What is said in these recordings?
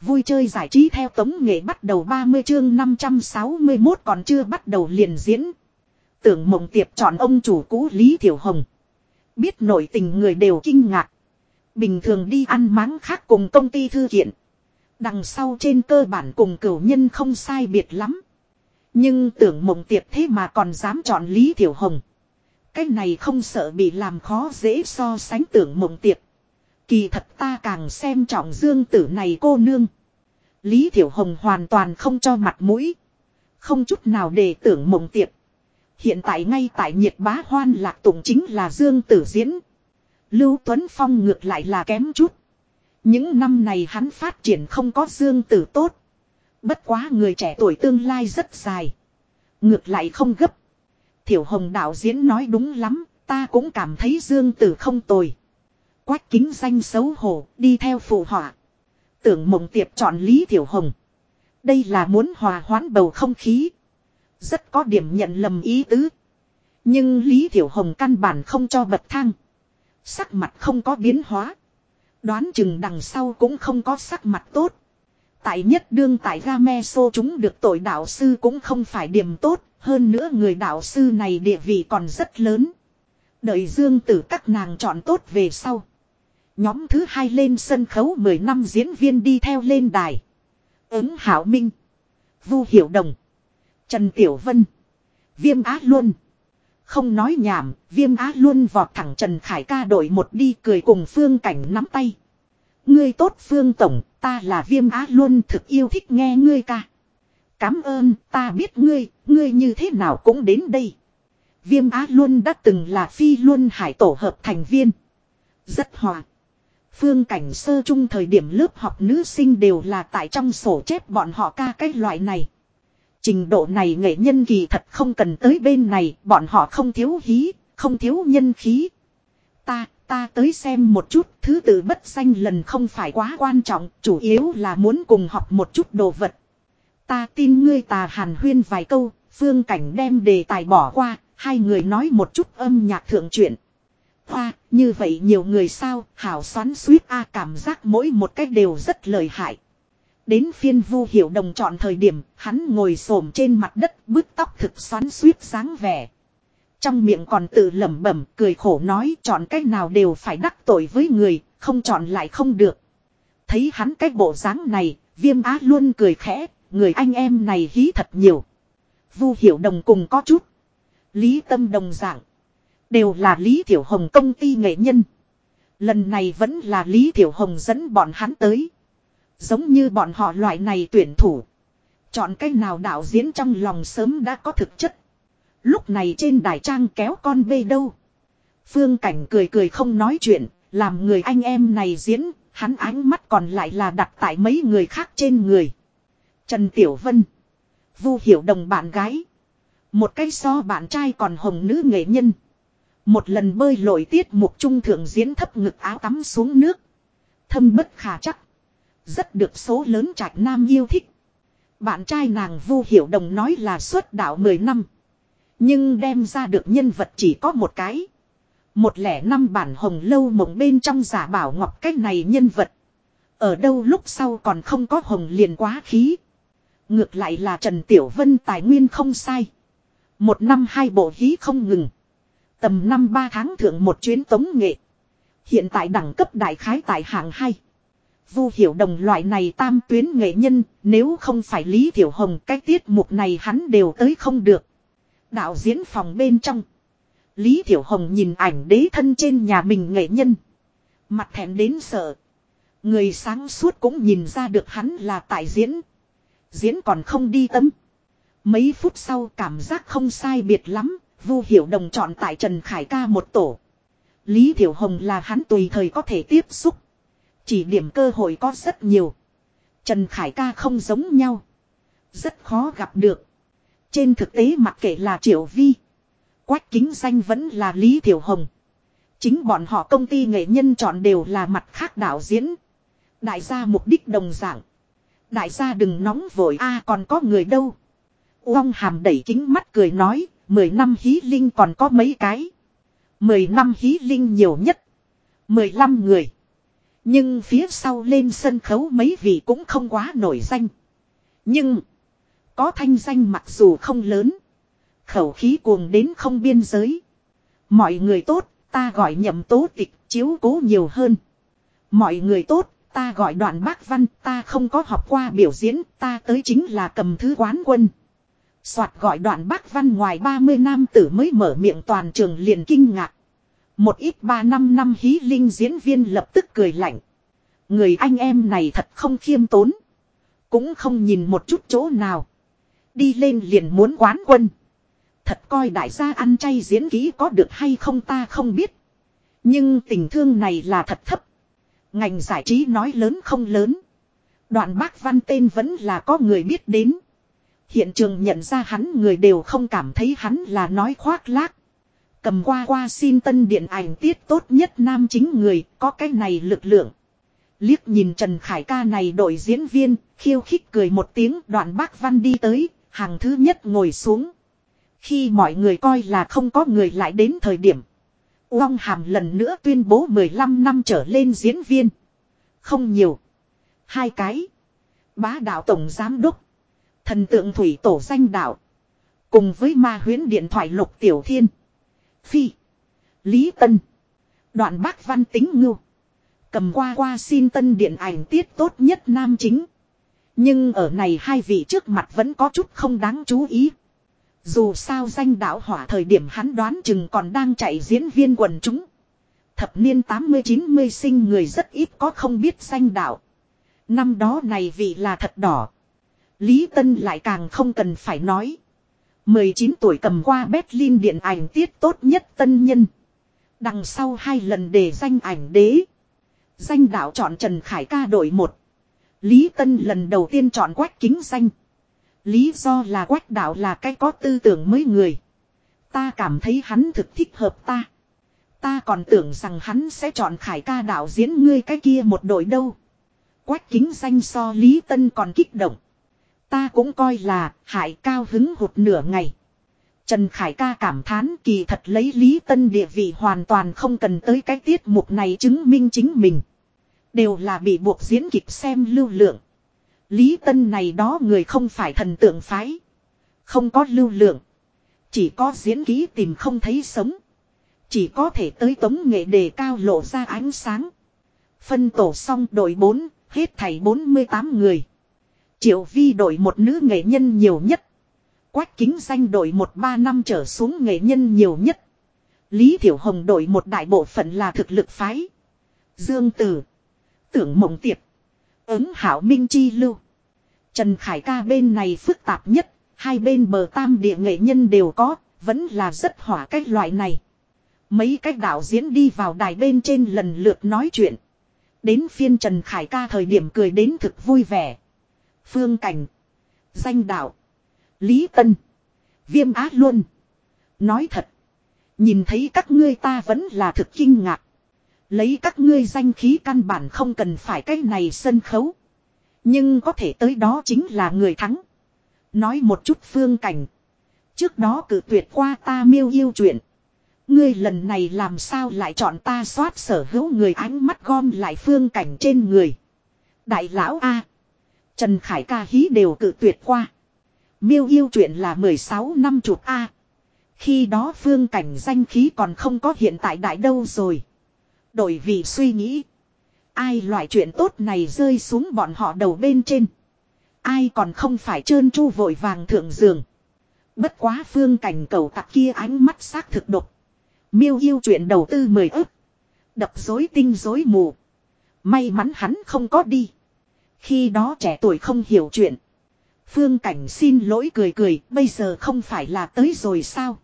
Vui chơi giải trí theo tống nghệ bắt đầu 30 chương 561 còn chưa bắt đầu liền diễn. Tưởng mộng tiệp chọn ông chủ cũ Lý Thiểu Hồng. Biết nổi tình người đều kinh ngạc. Bình thường đi ăn máng khác cùng công ty thư kiện. Đằng sau trên cơ bản cùng cửu nhân không sai biệt lắm. Nhưng tưởng mộng tiệp thế mà còn dám chọn Lý Thiểu Hồng. Cái này không sợ bị làm khó dễ so sánh tưởng mộng tiệp. Kỳ thật ta càng xem trọng dương tử này cô nương. Lý Thiểu Hồng hoàn toàn không cho mặt mũi. Không chút nào để tưởng mộng tiệp. Hiện tại ngay tại nhiệt bá hoan lạc tụng chính là dương tử diễn. Lưu Tuấn Phong ngược lại là kém chút. Những năm này hắn phát triển không có dương tử tốt. Bất quá người trẻ tuổi tương lai rất dài. Ngược lại không gấp. Thiểu Hồng đạo diễn nói đúng lắm, ta cũng cảm thấy dương tử không tồi. Quách kính danh xấu hổ, đi theo phụ họa. Tưởng mộng tiệp chọn Lý tiểu Hồng. Đây là muốn hòa hoãn bầu không khí. Rất có điểm nhận lầm ý tứ. Nhưng Lý tiểu Hồng căn bản không cho bật thang. Sắc mặt không có biến hóa. Đoán chừng đằng sau cũng không có sắc mặt tốt. Tại nhất đương tại game xô chúng được tội đạo sư cũng không phải điểm tốt. Hơn nữa người đạo sư này địa vị còn rất lớn. Đợi dương tử các nàng chọn tốt về sau. Nhóm thứ hai lên sân khấu 10 năm diễn viên đi theo lên đài. Ứng Hảo Minh. Vu Hiểu Đồng. Trần Tiểu Vân. Viêm Á Luân. Không nói nhảm, Viêm Á Luân vọt thẳng Trần Khải ca đội một đi cười cùng Phương Cảnh nắm tay. Ngươi tốt Phương Tổng, ta là Viêm Á Luân thực yêu thích nghe ngươi ca. Cám ơn, ta biết ngươi, ngươi như thế nào cũng đến đây. Viêm Á Luân đã từng là phi luân hải tổ hợp thành viên. Rất hòa. Phương cảnh sơ trung thời điểm lớp học nữ sinh đều là tại trong sổ chép bọn họ ca cái loại này. Trình độ này nghệ nhân kỳ thật không cần tới bên này, bọn họ không thiếu hí, không thiếu nhân khí. Ta, ta tới xem một chút, thứ tự bất danh lần không phải quá quan trọng, chủ yếu là muốn cùng học một chút đồ vật. Ta tin ngươi tà hàn huyên vài câu, phương cảnh đem đề tài bỏ qua, hai người nói một chút âm nhạc thượng truyện. Hoa, như vậy nhiều người sao, hảo xoắn suýt a cảm giác mỗi một cách đều rất lợi hại. Đến phiên vu hiểu đồng chọn thời điểm, hắn ngồi xổm trên mặt đất bứt tóc thực xoắn suýt dáng vẻ. Trong miệng còn tự lẩm bẩm, cười khổ nói chọn cách nào đều phải đắc tội với người, không chọn lại không được. Thấy hắn cách bộ dáng này, viêm á luôn cười khẽ, người anh em này hí thật nhiều. Vu hiểu đồng cùng có chút. Lý tâm đồng dạng. Đều là Lý Tiểu Hồng công ty nghệ nhân. Lần này vẫn là Lý Tiểu Hồng dẫn bọn hắn tới. Giống như bọn họ loại này tuyển thủ. Chọn cách nào đạo diễn trong lòng sớm đã có thực chất. Lúc này trên đài trang kéo con bê đâu. Phương Cảnh cười cười không nói chuyện, làm người anh em này diễn, hắn ánh mắt còn lại là đặt tại mấy người khác trên người. Trần Tiểu Vân. Vu hiểu đồng bạn gái. Một cái so bạn trai còn hồng nữ nghệ nhân. Một lần bơi lội tiết mục trung thượng diễn thấp ngực áo tắm xuống nước. Thâm bất khả chắc. Rất được số lớn trạch nam yêu thích. Bạn trai nàng Vu Hiểu Đồng nói là xuất đạo 10 năm. Nhưng đem ra được nhân vật chỉ có một cái. Một lẻ năm bản hồng lâu mộng bên trong giả bảo ngọc cách này nhân vật. Ở đâu lúc sau còn không có hồng liền quá khí. Ngược lại là Trần Tiểu Vân tài nguyên không sai. Một năm hai bộ hí không ngừng. Tầm năm ba tháng thượng một chuyến tống nghệ. Hiện tại đẳng cấp đại khái tại hạng hai Vu hiểu đồng loại này tam tuyến nghệ nhân, nếu không phải Lý Tiểu Hồng cái tiết mục này hắn đều tới không được. Đạo diễn phòng bên trong. Lý Tiểu Hồng nhìn ảnh đế thân trên nhà mình nghệ nhân. Mặt thèm đến sợ. Người sáng suốt cũng nhìn ra được hắn là tại diễn. Diễn còn không đi tâm. Mấy phút sau cảm giác không sai biệt lắm, Vu Hiểu Đồng chọn tại Trần Khải ca một tổ. Lý Thiểu Hồng là hắn tùy thời có thể tiếp xúc. Chỉ điểm cơ hội có rất nhiều. Trần Khải ca không giống nhau. Rất khó gặp được. Trên thực tế mặc kệ là Triệu Vi. Quách kính danh vẫn là Lý Thiểu Hồng. Chính bọn họ công ty nghệ nhân chọn đều là mặt khác đạo diễn. Đại gia mục đích đồng dạng. Đại gia đừng nóng vội a còn có người đâu. Uông hàm đẩy kính mắt cười nói, mười năm hí linh còn có mấy cái. Mười năm hí linh nhiều nhất. Mười lăm người. Nhưng phía sau lên sân khấu mấy vị cũng không quá nổi danh. Nhưng. Có thanh danh mặc dù không lớn. Khẩu khí cuồng đến không biên giới. Mọi người tốt, ta gọi nhậm tố tịch, chiếu cố nhiều hơn. Mọi người tốt, ta gọi đoạn bác văn, ta không có học qua biểu diễn, ta tới chính là cầm thứ quán quân. Soạt gọi đoạn bác văn ngoài 30 năm tử mới mở miệng toàn trường liền kinh ngạc. Một ít ba năm năm hí linh diễn viên lập tức cười lạnh. Người anh em này thật không khiêm tốn. Cũng không nhìn một chút chỗ nào. Đi lên liền muốn quán quân. Thật coi đại gia ăn chay diễn kỹ có được hay không ta không biết. Nhưng tình thương này là thật thấp. Ngành giải trí nói lớn không lớn. Đoạn bác văn tên vẫn là có người biết đến. Hiện trường nhận ra hắn người đều không cảm thấy hắn là nói khoác lác. Cầm qua qua xin tân điện ảnh tiết tốt nhất nam chính người, có cái này lực lượng. Liếc nhìn Trần Khải ca này đội diễn viên, khiêu khích cười một tiếng đoạn bác văn đi tới, hàng thứ nhất ngồi xuống. Khi mọi người coi là không có người lại đến thời điểm. Uông Hàm lần nữa tuyên bố 15 năm trở lên diễn viên. Không nhiều. Hai cái. Bá đạo tổng giám đốc. Thần tượng thủy tổ danh đạo. Cùng với ma huyến điện thoại lục tiểu thiên. Phi. Lý Tân. Đoạn bác văn tính ngưu. Cầm qua qua xin tân điện ảnh tiết tốt nhất nam chính. Nhưng ở này hai vị trước mặt vẫn có chút không đáng chú ý. Dù sao danh đạo hỏa thời điểm hắn đoán chừng còn đang chạy diễn viên quần chúng. Thập niên 80-90 sinh người rất ít có không biết danh đạo. Năm đó này vị là thật đỏ. Lý Tân lại càng không cần phải nói. 19 tuổi cầm qua Berlin điện ảnh tiết tốt nhất tân nhân. Đằng sau hai lần đề danh ảnh đế. Danh đạo chọn Trần Khải ca đội một. Lý Tân lần đầu tiên chọn quách kính danh. Lý do là quách đạo là cái có tư tưởng mới người. Ta cảm thấy hắn thực thích hợp ta. Ta còn tưởng rằng hắn sẽ chọn khải ca đạo diễn ngươi cái kia một đội đâu. Quách kính danh so Lý Tân còn kích động. Ta cũng coi là hải cao hứng hụt nửa ngày. Trần Khải ca cảm thán kỳ thật lấy Lý Tân địa vị hoàn toàn không cần tới cái tiết mục này chứng minh chính mình. Đều là bị buộc diễn kịch xem lưu lượng. Lý Tân này đó người không phải thần tượng phái. Không có lưu lượng. Chỉ có diễn ký tìm không thấy sống. Chỉ có thể tới tống nghệ đề cao lộ ra ánh sáng. Phân tổ xong đội 4, hết thảy 48 người. Triệu vi đội một nữ nghệ nhân nhiều nhất. Quách kính danh đội một ba năm trở xuống nghệ nhân nhiều nhất. Lý Thiểu Hồng đội một đại bộ phận là thực lực phái. Dương Tử. Tưởng Mộng Tiệp. Ứng Hảo Minh Chi Lưu. Trần Khải ca bên này phức tạp nhất. Hai bên bờ tam địa nghệ nhân đều có. Vẫn là rất hỏa cách loại này. Mấy cách đạo diễn đi vào đài bên trên lần lượt nói chuyện. Đến phiên Trần Khải ca thời điểm cười đến thực vui vẻ. Phương Cảnh. Danh đạo. Lý Tân. Viêm Á Luân. Nói thật. Nhìn thấy các ngươi ta vẫn là thực kinh ngạc. Lấy các ngươi danh khí căn bản không cần phải cái này sân khấu. Nhưng có thể tới đó chính là người thắng. Nói một chút phương cảnh. Trước đó cử tuyệt qua ta miêu yêu chuyện. Ngươi lần này làm sao lại chọn ta soát sở hữu người ánh mắt gom lại phương cảnh trên người. Đại lão A. Trần Khải ca hí đều cự tuyệt qua. Miêu yêu chuyện là 16 năm chụp A. Khi đó phương cảnh danh khí còn không có hiện tại đại đâu rồi. Đổi vì suy nghĩ. Ai loại chuyện tốt này rơi xuống bọn họ đầu bên trên. Ai còn không phải trơn tru vội vàng thượng giường. Bất quá phương cảnh cầu tặc kia ánh mắt xác thực độc. Miêu yêu chuyện đầu tư mười ức. Đập dối tinh dối mù. May mắn hắn không có đi. Khi đó trẻ tuổi không hiểu chuyện. Phương cảnh xin lỗi cười cười, bây giờ không phải là tới rồi sao?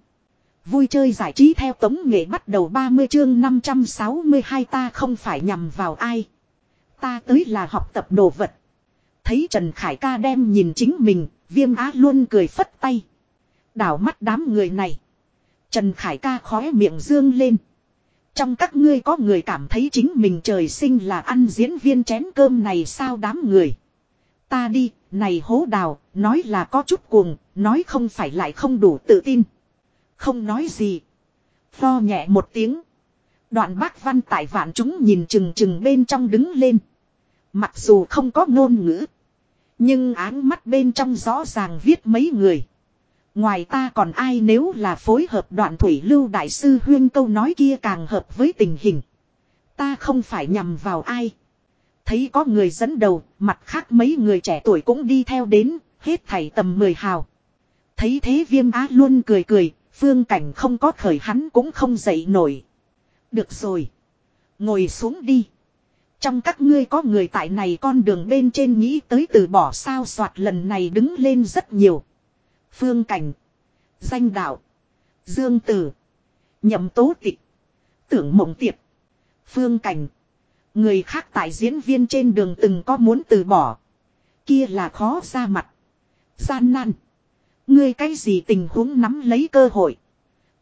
Vui chơi giải trí theo tống nghệ bắt đầu 30 chương 562 ta không phải nhằm vào ai. Ta tới là học tập đồ vật. Thấy Trần Khải ca đem nhìn chính mình, viêm á luôn cười phất tay. Đảo mắt đám người này. Trần Khải ca khóe miệng dương lên. Trong các ngươi có người cảm thấy chính mình trời sinh là ăn diễn viên chén cơm này sao đám người. Ta đi, này hố đào, nói là có chút cuồng, nói không phải lại không đủ tự tin. Không nói gì. pho nhẹ một tiếng. Đoạn bác văn tại vạn chúng nhìn chừng chừng bên trong đứng lên. Mặc dù không có ngôn ngữ. Nhưng áng mắt bên trong rõ ràng viết mấy người. Ngoài ta còn ai nếu là phối hợp đoạn thủy lưu đại sư huyên câu nói kia càng hợp với tình hình. Ta không phải nhằm vào ai. Thấy có người dẫn đầu, mặt khác mấy người trẻ tuổi cũng đi theo đến, hết thảy tầm mười hào. Thấy thế viêm á luôn cười cười, phương cảnh không có khởi hắn cũng không dậy nổi. Được rồi. Ngồi xuống đi. Trong các ngươi có người tại này con đường bên trên nghĩ tới từ bỏ sao soạt lần này đứng lên rất nhiều. Phương Cảnh. Danh đạo. Dương Tử. Nhậm Tố Tịch. Tưởng Mộng Tiệp. Phương Cảnh. Người khác tại diễn viên trên đường từng có muốn từ bỏ. Kia là khó ra mặt. Gian nan. Ngươi cái gì tình huống nắm lấy cơ hội.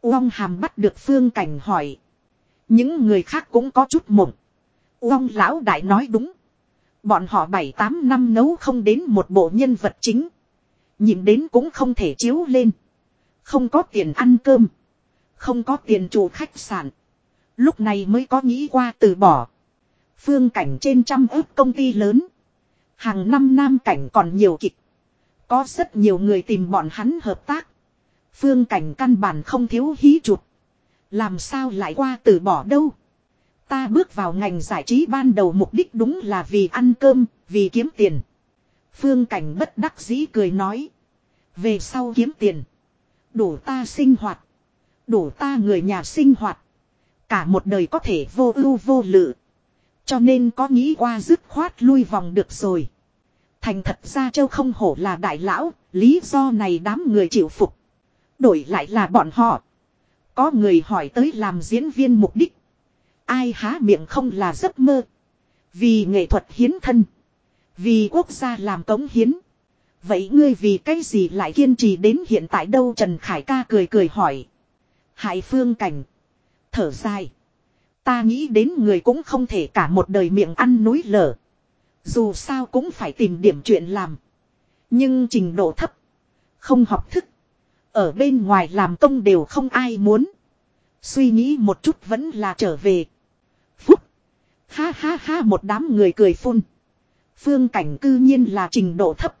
Uông hàm bắt được phương cảnh hỏi. Những người khác cũng có chút mộng. Uông lão đại nói đúng. Bọn họ bảy tám năm nấu không đến một bộ nhân vật chính. Nhìn đến cũng không thể chiếu lên. Không có tiền ăn cơm. Không có tiền chủ khách sạn. Lúc này mới có nghĩ qua từ bỏ. Phương cảnh trên trăm ước công ty lớn. Hàng năm nam cảnh còn nhiều kịch. Có rất nhiều người tìm bọn hắn hợp tác. Phương cảnh căn bản không thiếu hí chuột, Làm sao lại qua từ bỏ đâu. Ta bước vào ngành giải trí ban đầu mục đích đúng là vì ăn cơm, vì kiếm tiền. Phương cảnh bất đắc dĩ cười nói. Về sau kiếm tiền. Đủ ta sinh hoạt. Đủ ta người nhà sinh hoạt. Cả một đời có thể vô ưu vô lự. Cho nên có nghĩ qua dứt khoát lui vòng được rồi. Thành thật ra châu không hổ là đại lão, lý do này đám người chịu phục. Đổi lại là bọn họ. Có người hỏi tới làm diễn viên mục đích. Ai há miệng không là giấc mơ. Vì nghệ thuật hiến thân. Vì quốc gia làm cống hiến. Vậy ngươi vì cái gì lại kiên trì đến hiện tại đâu Trần Khải ca cười cười hỏi. Hải phương cảnh. Thở dài. Ta nghĩ đến người cũng không thể cả một đời miệng ăn núi lở. Dù sao cũng phải tìm điểm chuyện làm. Nhưng trình độ thấp. Không học thức. Ở bên ngoài làm công đều không ai muốn. Suy nghĩ một chút vẫn là trở về. Phúc. Ha ha ha, một đám người cười phun. Phương cảnh cư nhiên là trình độ thấp.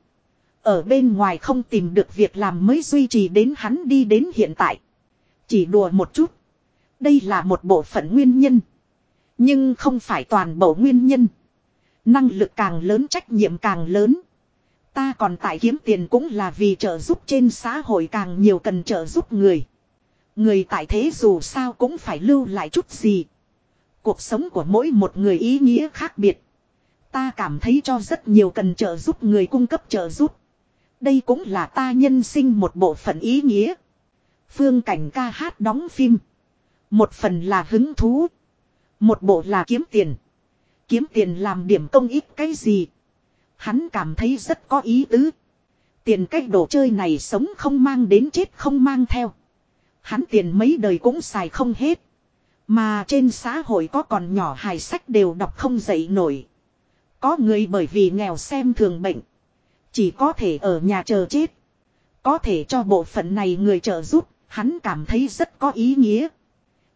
Ở bên ngoài không tìm được việc làm mới duy trì đến hắn đi đến hiện tại. Chỉ đùa một chút. Đây là một bộ phận nguyên nhân. Nhưng không phải toàn bộ nguyên nhân. Năng lực càng lớn, trách nhiệm càng lớn. Ta còn tại kiếm tiền cũng là vì trợ giúp trên xã hội càng nhiều cần trợ giúp người. Người tại thế dù sao cũng phải lưu lại chút gì. Cuộc sống của mỗi một người ý nghĩa khác biệt. Ta cảm thấy cho rất nhiều cần trợ giúp người cung cấp trợ giúp. Đây cũng là ta nhân sinh một bộ phận ý nghĩa. Phương cảnh ca hát đóng phim. Một phần là hứng thú. Một bộ là kiếm tiền. Kiếm tiền làm điểm công ích cái gì. Hắn cảm thấy rất có ý tứ. Tiền cách đồ chơi này sống không mang đến chết không mang theo. Hắn tiền mấy đời cũng xài không hết. Mà trên xã hội có còn nhỏ hài sách đều đọc không dậy nổi. Có người bởi vì nghèo xem thường bệnh. Chỉ có thể ở nhà chờ chết. Có thể cho bộ phận này người trợ giúp, hắn cảm thấy rất có ý nghĩa.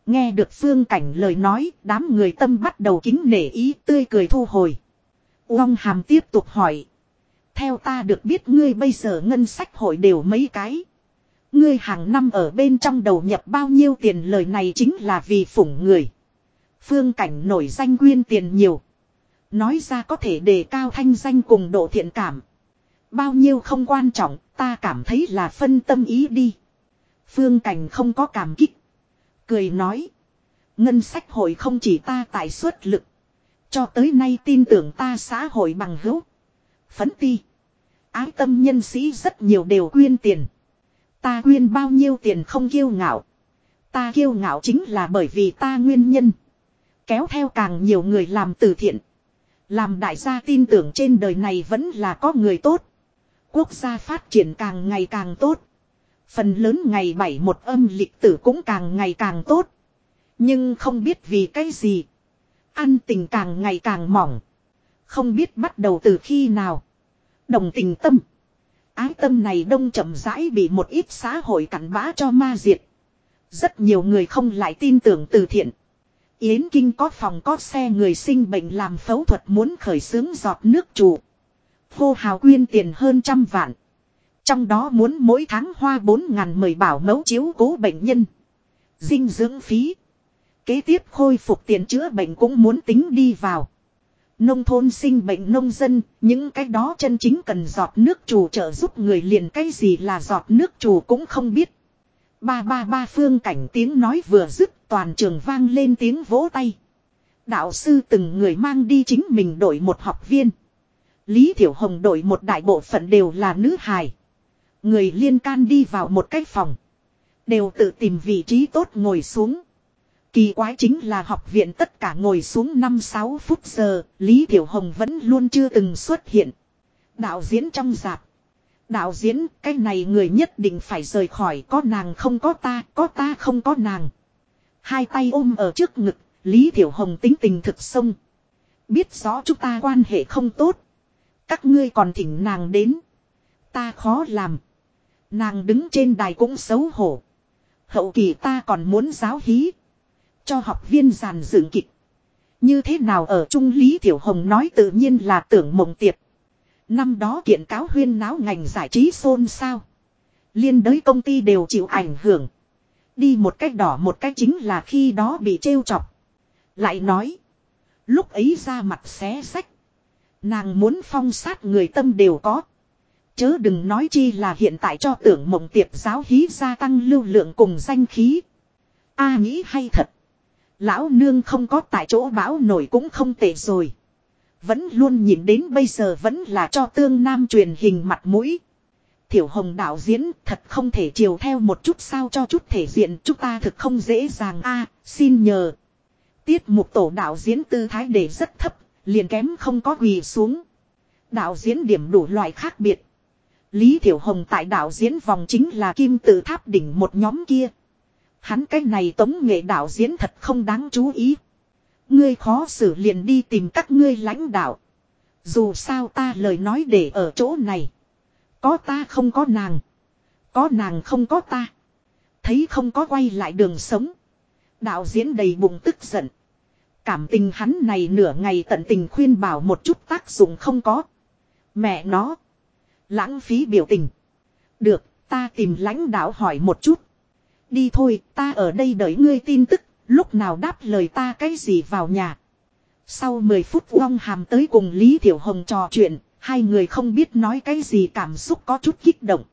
Nghe được phương cảnh lời nói, đám người tâm bắt đầu kính nể ý tươi cười thu hồi. Uông hàm tiếp tục hỏi. Theo ta được biết ngươi bây giờ ngân sách hội đều mấy cái. Ngươi hàng năm ở bên trong đầu nhập bao nhiêu tiền lời này chính là vì phủng người. Phương cảnh nổi danh quyên tiền nhiều. Nói ra có thể đề cao thanh danh cùng độ thiện cảm. Bao nhiêu không quan trọng, ta cảm thấy là phân tâm ý đi. Phương cảnh không có cảm kích. Cười nói. Ngân sách hội không chỉ ta tài suất lực. Cho tới nay tin tưởng ta xã hội bằng hữu. Phấn ti. Ái tâm nhân sĩ rất nhiều đều quyên tiền. Ta quyên bao nhiêu tiền không kiêu ngạo. Ta kiêu ngạo chính là bởi vì ta nguyên nhân. Kéo theo càng nhiều người làm từ thiện. Làm đại gia tin tưởng trên đời này vẫn là có người tốt. Quốc gia phát triển càng ngày càng tốt. Phần lớn ngày bảy một âm lịch tử cũng càng ngày càng tốt. Nhưng không biết vì cái gì. Ăn tình càng ngày càng mỏng. Không biết bắt đầu từ khi nào. Đồng tình tâm. Ái tâm này đông chậm rãi bị một ít xã hội cặn bã cho ma diệt. Rất nhiều người không lại tin tưởng từ thiện. Yến Kinh có phòng có xe người sinh bệnh làm phẫu thuật muốn khởi xướng giọt nước trụ. Hô hào quyên tiền hơn trăm vạn. Trong đó muốn mỗi tháng hoa bốn ngàn mời bảo mẫu chiếu cố bệnh nhân. Dinh dưỡng phí. Kế tiếp khôi phục tiền chữa bệnh cũng muốn tính đi vào. Nông thôn sinh bệnh nông dân, những cái đó chân chính cần giọt nước chủ trợ giúp người liền cái gì là giọt nước chủ cũng không biết. Ba ba ba phương cảnh tiếng nói vừa dứt toàn trường vang lên tiếng vỗ tay. Đạo sư từng người mang đi chính mình đổi một học viên. Lý Thiểu Hồng đổi một đại bộ phận đều là nữ hài. Người liên can đi vào một cái phòng. Đều tự tìm vị trí tốt ngồi xuống. Kỳ quái chính là học viện tất cả ngồi xuống 5-6 phút giờ, Lý Tiểu Hồng vẫn luôn chưa từng xuất hiện. Đạo diễn trong dạp. Đạo diễn, cái này người nhất định phải rời khỏi có nàng không có ta, có ta không có nàng. Hai tay ôm ở trước ngực, Lý Tiểu Hồng tính tình thực sông. Biết rõ chúng ta quan hệ không tốt. Các ngươi còn thỉnh nàng đến. Ta khó làm. Nàng đứng trên đài cũng xấu hổ. Hậu kỳ ta còn muốn giáo hí. Cho học viên giàn dựng kịch. Như thế nào ở Trung Lý Tiểu Hồng nói tự nhiên là tưởng mộng tiệp. Năm đó kiện cáo huyên náo ngành giải trí xôn xao. Liên đới công ty đều chịu ảnh hưởng. Đi một cách đỏ một cách chính là khi đó bị trêu chọc. Lại nói. Lúc ấy ra mặt xé sách. Nàng muốn phong sát người tâm đều có. Chớ đừng nói chi là hiện tại cho tưởng mộng tiệp giáo hí gia tăng lưu lượng cùng danh khí. A nghĩ hay thật. Lão nương không có tại chỗ bão nổi cũng không tệ rồi. Vẫn luôn nhìn đến bây giờ vẫn là cho tương nam truyền hình mặt mũi. Thiểu hồng đạo diễn thật không thể chiều theo một chút sao cho chút thể diện chúng ta thực không dễ dàng a xin nhờ. Tiết mục tổ đạo diễn tư thái để rất thấp, liền kém không có quỳ xuống. Đạo diễn điểm đủ loại khác biệt. Lý Thiểu Hồng tại đạo diễn vòng chính là kim tự tháp đỉnh một nhóm kia. Hắn cái này tống nghệ đạo diễn thật không đáng chú ý. Ngươi khó xử liền đi tìm các ngươi lãnh đạo. Dù sao ta lời nói để ở chỗ này. Có ta không có nàng. Có nàng không có ta. Thấy không có quay lại đường sống. Đạo diễn đầy bụng tức giận. Cảm tình hắn này nửa ngày tận tình khuyên bảo một chút tác dụng không có. Mẹ nó. Lãng phí biểu tình. Được, ta tìm lãnh đạo hỏi một chút. Đi thôi, ta ở đây đợi ngươi tin tức, lúc nào đáp lời ta cái gì vào nhà. Sau 10 phút Uông Hàm tới cùng Lý Thiểu Hồng trò chuyện, hai người không biết nói cái gì cảm xúc có chút kích động.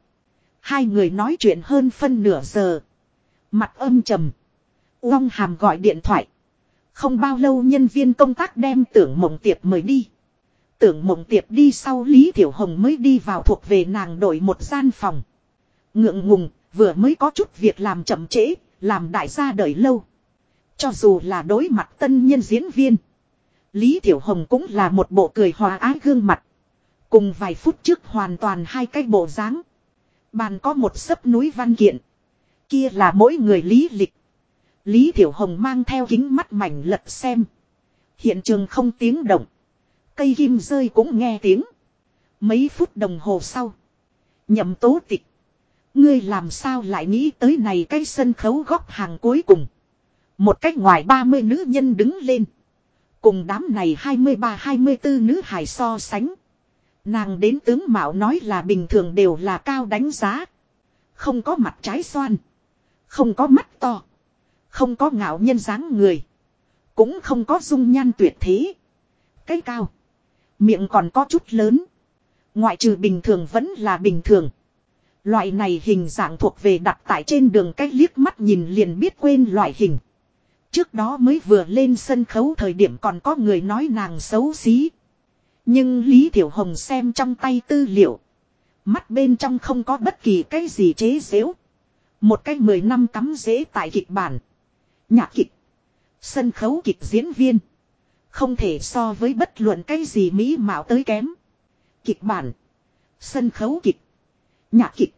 Hai người nói chuyện hơn phân nửa giờ. Mặt âm trầm. Uông Hàm gọi điện thoại. Không bao lâu nhân viên công tác đem tưởng mộng tiệp mời đi. Tưởng mộng tiệp đi sau Lý Thiểu Hồng mới đi vào thuộc về nàng đổi một gian phòng. Ngượng ngùng, vừa mới có chút việc làm chậm trễ, làm đại gia đợi lâu. Cho dù là đối mặt tân nhân diễn viên. Lý Tiểu Hồng cũng là một bộ cười hòa ái gương mặt. Cùng vài phút trước hoàn toàn hai cái bộ dáng. Bàn có một sấp núi văn kiện. Kia là mỗi người lý lịch. Lý Tiểu Hồng mang theo kính mắt mảnh lật xem. Hiện trường không tiếng động. Cây kim rơi cũng nghe tiếng. Mấy phút đồng hồ sau. Nhậm tố tịch. Ngươi làm sao lại nghĩ tới này cái sân khấu góc hàng cuối cùng. Một cách ngoài 30 nữ nhân đứng lên. Cùng đám này 23-24 nữ hài so sánh. Nàng đến tướng Mạo nói là bình thường đều là cao đánh giá. Không có mặt trái xoan. Không có mắt to. Không có ngạo nhân dáng người. Cũng không có dung nhan tuyệt thế. Cái cao. Miệng còn có chút lớn. Ngoại trừ bình thường vẫn là bình thường. Loại này hình dạng thuộc về đặt tại trên đường cách liếc mắt nhìn liền biết quên loại hình. Trước đó mới vừa lên sân khấu thời điểm còn có người nói nàng xấu xí. Nhưng Lý Tiểu Hồng xem trong tay tư liệu. Mắt bên trong không có bất kỳ cái gì chế xếu. Một cái mười năm cắm dễ tại kịch bản. Nhạc kịch. Sân khấu kịch diễn viên. Không thể so với bất luận cái gì mỹ mạo tới kém. Kịch bản. Sân khấu kịch. Nhạc kịch.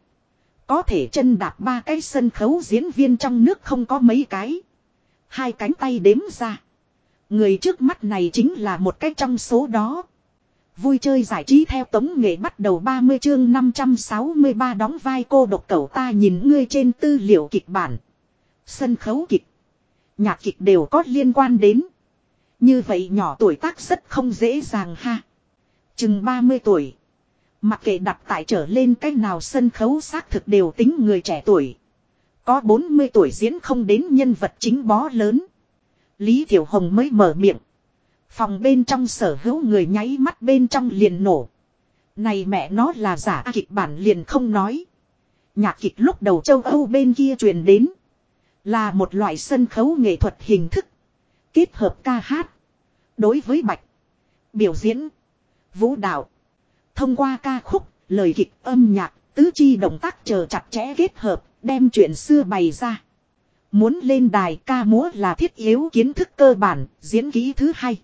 Có thể chân đạp ba cái sân khấu diễn viên trong nước không có mấy cái. Hai cánh tay đếm ra. Người trước mắt này chính là một cái trong số đó. Vui chơi giải trí theo tống nghệ bắt đầu 30 chương 563 đóng vai cô độc cẩu ta nhìn ngươi trên tư liệu kịch bản. Sân khấu kịch. Nhạc kịch đều có liên quan đến. Như vậy nhỏ tuổi tác rất không dễ dàng ha. Chừng 30 tuổi. Mặc kệ đặt tại trở lên cách nào sân khấu xác thực đều tính người trẻ tuổi. Có 40 tuổi diễn không đến nhân vật chính bó lớn. Lý Tiểu Hồng mới mở miệng. Phòng bên trong sở hữu người nháy mắt bên trong liền nổ. Này mẹ nó là giả kịch bản liền không nói. Nhạc kịch lúc đầu châu Âu bên kia truyền đến. Là một loại sân khấu nghệ thuật hình thức. Kết hợp ca hát. Đối với bạch. Biểu diễn. Vũ đạo. Thông qua ca khúc, lời kịch âm nhạc, tứ chi động tác chờ chặt chẽ kết hợp, đem chuyện xưa bày ra. Muốn lên đài ca múa là thiết yếu kiến thức cơ bản, diễn kỹ thứ hai.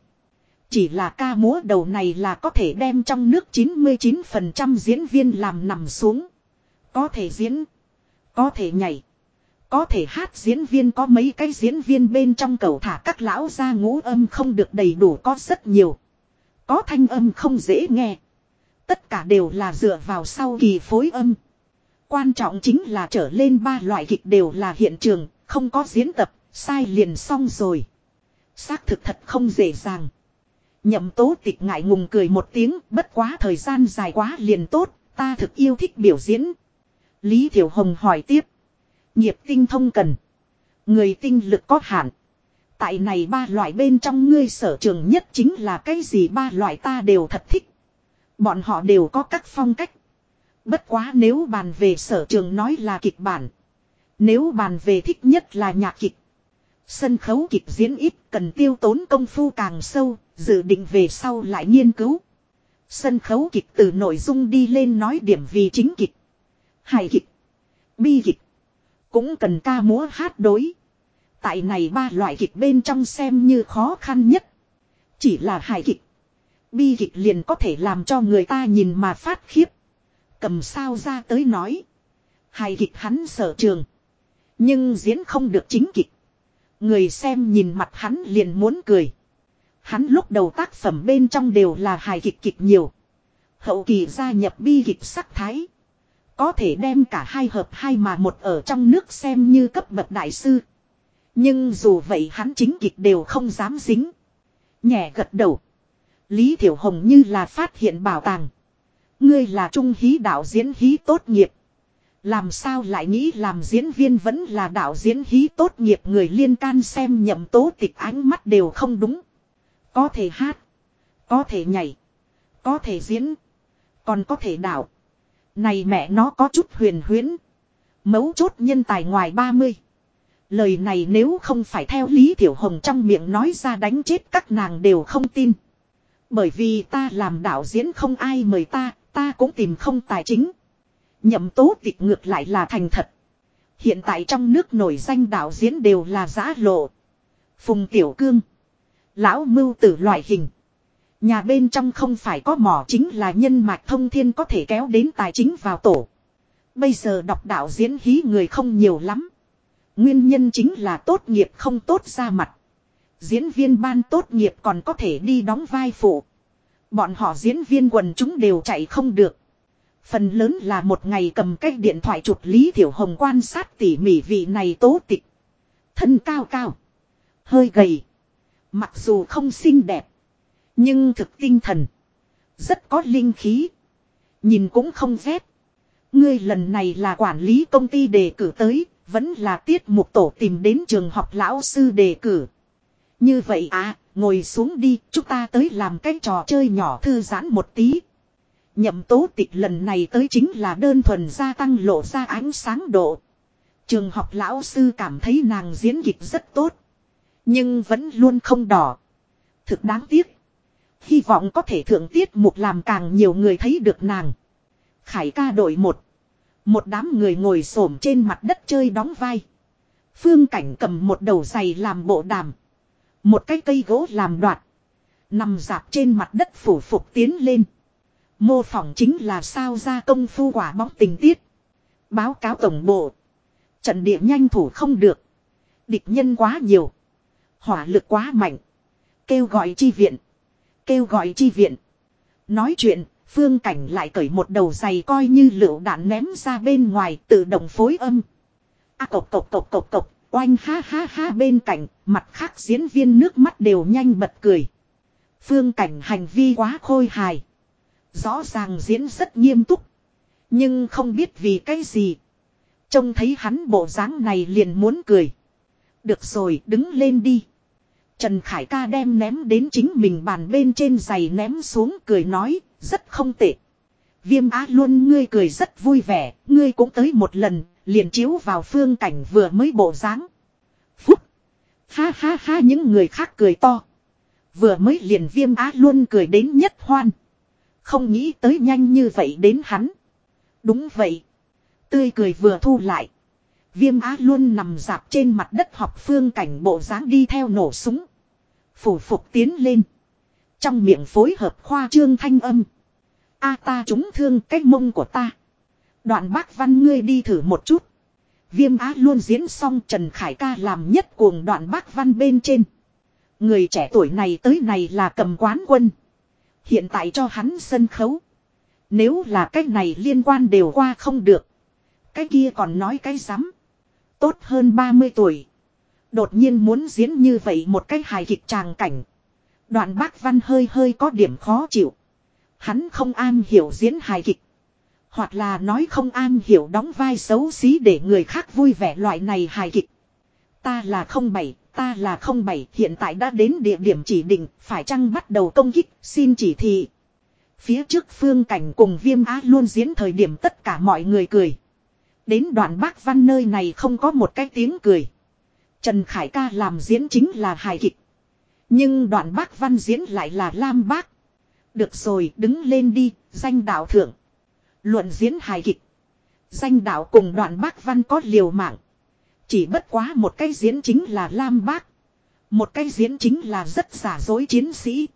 Chỉ là ca múa đầu này là có thể đem trong nước 99% diễn viên làm nằm xuống. Có thể diễn, có thể nhảy, có thể hát diễn viên có mấy cái diễn viên bên trong cầu thả các lão ra ngũ âm không được đầy đủ có rất nhiều. Có thanh âm không dễ nghe. Tất cả đều là dựa vào sau kỳ phối âm. Quan trọng chính là trở lên ba loại kịch đều là hiện trường, không có diễn tập, sai liền xong rồi. Xác thực thật không dễ dàng. Nhậm tố tịch ngại ngùng cười một tiếng, bất quá thời gian dài quá liền tốt, ta thực yêu thích biểu diễn. Lý Thiểu Hồng hỏi tiếp. Nghiệp tinh thông cần. Người tinh lực có hạn. Tại này ba loại bên trong ngươi sở trường nhất chính là cái gì ba loại ta đều thật thích. Bọn họ đều có các phong cách. Bất quá nếu bàn về sở trường nói là kịch bản. Nếu bàn về thích nhất là nhạc kịch. Sân khấu kịch diễn ít cần tiêu tốn công phu càng sâu, dự định về sau lại nghiên cứu. Sân khấu kịch từ nội dung đi lên nói điểm vì chính kịch. Hài kịch. Bi kịch. Cũng cần ca múa hát đối. Tại này ba loại kịch bên trong xem như khó khăn nhất. Chỉ là hài kịch. Bi kịch liền có thể làm cho người ta nhìn mà phát khiếp. Cầm sao ra tới nói. Hài kịch hắn sở trường. Nhưng diễn không được chính kịch. Người xem nhìn mặt hắn liền muốn cười. Hắn lúc đầu tác phẩm bên trong đều là hài kịch kịch nhiều. Hậu kỳ gia nhập bi kịch sắc thái. Có thể đem cả hai hợp hai mà một ở trong nước xem như cấp bậc đại sư. Nhưng dù vậy hắn chính kịch đều không dám dính. Nhẹ gật đầu. Lý Thiểu Hồng như là phát hiện bảo tàng. Ngươi là trung hí đạo diễn hí tốt nghiệp. Làm sao lại nghĩ làm diễn viên vẫn là đạo diễn hí tốt nghiệp người liên can xem nhậm tố tịch ánh mắt đều không đúng. Có thể hát. Có thể nhảy. Có thể diễn. Còn có thể đạo. Này mẹ nó có chút huyền huyễn. Mấu chốt nhân tài ngoài 30. Lời này nếu không phải theo Lý Tiểu Hồng trong miệng nói ra đánh chết các nàng đều không tin. Bởi vì ta làm đạo diễn không ai mời ta, ta cũng tìm không tài chính. Nhậm tố tịch ngược lại là thành thật. Hiện tại trong nước nổi danh đạo diễn đều là giã lộ. Phùng Tiểu Cương. Lão mưu tử loại hình. Nhà bên trong không phải có mỏ chính là nhân mạch thông thiên có thể kéo đến tài chính vào tổ. Bây giờ đọc đạo diễn hí người không nhiều lắm. Nguyên nhân chính là tốt nghiệp không tốt ra mặt. Diễn viên ban tốt nghiệp còn có thể đi đóng vai phụ. Bọn họ diễn viên quần chúng đều chạy không được. Phần lớn là một ngày cầm cái điện thoại chụp Lý Thiểu Hồng quan sát tỉ mỉ vị này tố tịch. Thân cao cao. Hơi gầy. Mặc dù không xinh đẹp. Nhưng thực tinh thần. Rất có linh khí. Nhìn cũng không rét. Ngươi lần này là quản lý công ty đề cử tới. Vẫn là tiết mục tổ tìm đến trường học lão sư đề cử. Như vậy à, ngồi xuống đi, chúng ta tới làm cái trò chơi nhỏ thư giãn một tí. Nhậm tố tịch lần này tới chính là đơn thuần gia tăng lộ ra ánh sáng độ. Trường học lão sư cảm thấy nàng diễn kịch rất tốt. Nhưng vẫn luôn không đỏ. Thực đáng tiếc. Hy vọng có thể thượng tiết mục làm càng nhiều người thấy được nàng. Khải ca đội một. Một đám người ngồi xổm trên mặt đất chơi đóng vai. Phương cảnh cầm một đầu giày làm bộ đàm. Một cái cây gỗ làm đoạt. Nằm dạp trên mặt đất phủ phục tiến lên. Mô phỏng chính là sao ra công phu quả bóng tình tiết. Báo cáo tổng bộ. Trận địa nhanh thủ không được. Địch nhân quá nhiều. Hỏa lực quá mạnh. Kêu gọi chi viện. Kêu gọi chi viện. Nói chuyện, phương cảnh lại cởi một đầu giày coi như lựu đạn ném ra bên ngoài tự động phối âm. A cộc cộc cộc cộc cộc, Oanh ha ha ha bên cạnh, mặt khác diễn viên nước mắt đều nhanh bật cười. Phương cảnh hành vi quá khôi hài. Rõ ràng diễn rất nghiêm túc. Nhưng không biết vì cái gì. Trông thấy hắn bộ dáng này liền muốn cười. Được rồi, đứng lên đi. Trần Khải ca đem ném đến chính mình bàn bên trên giày ném xuống cười nói, rất không tệ. Viêm á luôn ngươi cười rất vui vẻ, ngươi cũng tới một lần, liền chiếu vào phương cảnh vừa mới bộ dáng. Phúc! Ha ha ha những người khác cười to. Vừa mới liền viêm á luôn cười đến nhất hoan. Không nghĩ tới nhanh như vậy đến hắn. Đúng vậy. Tươi cười vừa thu lại. Viêm á luôn nằm dạp trên mặt đất học phương cảnh bộ dáng đi theo nổ súng. Phủ phục tiến lên. Trong miệng phối hợp khoa trương thanh âm. A ta trúng thương cái mông của ta. Đoạn bác văn ngươi đi thử một chút. Viêm á luôn diễn xong Trần Khải ca làm nhất cuồng đoạn bác văn bên trên. Người trẻ tuổi này tới này là cầm quán quân. Hiện tại cho hắn sân khấu. Nếu là cái này liên quan đều qua không được. Cái kia còn nói cái rắm Tốt hơn 30 tuổi. Đột nhiên muốn diễn như vậy một cái hài kịch tràng cảnh. Đoạn bác văn hơi hơi có điểm khó chịu. Hắn không an hiểu diễn hài kịch. Hoặc là nói không an hiểu đóng vai xấu xí để người khác vui vẻ loại này hài kịch. Ta là không bảy, ta là không bảy hiện tại đã đến địa điểm chỉ định, phải chăng bắt đầu công kích, xin chỉ thị. Phía trước phương cảnh cùng viêm á luôn diễn thời điểm tất cả mọi người cười. Đến đoạn bác văn nơi này không có một cái tiếng cười. Trần Khải ca làm diễn chính là hài kịch. Nhưng đoạn bác văn diễn lại là lam bác. Được rồi đứng lên đi, danh đạo thượng. Luận diễn hài kịch. Danh đạo cùng đoạn bác văn có liều mạng. Chỉ bất quá một cái diễn chính là lam bác. Một cái diễn chính là rất giả dối chiến sĩ.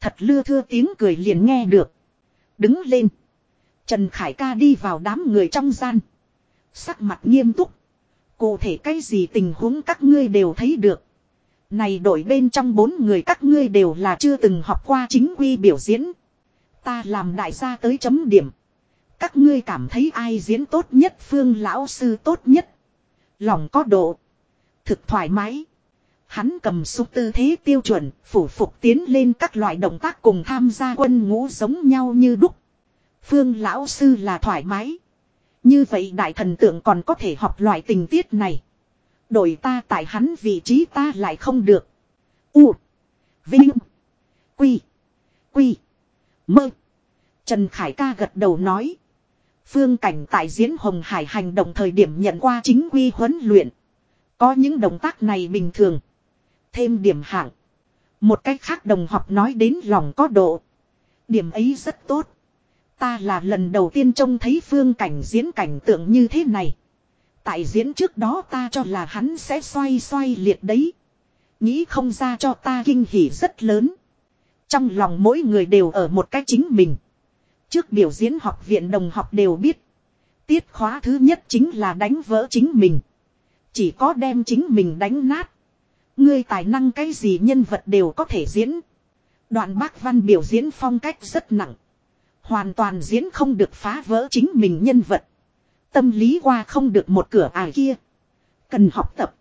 Thật lưa thưa tiếng cười liền nghe được. Đứng lên. Trần Khải ca đi vào đám người trong gian. Sắc mặt nghiêm túc. Cụ thể cái gì tình huống các ngươi đều thấy được. Này đổi bên trong bốn người các ngươi đều là chưa từng học qua chính quy biểu diễn. Ta làm đại gia tới chấm điểm. Các ngươi cảm thấy ai diễn tốt nhất phương lão sư tốt nhất. Lòng có độ. Thực thoải mái. Hắn cầm súng tư thế tiêu chuẩn, phủ phục tiến lên các loại động tác cùng tham gia quân ngũ giống nhau như đúc. Phương lão sư là thoải mái. Như vậy đại thần tượng còn có thể học loại tình tiết này. Đổi ta tại hắn vị trí ta lại không được. U. Vinh. Quy. Quy. Mơ. Trần Khải ca gật đầu nói. Phương cảnh tại diễn Hồng Hải hành động thời điểm nhận qua chính quy huấn luyện. Có những động tác này bình thường. Thêm điểm hạng. Một cách khác đồng học nói đến lòng có độ. Điểm ấy rất tốt. Ta là lần đầu tiên trông thấy phương cảnh diễn cảnh tượng như thế này. Tại diễn trước đó ta cho là hắn sẽ xoay xoay liệt đấy. Nghĩ không ra cho ta kinh hỉ rất lớn. Trong lòng mỗi người đều ở một cách chính mình. Trước biểu diễn học viện đồng học đều biết. Tiết khóa thứ nhất chính là đánh vỡ chính mình. Chỉ có đem chính mình đánh nát. Ngươi tài năng cái gì nhân vật đều có thể diễn. Đoạn bác văn biểu diễn phong cách rất nặng. Hoàn toàn diễn không được phá vỡ chính mình nhân vật. Tâm lý qua không được một cửa ải kia. Cần học tập.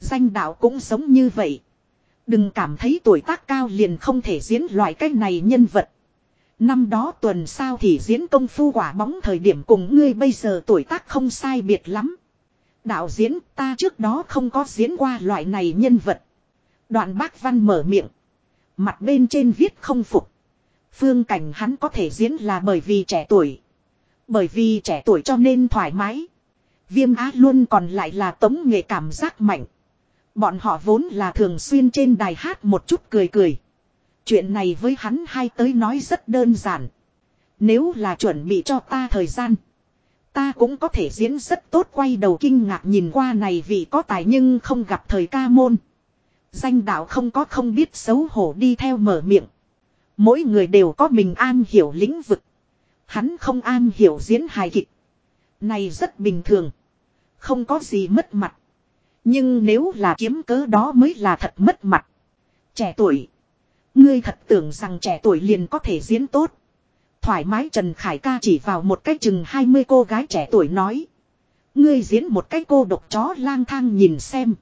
Danh đạo cũng giống như vậy. Đừng cảm thấy tuổi tác cao liền không thể diễn loại cái này nhân vật. Năm đó tuần sau thì diễn công phu quả bóng thời điểm cùng ngươi bây giờ tuổi tác không sai biệt lắm. Đạo diễn, ta trước đó không có diễn qua loại này nhân vật. Đoạn bác văn mở miệng. Mặt bên trên viết không phục. Phương cảnh hắn có thể diễn là bởi vì trẻ tuổi. Bởi vì trẻ tuổi cho nên thoải mái. Viêm á luôn còn lại là tống nghệ cảm giác mạnh. Bọn họ vốn là thường xuyên trên đài hát một chút cười cười. Chuyện này với hắn hai tới nói rất đơn giản. Nếu là chuẩn bị cho ta thời gian. Ta cũng có thể diễn rất tốt quay đầu kinh ngạc nhìn qua này vì có tài nhưng không gặp thời ca môn. Danh đạo không có không biết xấu hổ đi theo mở miệng. Mỗi người đều có mình an hiểu lĩnh vực. Hắn không an hiểu diễn hài kịch. Này rất bình thường. Không có gì mất mặt. Nhưng nếu là kiếm cớ đó mới là thật mất mặt. Trẻ tuổi. Ngươi thật tưởng rằng trẻ tuổi liền có thể diễn tốt. Thoải mái Trần Khải ca chỉ vào một cái chừng 20 cô gái trẻ tuổi nói. Ngươi diễn một cái cô độc chó lang thang nhìn xem.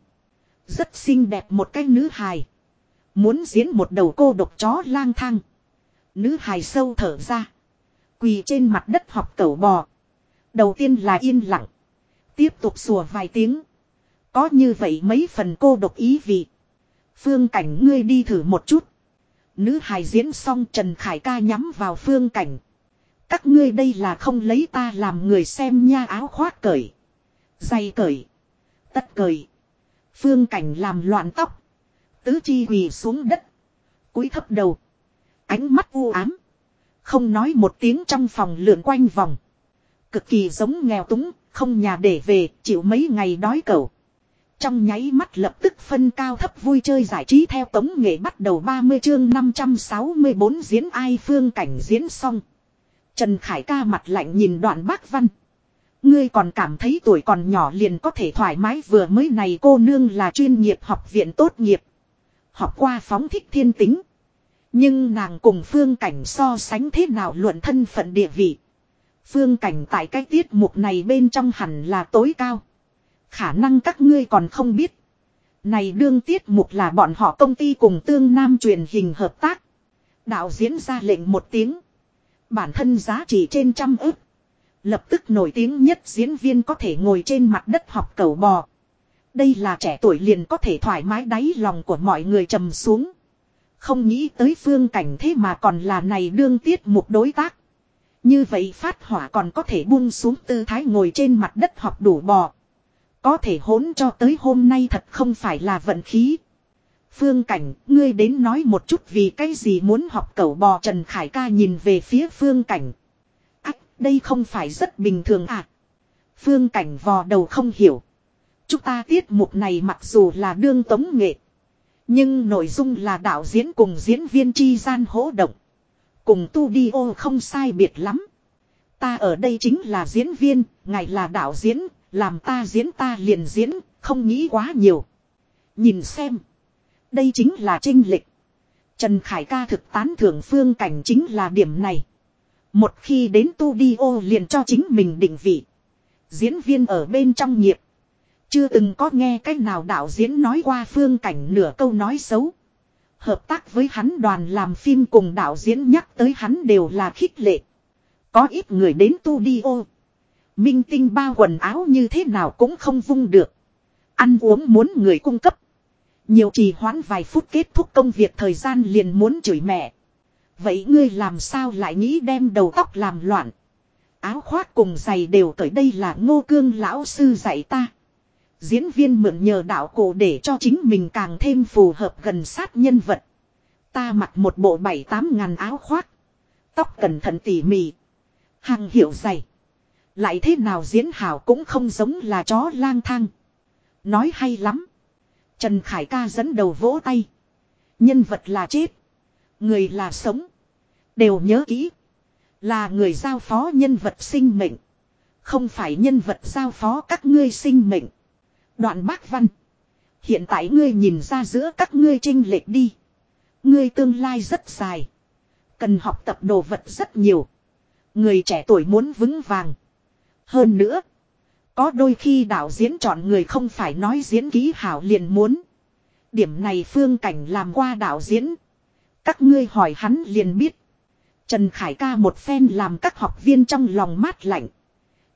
Rất xinh đẹp một cái nữ hài. Muốn diễn một đầu cô độc chó lang thang. Nữ hài sâu thở ra. Quỳ trên mặt đất học cẩu bò. Đầu tiên là yên lặng. Tiếp tục sủa vài tiếng. Có như vậy mấy phần cô độc ý vị. Phương cảnh ngươi đi thử một chút. Nữ hài diễn xong Trần Khải ca nhắm vào phương cảnh. Các ngươi đây là không lấy ta làm người xem nha áo khoác cởi. Dày cởi. Tất cởi. Phương cảnh làm loạn tóc. Tứ chi quỳ xuống đất. cúi thấp đầu. Ánh mắt u ám. Không nói một tiếng trong phòng lượn quanh vòng. Cực kỳ giống nghèo túng, không nhà để về, chịu mấy ngày đói cầu. Trong nháy mắt lập tức phân cao thấp vui chơi giải trí theo tống nghệ bắt đầu 30 chương 564 diễn ai phương cảnh diễn xong. Trần Khải ca mặt lạnh nhìn đoạn bác văn. Ngươi còn cảm thấy tuổi còn nhỏ liền có thể thoải mái vừa mới này cô nương là chuyên nghiệp học viện tốt nghiệp. Học qua phóng thích thiên tính. Nhưng nàng cùng phương cảnh so sánh thế nào luận thân phận địa vị. Phương cảnh tại cái tiết mục này bên trong hẳn là tối cao. Khả năng các ngươi còn không biết. Này đương tiết mục là bọn họ công ty cùng tương nam truyền hình hợp tác. Đạo diễn ra lệnh một tiếng. Bản thân giá trị trên trăm ức. Lập tức nổi tiếng nhất diễn viên có thể ngồi trên mặt đất học cầu bò. Đây là trẻ tuổi liền có thể thoải mái đáy lòng của mọi người trầm xuống. Không nghĩ tới phương cảnh thế mà còn là này đương tiết một đối tác. Như vậy phát hỏa còn có thể buông xuống tư thái ngồi trên mặt đất hoặc đủ bò. Có thể hỗn cho tới hôm nay thật không phải là vận khí. Phương Cảnh, ngươi đến nói một chút vì cái gì muốn học cẩu bò Trần Khải ca nhìn về phía Phương Cảnh. Ách, đây không phải rất bình thường à? Phương Cảnh vò đầu không hiểu. Chúng ta tiết mục này mặc dù là đương tống nghệ. Nhưng nội dung là đạo diễn cùng diễn viên chi gian hỗ động. Cùng tu đi ô không sai biệt lắm. Ta ở đây chính là diễn viên, ngài là đạo diễn, làm ta diễn ta liền diễn, không nghĩ quá nhiều. Nhìn xem. Đây chính là trinh lịch. Trần Khải ca thực tán thưởng phương cảnh chính là điểm này. Một khi đến tu đi ô liền cho chính mình định vị. Diễn viên ở bên trong nghiệp. Chưa từng có nghe cách nào đạo diễn nói qua phương cảnh nửa câu nói xấu. Hợp tác với hắn đoàn làm phim cùng đạo diễn nhắc tới hắn đều là khích lệ. Có ít người đến tu đi ô. Minh tinh bao quần áo như thế nào cũng không vung được. Ăn uống muốn người cung cấp. Nhiều trì hoãn vài phút kết thúc công việc thời gian liền muốn chửi mẹ. Vậy ngươi làm sao lại nghĩ đem đầu tóc làm loạn. Áo khoác cùng giày đều tới đây là ngô cương lão sư dạy ta. Diễn viên mượn nhờ đạo cổ để cho chính mình càng thêm phù hợp gần sát nhân vật. Ta mặc một bộ bảy tám ngàn áo khoác. Tóc cẩn thận tỉ mỉ. Hàng hiệu dày. Lại thế nào diễn hảo cũng không giống là chó lang thang. Nói hay lắm. Trần Khải ca dẫn đầu vỗ tay. Nhân vật là chết. Người là sống. Đều nhớ kỹ. Là người giao phó nhân vật sinh mệnh. Không phải nhân vật giao phó các ngươi sinh mệnh. Đoạn bác văn. Hiện tại ngươi nhìn ra giữa các ngươi trinh lệch đi. Ngươi tương lai rất dài. Cần học tập đồ vật rất nhiều. Người trẻ tuổi muốn vững vàng. Hơn nữa. Có đôi khi đạo diễn chọn người không phải nói diễn ký hảo liền muốn. Điểm này phương cảnh làm qua đạo diễn. Các ngươi hỏi hắn liền biết. Trần Khải ca một phen làm các học viên trong lòng mát lạnh.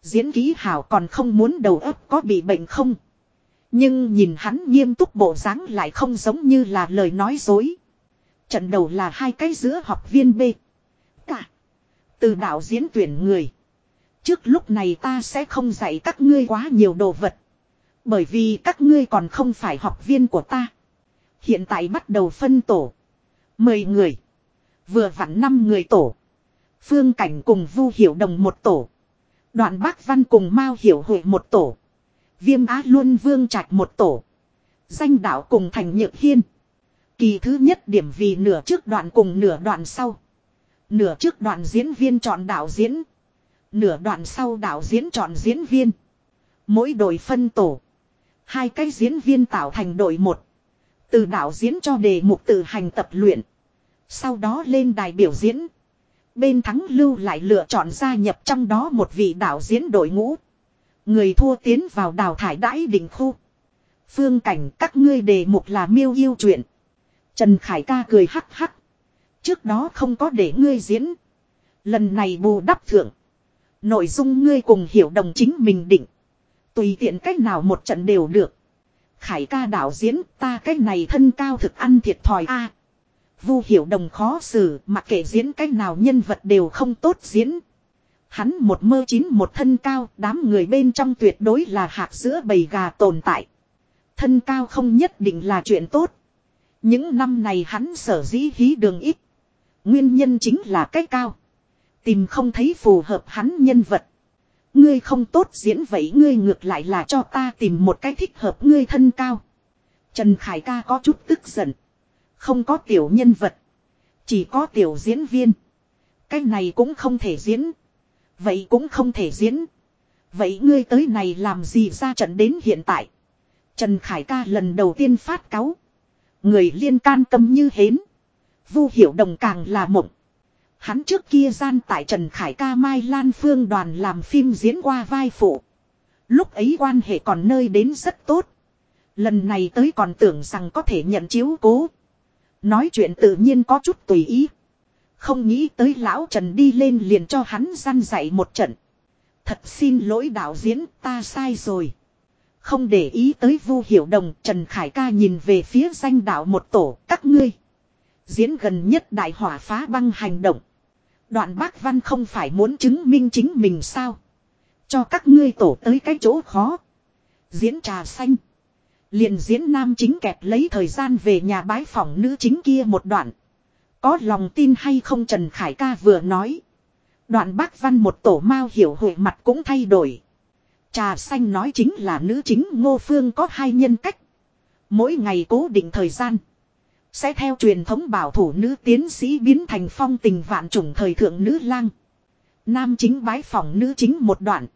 Diễn ký hảo còn không muốn đầu ấp có bị bệnh không. Nhưng nhìn hắn nghiêm túc bộ dáng lại không giống như là lời nói dối. Trận đầu là hai cái giữa học viên B. Cả. Từ đạo diễn tuyển người. Trước lúc này ta sẽ không dạy các ngươi quá nhiều đồ vật. Bởi vì các ngươi còn không phải học viên của ta. Hiện tại bắt đầu phân tổ. Mười người. Vừa vặn năm người tổ. Phương Cảnh cùng Vu Hiểu Đồng một tổ. Đoạn Bác Văn cùng Mao Hiểu Hội một tổ. Viêm Á Luân Vương Trạch một tổ. Danh đạo cùng Thành Nhược Hiên. Kỳ thứ nhất điểm vì nửa trước đoạn cùng nửa đoạn sau. Nửa trước đoạn diễn viên chọn đạo diễn. Nửa đoạn sau đạo diễn chọn diễn viên. Mỗi đội phân tổ. Hai cái diễn viên tạo thành đội một. Từ đạo diễn cho đề mục từ hành tập luyện. Sau đó lên đài biểu diễn. Bên thắng lưu lại lựa chọn gia nhập trong đó một vị đạo diễn đội ngũ. Người thua tiến vào đào thải đãi đỉnh khu. Phương cảnh các ngươi đề mục là miêu yêu chuyện. Trần Khải ca cười hắc hắc. Trước đó không có để ngươi diễn. Lần này bù đắp thượng. Nội dung ngươi cùng hiểu đồng chính mình định. Tùy tiện cách nào một trận đều được. Khải ca đạo diễn, ta cách này thân cao thực ăn thiệt thòi a. Vu hiểu đồng khó xử mặc kệ diễn cách nào nhân vật đều không tốt diễn. Hắn một mơ chín một thân cao, đám người bên trong tuyệt đối là hạt giữa bầy gà tồn tại. Thân cao không nhất định là chuyện tốt. Những năm này hắn sở dĩ hí đường ít. Nguyên nhân chính là cái cao. Tìm không thấy phù hợp hắn nhân vật. Ngươi không tốt diễn vậy ngươi ngược lại là cho ta tìm một cái thích hợp ngươi thân cao. Trần Khải ca có chút tức giận. Không có tiểu nhân vật. Chỉ có tiểu diễn viên. Cái này cũng không thể diễn. Vậy cũng không thể diễn. Vậy ngươi tới này làm gì ra trận đến hiện tại. Trần Khải ca lần đầu tiên phát cáu. Người liên can tâm như hến. Vu hiểu đồng càng là mộng. Hắn trước kia gian tại Trần Khải ca Mai Lan Phương đoàn làm phim diễn qua vai phụ. Lúc ấy quan hệ còn nơi đến rất tốt. Lần này tới còn tưởng rằng có thể nhận chiếu cố. Nói chuyện tự nhiên có chút tùy ý. Không nghĩ tới lão Trần đi lên liền cho hắn gian dạy một trận. Thật xin lỗi đạo diễn ta sai rồi. Không để ý tới Vu Hiểu Đồng, Trần Khải Ca nhìn về phía danh đạo một tổ, các ngươi. Diễn gần nhất đại hỏa phá băng hành động. Đoạn bác văn không phải muốn chứng minh chính mình sao. Cho các ngươi tổ tới cái chỗ khó. Diễn trà xanh. Liền diễn nam chính kẹp lấy thời gian về nhà bái phỏng nữ chính kia một đoạn. Có lòng tin hay không Trần Khải Ca vừa nói. Đoạn bác văn một tổ mau hiểu hội mặt cũng thay đổi. Trà xanh nói chính là nữ chính ngô phương có hai nhân cách. Mỗi ngày cố định thời gian. Sẽ theo truyền thống bảo thủ nữ tiến sĩ biến thành phong tình vạn trùng thời thượng nữ lang. Nam chính bái phỏng nữ chính một đoạn.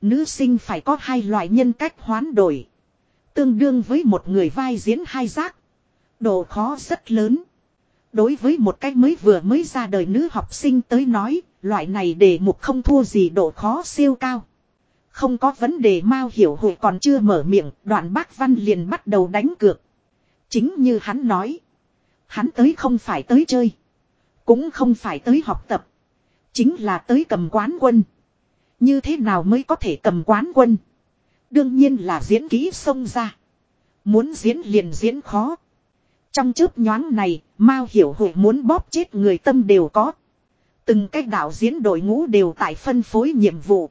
Nữ sinh phải có hai loại nhân cách hoán đổi. Tương đương với một người vai diễn hai giác. Độ khó rất lớn. Đối với một cách mới vừa mới ra đời nữ học sinh tới nói, loại này đề mục không thua gì độ khó siêu cao. Không có vấn đề Mao Hiểu Hội còn chưa mở miệng, đoạn bác văn liền bắt đầu đánh cược. Chính như hắn nói. Hắn tới không phải tới chơi. Cũng không phải tới học tập. Chính là tới cầm quán quân. Như thế nào mới có thể cầm quán quân? Đương nhiên là diễn kỹ xông ra. Muốn diễn liền diễn khó. Trong chớp nhoáng này, Mao Hiểu Hội muốn bóp chết người tâm đều có. Từng cách đạo diễn đội ngũ đều tại phân phối nhiệm vụ.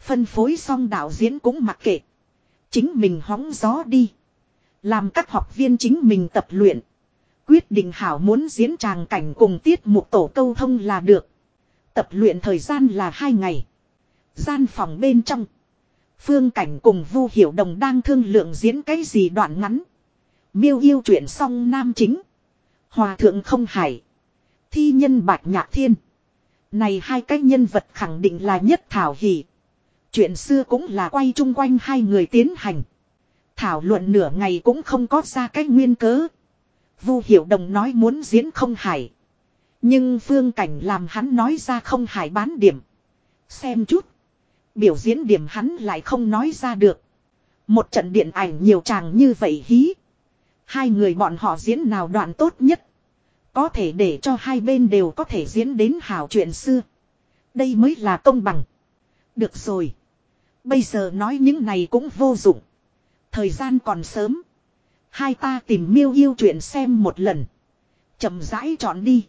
Phân phối xong đạo diễn cũng mặc kệ. Chính mình hóng gió đi. Làm các học viên chính mình tập luyện. Quyết định hảo muốn diễn tràng cảnh cùng tiết mục tổ câu thông là được. Tập luyện thời gian là hai ngày. Gian phòng bên trong. Phương Cảnh cùng Vu Hiểu Đồng đang thương lượng diễn cái gì đoạn ngắn. Miêu yêu chuyện xong nam chính. Hòa thượng không hải. Thi nhân bạch nhạc thiên. Này hai cái nhân vật khẳng định là nhất thảo hỷ. Chuyện xưa cũng là quay chung quanh hai người tiến hành. Thảo luận nửa ngày cũng không có ra cái nguyên cớ. Vu Hiểu Đồng nói muốn diễn không hải. Nhưng phương cảnh làm hắn nói ra không hải bán điểm. Xem chút. Biểu diễn điểm hắn lại không nói ra được. Một trận điện ảnh nhiều chàng như vậy hí. Hai người bọn họ diễn nào đoạn tốt nhất. Có thể để cho hai bên đều có thể diễn đến hảo chuyện xưa. Đây mới là công bằng. Được rồi. Bây giờ nói những này cũng vô dụng. Thời gian còn sớm. Hai ta tìm miêu yêu chuyện xem một lần. chậm rãi chọn đi.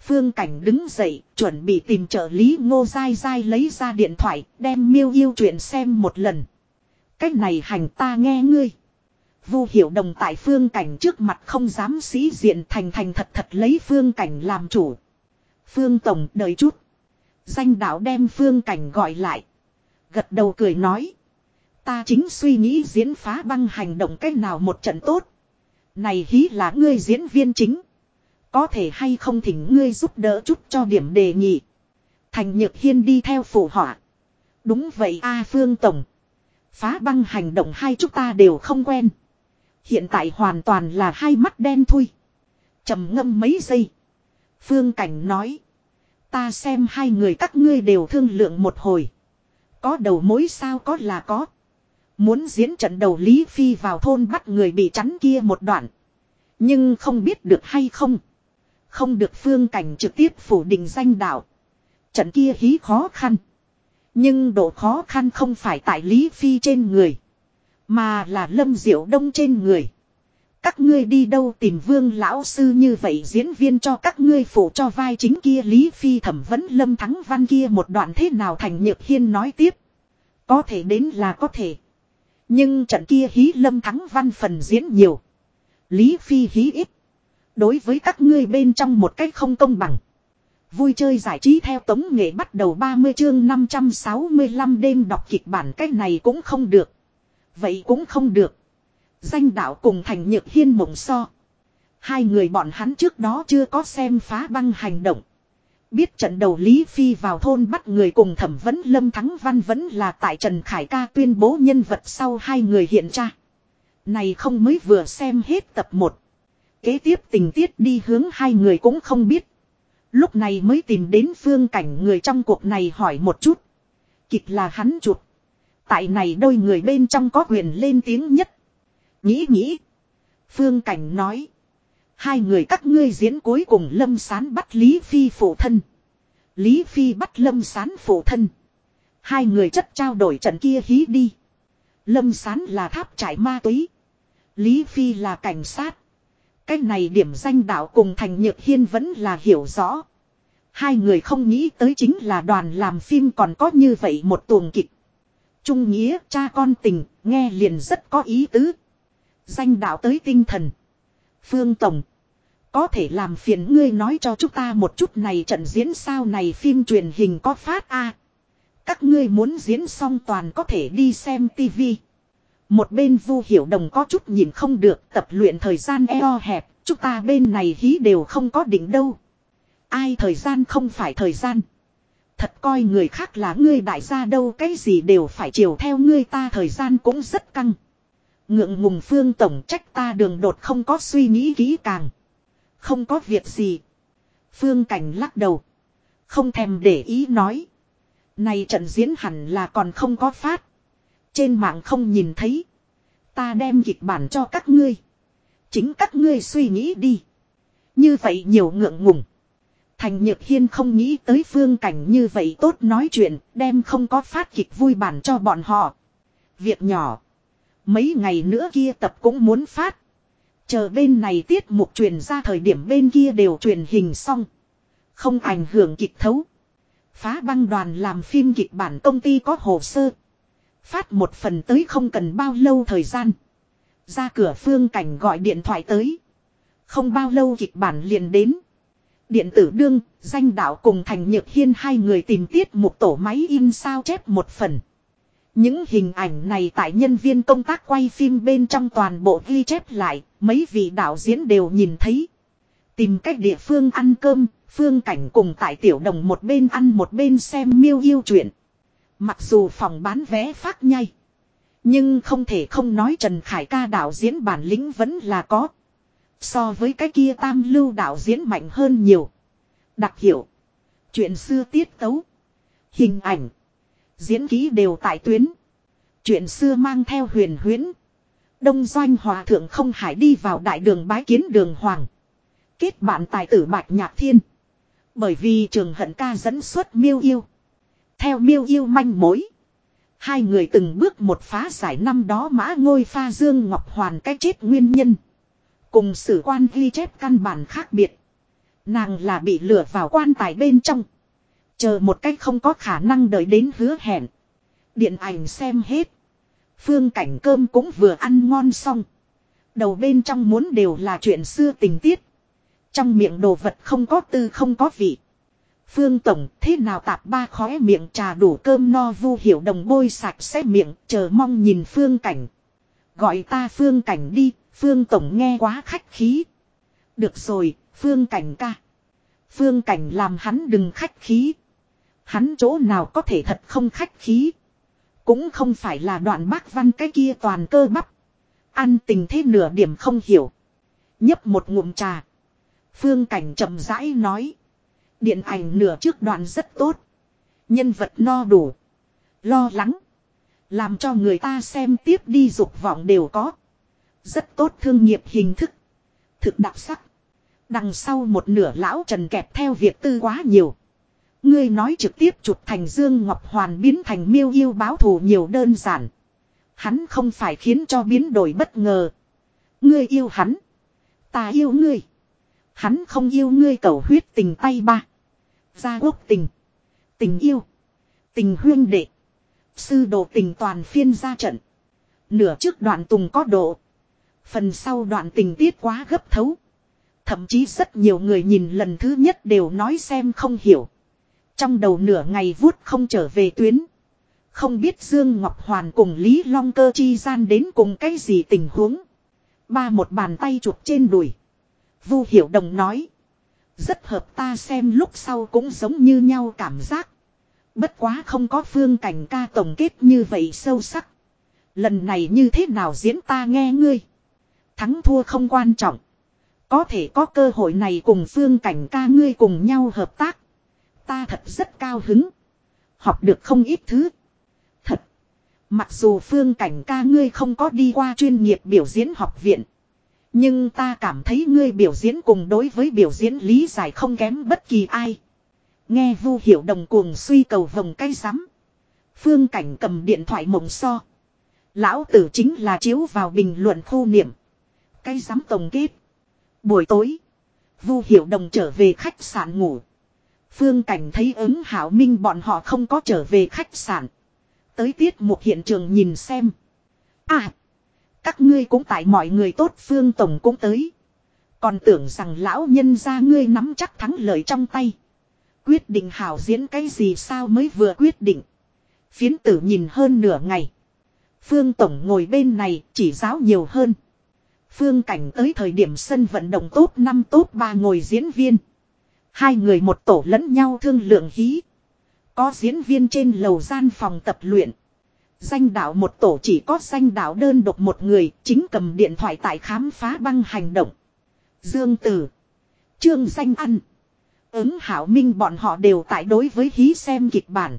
Phương Cảnh đứng dậy, chuẩn bị tìm trợ lý ngô dai dai lấy ra điện thoại, đem miêu yêu chuyện xem một lần. Cách này hành ta nghe ngươi. Vu hiểu đồng tại phương cảnh trước mặt không dám sĩ diện thành thành thật thật lấy phương cảnh làm chủ. Phương Tổng, đợi chút. Danh đạo đem phương cảnh gọi lại. Gật đầu cười nói. Ta chính suy nghĩ diễn phá băng hành động cách nào một trận tốt. Này hí là ngươi diễn viên chính. Có thể hay không thỉnh ngươi giúp đỡ chút cho điểm đề nghị. Thành Nhược Hiên đi theo phủ họa. Đúng vậy a à, Phương Tổng. Phá băng hành động hai chúng ta đều không quen. Hiện tại hoàn toàn là hai mắt đen thui. trầm ngâm mấy giây. Phương Cảnh nói. Ta xem hai người các ngươi đều thương lượng một hồi. Có đầu mối sao có là có. Muốn diễn trận đầu Lý Phi vào thôn bắt người bị chắn kia một đoạn. Nhưng không biết được hay không. Không được phương cảnh trực tiếp phủ định danh đạo. Trận kia hí khó khăn. Nhưng độ khó khăn không phải tại Lý Phi trên người. Mà là Lâm Diệu Đông trên người. Các ngươi đi đâu tìm vương lão sư như vậy diễn viên cho các ngươi phụ cho vai chính kia Lý Phi thẩm vấn Lâm Thắng Văn kia một đoạn thế nào thành nhược hiên nói tiếp. Có thể đến là có thể. Nhưng trận kia hí Lâm Thắng Văn phần diễn nhiều. Lý Phi hí ít. Đối với các ngươi bên trong một cách không công bằng. Vui chơi giải trí theo tống nghệ bắt đầu 30 chương 565 đêm đọc kịch bản cách này cũng không được. Vậy cũng không được. Danh đạo cùng thành nhược hiên mộng so. Hai người bọn hắn trước đó chưa có xem phá băng hành động. Biết trận đầu Lý Phi vào thôn bắt người cùng thẩm vấn Lâm Thắng Văn vẫn là tại Trần Khải ca tuyên bố nhân vật sau hai người hiện ra. Này không mới vừa xem hết tập 1. Kế tiếp tình tiết đi hướng hai người cũng không biết. Lúc này mới tìm đến phương cảnh người trong cuộc này hỏi một chút. Kịch là hắn chuột. Tại này đôi người bên trong có quyền lên tiếng nhất. Nghĩ nghĩ. Phương cảnh nói. Hai người các ngươi diễn cuối cùng lâm sán bắt Lý Phi phụ thân. Lý Phi bắt lâm sán phụ thân. Hai người chất trao đổi trận kia hí đi. Lâm sán là tháp trải ma túy. Lý Phi là cảnh sát. Cái này điểm danh đạo cùng Thành Nhược Hiên vẫn là hiểu rõ. Hai người không nghĩ tới chính là đoàn làm phim còn có như vậy một tuồng kịch. Trung nghĩa cha con tình, nghe liền rất có ý tứ. Danh đạo tới tinh thần. Phương Tổng. Có thể làm phiền ngươi nói cho chúng ta một chút này trận diễn sao này phim truyền hình có phát a Các ngươi muốn diễn xong toàn có thể đi xem tivi. Một bên vu hiểu đồng có chút nhìn không được tập luyện thời gian eo hẹp, chúng ta bên này hí đều không có định đâu. Ai thời gian không phải thời gian. Thật coi người khác là ngươi đại gia đâu, cái gì đều phải chiều theo ngươi ta, thời gian cũng rất căng. Ngượng ngùng phương tổng trách ta đường đột không có suy nghĩ kỹ càng. Không có việc gì. Phương cảnh lắc đầu. Không thèm để ý nói. Này trận diễn hẳn là còn không có phát. Trên mạng không nhìn thấy. Ta đem kịch bản cho các ngươi. Chính các ngươi suy nghĩ đi. Như vậy nhiều ngượng ngùng. Thành Nhược Hiên không nghĩ tới phương cảnh như vậy tốt nói chuyện, đem không có phát kịch vui bản cho bọn họ. Việc nhỏ. Mấy ngày nữa kia tập cũng muốn phát. Chờ bên này tiết mục truyền ra thời điểm bên kia đều truyền hình xong. Không ảnh hưởng kịch thấu. Phá băng đoàn làm phim kịch bản công ty có hồ sơ. Phát một phần tới không cần bao lâu thời gian. Ra cửa phương cảnh gọi điện thoại tới. Không bao lâu kịch bản liền đến. Điện tử đương, danh đạo cùng thành nhược hiên hai người tìm tiết một tổ máy in sao chép một phần. Những hình ảnh này tại nhân viên công tác quay phim bên trong toàn bộ ghi chép lại, mấy vị đạo diễn đều nhìn thấy. Tìm cách địa phương ăn cơm, phương cảnh cùng tại tiểu đồng một bên ăn một bên xem miêu yêu chuyện. Mặc dù phòng bán vé phát nhai. Nhưng không thể không nói Trần Khải ca đạo diễn bản lĩnh vẫn là có. So với cái kia tam lưu đạo diễn mạnh hơn nhiều. Đặc hiệu. Chuyện xưa tiết tấu. Hình ảnh. Diễn ký đều tại tuyến. Chuyện xưa mang theo huyền huyễn. Đông doanh hòa thượng không hải đi vào đại đường bái kiến đường hoàng. Kết bạn tài tử bạch nhạc thiên. Bởi vì trường hận ca dẫn xuất miêu yêu. Theo miêu yêu manh mối. Hai người từng bước một phá giải năm đó mã ngôi pha dương ngọc hoàn cái chết nguyên nhân. Cùng sử quan ghi chép căn bản khác biệt. Nàng là bị lừa vào quan tài bên trong. Chờ một cách không có khả năng đợi đến hứa hẹn. Điện ảnh xem hết. Phương cảnh cơm cũng vừa ăn ngon xong. Đầu bên trong muốn đều là chuyện xưa tình tiết. Trong miệng đồ vật không có tư không có vị. Phương Tổng thế nào tạp ba khóe miệng trà đủ cơm no vu hiểu đồng bôi sạch sẽ miệng chờ mong nhìn Phương Cảnh. Gọi ta Phương Cảnh đi, Phương Tổng nghe quá khách khí. Được rồi, Phương Cảnh ca. Phương Cảnh làm hắn đừng khách khí. Hắn chỗ nào có thể thật không khách khí. Cũng không phải là đoạn bác văn cái kia toàn cơ bắp. Ăn tình thế nửa điểm không hiểu. Nhấp một ngụm trà. Phương Cảnh chậm rãi nói. Điện ảnh nửa trước đoạn rất tốt. Nhân vật no đủ. Lo lắng. Làm cho người ta xem tiếp đi dục vọng đều có. Rất tốt thương nghiệp hình thức. Thực đặc sắc. Đằng sau một nửa lão trần kẹp theo việc tư quá nhiều. Ngươi nói trực tiếp chụp thành Dương Ngọc Hoàn biến thành miêu yêu báo thù nhiều đơn giản. Hắn không phải khiến cho biến đổi bất ngờ. Ngươi yêu hắn. Ta yêu ngươi. Hắn không yêu ngươi cầu huyết tình tay ba. Gia quốc tình. Tình yêu. Tình huyên đệ. Sư đồ tình toàn phiên ra trận. Nửa trước đoạn tùng có độ. Phần sau đoạn tình tiết quá gấp thấu. Thậm chí rất nhiều người nhìn lần thứ nhất đều nói xem không hiểu. Trong đầu nửa ngày vuốt không trở về tuyến. Không biết Dương Ngọc Hoàn cùng Lý Long Cơ chi gian đến cùng cái gì tình huống. Ba một bàn tay chụp trên đùi. Vu Hiểu Đồng nói. Rất hợp ta xem lúc sau cũng giống như nhau cảm giác. Bất quá không có phương cảnh ca tổng kết như vậy sâu sắc. Lần này như thế nào diễn ta nghe ngươi. Thắng thua không quan trọng. Có thể có cơ hội này cùng phương cảnh ca ngươi cùng nhau hợp tác. Ta thật rất cao hứng. Học được không ít thứ. Thật. Mặc dù phương cảnh ca ngươi không có đi qua chuyên nghiệp biểu diễn học viện. Nhưng ta cảm thấy ngươi biểu diễn cùng đối với biểu diễn lý giải không kém bất kỳ ai. Nghe vu hiểu đồng cuồng suy cầu vòng cây rắm. Phương cảnh cầm điện thoại mộng so. Lão tử chính là chiếu vào bình luận khu niệm cái dám tổng kết. Buổi tối. Vu hiểu đồng trở về khách sạn ngủ. Phương cảnh thấy ứng hảo minh bọn họ không có trở về khách sạn. Tới tiết một hiện trường nhìn xem. À. Các ngươi cũng tại mọi người tốt, phương tổng cũng tới. Còn tưởng rằng lão nhân ra ngươi nắm chắc thắng lợi trong tay. Quyết định hảo diễn cái gì sao mới vừa quyết định. Phiến tử nhìn hơn nửa ngày. Phương Tổng ngồi bên này chỉ giáo nhiều hơn. Phương Cảnh tới thời điểm sân vận động tốt năm tốt ba ngồi diễn viên. Hai người một tổ lẫn nhau thương lượng hí. Có diễn viên trên lầu gian phòng tập luyện. Danh đạo một tổ chỉ có danh đạo đơn độc một người, chính cầm điện thoại tại khám phá băng hành động. Dương Tử. Trương Danh Ăn. Ứng hảo minh bọn họ đều tại đối với hí xem kịch bản.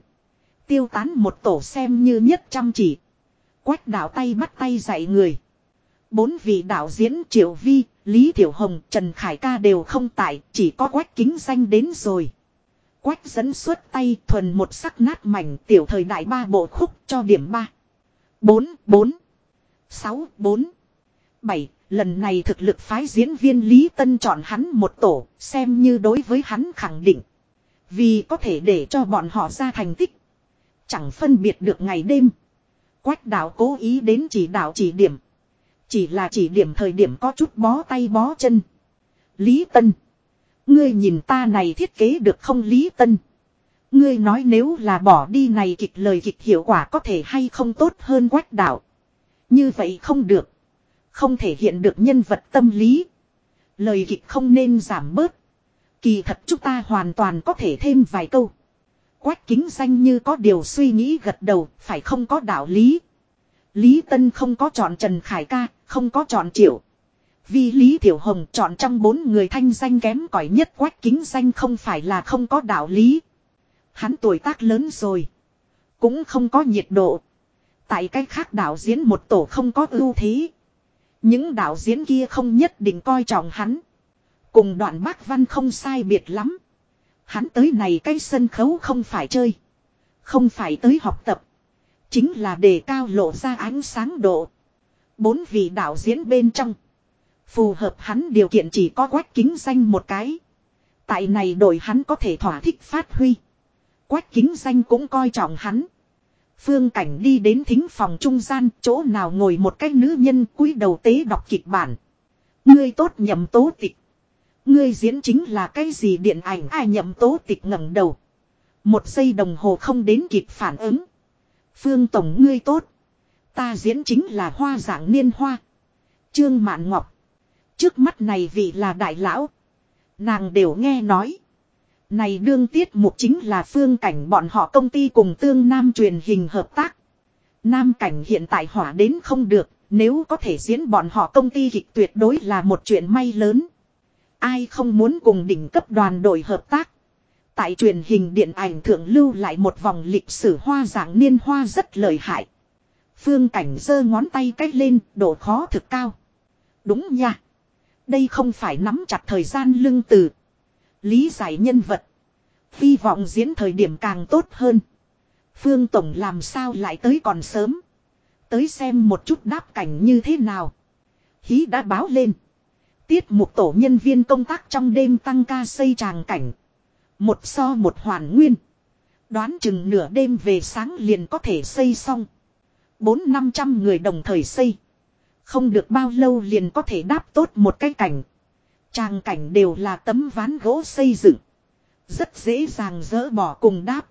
Tiêu tán một tổ xem như nhất chăm chỉ. Quách đạo tay bắt tay dạy người. Bốn vị đạo diễn Triệu Vi, Lý Tiểu Hồng, Trần Khải Ca đều không tại, chỉ có quách kính danh đến rồi. Quách dẫn suốt tay thuần một sắc nát mảnh tiểu thời đại ba bộ khúc cho điểm ba bốn bốn sáu bốn bảy lần này thực lực phái diễn viên Lý Tân chọn hắn một tổ, xem như đối với hắn khẳng định. Vì có thể để cho bọn họ ra thành tích. Chẳng phân biệt được ngày đêm. Quách đạo cố ý đến chỉ đạo chỉ điểm. Chỉ là chỉ điểm thời điểm có chút bó tay bó chân. Lý Tân. Ngươi nhìn ta này thiết kế được không Lý Tân. Ngươi nói nếu là bỏ đi này kịch lời kịch hiệu quả có thể hay không tốt hơn quách đạo. Như vậy không được. Không thể hiện được nhân vật tâm lý. Lời kịch không nên giảm bớt. Kỳ thật chúng ta hoàn toàn có thể thêm vài câu. Quách kính danh như có điều suy nghĩ gật đầu, phải không có đạo lý. Lý Tân không có chọn Trần Khải Ca, không có chọn Triệu. Vì Lý Tiểu Hồng chọn trong bốn người thanh danh kém cỏi nhất quách kính danh không phải là không có đạo lý. Hắn tuổi tác lớn rồi. Cũng không có nhiệt độ. Tại cách khác đạo diễn một tổ không có ưu thế. Những đạo diễn kia không nhất định coi trọng hắn. Cùng đoạn bác văn không sai biệt lắm. Hắn tới này cái sân khấu không phải chơi. Không phải tới học tập. Chính là để cao lộ ra ánh sáng độ. Bốn vị đạo diễn bên trong. Phù hợp hắn điều kiện chỉ có quách kính danh một cái. Tại này đổi hắn có thể thỏa thích phát huy. Quách kính danh cũng coi trọng hắn. Phương cảnh đi đến thính phòng trung gian, chỗ nào ngồi một cái nữ nhân cúi đầu tế đọc kịch bản. Ngươi tốt nhậm tố tịch. Ngươi diễn chính là cái gì điện ảnh ai nhậm tố tịch ngẩng đầu. Một giây đồng hồ không đến kịp phản ứng. Phương Tổng ngươi tốt. Ta diễn chính là hoa dạng niên hoa. Trương Mạn Ngọc. Trước mắt này vị là đại lão. Nàng đều nghe nói. Này đương tiết mục chính là phương cảnh bọn họ công ty cùng tương nam truyền hình hợp tác. Nam cảnh hiện tại hỏa đến không được, nếu có thể diễn bọn họ công ty kịch tuyệt đối là một chuyện may lớn. Ai không muốn cùng đỉnh cấp đoàn đội hợp tác. Tại truyền hình điện ảnh thượng lưu lại một vòng lịch sử hoa dạng niên hoa rất lợi hại. Phương cảnh giơ ngón tay cách lên, độ khó thực cao. Đúng nha. Đây không phải nắm chặt thời gian lưng từ. Lý giải nhân vật. Hy vọng diễn thời điểm càng tốt hơn. Phương Tổng làm sao lại tới còn sớm. Tới xem một chút đáp cảnh như thế nào. Hí đã báo lên. Tiết mục tổ nhân viên công tác trong đêm tăng ca xây tràng cảnh. Một so một hoàn nguyên. Đoán chừng nửa đêm về sáng liền có thể xây xong. Bốn năm trăm người đồng thời xây. Không được bao lâu liền có thể đáp tốt một cái cảnh. Tràng cảnh đều là tấm ván gỗ xây dựng. Rất dễ dàng dỡ bỏ cùng đáp.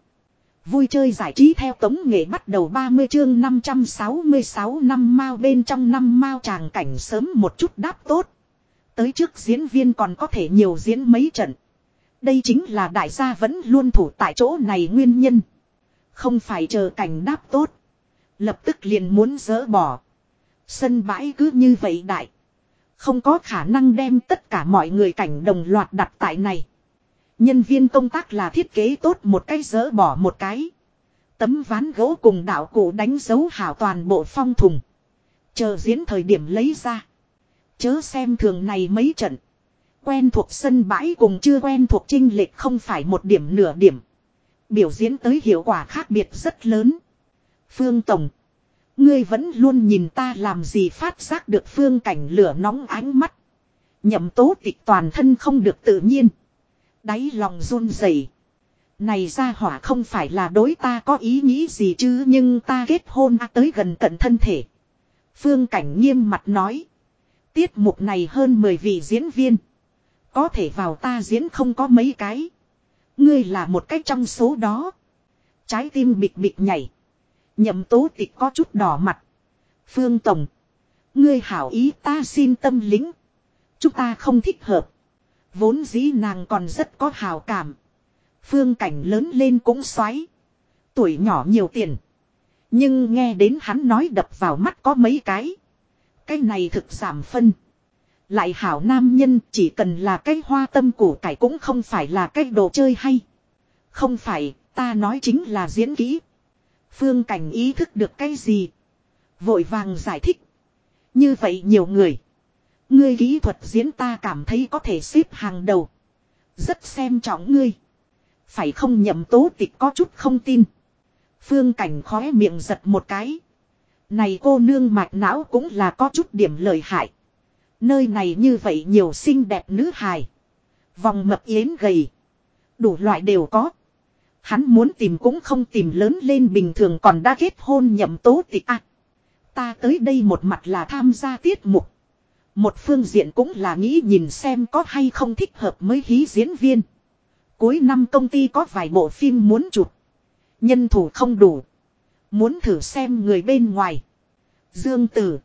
Vui chơi giải trí theo tống nghệ bắt đầu 30 chương 566 năm mao bên trong năm mao tràng cảnh sớm một chút đáp tốt. Tới trước diễn viên còn có thể nhiều diễn mấy trận. Đây chính là đại gia vẫn luôn thủ tại chỗ này nguyên nhân. Không phải chờ cảnh đáp tốt. Lập tức liền muốn dỡ bỏ. Sân bãi cứ như vậy đại. Không có khả năng đem tất cả mọi người cảnh đồng loạt đặt tại này. Nhân viên công tác là thiết kế tốt một cái dỡ bỏ một cái. Tấm ván gỗ cùng đạo cụ đánh dấu hảo toàn bộ phong thùng. Chờ diễn thời điểm lấy ra. Chớ xem thường này mấy trận. Quen thuộc sân bãi cùng chưa quen thuộc trinh lệch không phải một điểm nửa điểm. Biểu diễn tới hiệu quả khác biệt rất lớn. Phương Tổng. Ngươi vẫn luôn nhìn ta làm gì phát giác được phương cảnh lửa nóng ánh mắt. Nhậm tố tịch toàn thân không được tự nhiên. Đáy lòng run rẩy. Này ra hỏa không phải là đối ta có ý nghĩ gì chứ nhưng ta kết hôn à tới gần cận thân thể. Phương cảnh nghiêm mặt nói. Tiết mục này hơn 10 vị diễn viên. Có thể vào ta diễn không có mấy cái. Ngươi là một cách trong số đó. Trái tim bịch bịch nhảy. Nhậm tố tịch có chút đỏ mặt. Phương Tổng. Ngươi hảo ý ta xin tâm lính. Chúng ta không thích hợp. Vốn dĩ nàng còn rất có hào cảm. Phương cảnh lớn lên cũng xoáy. Tuổi nhỏ nhiều tiền. Nhưng nghe đến hắn nói đập vào mắt có mấy cái. Cái này thực giảm phân. Lại hảo nam nhân chỉ cần là cái hoa tâm củ cải cũng không phải là cái đồ chơi hay. Không phải, ta nói chính là diễn kỹ. Phương Cảnh ý thức được cái gì? Vội vàng giải thích. Như vậy nhiều người. Ngươi kỹ thuật diễn ta cảm thấy có thể xếp hàng đầu. Rất xem trọng ngươi. Phải không nhậm tố tịch có chút không tin. Phương Cảnh khóe miệng giật một cái. Này cô nương mạch não cũng là có chút điểm lợi hại. Nơi này như vậy nhiều xinh đẹp nữ hài. Vòng mập yến gầy. Đủ loại đều có. Hắn muốn tìm cũng không tìm lớn lên bình thường còn đã kết hôn nhậm tố tịch à. Ta tới đây một mặt là tham gia tiết mục. Một phương diện cũng là nghĩ nhìn xem có hay không thích hợp mới hí diễn viên. Cuối năm công ty có vài bộ phim muốn chụp. Nhân thủ không đủ. Muốn thử xem người bên ngoài. Dương Tử.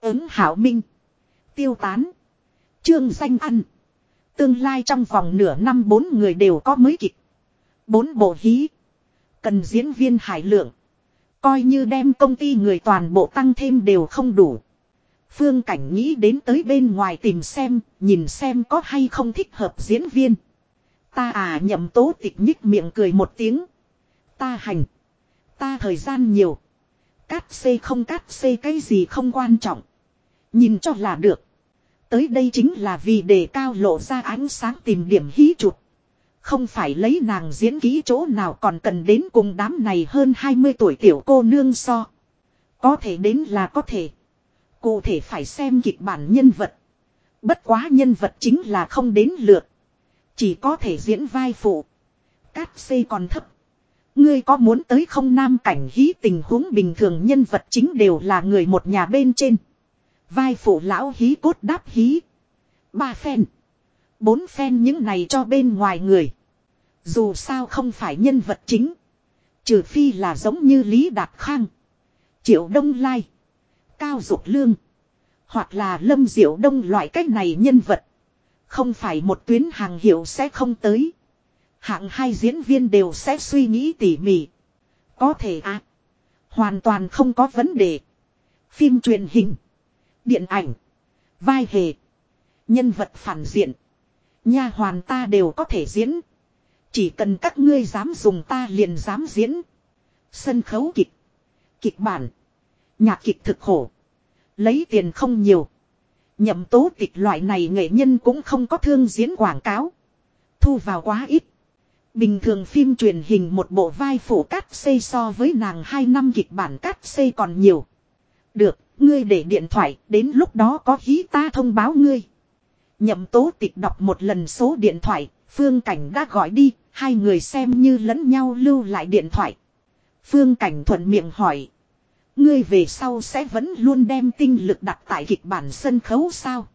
Ứng Hảo Minh. Tiêu Tán. Trương Danh Ăn. Tương lai trong vòng nửa năm bốn người đều có mới kịch. Bốn bộ hí. Cần diễn viên hải lượng. Coi như đem công ty người toàn bộ tăng thêm đều không đủ. Phương Cảnh nghĩ đến tới bên ngoài tìm xem, nhìn xem có hay không thích hợp diễn viên. Ta à nhậm tố tịch nhích miệng cười một tiếng. Ta hành. Ta thời gian nhiều. Cát xê không cát xê cái gì không quan trọng. Nhìn cho là được. Tới đây chính là vì để cao lộ ra ánh sáng tìm điểm hí chụp. Không phải lấy nàng diễn kỹ chỗ nào còn cần đến cùng đám này hơn 20 tuổi tiểu cô nương so. Có thể đến là có thể. Cụ thể phải xem kịch bản nhân vật. Bất quá nhân vật chính là không đến lượt. Chỉ có thể diễn vai phụ. Cát xê còn thấp. Ngươi có muốn tới không nam cảnh hí tình huống bình thường nhân vật chính đều là người một nhà bên trên. Vai phụ lão hí cốt đáp hí. Ba phen. Bốn phen những này cho bên ngoài người. Dù sao không phải nhân vật chính. Trừ phi là giống như Lý Đạt Khang. Triệu Đông Lai. Cao Dục Lương. Hoặc là Lâm Diệu Đông loại cách này nhân vật. Không phải một tuyến hàng hiệu sẽ không tới. Hạng hai diễn viên đều sẽ suy nghĩ tỉ mỉ. Có thể à. Hoàn toàn không có vấn đề. Phim truyền hình. Điện ảnh. Vai hề. Nhân vật phản diện. Nha hoàn ta đều có thể diễn. Chỉ cần các ngươi dám dùng ta liền dám diễn. Sân khấu kịch. Kịch bản. Nhạc kịch thực khổ. Lấy tiền không nhiều. Nhậm tố tịch loại này nghệ nhân cũng không có thương diễn quảng cáo. Thu vào quá ít. Bình thường phim truyền hình một bộ vai phủ cắt xây so với nàng hai năm kịch bản cắt xây còn nhiều. Được, ngươi để điện thoại, đến lúc đó có hí ta thông báo ngươi. Nhậm tố tịch đọc một lần số điện thoại, Phương Cảnh đã gọi đi, hai người xem như lẫn nhau lưu lại điện thoại. Phương Cảnh thuận miệng hỏi. Ngươi về sau sẽ vẫn luôn đem tinh lực đặt tại kịch bản sân khấu sao?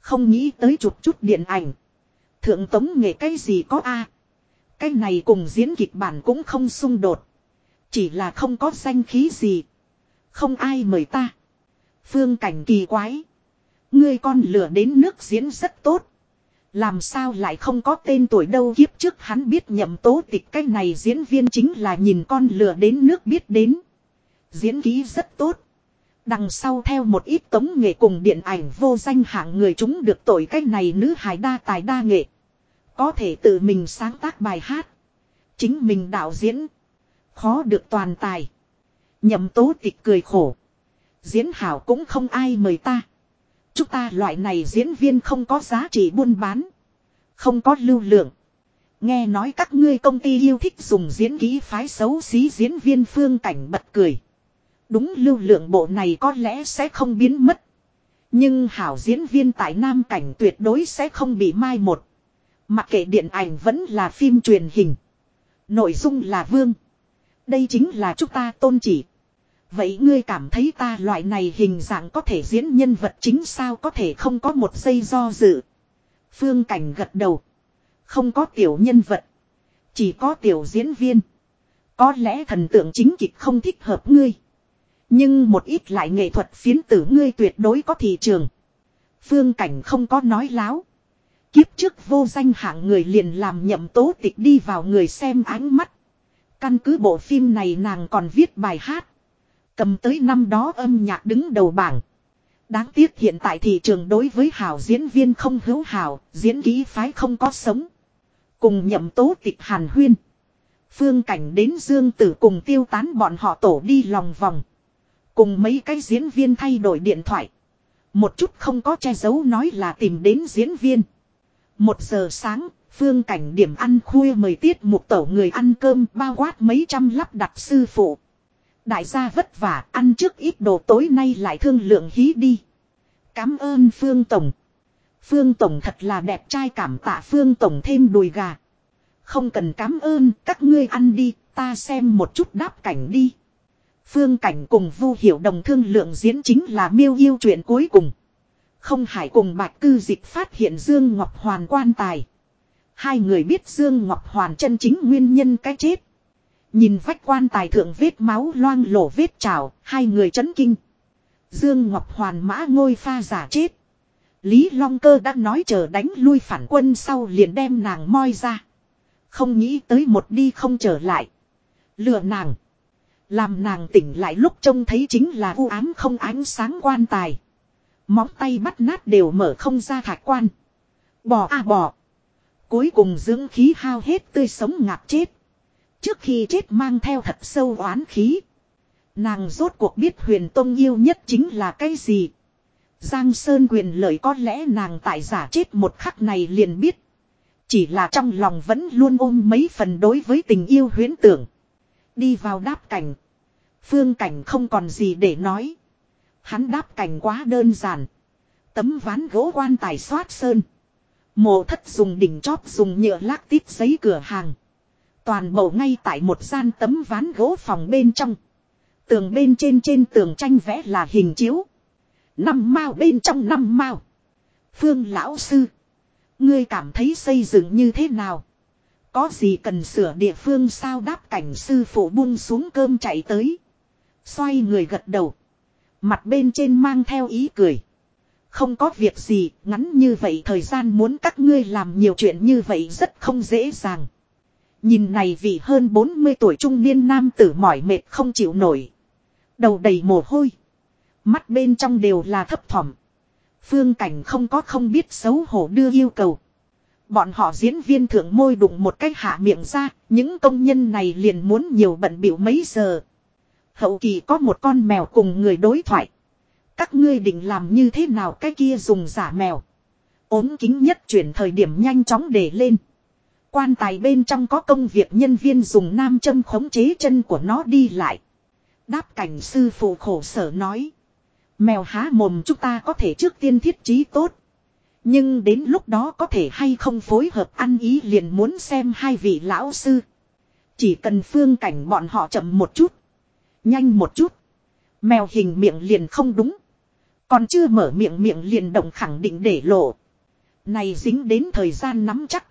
Không nghĩ tới chụp chút điện ảnh. Thượng tống nghề cái gì có a? Cái này cùng diễn kịch bản cũng không xung đột. Chỉ là không có danh khí gì. Không ai mời ta. Phương cảnh kỳ quái. Ngươi con lửa đến nước diễn rất tốt. Làm sao lại không có tên tuổi đâu kiếp trước hắn biết nhậm tố tịch cái này diễn viên chính là nhìn con lửa đến nước biết đến. Diễn ký rất tốt. Đằng sau theo một ít tống nghệ cùng điện ảnh vô danh hạng người chúng được tội cái này nữ hài đa tài đa nghệ. Có thể tự mình sáng tác bài hát. Chính mình đạo diễn. Khó được toàn tài. Nhậm tố tịch cười khổ. Diễn hảo cũng không ai mời ta. Chúng ta loại này diễn viên không có giá trị buôn bán. Không có lưu lượng. Nghe nói các ngươi công ty yêu thích dùng diễn ký phái xấu xí diễn viên phương cảnh bật cười. Đúng lưu lượng bộ này có lẽ sẽ không biến mất. Nhưng hảo diễn viên tại Nam Cảnh tuyệt đối sẽ không bị mai một. Mặc kệ điện ảnh vẫn là phim truyền hình. Nội dung là vương. Đây chính là chúng ta tôn chỉ. Vậy ngươi cảm thấy ta loại này hình dạng có thể diễn nhân vật chính sao có thể không có một giây do dự. Phương Cảnh gật đầu. Không có tiểu nhân vật. Chỉ có tiểu diễn viên. Có lẽ thần tượng chính kịch không thích hợp ngươi. Nhưng một ít lại nghệ thuật phiến tử ngươi tuyệt đối có thị trường. Phương Cảnh không có nói láo. Kiếp trước vô danh hạng người liền làm nhậm tố tịch đi vào người xem ánh mắt. Căn cứ bộ phim này nàng còn viết bài hát. Cầm tới năm đó âm nhạc đứng đầu bảng. Đáng tiếc hiện tại thị trường đối với hảo diễn viên không hữu hảo, diễn ký phái không có sống. Cùng nhậm tố tịch hàn huyên. Phương cảnh đến dương tử cùng tiêu tán bọn họ tổ đi lòng vòng. Cùng mấy cái diễn viên thay đổi điện thoại. Một chút không có che giấu nói là tìm đến diễn viên. Một giờ sáng, phương cảnh điểm ăn khuya mời tiết một tổ người ăn cơm bao quát mấy trăm lắp đặt sư phụ. Đại gia vất vả, ăn trước ít đồ tối nay lại thương lượng hí đi. Cám ơn Phương Tổng. Phương Tổng thật là đẹp trai cảm tạ Phương Tổng thêm đùi gà. Không cần cám ơn, các ngươi ăn đi, ta xem một chút đáp cảnh đi. Phương Cảnh cùng Vu Hiểu Đồng thương lượng diễn chính là miêu yêu chuyện cuối cùng. Không hải cùng bạch cư dịch phát hiện Dương Ngọc Hoàn quan tài. Hai người biết Dương Ngọc Hoàn chân chính nguyên nhân cái chết. Nhìn vách quan tài thượng vết máu loang lổ vết trào, hai người chấn kinh. Dương Ngọc Hoàn mã ngôi pha giả chết. Lý Long Cơ đã nói chờ đánh lui phản quân sau liền đem nàng moi ra. Không nghĩ tới một đi không trở lại. Lừa nàng. Làm nàng tỉnh lại lúc trông thấy chính là u ám không ánh sáng quan tài. Móng tay bắt nát đều mở không ra thạch quan. Bò a à bò. Cuối cùng dưỡng khí hao hết tươi sống ngạt chết. Trước khi chết mang theo thật sâu oán khí. Nàng rốt cuộc biết huyền tông yêu nhất chính là cái gì. Giang Sơn quyền lợi có lẽ nàng tại giả chết một khắc này liền biết. Chỉ là trong lòng vẫn luôn ôm mấy phần đối với tình yêu huyến tưởng. Đi vào đáp cảnh. Phương cảnh không còn gì để nói. Hắn đáp cảnh quá đơn giản. Tấm ván gỗ quan tài xoát sơn. Mộ thất dùng đỉnh chóp dùng nhựa lác tít giấy cửa hàng. Toàn bộ ngay tại một gian tấm ván gỗ phòng bên trong. Tường bên trên trên tường tranh vẽ là hình chiếu. Năm mao bên trong năm mao. Phương lão sư. Ngươi cảm thấy xây dựng như thế nào? Có gì cần sửa địa phương sao đáp cảnh sư phụ buông xuống cơm chạy tới. Xoay người gật đầu. Mặt bên trên mang theo ý cười. Không có việc gì, ngắn như vậy thời gian muốn các ngươi làm nhiều chuyện như vậy rất không dễ dàng. Nhìn này vị hơn 40 tuổi trung niên nam tử mỏi mệt không chịu nổi. Đầu đầy mồ hôi. Mắt bên trong đều là thấp thỏm. Phương cảnh không có không biết xấu hổ đưa yêu cầu. Bọn họ diễn viên thượng môi đụng một cách hạ miệng ra, những công nhân này liền muốn nhiều bận biểu mấy giờ. Hậu kỳ có một con mèo cùng người đối thoại. Các ngươi định làm như thế nào cái kia dùng giả mèo. ốm kính nhất chuyển thời điểm nhanh chóng để lên. Quan tài bên trong có công việc nhân viên dùng nam châm khống chế chân của nó đi lại. Đáp cảnh sư phụ khổ sở nói. Mèo há mồm chúng ta có thể trước tiên thiết trí tốt. Nhưng đến lúc đó có thể hay không phối hợp ăn ý liền muốn xem hai vị lão sư. Chỉ cần phương cảnh bọn họ chậm một chút. Nhanh một chút. Mèo hình miệng liền không đúng. Còn chưa mở miệng miệng liền động khẳng định để lộ. Này dính đến thời gian nắm chắc.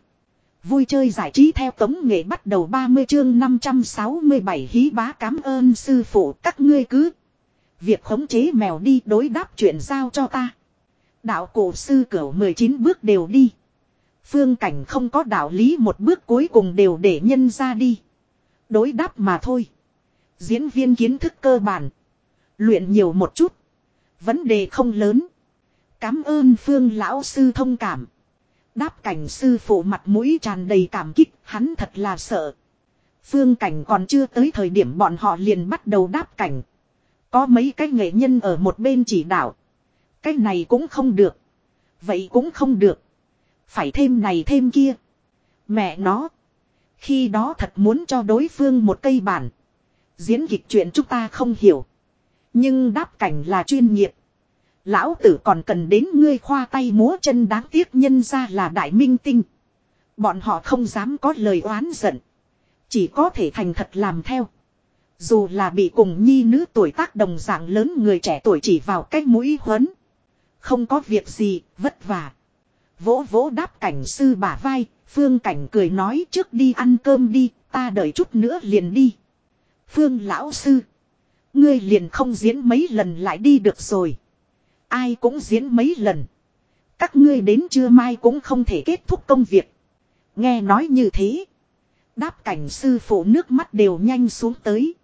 Vui chơi giải trí theo tống nghệ bắt đầu 30 chương 567 hí bá cám ơn sư phụ, các ngươi cứ. Việc khống chế mèo đi, đối đáp chuyện giao cho ta. Đạo cổ sư cửu 19 bước đều đi. Phương cảnh không có đạo lý, một bước cuối cùng đều để nhân ra đi. Đối đáp mà thôi. Diễn viên kiến thức cơ bản. Luyện nhiều một chút. Vấn đề không lớn. Cám ơn phương lão sư thông cảm. Đáp cảnh sư phụ mặt mũi tràn đầy cảm kích, hắn thật là sợ. Phương cảnh còn chưa tới thời điểm bọn họ liền bắt đầu đáp cảnh. Có mấy cái nghệ nhân ở một bên chỉ đạo. Cái này cũng không được. Vậy cũng không được. Phải thêm này thêm kia. Mẹ nó. Khi đó thật muốn cho đối phương một cây bản. Diễn kịch chuyện chúng ta không hiểu. Nhưng đáp cảnh là chuyên nghiệp. Lão tử còn cần đến ngươi khoa tay múa chân đáng tiếc nhân ra là đại minh tinh. Bọn họ không dám có lời oán giận. Chỉ có thể thành thật làm theo. Dù là bị cùng nhi nữ tuổi tác đồng dạng lớn người trẻ tuổi chỉ vào cái mũi huấn. Không có việc gì, vất vả. Vỗ vỗ đáp cảnh sư bả vai, phương cảnh cười nói trước đi ăn cơm đi, ta đợi chút nữa liền đi. Phương lão sư. Ngươi liền không diễn mấy lần lại đi được rồi. Ai cũng diễn mấy lần. Các ngươi đến trưa mai cũng không thể kết thúc công việc. Nghe nói như thế. Đáp cảnh sư phụ nước mắt đều nhanh xuống tới.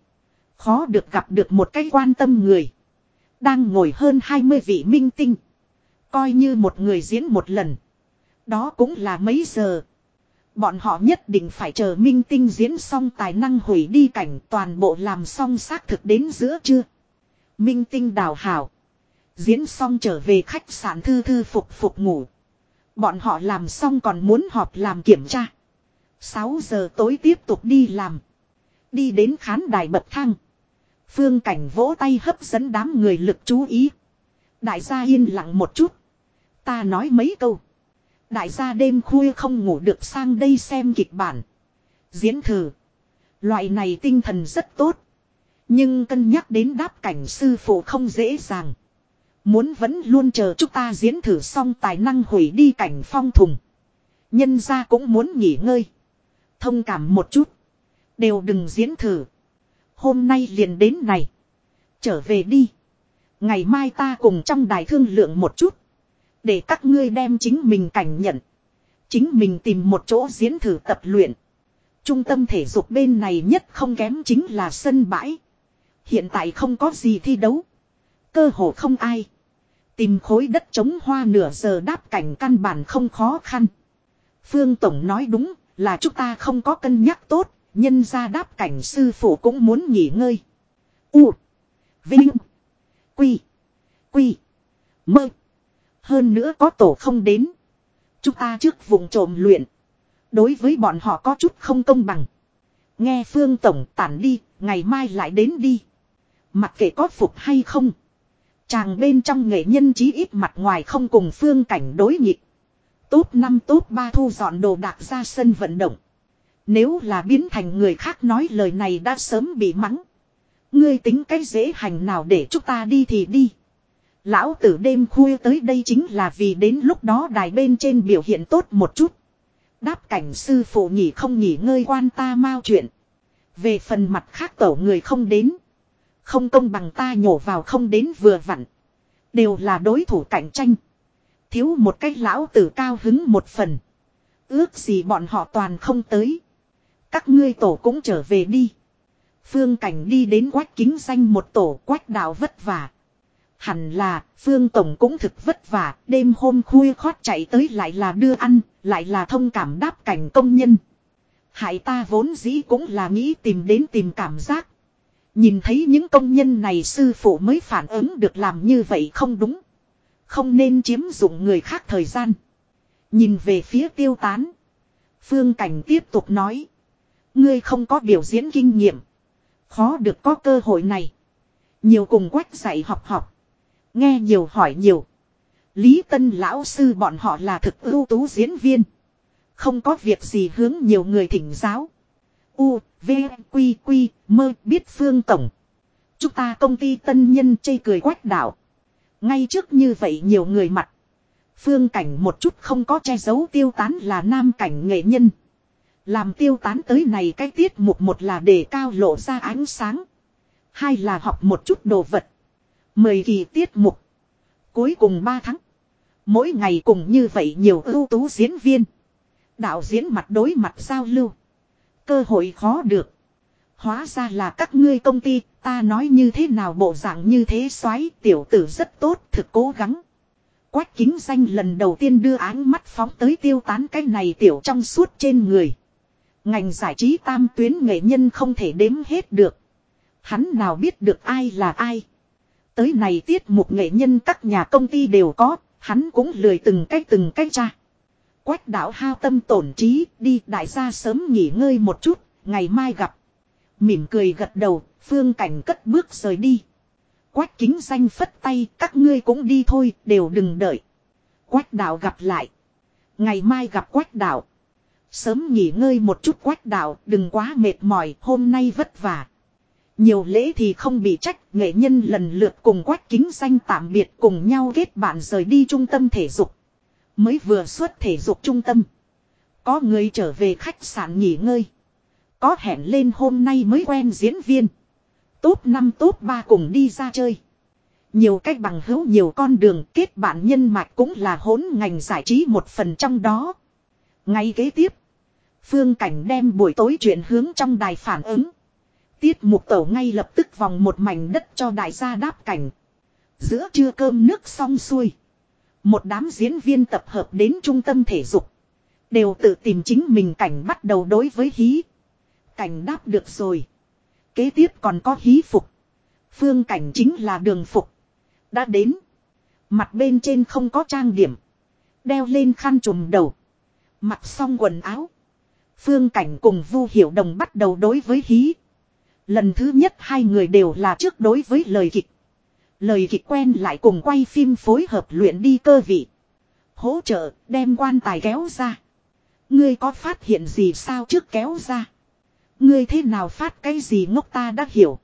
Khó được gặp được một cái quan tâm người. Đang ngồi hơn 20 vị minh tinh. Coi như một người diễn một lần. Đó cũng là mấy giờ. Bọn họ nhất định phải chờ minh tinh diễn xong tài năng hủy đi cảnh toàn bộ làm xong xác thực đến giữa trưa. Minh tinh đào hảo. Diễn xong trở về khách sạn thư thư phục phục ngủ. Bọn họ làm xong còn muốn họp làm kiểm tra. 6 giờ tối tiếp tục đi làm. Đi đến khán đài bậc thang. Phương cảnh vỗ tay hấp dẫn đám người lực chú ý. Đại gia yên lặng một chút. Ta nói mấy câu. Đại gia đêm khuya không ngủ được sang đây xem kịch bản. Diễn thử. Loại này tinh thần rất tốt. Nhưng cân nhắc đến đáp cảnh sư phụ không dễ dàng. Muốn vẫn luôn chờ chúng ta diễn thử xong tài năng hủy đi cảnh phong thùng. Nhân ra cũng muốn nghỉ ngơi. Thông cảm một chút. Đều đừng diễn thử. Hôm nay liền đến này. Trở về đi. Ngày mai ta cùng trong đài thương lượng một chút. Để các ngươi đem chính mình cảnh nhận. Chính mình tìm một chỗ diễn thử tập luyện. Trung tâm thể dục bên này nhất không kém chính là sân bãi. Hiện tại không có gì thi đấu. Cơ hồ không ai. Tìm khối đất chống hoa nửa giờ đáp cảnh căn bản không khó khăn. Phương Tổng nói đúng là chúng ta không có cân nhắc tốt. Nhân ra đáp cảnh sư phụ cũng muốn nghỉ ngơi. U. Vinh. Quy. Quy. Mơ. Hơn nữa có tổ không đến. Chúng ta trước vùng trộm luyện. Đối với bọn họ có chút không công bằng. Nghe Phương Tổng tản đi, ngày mai lại đến đi. Mặc kệ có phục hay không. Chàng bên trong nghệ nhân chí ít mặt ngoài không cùng Phương Cảnh đối nghịch. Tốt năm tốt ba thu dọn đồ đạc ra sân vận động. Nếu là biến thành người khác nói lời này đã sớm bị mắng. Ngươi tính cái dễ hành nào để chúng ta đi thì đi. Lão tử đêm khuya tới đây chính là vì đến lúc đó đài bên trên biểu hiện tốt một chút. Đáp cảnh sư phụ nhỉ không nghỉ ngơi quan ta mau chuyện. Về phần mặt khác tổ người không đến. Không công bằng ta nhổ vào không đến vừa vặn. Đều là đối thủ cạnh tranh. Thiếu một cách lão tử cao hứng một phần. Ước gì bọn họ toàn không tới. Các ngươi tổ cũng trở về đi. Phương cảnh đi đến quách kính danh một tổ quách đạo vất vả. Hẳn là, Phương Tổng cũng thực vất vả, đêm hôm khuya khót chạy tới lại là đưa ăn, lại là thông cảm đáp cảnh công nhân. Hại ta vốn dĩ cũng là nghĩ tìm đến tìm cảm giác. Nhìn thấy những công nhân này sư phụ mới phản ứng được làm như vậy không đúng. Không nên chiếm dụng người khác thời gian. Nhìn về phía tiêu tán. Phương Cảnh tiếp tục nói. Ngươi không có biểu diễn kinh nghiệm. Khó được có cơ hội này. Nhiều cùng quách dạy học học. Nghe nhiều hỏi nhiều. Lý Tân lão sư bọn họ là thực ưu tú diễn viên. Không có việc gì hướng nhiều người thỉnh giáo. U, V, Quy, Quy, mơ biết phương tổng. Chúng ta công ty tân nhân chây cười quách đạo. Ngay trước như vậy nhiều người mặt. Phương cảnh một chút không có che giấu tiêu tán là nam cảnh nghệ nhân. Làm tiêu tán tới này cái tiết mục một là để cao lộ ra ánh sáng. Hai là học một chút đồ vật. Mười kỳ tiết mục. Cuối cùng ba tháng. Mỗi ngày cùng như vậy nhiều ưu tú diễn viên. Đạo diễn mặt đối mặt giao lưu. Cơ hội khó được. Hóa ra là các ngươi công ty, ta nói như thế nào bộ dạng như thế xoáy tiểu tử rất tốt, thực cố gắng. Quách kính danh lần đầu tiên đưa áng mắt phóng tới tiêu tán cái này tiểu trong suốt trên người. Ngành giải trí tam tuyến nghệ nhân không thể đếm hết được. Hắn nào biết được ai là ai. Tới này tiết mục nghệ nhân các nhà công ty đều có, hắn cũng lười từng cách từng cách ra. Quách đạo hao tâm tổn trí, đi đại gia sớm nghỉ ngơi một chút, ngày mai gặp. Mỉm cười gật đầu, phương cảnh cất bước rời đi. Quách kính danh phất tay, các ngươi cũng đi thôi, đều đừng đợi. Quách đạo gặp lại. Ngày mai gặp quách đạo. Sớm nghỉ ngơi một chút quách đạo, đừng quá mệt mỏi, hôm nay vất vả. Nhiều lễ thì không bị trách, nghệ nhân lần lượt cùng quách kính danh tạm biệt cùng nhau kết bạn rời đi trung tâm thể dục. Mới vừa xuất thể dục trung tâm. Có người trở về khách sạn nghỉ ngơi. Có hẹn lên hôm nay mới quen diễn viên. Tốt năm tốt ba cùng đi ra chơi. Nhiều cách bằng hữu, nhiều con đường, kết bạn nhân mạch cũng là hỗn ngành giải trí một phần trong đó. Ngay kế tiếp. Phương Cảnh đem buổi tối chuyện hướng trong đài phản ứng. Tiết mục tổ ngay lập tức vòng một mảnh đất cho đại gia đáp cảnh. Giữa trưa cơm nước xong xuôi. Một đám diễn viên tập hợp đến trung tâm thể dục. Đều tự tìm chính mình cảnh bắt đầu đối với hí. Cảnh đáp được rồi. Kế tiếp còn có hí phục. Phương cảnh chính là đường phục. Đã đến. Mặt bên trên không có trang điểm. Đeo lên khăn trùm đầu. Mặc xong quần áo. Phương cảnh cùng Vu Hiểu Đồng bắt đầu đối với hí. Lần thứ nhất hai người đều là trước đối với lời kịch. Lời kịch quen lại cùng quay phim phối hợp luyện đi cơ vị. Hỗ trợ, đem quan tài kéo ra. Ngươi có phát hiện gì sao trước kéo ra. Ngươi thế nào phát cái gì ngốc ta đã hiểu.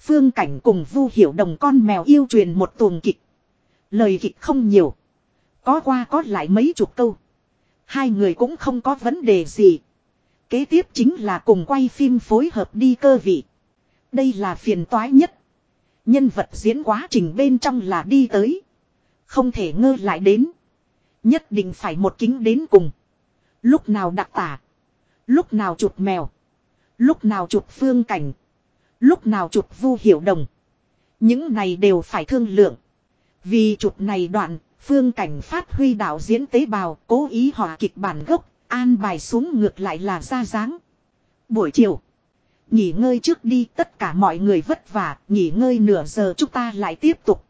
Phương cảnh cùng vu hiểu đồng con mèo yêu truyền một tuồng kịch. Lời kịch không nhiều. Có qua có lại mấy chục câu. Hai người cũng không có vấn đề gì. Kế tiếp chính là cùng quay phim phối hợp đi cơ vị. Đây là phiền toái nhất. Nhân vật diễn quá trình bên trong là đi tới. Không thể ngơ lại đến. Nhất định phải một kính đến cùng. Lúc nào đặc tả. Lúc nào chụp mèo. Lúc nào chụp phương cảnh. Lúc nào chụp vu hiểu đồng. Những này đều phải thương lượng. Vì chụp này đoạn, phương cảnh phát huy đạo diễn tế bào, cố ý hòa kịch bản gốc, an bài xuống ngược lại là ra dáng. Buổi chiều. Nghỉ ngơi trước đi tất cả mọi người vất vả, nghỉ ngơi nửa giờ chúng ta lại tiếp tục.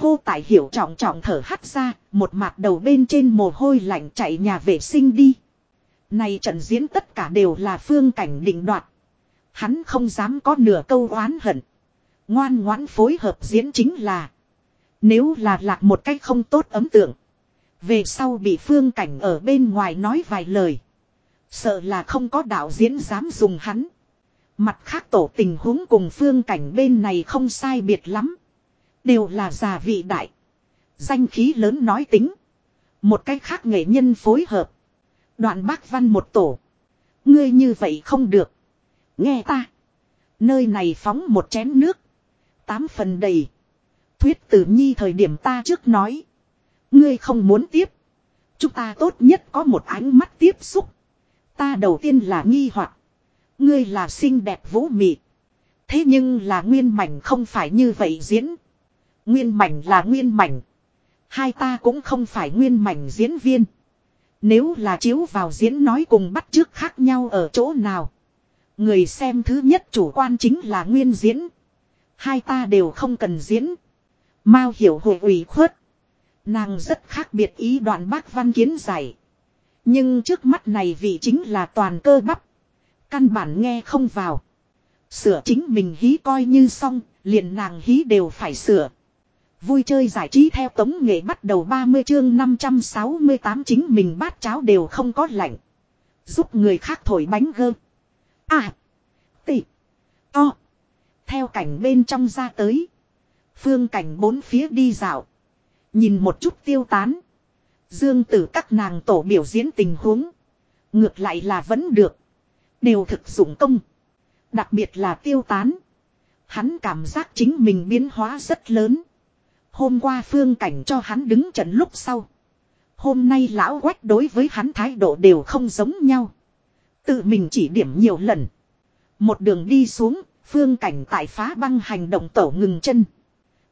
Khô tải hiểu trọng trọng thở hắt ra, một mặt đầu bên trên mồ hôi lạnh chạy nhà vệ sinh đi. Này trận diễn tất cả đều là phương cảnh định đoạt. Hắn không dám có nửa câu oán hận. Ngoan ngoãn phối hợp diễn chính là. Nếu là lạc một cách không tốt ấm tượng. Về sau bị phương cảnh ở bên ngoài nói vài lời. Sợ là không có đạo diễn dám dùng hắn. Mặt khác tổ tình huống cùng phương cảnh bên này không sai biệt lắm. Đều là già vị đại. Danh khí lớn nói tính. Một cách khác nghệ nhân phối hợp. Đoạn bác văn một tổ. Ngươi như vậy không được. Nghe ta. Nơi này phóng một chén nước. Tám phần đầy. Thuyết tử nhi thời điểm ta trước nói. Ngươi không muốn tiếp. Chúng ta tốt nhất có một ánh mắt tiếp xúc. Ta đầu tiên là nghi hoặc Ngươi là xinh đẹp vũ mị. Thế nhưng là nguyên mảnh không phải như vậy diễn. Nguyên mảnh là nguyên mảnh. Hai ta cũng không phải nguyên mảnh diễn viên. Nếu là chiếu vào diễn nói cùng bắt trước khác nhau ở chỗ nào. Người xem thứ nhất chủ quan chính là nguyên diễn. Hai ta đều không cần diễn. Mao hiểu hội ủy khuất. Nàng rất khác biệt ý đoạn bác văn kiến giải. Nhưng trước mắt này vị chính là toàn cơ bắp. Căn bản nghe không vào. Sửa chính mình hí coi như xong, liền nàng hí đều phải sửa. Vui chơi giải trí theo tống nghệ bắt đầu 30 chương 568 chính mình bát cháo đều không có lạnh. Giúp người khác thổi bánh gơ. À. Tị. To. Theo cảnh bên trong ra tới. Phương cảnh bốn phía đi dạo. Nhìn một chút tiêu tán. Dương tử các nàng tổ biểu diễn tình huống. Ngược lại là vẫn được. Đều thực dụng công. Đặc biệt là tiêu tán. Hắn cảm giác chính mình biến hóa rất lớn. Hôm qua phương cảnh cho hắn đứng trận lúc sau. Hôm nay lão quách đối với hắn thái độ đều không giống nhau. Tự mình chỉ điểm nhiều lần. Một đường đi xuống, phương cảnh tại phá băng hành động tổ ngừng chân.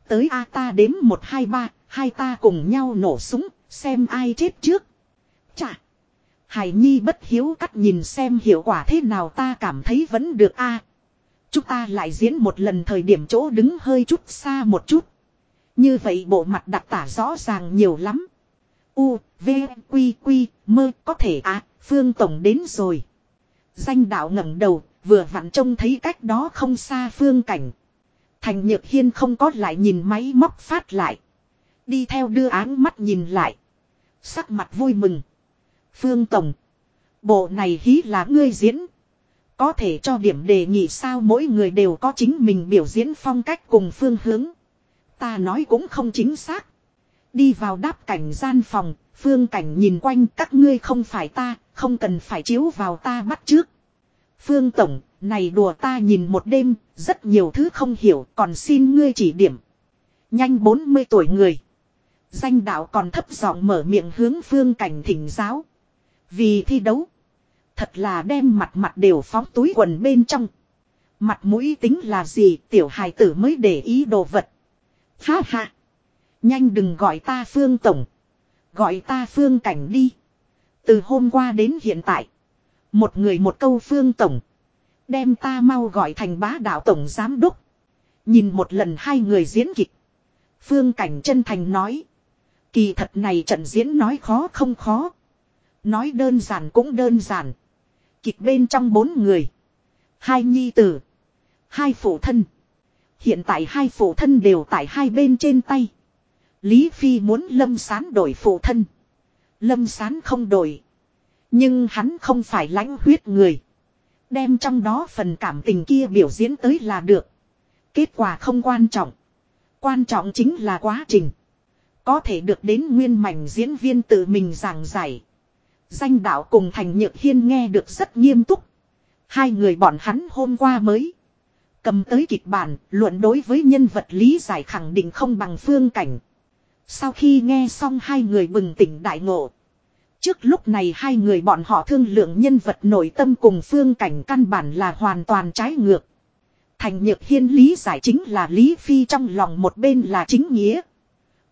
Tới A ta đếm 1 2 3, hai ta cùng nhau nổ súng, xem ai chết trước. Chà! Hải Nhi bất hiếu cắt nhìn xem hiệu quả thế nào ta cảm thấy vẫn được a. chúng ta lại diễn một lần thời điểm chỗ đứng hơi chút xa một chút. Như vậy bộ mặt đặc tả rõ ràng nhiều lắm. U, V, Quy, Quy, mơ có thể à, Phương Tổng đến rồi. Danh đạo ngẩng đầu, vừa vặn trông thấy cách đó không xa phương cảnh. Thành Nhược Hiên không có lại nhìn máy móc phát lại. Đi theo đưa áng mắt nhìn lại. Sắc mặt vui mừng. Phương Tổng. Bộ này hí là ngươi diễn. Có thể cho điểm đề nghị sao mỗi người đều có chính mình biểu diễn phong cách cùng phương hướng. Ta nói cũng không chính xác. Đi vào đáp cảnh gian phòng, phương cảnh nhìn quanh các ngươi không phải ta, không cần phải chiếu vào ta bắt trước. Phương Tổng, này đùa ta nhìn một đêm, rất nhiều thứ không hiểu, còn xin ngươi chỉ điểm. Nhanh 40 tuổi người. Danh đạo còn thấp giọng mở miệng hướng phương cảnh thỉnh giáo. Vì thi đấu. Thật là đem mặt mặt đều phóng túi quần bên trong. Mặt mũi tính là gì, tiểu hài tử mới để ý đồ vật. Ha ha. Nhanh đừng gọi ta phương tổng. Gọi ta phương cảnh đi. Từ hôm qua đến hiện tại. Một người một câu phương tổng. Đem ta mau gọi thành bá đạo tổng giám đốc. Nhìn một lần hai người diễn kịch. Phương cảnh chân thành nói. Kỳ thật này trận diễn nói khó không khó. Nói đơn giản cũng đơn giản. Kịch bên trong bốn người. Hai nhi tử. Hai phụ thân. Hiện tại hai phụ thân đều tại hai bên trên tay. Lý Phi muốn lâm sán đổi phụ thân. Lâm sán không đổi. Nhưng hắn không phải lãnh huyết người. Đem trong đó phần cảm tình kia biểu diễn tới là được. Kết quả không quan trọng. Quan trọng chính là quá trình. Có thể được đến nguyên mảnh diễn viên tự mình giảng giải. Danh đạo cùng Thành Nhược Hiên nghe được rất nghiêm túc. Hai người bọn hắn hôm qua mới. Cầm tới kịch bản, luận đối với nhân vật lý giải khẳng định không bằng phương cảnh. Sau khi nghe xong hai người bừng tỉnh đại ngộ. Trước lúc này hai người bọn họ thương lượng nhân vật nội tâm cùng phương cảnh căn bản là hoàn toàn trái ngược. Thành Nhược Hiên lý giải chính là Lý Phi trong lòng một bên là chính nghĩa.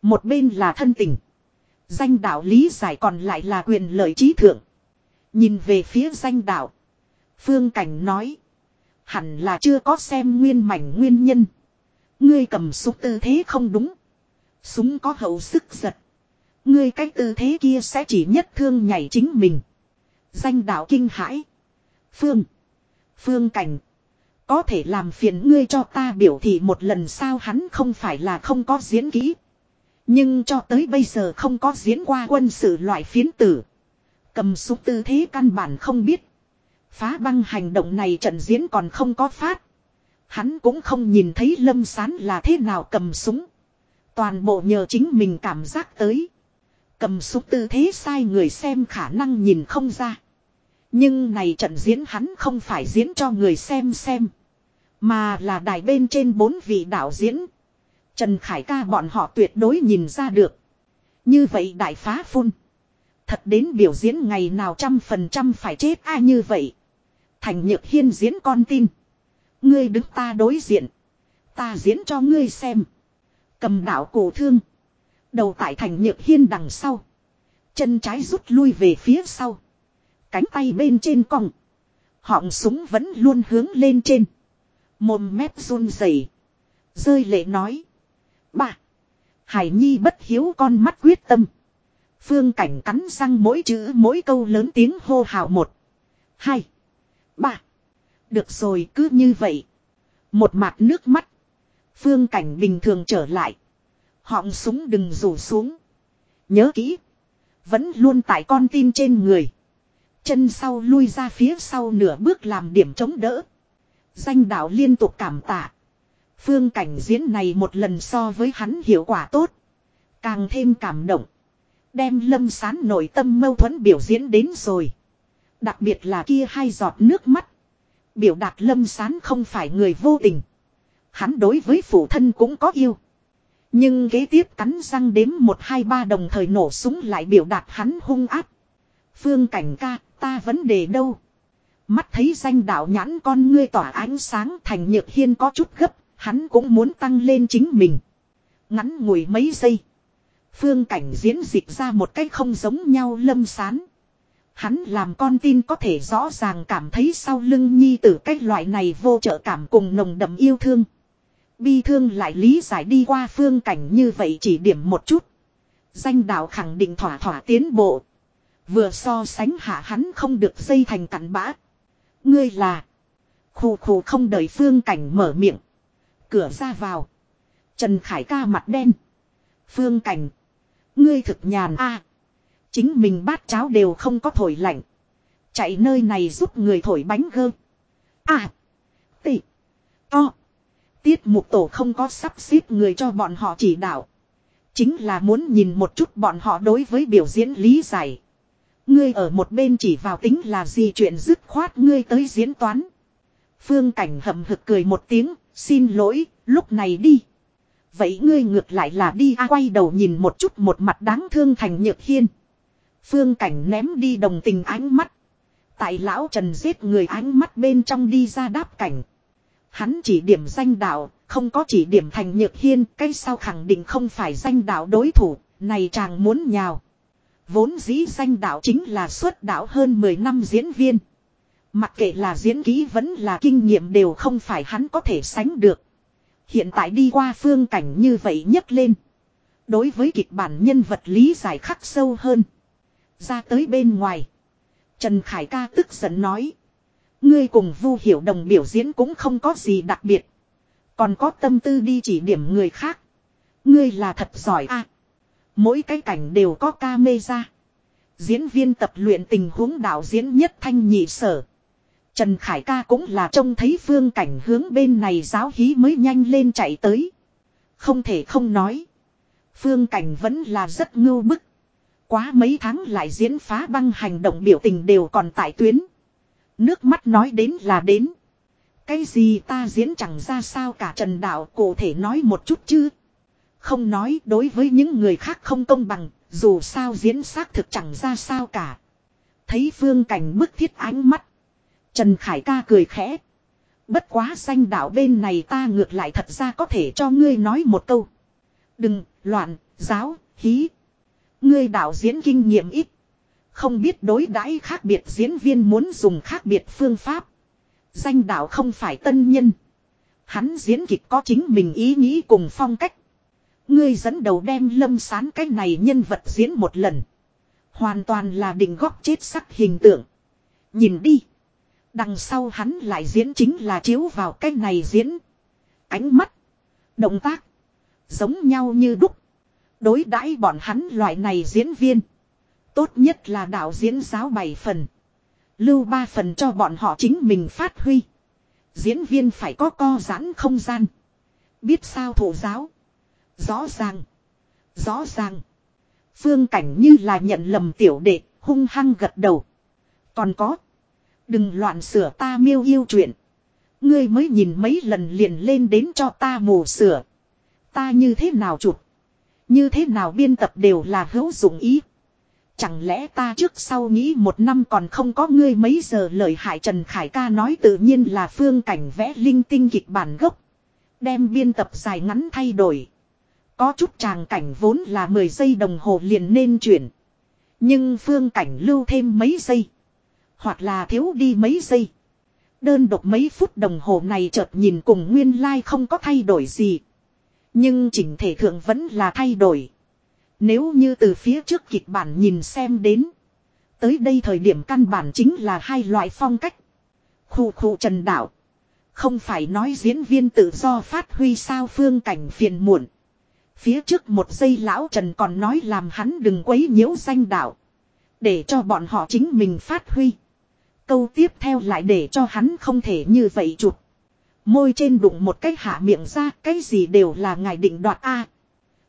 Một bên là thân tình. Danh đạo lý giải còn lại là quyền lợi trí thượng. Nhìn về phía danh đạo. Phương Cảnh nói. Hẳn là chưa có xem nguyên mảnh nguyên nhân. Ngươi cầm súng tư thế không đúng. Súng có hậu sức giật. Ngươi cái tư thế kia sẽ chỉ nhất thương nhảy chính mình. Danh đạo kinh hãi. Phương. Phương Cảnh. Có thể làm phiền ngươi cho ta biểu thị một lần sao hắn không phải là không có diễn kỹ. Nhưng cho tới bây giờ không có diễn qua quân sự loại phiến tử. Cầm súng tư thế căn bản không biết. Phá băng hành động này trận diễn còn không có phát. Hắn cũng không nhìn thấy lâm sán là thế nào cầm súng. Toàn bộ nhờ chính mình cảm giác tới. Cầm súng tư thế sai người xem khả năng nhìn không ra. Nhưng này trận diễn hắn không phải diễn cho người xem xem. Mà là đài bên trên bốn vị đạo diễn. Trần Khải ca bọn họ tuyệt đối nhìn ra được. Như vậy đại phá phun. Thật đến biểu diễn ngày nào trăm phần trăm phải chết ai như vậy. Thành nhược hiên diễn con tin. Ngươi đứng ta đối diện. Ta diễn cho ngươi xem. Cầm đạo cổ thương. Đầu tại thành nhược hiên đằng sau. Chân trái rút lui về phía sau. Cánh tay bên trên cong. Họng súng vẫn luôn hướng lên trên. Mồm mép run rẩy, Rơi lệ nói ba, Hải Nhi bất hiếu con mắt quyết tâm. Phương cảnh cắn răng mỗi chữ mỗi câu lớn tiếng hô hào một. Hai. Ba. Được rồi cứ như vậy. Một mặt nước mắt. Phương cảnh bình thường trở lại. Họng súng đừng rủ xuống. Nhớ kỹ. Vẫn luôn tại con tim trên người. Chân sau lui ra phía sau nửa bước làm điểm chống đỡ. Danh đạo liên tục cảm tạ. Phương cảnh diễn này một lần so với hắn hiệu quả tốt. Càng thêm cảm động. Đem lâm sán nội tâm mâu thuẫn biểu diễn đến rồi. Đặc biệt là kia hai giọt nước mắt. Biểu đạt lâm sán không phải người vô tình. Hắn đối với phụ thân cũng có yêu. Nhưng kế tiếp cắn răng đếm một hai ba đồng thời nổ súng lại biểu đạt hắn hung áp. Phương cảnh ca, ta vấn đề đâu? Mắt thấy danh đạo nhãn con ngươi tỏa ánh sáng thành nhược hiên có chút gấp, hắn cũng muốn tăng lên chính mình. Ngắn ngủi mấy giây. Phương cảnh diễn dịch ra một cách không giống nhau lâm sán. Hắn làm con tin có thể rõ ràng cảm thấy sau lưng nhi tử cách loại này vô trợ cảm cùng nồng đậm yêu thương. Bi thương lại lý giải đi qua phương cảnh như vậy chỉ điểm một chút. Danh đạo khẳng định thỏa thỏa tiến bộ. Vừa so sánh hạ hắn không được dây thành cặn bã. Ngươi là. Khù khù không đợi phương cảnh mở miệng. Cửa ra vào. Trần Khải ca mặt đen. Phương cảnh. Ngươi thực nhàn a Chính mình bát cháo đều không có thổi lạnh. Chạy nơi này giúp người thổi bánh gơ. À. Tị. To. Tiết mục tổ không có sắp xếp người cho bọn họ chỉ đạo. Chính là muốn nhìn một chút bọn họ đối với biểu diễn lý giải. Ngươi ở một bên chỉ vào tính là gì chuyện dứt khoát ngươi tới diễn toán. Phương cảnh hậm hực cười một tiếng, xin lỗi, lúc này đi. Vậy ngươi ngược lại là đi a quay đầu nhìn một chút một mặt đáng thương thành nhược hiên. Phương cảnh ném đi đồng tình ánh mắt. Tại lão trần giết người ánh mắt bên trong đi ra đáp cảnh. Hắn chỉ điểm danh đạo, không có chỉ điểm thành nhược hiên, cái sau khẳng định không phải danh đạo đối thủ, này chàng muốn nhào. Vốn dĩ danh đạo chính là xuất đạo hơn 10 năm diễn viên. Mặc kệ là diễn kỹ vẫn là kinh nghiệm đều không phải hắn có thể sánh được. Hiện tại đi qua phương cảnh như vậy nhấc lên. Đối với kịch bản nhân vật lý giải khắc sâu hơn. Ra tới bên ngoài. Trần Khải ca tức giận nói. Ngươi cùng Vu Hiểu Đồng biểu diễn cũng không có gì đặc biệt. Còn có tâm tư đi chỉ điểm người khác. Ngươi là thật giỏi a. mỗi cái cảnh đều có ca mê ra. Diễn viên tập luyện tình huống đạo diễn nhất thanh nhị sở. Trần Khải ca cũng là trông thấy phương cảnh hướng bên này giáo hí mới nhanh lên chạy tới. Không thể không nói. Phương cảnh vẫn là rất ngưu bức. Quá mấy tháng lại diễn phá băng hành động biểu tình đều còn tại tuyến. Nước mắt nói đến là đến. Cái gì ta diễn chẳng ra sao cả trần đạo cụ thể nói một chút chứ. Không nói đối với những người khác không công bằng, dù sao diễn xác thực chẳng ra sao cả. Thấy phương cảnh bức thiết ánh mắt. Trần Khải ca cười khẽ. Bất quá danh đạo bên này ta ngược lại thật ra có thể cho ngươi nói một câu. Đừng, loạn, giáo, hí. Ngươi đạo diễn kinh nghiệm ít. Không biết đối đãi khác biệt diễn viên muốn dùng khác biệt phương pháp. Danh đạo không phải tân nhân. Hắn diễn kịch có chính mình ý nghĩ cùng phong cách. Ngươi dẫn đầu đem lâm sán cái này nhân vật diễn một lần. Hoàn toàn là đỉnh góp chết sắc hình tượng. Nhìn đi. Đằng sau hắn lại diễn chính là chiếu vào cái này diễn. Ánh mắt. Động tác. Giống nhau như đúc. Đối đãi bọn hắn loại này diễn viên. Tốt nhất là đạo diễn giáo 7 phần. Lưu 3 phần cho bọn họ chính mình phát huy. Diễn viên phải có co giãn không gian. Biết sao thủ giáo. Rõ ràng. Rõ ràng. Phương cảnh như là nhận lầm tiểu đệ, hung hăng gật đầu. Còn có. Đừng loạn sửa ta miêu yêu chuyện. Ngươi mới nhìn mấy lần liền lên đến cho ta mù sửa. Ta như thế nào chụp. Như thế nào biên tập đều là hữu dụng ý. Chẳng lẽ ta trước sau nghĩ một năm còn không có ngươi mấy giờ lời hại Trần Khải ca nói tự nhiên là phương cảnh vẽ linh tinh kịch bản gốc. Đem biên tập dài ngắn thay đổi. Có chút tràng cảnh vốn là 10 giây đồng hồ liền nên chuyển. Nhưng phương cảnh lưu thêm mấy giây. Hoặc là thiếu đi mấy giây. Đơn độc mấy phút đồng hồ này chợt nhìn cùng nguyên lai like không có thay đổi gì. Nhưng chỉnh thể thượng vẫn là thay đổi. Nếu như từ phía trước kịch bản nhìn xem đến. Tới đây thời điểm căn bản chính là hai loại phong cách. Khu khu trần đạo. Không phải nói diễn viên tự do phát huy sao phương cảnh phiền muộn. Phía trước một giây lão Trần còn nói làm hắn đừng quấy nhiễu danh đạo. Để cho bọn họ chính mình phát huy. Câu tiếp theo lại để cho hắn không thể như vậy chụp. Môi trên đụng một cái hạ miệng ra, cái gì đều là ngài định đoạt A.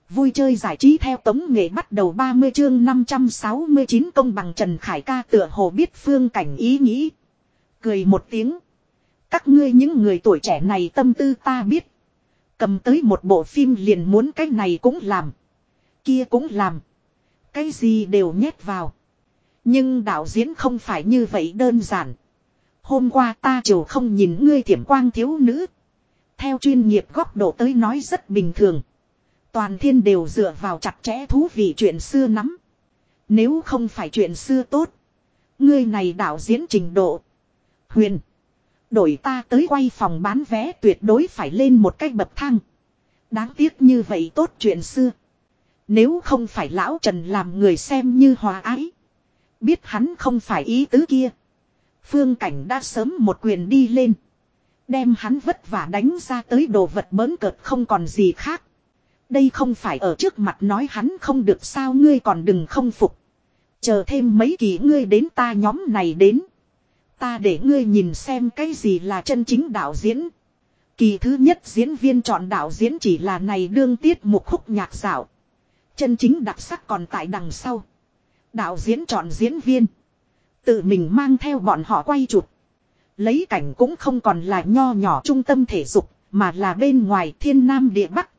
Vui chơi giải trí theo tống nghệ bắt đầu 30 chương 569 công bằng Trần Khải ca tựa hồ biết phương cảnh ý nghĩ. Cười một tiếng. Các ngươi những người tuổi trẻ này tâm tư ta biết. Cầm tới một bộ phim liền muốn cái này cũng làm. Kia cũng làm. Cái gì đều nhét vào. Nhưng đạo diễn không phải như vậy đơn giản. Hôm qua ta chiều không nhìn ngươi thiểm quang thiếu nữ. Theo chuyên nghiệp góc độ tới nói rất bình thường. Toàn thiên đều dựa vào chặt chẽ thú vị chuyện xưa nắm. Nếu không phải chuyện xưa tốt. Ngươi này đạo diễn trình độ. Huyền. Đổi ta tới quay phòng bán vé tuyệt đối phải lên một cái bậc thang. Đáng tiếc như vậy tốt chuyện xưa. Nếu không phải lão Trần làm người xem như hòa ái. Biết hắn không phải ý tứ kia. Phương cảnh đã sớm một quyền đi lên. Đem hắn vất vả đánh ra tới đồ vật bớn cợt không còn gì khác. Đây không phải ở trước mặt nói hắn không được sao ngươi còn đừng không phục. Chờ thêm mấy kỳ ngươi đến ta nhóm này đến. Ta để ngươi nhìn xem cái gì là chân chính đạo diễn. Kỳ thứ nhất diễn viên chọn đạo diễn chỉ là này đương tiết một khúc nhạc dạo. Chân chính đặc sắc còn tại đằng sau. Đạo diễn chọn diễn viên. Tự mình mang theo bọn họ quay chụp. Lấy cảnh cũng không còn là nho nhỏ trung tâm thể dục, mà là bên ngoài thiên nam địa bắc.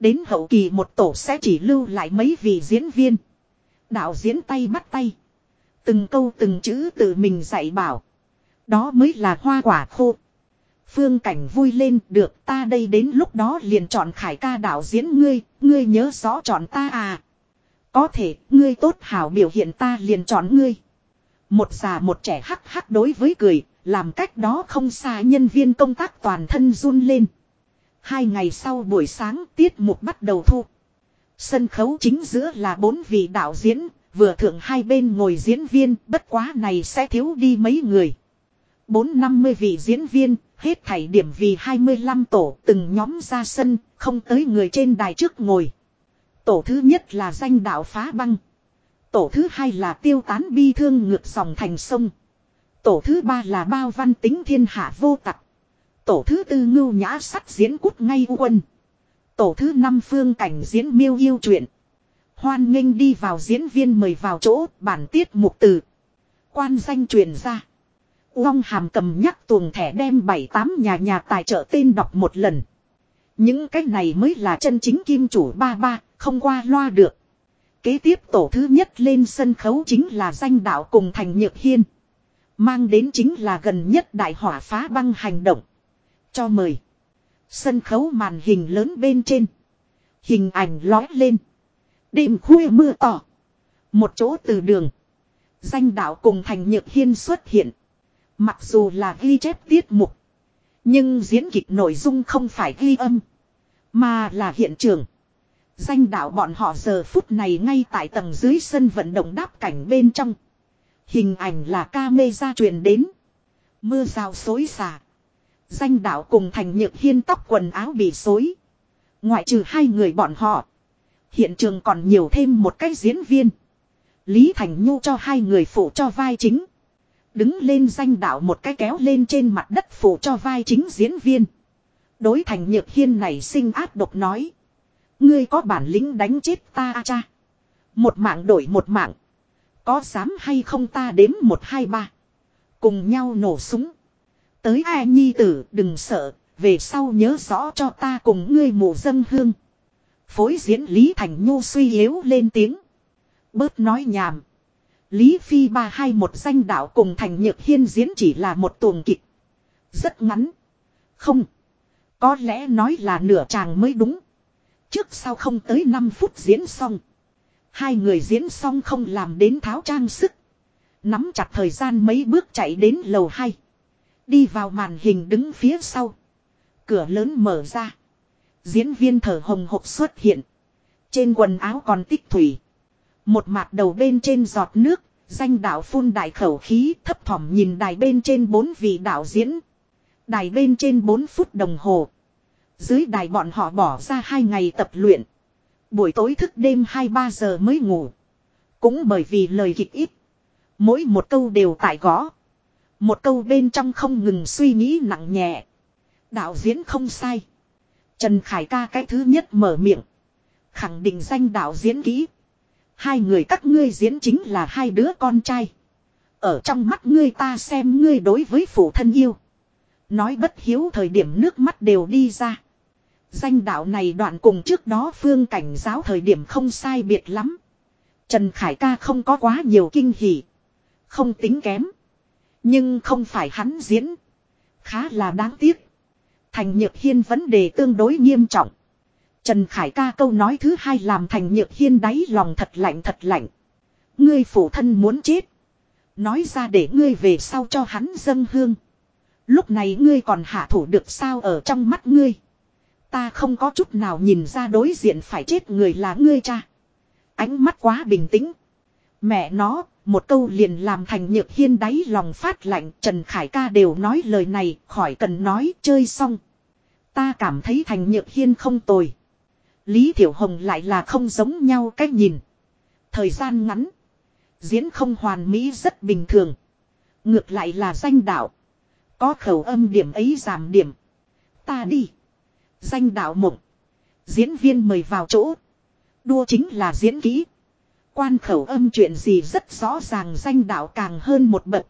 Đến hậu kỳ một tổ sẽ chỉ lưu lại mấy vị diễn viên. Đạo diễn tay bắt tay. Từng câu từng chữ tự mình dạy bảo. Đó mới là hoa quả khô. Phương cảnh vui lên được ta đây đến lúc đó liền chọn khải ca đạo diễn ngươi, ngươi nhớ rõ chọn ta à. Có thể, ngươi tốt hảo biểu hiện ta liền chọn ngươi. Một già một trẻ hắc hắc đối với cười, làm cách đó không xa nhân viên công tác toàn thân run lên. Hai ngày sau buổi sáng tiết mục bắt đầu thu. Sân khấu chính giữa là bốn vị đạo diễn, vừa thượng hai bên ngồi diễn viên, bất quá này sẽ thiếu đi mấy người. Bốn năm mươi vị diễn viên, hết thảy điểm vì 25 tổ, từng nhóm ra sân, không tới người trên đài trước ngồi. Tổ thứ nhất là danh đạo phá băng. Tổ thứ hai là tiêu tán bi thương ngược dòng thành sông. Tổ thứ ba là bao văn tính thiên hạ vô tặc. Tổ thứ tư ngưu nhã sắt diễn cút ngay quân. Tổ thứ năm phương cảnh diễn miêu yêu truyện. Hoan nghênh đi vào diễn viên mời vào chỗ bản tiết mục từ. Quan danh truyền ra. Uông hàm cầm nhắc tuồng thẻ đem bảy tám nhà nhà tài trợ tên đọc một lần. Những cái này mới là chân chính kim chủ ba ba, không qua loa được. Kế tiếp tổ thứ nhất lên sân khấu chính là danh đạo cùng thành nhược hiên. Mang đến chính là gần nhất đại hỏa phá băng hành động. Cho mời. Sân khấu màn hình lớn bên trên. Hình ảnh lói lên. Đêm khuya mưa tỏ. Một chỗ từ đường. Danh đạo cùng thành nhược hiên xuất hiện. Mặc dù là ghi chép tiết mục. Nhưng diễn kịch nội dung không phải ghi âm. Mà là hiện trường. Danh đạo bọn họ giờ phút này ngay tại tầng dưới sân vận động đáp cảnh bên trong. Hình ảnh là ca mê ra truyền đến. Mưa rào xối xả. Danh đạo cùng thành nhược hiên tóc quần áo bị xối. Ngoại trừ hai người bọn họ. Hiện trường còn nhiều thêm một cái diễn viên. Lý Thành Nhu cho hai người phụ cho vai chính. Đứng lên danh đạo một cái kéo lên trên mặt đất phụ cho vai chính diễn viên. Đối thành nhược hiên này sinh áp độc nói. Ngươi có bản lĩnh đánh chết ta a cha. Một mạng đổi một mạng. Có dám hay không ta đếm một hai ba. Cùng nhau nổ súng. Tới ai nhi tử, đừng sợ. Về sau nhớ rõ cho ta cùng ngươi mù dân hương. Phối diễn Lý Thành Nhu suy yếu lên tiếng. Bớt nói nhảm. Lý Phi ba hai một danh đạo cùng Thành Nhược Hiên diễn chỉ là một tuồng kịch. Rất ngắn. Không. Có lẽ nói là nửa chàng mới đúng. Trước sau không tới 5 phút diễn xong. Hai người diễn xong không làm đến tháo trang sức. Nắm chặt thời gian mấy bước chạy đến lầu 2. Đi vào màn hình đứng phía sau. Cửa lớn mở ra. Diễn viên thở hồng hộc xuất hiện. Trên quần áo còn tích thủy. Một mặt đầu bên trên giọt nước. Danh đạo phun đại khẩu khí thấp thỏm nhìn đài bên trên bốn vị đạo diễn. Đài bên trên 4 phút đồng hồ. Dưới đài bọn họ bỏ ra hai ngày tập luyện. Buổi tối thức đêm 2-3 giờ mới ngủ. Cũng bởi vì lời kịch ít. Mỗi một câu đều tại gõ. Một câu bên trong không ngừng suy nghĩ nặng nhẹ. Đạo diễn không sai. Trần Khải ca cái thứ nhất mở miệng. Khẳng định danh đạo diễn kỹ. Hai người các ngươi diễn chính là hai đứa con trai. Ở trong mắt ngươi ta xem ngươi đối với phụ thân yêu. Nói bất hiếu thời điểm nước mắt đều đi ra. Danh đạo này đoạn cùng trước đó phương cảnh giáo thời điểm không sai biệt lắm. Trần Khải ca không có quá nhiều kinh hỉ. Không tính kém. Nhưng không phải hắn diễn. Khá là đáng tiếc. Thành Nhược Hiên vấn đề tương đối nghiêm trọng. Trần Khải ca câu nói thứ hai làm Thành Nhược Hiên đáy lòng thật lạnh thật lạnh. Ngươi phụ thân muốn chết. Nói ra để ngươi về sau cho hắn dâng hương. Lúc này ngươi còn hạ thủ được sao ở trong mắt ngươi. Ta không có chút nào nhìn ra đối diện phải chết người là ngươi cha. Ánh mắt quá bình tĩnh. Mẹ nó, một câu liền làm thành nhược hiên đáy lòng phát lạnh. Trần Khải ca đều nói lời này, khỏi cần nói, chơi xong. Ta cảm thấy thành nhược hiên không tồi. Lý Thiểu Hồng lại là không giống nhau cách nhìn. Thời gian ngắn. Diễn không hoàn mỹ rất bình thường. Ngược lại là danh đạo. Có khẩu âm điểm ấy giảm điểm. Ta đi. Danh đạo mộng. Diễn viên mời vào chỗ. Đua chính là diễn kỹ. Quan khẩu âm chuyện gì rất rõ ràng danh đạo càng hơn một bậc.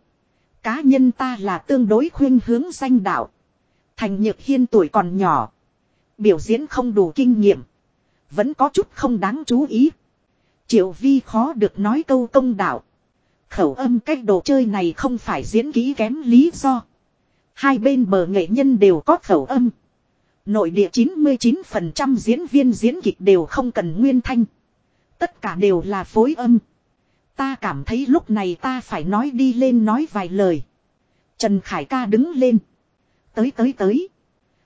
Cá nhân ta là tương đối khuyên hướng danh đạo. Thành Nhược Hiên tuổi còn nhỏ. Biểu diễn không đủ kinh nghiệm. Vẫn có chút không đáng chú ý. Triệu Vi khó được nói câu công đạo. Khẩu âm cách đồ chơi này không phải diễn kỹ kém lý do. Hai bên bờ nghệ nhân đều có khẩu âm. Nội địa 99% diễn viên diễn kịch đều không cần nguyên thanh. Tất cả đều là phối âm. Ta cảm thấy lúc này ta phải nói đi lên nói vài lời. Trần Khải ca đứng lên. Tới tới tới.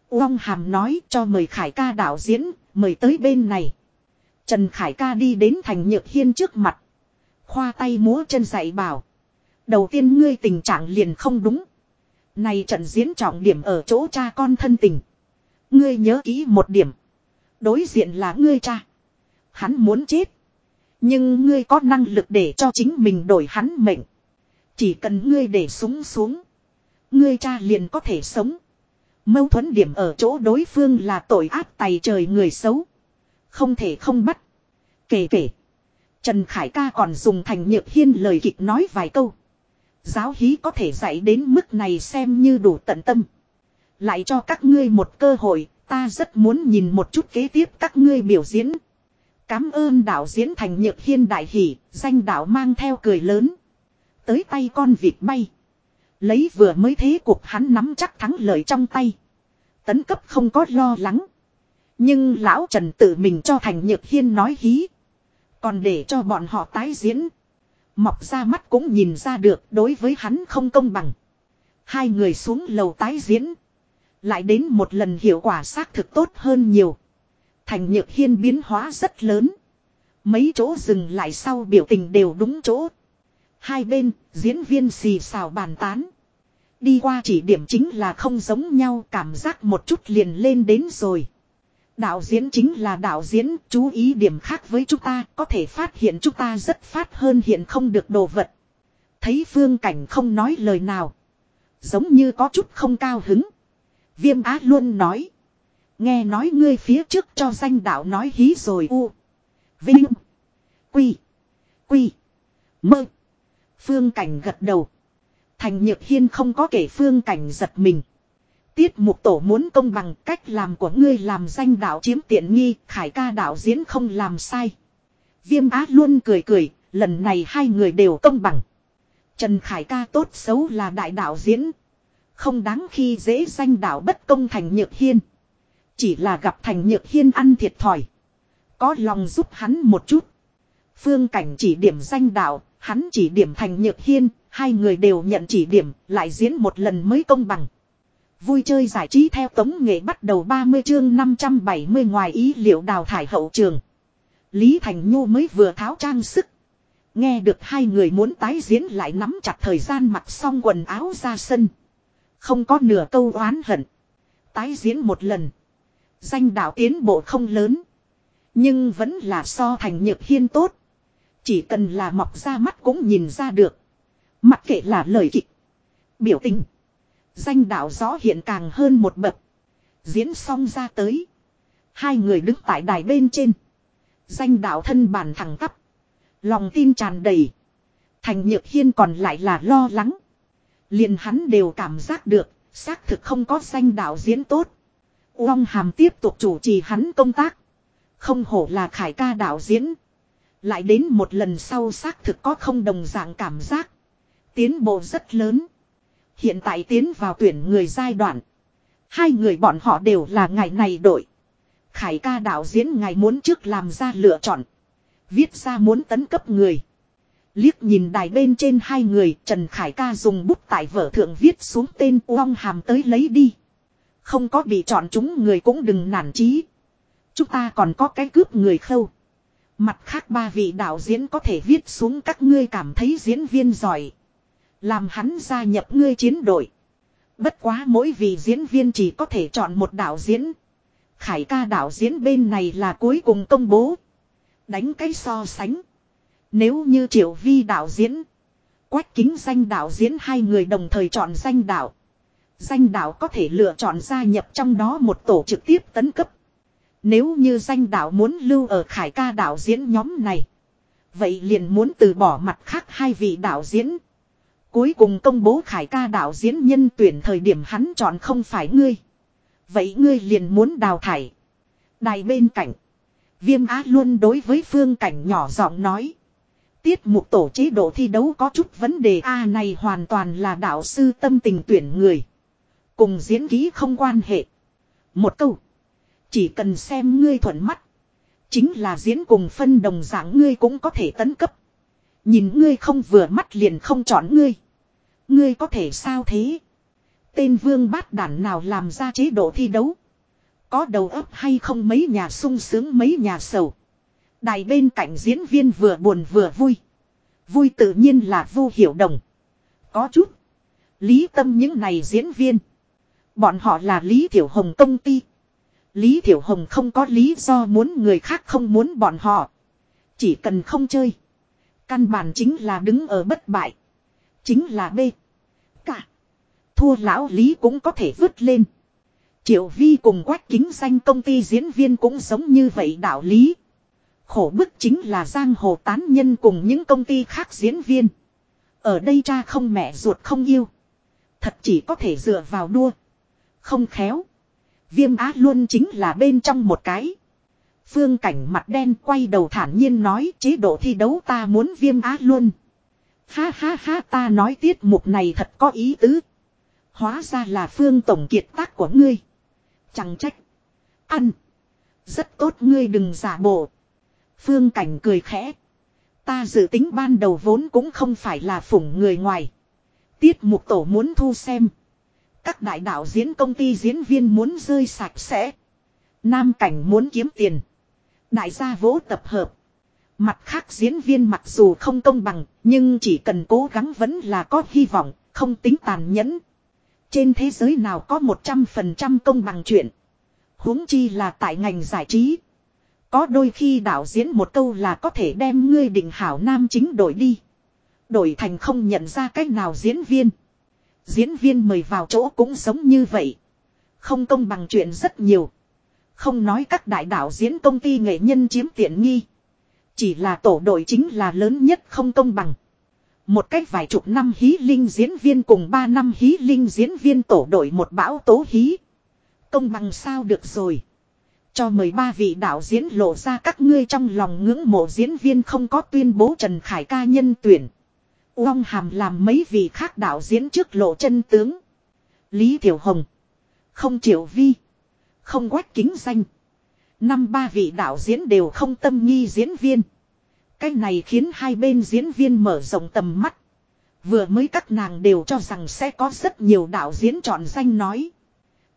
Uông Hàm nói cho mời Khải ca đạo diễn, mời tới bên này. Trần Khải ca đi đến thành nhược hiên trước mặt. Khoa tay múa chân dạy bảo. Đầu tiên ngươi tình trạng liền không đúng. Này trận diễn trọng điểm ở chỗ cha con thân tình. Ngươi nhớ kỹ một điểm. Đối diện là ngươi cha. Hắn muốn chết. Nhưng ngươi có năng lực để cho chính mình đổi hắn mệnh. Chỉ cần ngươi để súng xuống. Ngươi cha liền có thể sống. Mâu thuẫn điểm ở chỗ đối phương là tội ác tày trời người xấu. Không thể không bắt. Kể kể. Trần Khải ca còn dùng thành nhược hiên lời kịch nói vài câu. Giáo hí có thể dạy đến mức này xem như đủ tận tâm. Lại cho các ngươi một cơ hội, ta rất muốn nhìn một chút kế tiếp các ngươi biểu diễn. Cám ơn đạo diễn thành nhược hiên đại hỷ, danh đạo mang theo cười lớn. Tới tay con vịt bay. Lấy vừa mới thế cuộc hắn nắm chắc thắng lợi trong tay. Tấn cấp không có lo lắng. Nhưng lão Trần tự mình cho Thành Nhược Hiên nói hí. Còn để cho bọn họ tái diễn. Mọc ra mắt cũng nhìn ra được đối với hắn không công bằng. Hai người xuống lầu tái diễn. Lại đến một lần hiệu quả xác thực tốt hơn nhiều. Thành nhược hiên biến hóa rất lớn. Mấy chỗ dừng lại sau biểu tình đều đúng chỗ. Hai bên, diễn viên xì xào bàn tán. Đi qua chỉ điểm chính là không giống nhau cảm giác một chút liền lên đến rồi. Đạo diễn chính là đạo diễn, chú ý điểm khác với chúng ta, có thể phát hiện chúng ta rất phát hơn hiện không được đồ vật. Thấy phương cảnh không nói lời nào. Giống như có chút không cao hứng. Viêm á luôn nói. Nghe nói ngươi phía trước cho danh đạo nói hí rồi u. Vinh. Quy. Quy. Mơ. Phương cảnh gật đầu. Thành nhược hiên không có kể phương cảnh giật mình. Tiết mục tổ muốn công bằng cách làm của ngươi làm danh đạo chiếm tiện nghi, khải ca đạo diễn không làm sai. Viêm á luôn cười cười, lần này hai người đều công bằng. Trần Khải ca tốt xấu là đại đạo diễn. Không đáng khi dễ danh đạo bất công thành nhược hiên. Chỉ là gặp thành nhược hiên ăn thiệt thòi. Có lòng giúp hắn một chút. Phương cảnh chỉ điểm danh đạo, hắn chỉ điểm thành nhược hiên, hai người đều nhận chỉ điểm, lại diễn một lần mới công bằng. Vui chơi giải trí theo tống nghệ bắt đầu 30 chương 570 ngoài ý liệu đào thải hậu trường. Lý Thành Nhu mới vừa tháo trang sức. Nghe được hai người muốn tái diễn lại nắm chặt thời gian mặc xong quần áo ra sân. Không có nửa câu oán hận. Tái diễn một lần. Danh đạo tiến bộ không lớn. Nhưng vẫn là so thành nhược hiên tốt. Chỉ cần là mọc ra mắt cũng nhìn ra được. Mặc kệ là lời kịch. Biểu tình. Danh đạo rõ hiện càng hơn một bậc. Diễn xong ra tới. Hai người đứng tại đài bên trên. Danh đạo thân bản thẳng tắp. Lòng tin tràn đầy. Thành nhược hiên còn lại là lo lắng. Liền hắn đều cảm giác được. Xác thực không có danh đạo diễn tốt. Uông hàm tiếp tục chủ trì hắn công tác. Không hổ là khải ca đạo diễn. Lại đến một lần sau xác thực có không đồng dạng cảm giác. Tiến bộ rất lớn. Hiện tại tiến vào tuyển người giai đoạn. Hai người bọn họ đều là ngày này đội. Khải ca đạo diễn ngày muốn trước làm ra lựa chọn. Viết ra muốn tấn cấp người. Liếc nhìn đài bên trên hai người, Trần Khải ca dùng bút tại vở thượng viết xuống tên Uong Hàm tới lấy đi. Không có bị chọn chúng người cũng đừng nản chí. Chúng ta còn có cái cướp người khâu. Mặt khác ba vị đạo diễn có thể viết xuống các ngươi cảm thấy diễn viên giỏi. Làm hắn gia nhập ngươi chiến đội. Bất quá mỗi vị diễn viên chỉ có thể chọn một đạo diễn. Khải ca đạo diễn bên này là cuối cùng công bố. Đánh cái so sánh. Nếu như triệu vi đạo diễn. Quách kính danh đạo diễn hai người đồng thời chọn danh đạo. Danh đạo có thể lựa chọn gia nhập trong đó một tổ trực tiếp tấn cấp. Nếu như danh đạo muốn lưu ở khải ca đạo diễn nhóm này. Vậy liền muốn từ bỏ mặt khác hai vị đạo diễn. Cuối cùng công bố khải ca đạo diễn nhân tuyển thời điểm hắn chọn không phải ngươi. Vậy ngươi liền muốn đào thải. Đài bên cạnh. Viêm á luôn đối với phương cảnh nhỏ giọng nói. Tiết mục tổ chế độ thi đấu có chút vấn đề A này hoàn toàn là đạo sư tâm tình tuyển người. Cùng diễn ký không quan hệ. Một câu. Chỉ cần xem ngươi thuận mắt. Chính là diễn cùng phân đồng dạng ngươi cũng có thể tấn cấp. Nhìn ngươi không vừa mắt liền không chọn ngươi. Ngươi có thể sao thế? Tên vương bát đản nào làm ra chế độ thi đấu? Có đầu óc hay không mấy nhà sung sướng mấy nhà sầu. Đài bên cạnh diễn viên vừa buồn vừa vui. Vui tự nhiên là vô hiểu đồng. Có chút. Lý tâm những này diễn viên. Bọn họ là Lý Tiểu Hồng công ty. Lý Tiểu Hồng không có lý do muốn người khác không muốn bọn họ. Chỉ cần không chơi. Căn bản chính là đứng ở bất bại. Chính là B. Cả. Thua lão Lý cũng có thể vứt lên. Triệu Vi cùng quách kính danh công ty diễn viên cũng giống như vậy đạo lý. Khổ bức chính là giang hồ tán nhân cùng những công ty khác diễn viên. Ở đây cha không mẹ ruột không yêu. Thật chỉ có thể dựa vào đua. Không khéo. Viêm á luôn chính là bên trong một cái. Phương cảnh mặt đen quay đầu thản nhiên nói, chế độ thi đấu ta muốn viêm á luôn. Ha ha ha, ta nói tiết mục này thật có ý tứ. Hóa ra là phương tổng kiệt tác của ngươi. Chẳng trách. Ăn. Rất tốt, ngươi đừng giả bộ. Phương cảnh cười khẽ. Ta dự tính ban đầu vốn cũng không phải là phủng người ngoài. Tiết mục tổ muốn thu xem. Các đại đạo diễn công ty diễn viên muốn rơi sạch sẽ. Nam cảnh muốn kiếm tiền. Đại gia vỗ tập hợp. Mặt khác diễn viên mặc dù không công bằng, nhưng chỉ cần cố gắng vẫn là có hy vọng, không tính tàn nhẫn. Trên thế giới nào có 100% công bằng chuyện. huống chi là tại ngành giải trí. Có đôi khi đạo diễn một câu là có thể đem ngươi định hảo nam chính đổi đi. Đổi thành không nhận ra cách nào diễn viên. Diễn viên mời vào chỗ cũng giống như vậy. Không công bằng chuyện rất nhiều. Không nói các đại đạo diễn công ty nghệ nhân chiếm tiện nghi. Chỉ là tổ đội chính là lớn nhất không công bằng. Một cách vài chục năm hí linh diễn viên cùng ba năm hí linh diễn viên tổ đội một bão tố hí. Công bằng sao được rồi. Cho mời ba vị đạo diễn lộ ra các ngươi trong lòng ngưỡng mộ diễn viên không có tuyên bố Trần Khải ca nhân tuyển. Uông Hàm làm mấy vị khác đạo diễn trước lộ chân tướng. Lý Tiểu Hồng. Không Triệu Vi. Không Quách Kính Danh. Năm ba vị đạo diễn đều không tâm nghi diễn viên. Cái này khiến hai bên diễn viên mở rộng tầm mắt. Vừa mới các nàng đều cho rằng sẽ có rất nhiều đạo diễn chọn danh nói.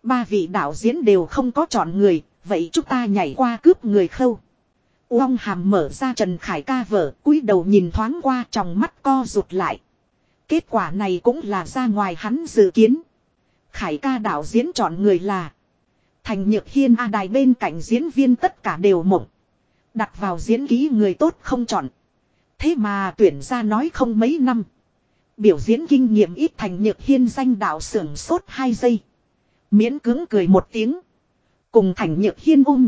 Ba vị đạo diễn đều không có chọn người, vậy chúng ta nhảy qua cướp người khâu. Uông hàm mở ra Trần Khải ca vở, cúi đầu nhìn thoáng qua trong mắt co rụt lại. Kết quả này cũng là ra ngoài hắn dự kiến. Khải ca đạo diễn chọn người là Thành Nhược Hiên A đài bên cạnh diễn viên tất cả đều mộng. Đặt vào diễn ký người tốt không chọn. Thế mà tuyển ra nói không mấy năm. Biểu diễn kinh nghiệm ít Thành Nhược Hiên danh đạo sưởng sốt 2 giây. Miễn cứng cười một tiếng. Cùng Thành Nhược Hiên ung.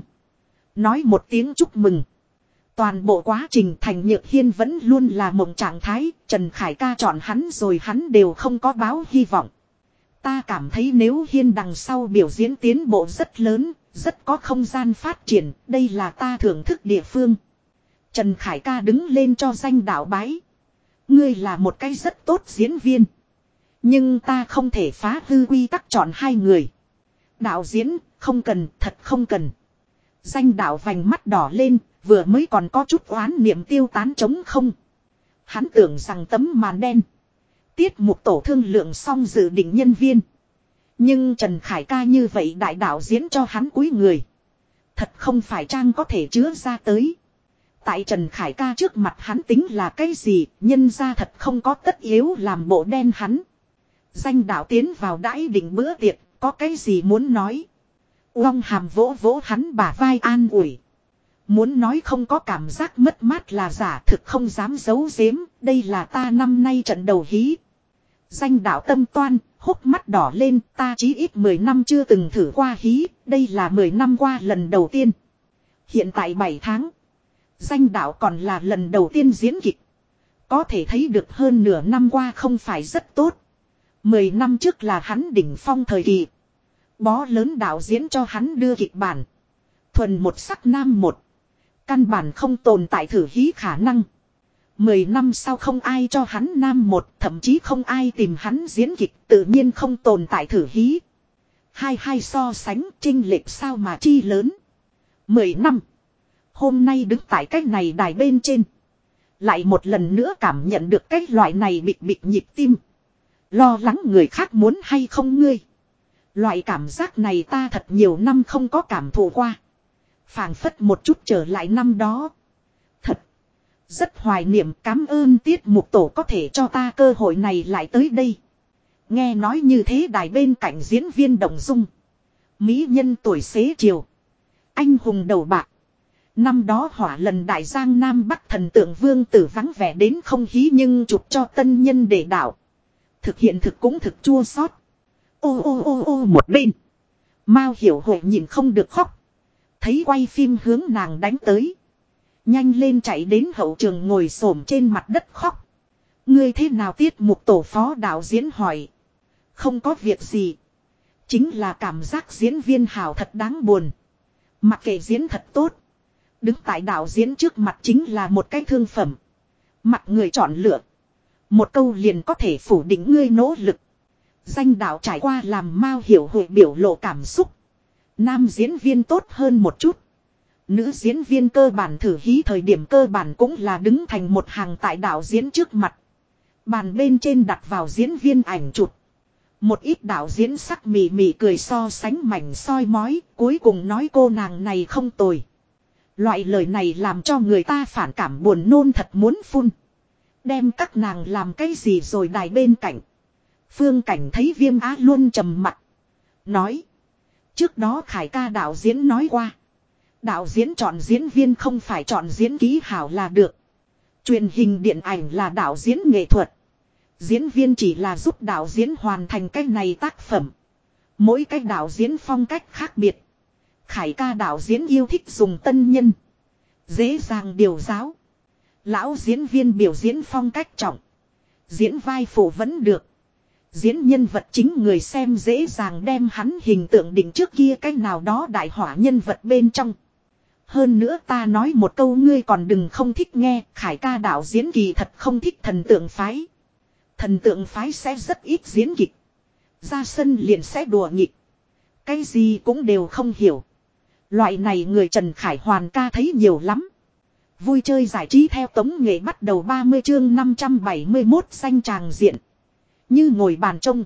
Nói một tiếng chúc mừng. Toàn bộ quá trình Thành Nhược Hiên vẫn luôn là mộng trạng thái, Trần Khải ca chọn hắn rồi hắn đều không có báo hy vọng. Ta cảm thấy nếu Hiên đằng sau biểu diễn tiến bộ rất lớn, rất có không gian phát triển, đây là ta thưởng thức địa phương. Trần Khải ca đứng lên cho danh đạo bái. Ngươi là một cái rất tốt diễn viên. Nhưng ta không thể phá hư quy tắc chọn hai người. Đạo diễn, không cần, thật không cần. Danh đạo vành mắt đỏ lên, vừa mới còn có chút oán niệm tiêu tán trống không. Hắn tưởng rằng tấm màn đen. Tiết mục tổ thương lượng xong dự định nhân viên. Nhưng Trần Khải ca như vậy đại đạo diễn cho hắn cúi người. Thật không phải trang có thể chứa ra tới. Tại Trần Khải ca trước mặt hắn tính là cái gì, nhân ra thật không có tất yếu làm bộ đen hắn. Danh đạo tiến vào đãi định bữa tiệc, có cái gì muốn nói. Long hàm vỗ vỗ hắn bả vai an ủi. Muốn nói không có cảm giác mất mát là giả thực không dám giấu giếm, đây là ta năm nay trận đầu hí. Danh đạo tâm toan, hốc mắt đỏ lên, ta chí ít 10 năm chưa từng thử qua hí, đây là 10 năm qua lần đầu tiên. Hiện tại 7 tháng, danh đạo còn là lần đầu tiên diễn kịch. Có thể thấy được hơn nửa năm qua không phải rất tốt. 10 năm trước là hắn đỉnh phong thời kỳ. Bó lớn đạo diễn cho hắn đưa kịch bản. Thuần một sắc nam một. Căn bản không tồn tại thử hí khả năng. Mười năm sau không ai cho hắn nam một, thậm chí không ai tìm hắn diễn kịch, tự nhiên không tồn tại thử hí. Hai hai so sánh trinh lệch sao mà chi lớn. Mười năm. Hôm nay đứng tại cách này đài bên trên. Lại một lần nữa cảm nhận được cái loại này bịt bịt nhịp tim. Lo lắng người khác muốn hay không ngươi. Loại cảm giác này ta thật nhiều năm không có cảm thụ qua phảng phất một chút trở lại năm đó. Thật. Rất hoài niệm cảm ơn tiết mục tổ có thể cho ta cơ hội này lại tới đây. Nghe nói như thế đài bên cạnh diễn viên Đồng Dung. Mỹ nhân tuổi xế chiều. Anh hùng đầu bạc. Năm đó hỏa lần đại giang Nam Bắc thần tượng vương tử vắng vẻ đến không khí nhưng chụp cho tân nhân để đảo. Thực hiện thực cũng thực chua xót. Ô ô ô ô một bên. Mao hiểu hội nhìn không được khóc. Thấy quay phim hướng nàng đánh tới. Nhanh lên chạy đến hậu trường ngồi xổm trên mặt đất khóc. Ngươi thế nào tiết mục tổ phó đạo diễn hỏi. Không có việc gì. Chính là cảm giác diễn viên hào thật đáng buồn. Mặc kệ diễn thật tốt. Đứng tại đạo diễn trước mặt chính là một cái thương phẩm. Mặt người chọn lựa. Một câu liền có thể phủ định ngươi nỗ lực. Danh đạo trải qua làm mau hiểu hội biểu lộ cảm xúc. Nam diễn viên tốt hơn một chút. Nữ diễn viên cơ bản thử hí thời điểm cơ bản cũng là đứng thành một hàng tại đạo diễn trước mặt. Bàn bên trên đặt vào diễn viên ảnh chụp. Một ít đạo diễn sắc mỉ mỉ cười so sánh mảnh soi mói, cuối cùng nói cô nàng này không tồi. Loại lời này làm cho người ta phản cảm buồn nôn thật muốn phun. Đem các nàng làm cái gì rồi đài bên cạnh. Phương cảnh thấy viêm á luôn trầm mặt. Nói. Trước đó Khải ca đạo diễn nói qua. Đạo diễn chọn diễn viên không phải chọn diễn ký hảo là được. Truyền hình điện ảnh là đạo diễn nghệ thuật. Diễn viên chỉ là giúp đạo diễn hoàn thành cái này tác phẩm. Mỗi cái đạo diễn phong cách khác biệt. Khải ca đạo diễn yêu thích dùng tân nhân. Dễ dàng điều giáo. Lão diễn viên biểu diễn phong cách trọng. Diễn vai phụ vẫn được. Diễn nhân vật chính người xem dễ dàng đem hắn hình tượng định trước kia cái nào đó đại hỏa nhân vật bên trong. Hơn nữa ta nói một câu ngươi còn đừng không thích nghe, khải ca đạo diễn kỳ thật không thích thần tượng phái. Thần tượng phái sẽ rất ít diễn kịch. Ra sân liền sẽ đùa nghịch. Cái gì cũng đều không hiểu. Loại này người Trần Khải Hoàn ca thấy nhiều lắm. Vui chơi giải trí theo tống nghệ bắt đầu 30 chương 571 xanh tràng diện. Như ngồi bàn trông.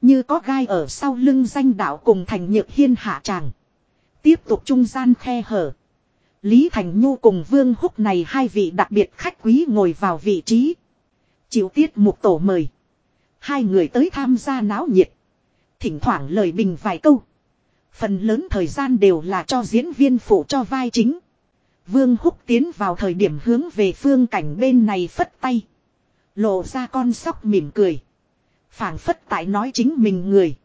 Như có gai ở sau lưng danh đạo cùng thành nhược hiên hạ tràng. Tiếp tục trung gian khe hở. Lý Thành Nhu cùng Vương Húc này hai vị đặc biệt khách quý ngồi vào vị trí. Chịu tiết mục tổ mời. Hai người tới tham gia náo nhiệt. Thỉnh thoảng lời bình vài câu. Phần lớn thời gian đều là cho diễn viên phụ cho vai chính. Vương Húc tiến vào thời điểm hướng về phương cảnh bên này phất tay. Lộ ra con sóc mỉm cười phảng phất tại nói chính mình người.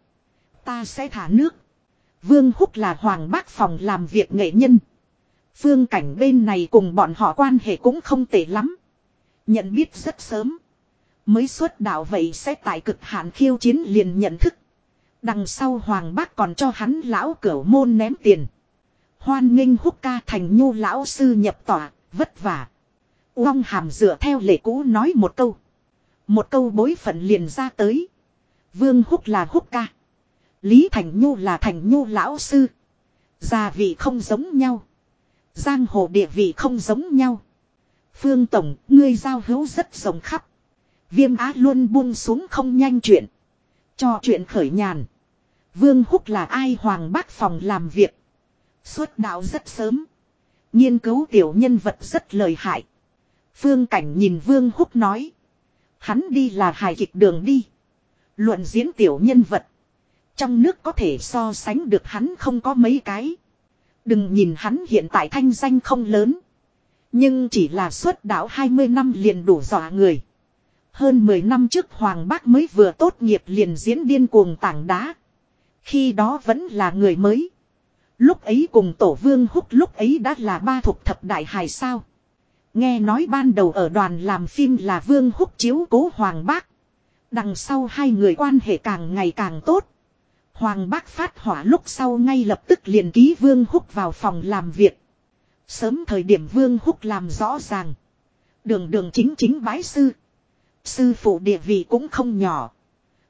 Ta sẽ thả nước. Vương Húc là hoàng bác phòng làm việc nghệ nhân. Phương cảnh bên này cùng bọn họ quan hệ cũng không tệ lắm. Nhận biết rất sớm. Mới xuất đạo vậy sẽ tại cực hạn khiêu chiến liền nhận thức. Đằng sau hoàng bác còn cho hắn lão cửu môn ném tiền. Hoan nghênh húc ca thành nhu lão sư nhập tỏa, vất vả. Uông hàm dựa theo lệ cũ nói một câu. Một câu bối phận liền ra tới. Vương húc là húc ca. Lý Thành Nhu là Thành Nhu lão sư. Gia vị không giống nhau. Giang hồ địa vị không giống nhau. Phương Tổng, ngươi giao hữu rất rộng khắp. Viêm á luôn buông xuống không nhanh chuyện. Cho chuyện khởi nhàn. Vương Húc là ai hoàng bác phòng làm việc. Xuất đạo rất sớm. Nghiên cứu tiểu nhân vật rất lời hại. Phương Cảnh nhìn Vương Húc nói. Hắn đi là hài kịch đường đi. Luận diễn tiểu nhân vật. Trong nước có thể so sánh được hắn không có mấy cái. Đừng nhìn hắn hiện tại thanh danh không lớn. Nhưng chỉ là xuất đạo 20 năm liền đủ dọa người. Hơn 10 năm trước Hoàng Bác mới vừa tốt nghiệp liền diễn điên cuồng tảng đá. Khi đó vẫn là người mới. Lúc ấy cùng Tổ Vương Húc lúc ấy đã là ba thuộc thập đại hài sao. Nghe nói ban đầu ở đoàn làm phim là Vương Húc chiếu cố Hoàng Bác. Đằng sau hai người quan hệ càng ngày càng tốt. Hoàng bác phát hỏa lúc sau ngay lập tức liền ký Vương Húc vào phòng làm việc. Sớm thời điểm Vương Húc làm rõ ràng. Đường đường chính chính bái sư. Sư phụ địa vị cũng không nhỏ.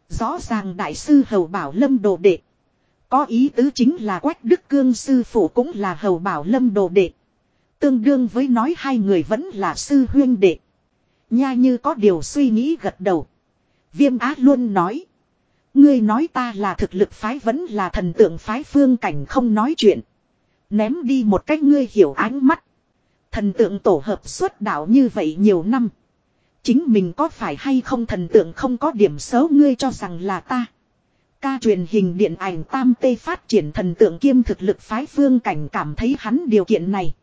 Rõ ràng đại sư Hầu Bảo Lâm đồ đệ. Có ý tứ chính là Quách Đức Cương sư phụ cũng là Hầu Bảo Lâm đồ đệ. Tương đương với nói hai người vẫn là sư huyên đệ. Nha như có điều suy nghĩ gật đầu. Viêm Á luôn nói. Ngươi nói ta là thực lực phái vẫn là thần tượng phái phương cảnh không nói chuyện. Ném đi một cách ngươi hiểu ánh mắt. Thần tượng tổ hợp xuất đạo như vậy nhiều năm. Chính mình có phải hay không thần tượng không có điểm xấu ngươi cho rằng là ta. Ca truyền hình điện ảnh tam tê phát triển thần tượng kiêm thực lực phái phương cảnh cảm thấy hắn điều kiện này.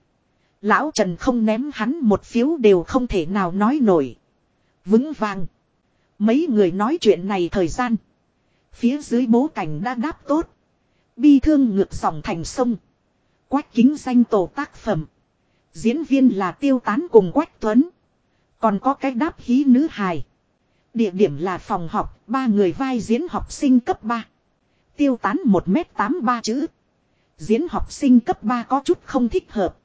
Lão Trần không ném hắn một phiếu đều không thể nào nói nổi. Vững vàng. Mấy người nói chuyện này thời gian. Phía dưới bố cảnh đã đáp tốt. Bi thương ngược dòng thành sông. Quách kính danh tổ tác phẩm. Diễn viên là tiêu tán cùng Quách Tuấn. Còn có cái đáp hí nữ hài. Địa điểm là phòng học, ba người vai diễn học sinh cấp 3. Tiêu tán 1m83 chữ. Diễn học sinh cấp 3 có chút không thích hợp.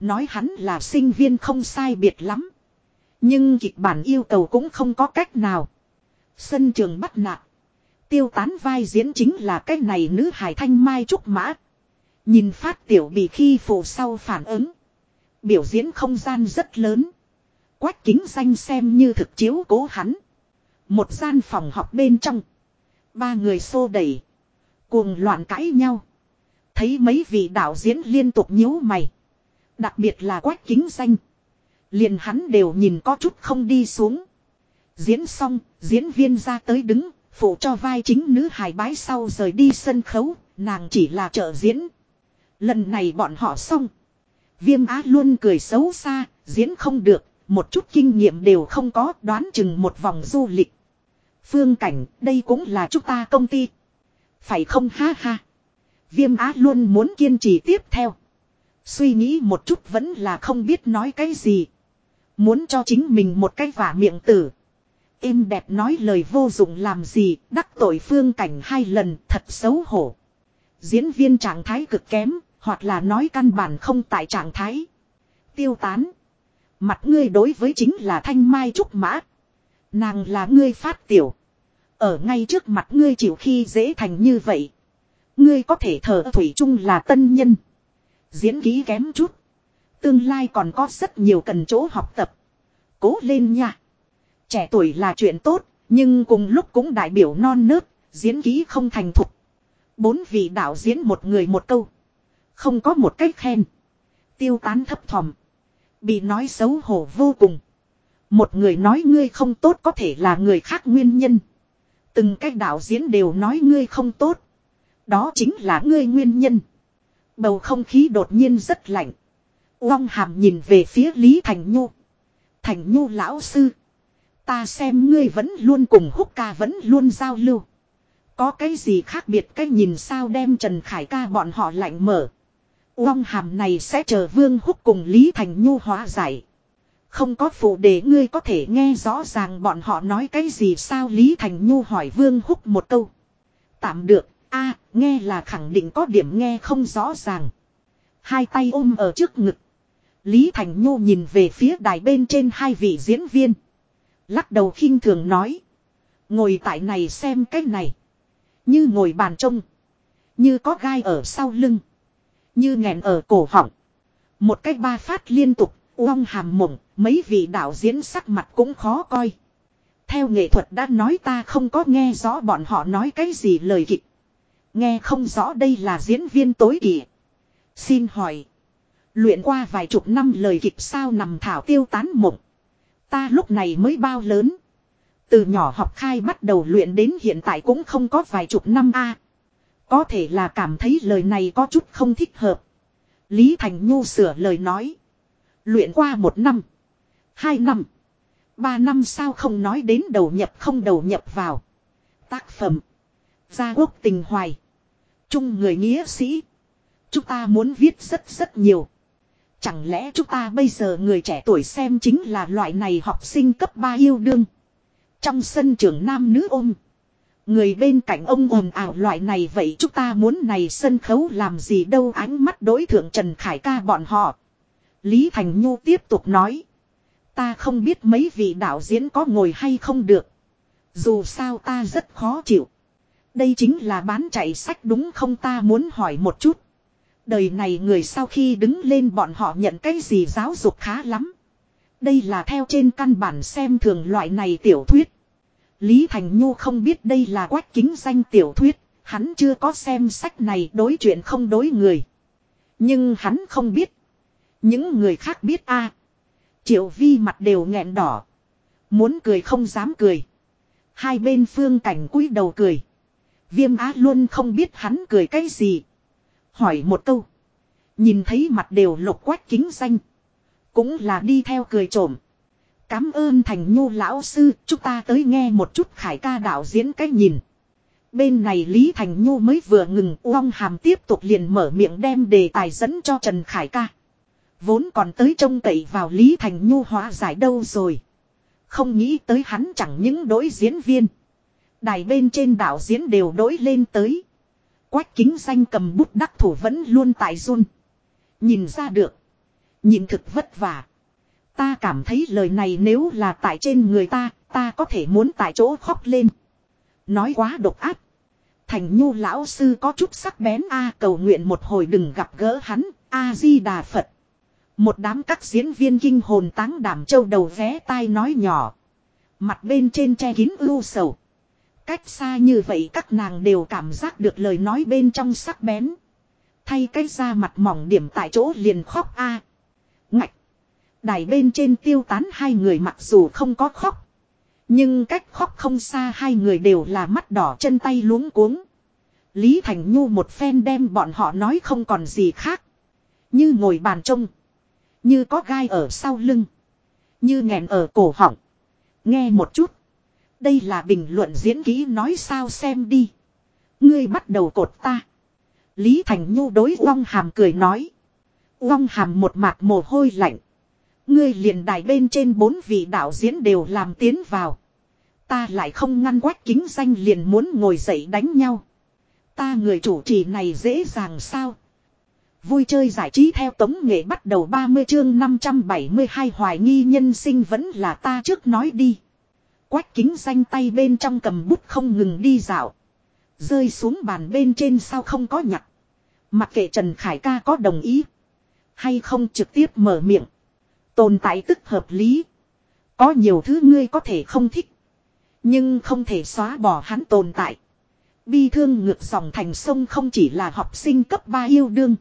Nói hắn là sinh viên không sai biệt lắm. Nhưng kịch bản yêu cầu cũng không có cách nào. Sân trường bắt nạt. Tiêu tán vai diễn chính là cái này nữ hải thanh mai trúc mã. Nhìn phát tiểu bị khi phụ sau phản ứng. Biểu diễn không gian rất lớn. Quách kính danh xem như thực chiếu cố hắn. Một gian phòng học bên trong. Ba người xô đẩy. Cuồng loạn cãi nhau. Thấy mấy vị đạo diễn liên tục nhíu mày. Đặc biệt là quách kính danh. Liền hắn đều nhìn có chút không đi xuống. Diễn xong, diễn viên ra tới đứng, Phụ cho vai chính nữ hài bái sau rời đi sân khấu, nàng chỉ là trợ diễn. Lần này bọn họ xong. Viêm á luôn cười xấu xa, diễn không được, một chút kinh nghiệm đều không có đoán chừng một vòng du lịch. Phương cảnh, đây cũng là chúng ta công ty. Phải không ha ha. Viêm á luôn muốn kiên trì tiếp theo. Suy nghĩ một chút vẫn là không biết nói cái gì. Muốn cho chính mình một cái vả miệng tử Im đẹp nói lời vô dụng làm gì, đắc tội phương cảnh hai lần, thật xấu hổ. Diễn viên trạng thái cực kém, hoặc là nói căn bản không tại trạng thái. Tiêu tán. Mặt ngươi đối với chính là thanh mai trúc mã. Nàng là ngươi phát tiểu. Ở ngay trước mặt ngươi chịu khi dễ thành như vậy. Ngươi có thể thở thủy chung là tân nhân. Diễn ký kém chút. Tương lai còn có rất nhiều cần chỗ học tập. Cố lên nha. Trẻ tuổi là chuyện tốt, nhưng cùng lúc cũng đại biểu non nớt, diễn ký không thành thục. Bốn vị đạo diễn một người một câu. Không có một cách khen. Tiêu tán thấp thỏm. Bị nói xấu hổ vô cùng. Một người nói ngươi không tốt có thể là người khác nguyên nhân. Từng cách đạo diễn đều nói ngươi không tốt. Đó chính là ngươi nguyên nhân. Bầu không khí đột nhiên rất lạnh. Uông hàm nhìn về phía Lý Thành Nhu. Thành Nhu lão sư. Ta xem ngươi vẫn luôn cùng húc ca vẫn luôn giao lưu. Có cái gì khác biệt cái nhìn sao đem Trần Khải ca bọn họ lạnh mở. Uông hàm này sẽ chờ Vương Húc cùng Lý Thành Nhu hóa giải. Không có phụ để ngươi có thể nghe rõ ràng bọn họ nói cái gì sao Lý Thành Nhu hỏi Vương Húc một câu. Tạm được, a nghe là khẳng định có điểm nghe không rõ ràng. Hai tay ôm ở trước ngực. Lý Thành Nhu nhìn về phía đài bên trên hai vị diễn viên. Lắc đầu khinh thường nói. Ngồi tại này xem cái này. Như ngồi bàn trông. Như có gai ở sau lưng. Như nghẹn ở cổ họng. Một cách ba phát liên tục, uong hàm mộng, mấy vị đạo diễn sắc mặt cũng khó coi. Theo nghệ thuật đã nói ta không có nghe rõ bọn họ nói cái gì lời kịch. Nghe không rõ đây là diễn viên tối kỷ. Xin hỏi. Luyện qua vài chục năm lời kịch sao nằm thảo tiêu tán mộng. Ta lúc này mới bao lớn. Từ nhỏ học khai bắt đầu luyện đến hiện tại cũng không có vài chục năm a. Có thể là cảm thấy lời này có chút không thích hợp. Lý Thành Nhu sửa lời nói. Luyện qua một năm. Hai năm. Ba năm sao không nói đến đầu nhập không đầu nhập vào. Tác phẩm. Gia quốc tình hoài chung người nghĩa sĩ. Chúng ta muốn viết rất rất nhiều. Chẳng lẽ chúng ta bây giờ người trẻ tuổi xem chính là loại này học sinh cấp 3 yêu đương. Trong sân trường nam nữ ôm. Người bên cạnh ông ồn ào loại này vậy chúng ta muốn này sân khấu làm gì đâu ánh mắt đối thượng Trần Khải ca bọn họ. Lý Thành Nhu tiếp tục nói. Ta không biết mấy vị đạo diễn có ngồi hay không được. Dù sao ta rất khó chịu. Đây chính là bán chạy sách đúng không ta muốn hỏi một chút. Đời này người sau khi đứng lên bọn họ nhận cái gì giáo dục khá lắm. Đây là theo trên căn bản xem thường loại này tiểu thuyết. Lý Thành Nhu không biết đây là quách kính danh tiểu thuyết, hắn chưa có xem sách này đối chuyện không đối người. Nhưng hắn không biết. Những người khác biết a Triệu vi mặt đều nghẹn đỏ. Muốn cười không dám cười. Hai bên phương cảnh cúi đầu cười. Viêm á luôn không biết hắn cười cái gì. Hỏi một câu. Nhìn thấy mặt đều lục quách kính xanh, Cũng là đi theo cười trộm. Cám ơn thành nhu lão sư, chúng ta tới nghe một chút khải ca đạo diễn cách nhìn. Bên này Lý Thành Nhu mới vừa ngừng uong hàm tiếp tục liền mở miệng đem đề tài dẫn cho Trần Khải ca. Vốn còn tới trông cậy vào Lý Thành Nhu hóa giải đâu rồi. Không nghĩ tới hắn chẳng những đối diễn viên. Đài bên trên đạo diễn đều đối lên tới. Quách kính xanh cầm bút đắc thủ vẫn luôn tại run. Nhìn ra được. Nhìn thực vất vả. Ta cảm thấy lời này nếu là tại trên người ta, ta có thể muốn tại chỗ khóc lên. Nói quá độc ác. Thành nhu lão sư có chút sắc bén a cầu nguyện một hồi đừng gặp gỡ hắn, A-di-đà Phật. Một đám các diễn viên kinh hồn táng đảm châu đầu vé tai nói nhỏ. Mặt bên trên che kín ưu sầu. Cách xa như vậy các nàng đều cảm giác được lời nói bên trong sắc bén. Thay cái da mặt mỏng điểm tại chỗ liền khóc a Ngạch. Đài bên trên tiêu tán hai người mặc dù không có khóc. Nhưng cách khóc không xa hai người đều là mắt đỏ chân tay luống cuống. Lý Thành Nhu một phen đem bọn họ nói không còn gì khác. Như ngồi bàn trông. Như có gai ở sau lưng. Như nghẹn ở cổ họng. Nghe một chút. Đây là bình luận diễn ký nói sao xem đi. Ngươi bắt đầu cột ta. Lý Thành Nhu đối Uông Hàm cười nói. Uông Hàm một mặt mồ hôi lạnh. Ngươi liền đài bên trên bốn vị đạo diễn đều làm tiến vào. Ta lại không ngăn quách kính danh liền muốn ngồi dậy đánh nhau. Ta người chủ trì này dễ dàng sao? Vui chơi giải trí theo tống nghệ bắt đầu 30 chương 572 hoài nghi nhân sinh vẫn là ta trước nói đi. Quách kính danh tay bên trong cầm bút không ngừng đi dạo. Rơi xuống bàn bên trên sao không có nhặt. Mặc kệ Trần Khải ca có đồng ý. Hay không trực tiếp mở miệng. Tồn tại tức hợp lý. Có nhiều thứ ngươi có thể không thích. Nhưng không thể xóa bỏ hắn tồn tại. Bi thương ngược dòng thành sông không chỉ là học sinh cấp 3 yêu đương.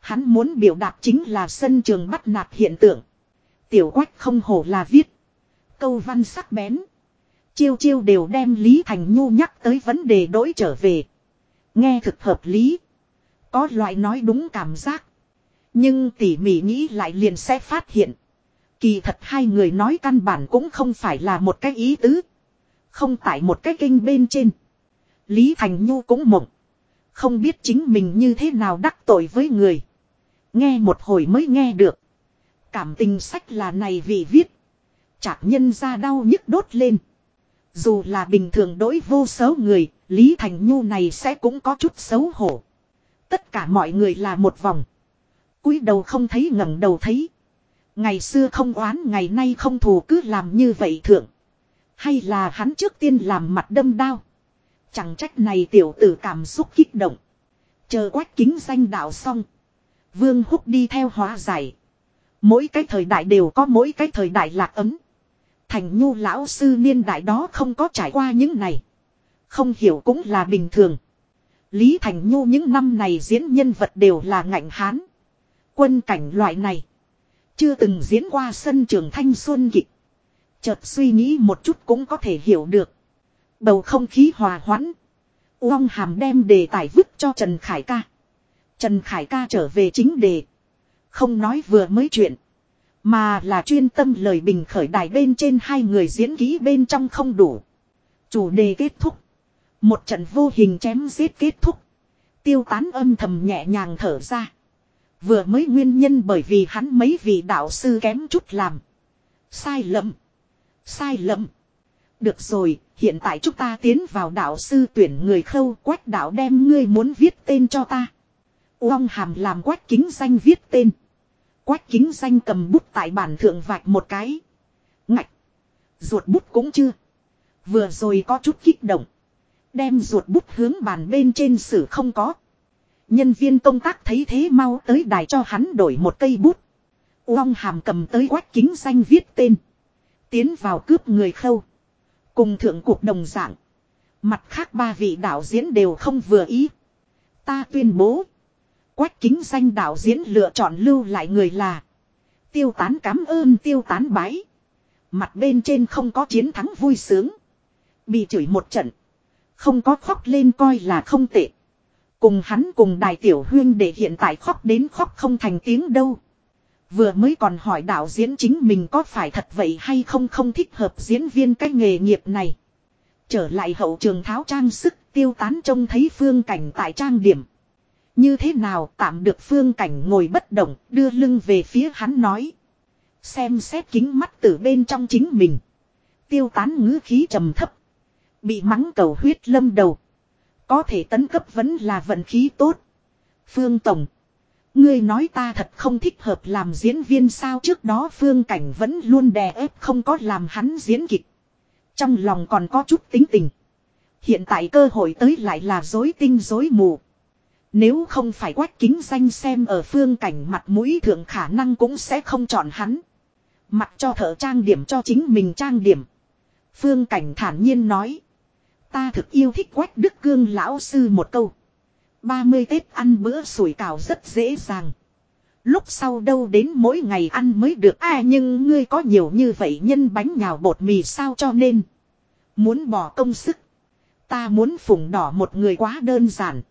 Hắn muốn biểu đạt chính là sân trường bắt nạt hiện tượng. Tiểu quách không hổ là viết. Câu văn sắc bén. Chiêu chiêu đều đem Lý Thành Nhu nhắc tới vấn đề đổi trở về. Nghe thực hợp lý. Có loại nói đúng cảm giác. Nhưng tỉ mỉ nghĩ lại liền sẽ phát hiện. Kỳ thật hai người nói căn bản cũng không phải là một cái ý tứ. Không tại một cái kinh bên trên. Lý Thành Nhu cũng mộng. Không biết chính mình như thế nào đắc tội với người. Nghe một hồi mới nghe được. Cảm tình sách là này vì viết. Chạc nhân ra đau nhức đốt lên. Dù là bình thường đối vô số người, Lý Thành Nhu này sẽ cũng có chút xấu hổ. Tất cả mọi người là một vòng. cúi đầu không thấy ngẩng đầu thấy. Ngày xưa không oán ngày nay không thù cứ làm như vậy thượng. Hay là hắn trước tiên làm mặt đâm đao. Chẳng trách này tiểu tử cảm xúc kích động. Chờ quách kính danh đạo xong. Vương húc đi theo hóa giải. Mỗi cái thời đại đều có mỗi cái thời đại lạc ấm. Thành nhu lão sư niên đại đó không có trải qua những này. Không hiểu cũng là bình thường. Lý Thành Nhu những năm này diễn nhân vật đều là ngạnh hán. Quân cảnh loại này. Chưa từng diễn qua sân trường thanh xuân kịch. Chợt suy nghĩ một chút cũng có thể hiểu được. Bầu không khí hòa hoãn. Uông hàm đem đề tài vứt cho Trần Khải ca. Trần Khải ca trở về chính đề. Không nói vừa mới chuyện. Mà là chuyên tâm lời bình khởi đài bên trên hai người diễn ký bên trong không đủ. Chủ đề kết thúc. Một trận vô hình chém giết kết thúc. Tiêu tán âm thầm nhẹ nhàng thở ra. Vừa mới nguyên nhân bởi vì hắn mấy vị đạo sư kém chút làm. Sai lầm. Sai lầm. Được rồi, hiện tại chúng ta tiến vào đạo sư tuyển người khâu quách đạo đem ngươi muốn viết tên cho ta. Uông hàm làm quách kính danh viết tên. Quách kính danh cầm bút tại bản thượng vạch một cái. Ngạch. Ruột bút cũng chưa. Vừa rồi có chút kích động. Đem ruột bút hướng bàn bên trên sử không có. Nhân viên công tác thấy thế mau tới đài cho hắn đổi một cây bút. Uông hàm cầm tới quách kính danh viết tên. Tiến vào cướp người khâu. Cùng thượng cuộc đồng dạng. Mặt khác ba vị đạo diễn đều không vừa ý. Ta tuyên bố. Quách kính danh đạo diễn lựa chọn lưu lại người là. Tiêu tán cảm ơn, tiêu tán bái. Mặt bên trên không có chiến thắng vui sướng. Bị chửi một trận. Không có khóc lên coi là không tệ. Cùng hắn cùng đài tiểu huyên để hiện tại khóc đến khóc không thành tiếng đâu. Vừa mới còn hỏi đạo diễn chính mình có phải thật vậy hay không không thích hợp diễn viên cái nghề nghiệp này. Trở lại hậu trường tháo trang sức, tiêu tán trông thấy phương cảnh tại trang điểm. Như thế nào tạm được phương cảnh ngồi bất động, đưa lưng về phía hắn nói. Xem xét kính mắt từ bên trong chính mình. Tiêu tán ngữ khí trầm thấp. Bị mắng cầu huyết lâm đầu. Có thể tấn cấp vẫn là vận khí tốt. Phương Tổng. Ngươi nói ta thật không thích hợp làm diễn viên sao trước đó Phương Cảnh vẫn luôn đè ép, không có làm hắn diễn kịch. Trong lòng còn có chút tính tình. Hiện tại cơ hội tới lại là dối tinh dối mù. Nếu không phải quách kính danh xem ở phương cảnh mặt mũi thượng khả năng cũng sẽ không chọn hắn. mặt cho thợ trang điểm cho chính mình trang điểm. Phương cảnh thản nhiên nói. Ta thực yêu thích quách đức cương lão sư một câu. 30 Tết ăn bữa sủi cảo rất dễ dàng. Lúc sau đâu đến mỗi ngày ăn mới được à nhưng ngươi có nhiều như vậy nhân bánh nhào bột mì sao cho nên. Muốn bỏ công sức. Ta muốn phủng đỏ một người quá đơn giản.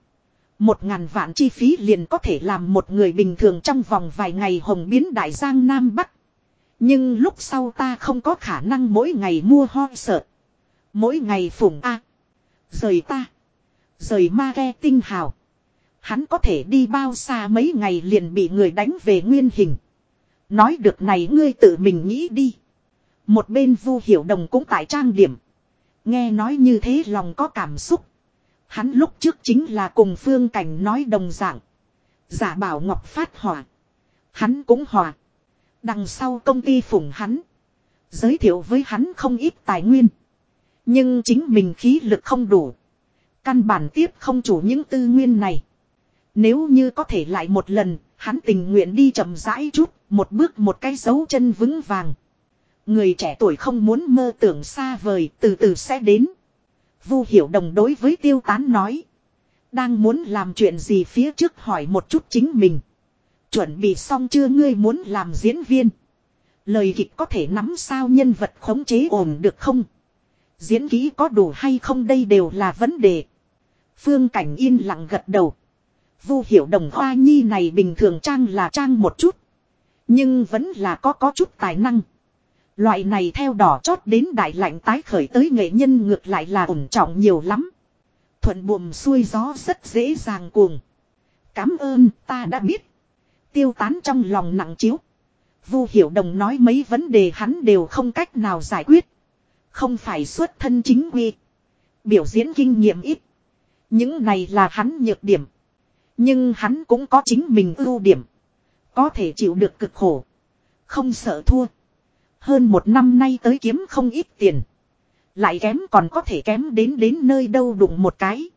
Một ngàn vạn chi phí liền có thể làm một người bình thường trong vòng vài ngày hồng biến đại giang Nam Bắc. Nhưng lúc sau ta không có khả năng mỗi ngày mua ho sợ. Mỗi ngày phủng A. Rời ta. Rời ma ghe tinh hào. Hắn có thể đi bao xa mấy ngày liền bị người đánh về nguyên hình. Nói được này ngươi tự mình nghĩ đi. Một bên vu hiểu đồng cũng tại trang điểm. Nghe nói như thế lòng có cảm xúc. Hắn lúc trước chính là cùng phương cảnh nói đồng dạng. Giả bảo Ngọc phát hỏa. Hắn cũng hỏa. Đằng sau công ty phủng hắn. Giới thiệu với hắn không ít tài nguyên. Nhưng chính mình khí lực không đủ. Căn bản tiếp không chủ những tư nguyên này. Nếu như có thể lại một lần, Hắn tình nguyện đi chậm rãi chút, một bước một cái dấu chân vững vàng. Người trẻ tuổi không muốn mơ tưởng xa vời, từ từ sẽ đến. Vu hiểu đồng đối với tiêu tán nói. Đang muốn làm chuyện gì phía trước hỏi một chút chính mình. Chuẩn bị xong chưa ngươi muốn làm diễn viên. Lời kịch có thể nắm sao nhân vật khống chế ổn được không? Diễn kỹ có đủ hay không đây đều là vấn đề. Phương Cảnh yên lặng gật đầu. Vu hiểu đồng hoa nhi này bình thường trang là trang một chút. Nhưng vẫn là có có chút tài năng. Loại này theo đỏ chót đến đại lạnh tái khởi tới nghệ nhân ngược lại là ổn trọng nhiều lắm. Thuận buồm xuôi gió rất dễ dàng cuồng. Cám ơn, ta đã biết. Tiêu tán trong lòng nặng chiếu. Vu hiểu đồng nói mấy vấn đề hắn đều không cách nào giải quyết. Không phải xuất thân chính quy. Biểu diễn kinh nghiệm ít. Những này là hắn nhược điểm. Nhưng hắn cũng có chính mình ưu điểm. Có thể chịu được cực khổ. Không sợ thua. Hơn một năm nay tới kiếm không ít tiền. Lại kém còn có thể kém đến đến nơi đâu đụng một cái.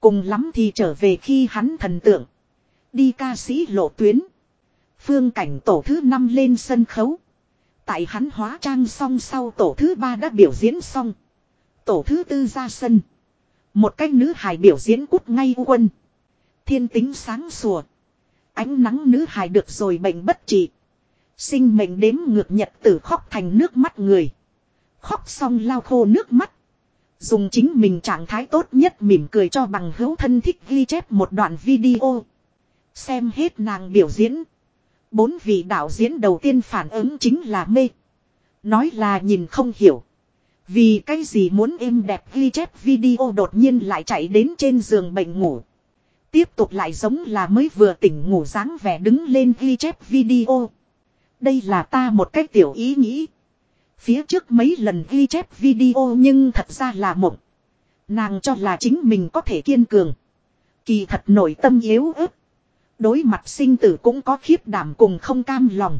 Cùng lắm thì trở về khi hắn thần tượng. Đi ca sĩ lộ tuyến. Phương cảnh tổ thứ năm lên sân khấu. Tại hắn hóa trang xong sau tổ thứ ba đã biểu diễn xong. Tổ thứ tư ra sân. Một cách nữ hài biểu diễn cút ngay quân. Thiên tính sáng sủa. Ánh nắng nữ hài được rồi bệnh bất trị. Sinh mệnh đếm ngược nhật tử khóc thành nước mắt người. Khóc xong lau khô nước mắt. Dùng chính mình trạng thái tốt nhất mỉm cười cho bằng hữu thân thích ghi chép một đoạn video. Xem hết nàng biểu diễn. Bốn vị đạo diễn đầu tiên phản ứng chính là mê. Nói là nhìn không hiểu. Vì cái gì muốn êm đẹp ghi chép video đột nhiên lại chạy đến trên giường bệnh ngủ. Tiếp tục lại giống là mới vừa tỉnh ngủ dáng vẻ đứng lên ghi chép video. Đây là ta một cách tiểu ý nghĩ. Phía trước mấy lần ghi chép video nhưng thật ra là mộng. Nàng cho là chính mình có thể kiên cường. Kỳ thật nội tâm yếu ớt. Đối mặt sinh tử cũng có khiếp đảm cùng không cam lòng.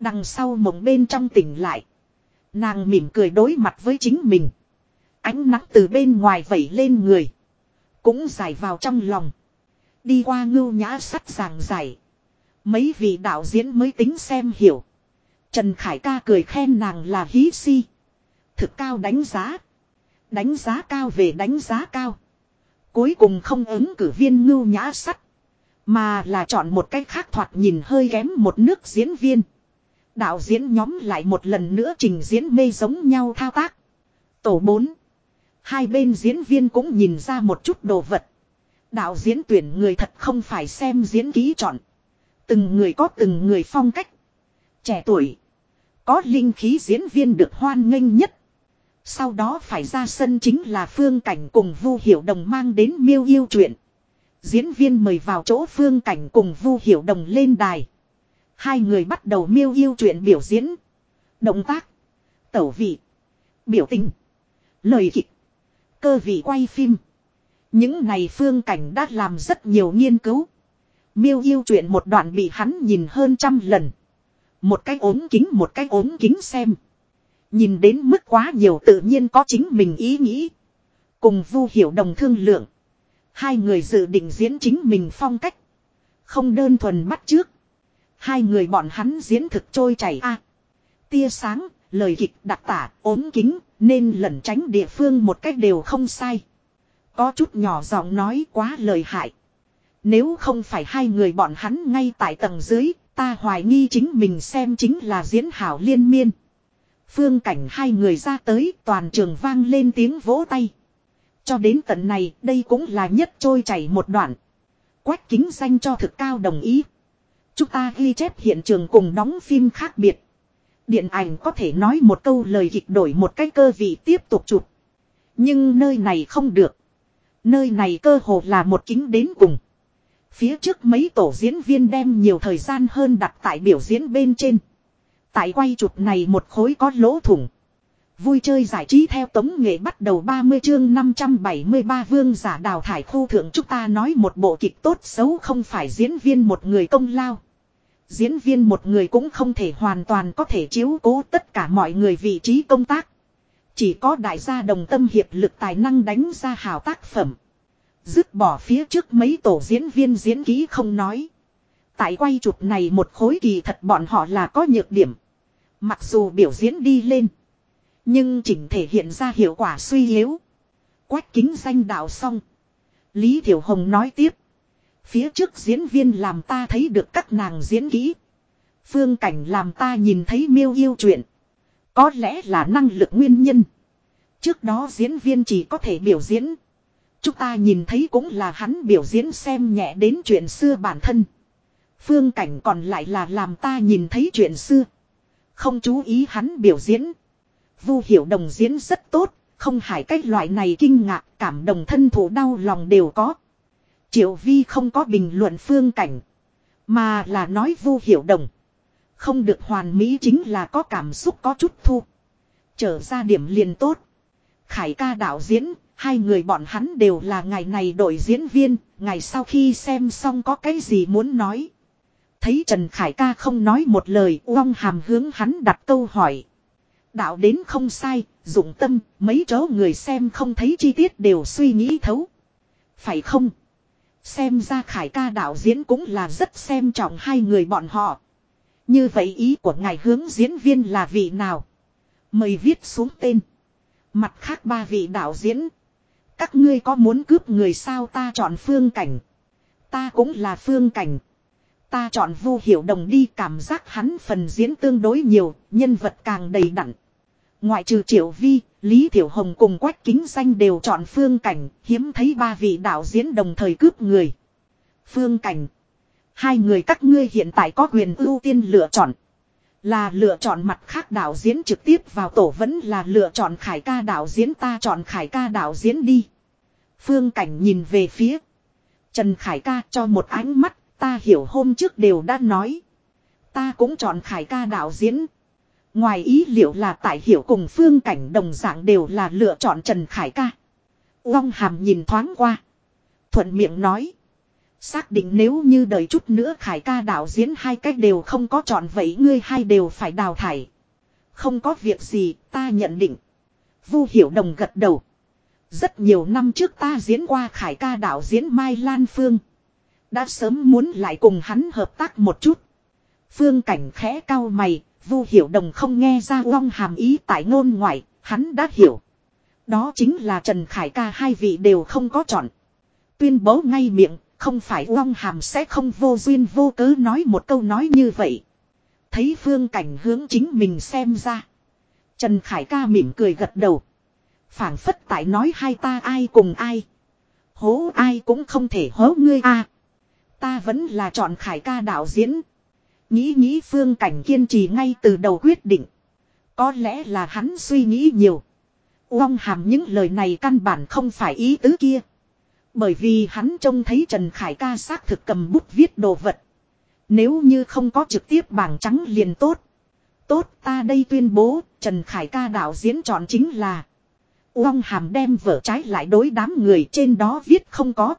Đằng sau mộng bên trong tỉnh lại. Nàng mỉm cười đối mặt với chính mình. Ánh nắng từ bên ngoài vẩy lên người. Cũng dài vào trong lòng. Đi qua ngưu nhã sắt sàng dài Mấy vị đạo diễn mới tính xem hiểu. Trần Khải ca cười khen nàng là hí si. Thực cao đánh giá. Đánh giá cao về đánh giá cao. Cuối cùng không ứng cử viên ngưu nhã sắt. Mà là chọn một cách khác thoạt nhìn hơi kém một nước diễn viên. Đạo diễn nhóm lại một lần nữa trình diễn mê giống nhau thao tác. Tổ 4. Hai bên diễn viên cũng nhìn ra một chút đồ vật. Đạo diễn tuyển người thật không phải xem diễn ký chọn. Từng người có từng người phong cách. Trẻ tuổi. Có linh khí diễn viên được hoan nghênh nhất. Sau đó phải ra sân chính là phương cảnh cùng Vu Hiểu Đồng mang đến miêu yêu chuyện. Diễn viên mời vào chỗ phương cảnh cùng Vu Hiểu Đồng lên đài. Hai người bắt đầu miêu yêu chuyện biểu diễn. Động tác. Tẩu vị. Biểu tình. Lời kịch. Cơ vị quay phim. Những này phương cảnh đã làm rất nhiều nghiên cứu. Miêu yêu chuyện một đoạn bị hắn nhìn hơn trăm lần. Một cái ốm kính một cái ốm kính xem. Nhìn đến mức quá nhiều tự nhiên có chính mình ý nghĩ. Cùng vu hiểu đồng thương lượng. Hai người dự định diễn chính mình phong cách. Không đơn thuần bắt trước. Hai người bọn hắn diễn thực trôi chảy a Tia sáng, lời kịch đặc tả, ốm kính, nên lẩn tránh địa phương một cách đều không sai. Có chút nhỏ giọng nói quá lời hại. Nếu không phải hai người bọn hắn ngay tại tầng dưới, ta hoài nghi chính mình xem chính là diễn hảo liên miên. Phương cảnh hai người ra tới toàn trường vang lên tiếng vỗ tay. Cho đến tận này đây cũng là nhất trôi chảy một đoạn. Quách kính danh cho thực cao đồng ý. Chúng ta ghi chép hiện trường cùng đóng phim khác biệt. Điện ảnh có thể nói một câu lời kịch đổi một cái cơ vị tiếp tục chụp. Nhưng nơi này không được. Nơi này cơ hồ là một kính đến cùng. Phía trước mấy tổ diễn viên đem nhiều thời gian hơn đặt tại biểu diễn bên trên. Tại quay chụp này một khối có lỗ thủng. Vui chơi giải trí theo tống nghệ bắt đầu 30 chương 573 vương giả đào thải khu thượng chúng ta nói một bộ kịch tốt xấu không phải diễn viên một người công lao. Diễn viên một người cũng không thể hoàn toàn có thể chiếu cố tất cả mọi người vị trí công tác. Chỉ có đại gia đồng tâm hiệp lực tài năng đánh ra hào tác phẩm. Dứt bỏ phía trước mấy tổ diễn viên diễn ký không nói. Tại quay chụp này một khối kỳ thật bọn họ là có nhược điểm. Mặc dù biểu diễn đi lên. Nhưng chỉnh thể hiện ra hiệu quả suy yếu. Quách kính danh đạo xong. Lý Thiểu Hồng nói tiếp. Phía trước diễn viên làm ta thấy được các nàng diễn kỹ. Phương cảnh làm ta nhìn thấy miêu yêu chuyện. Có lẽ là năng lực nguyên nhân. Trước đó diễn viên chỉ có thể biểu diễn. Chúng ta nhìn thấy cũng là hắn biểu diễn xem nhẹ đến chuyện xưa bản thân. Phương cảnh còn lại là làm ta nhìn thấy chuyện xưa. Không chú ý hắn biểu diễn. Vu hiểu đồng diễn rất tốt, không hải cách loại này kinh ngạc, cảm động thân thủ đau lòng đều có. Triệu Vi không có bình luận phương cảnh. Mà là nói vu hiểu đồng. Không được hoàn mỹ chính là có cảm xúc có chút thu. Trở ra điểm liền tốt. Khải ca đạo diễn, hai người bọn hắn đều là ngày này đội diễn viên, ngày sau khi xem xong có cái gì muốn nói. Thấy Trần Khải ca không nói một lời, uong hàm hướng hắn đặt câu hỏi. Đạo đến không sai, dụng tâm, mấy chỗ người xem không thấy chi tiết đều suy nghĩ thấu. Phải không? Xem ra Khải ca đạo diễn cũng là rất xem trọng hai người bọn họ. Như vậy ý của ngài hướng diễn viên là vị nào? Mời viết xuống tên. Mặt khác ba vị đạo diễn. Các ngươi có muốn cướp người sao ta chọn phương cảnh. Ta cũng là phương cảnh. Ta chọn vu hiểu đồng đi cảm giác hắn phần diễn tương đối nhiều, nhân vật càng đầy đặn. Ngoại trừ triệu vi, Lý Thiểu Hồng cùng Quách Kính Danh đều chọn phương cảnh, hiếm thấy ba vị đạo diễn đồng thời cướp người. Phương cảnh. Hai người các ngươi hiện tại có quyền ưu tiên lựa chọn. Là lựa chọn mặt khác đạo diễn trực tiếp vào tổ vẫn là lựa chọn khải ca đạo diễn ta chọn khải ca đạo diễn đi. Phương Cảnh nhìn về phía. Trần Khải ca cho một ánh mắt, ta hiểu hôm trước đều đã nói. Ta cũng chọn Khải ca đạo diễn. Ngoài ý liệu là tại hiểu cùng Phương Cảnh đồng dạng đều là lựa chọn Trần Khải ca. Long hàm nhìn thoáng qua. Thuận miệng nói. Xác định nếu như đợi chút nữa Khải ca đạo diễn hai cách đều không có chọn vậy ngươi hai đều phải đào thải. Không có việc gì, ta nhận định. Vu Hiểu Đồng gật đầu. Rất nhiều năm trước ta diễn qua Khải ca đạo diễn Mai Lan Phương. Đã sớm muốn lại cùng hắn hợp tác một chút. Phương cảnh khẽ cao mày, Vu Hiểu Đồng không nghe ra long hàm ý tại ngôn ngoại, hắn đã hiểu. Đó chính là Trần Khải ca hai vị đều không có chọn. Tuyên bố ngay miệng, không phải uong Hàm sẽ không vô duyên vô cớ nói một câu nói như vậy. Thấy phương cảnh hướng chính mình xem ra. Trần Khải ca mỉm cười gật đầu. phảng phất tại nói hai ta ai cùng ai. Hố ai cũng không thể hố ngươi a. Ta vẫn là chọn Khải ca đạo diễn. Nghĩ nghĩ phương cảnh kiên trì ngay từ đầu quyết định. Có lẽ là hắn suy nghĩ nhiều. Uong hàm những lời này căn bản không phải ý tứ kia. Bởi vì hắn trông thấy Trần Khải ca xác thực cầm bút viết đồ vật. Nếu như không có trực tiếp bảng trắng liền tốt. Tốt ta đây tuyên bố, Trần Khải ca đạo diễn chọn chính là. Uông hàm đem vở trái lại đối đám người trên đó viết không có.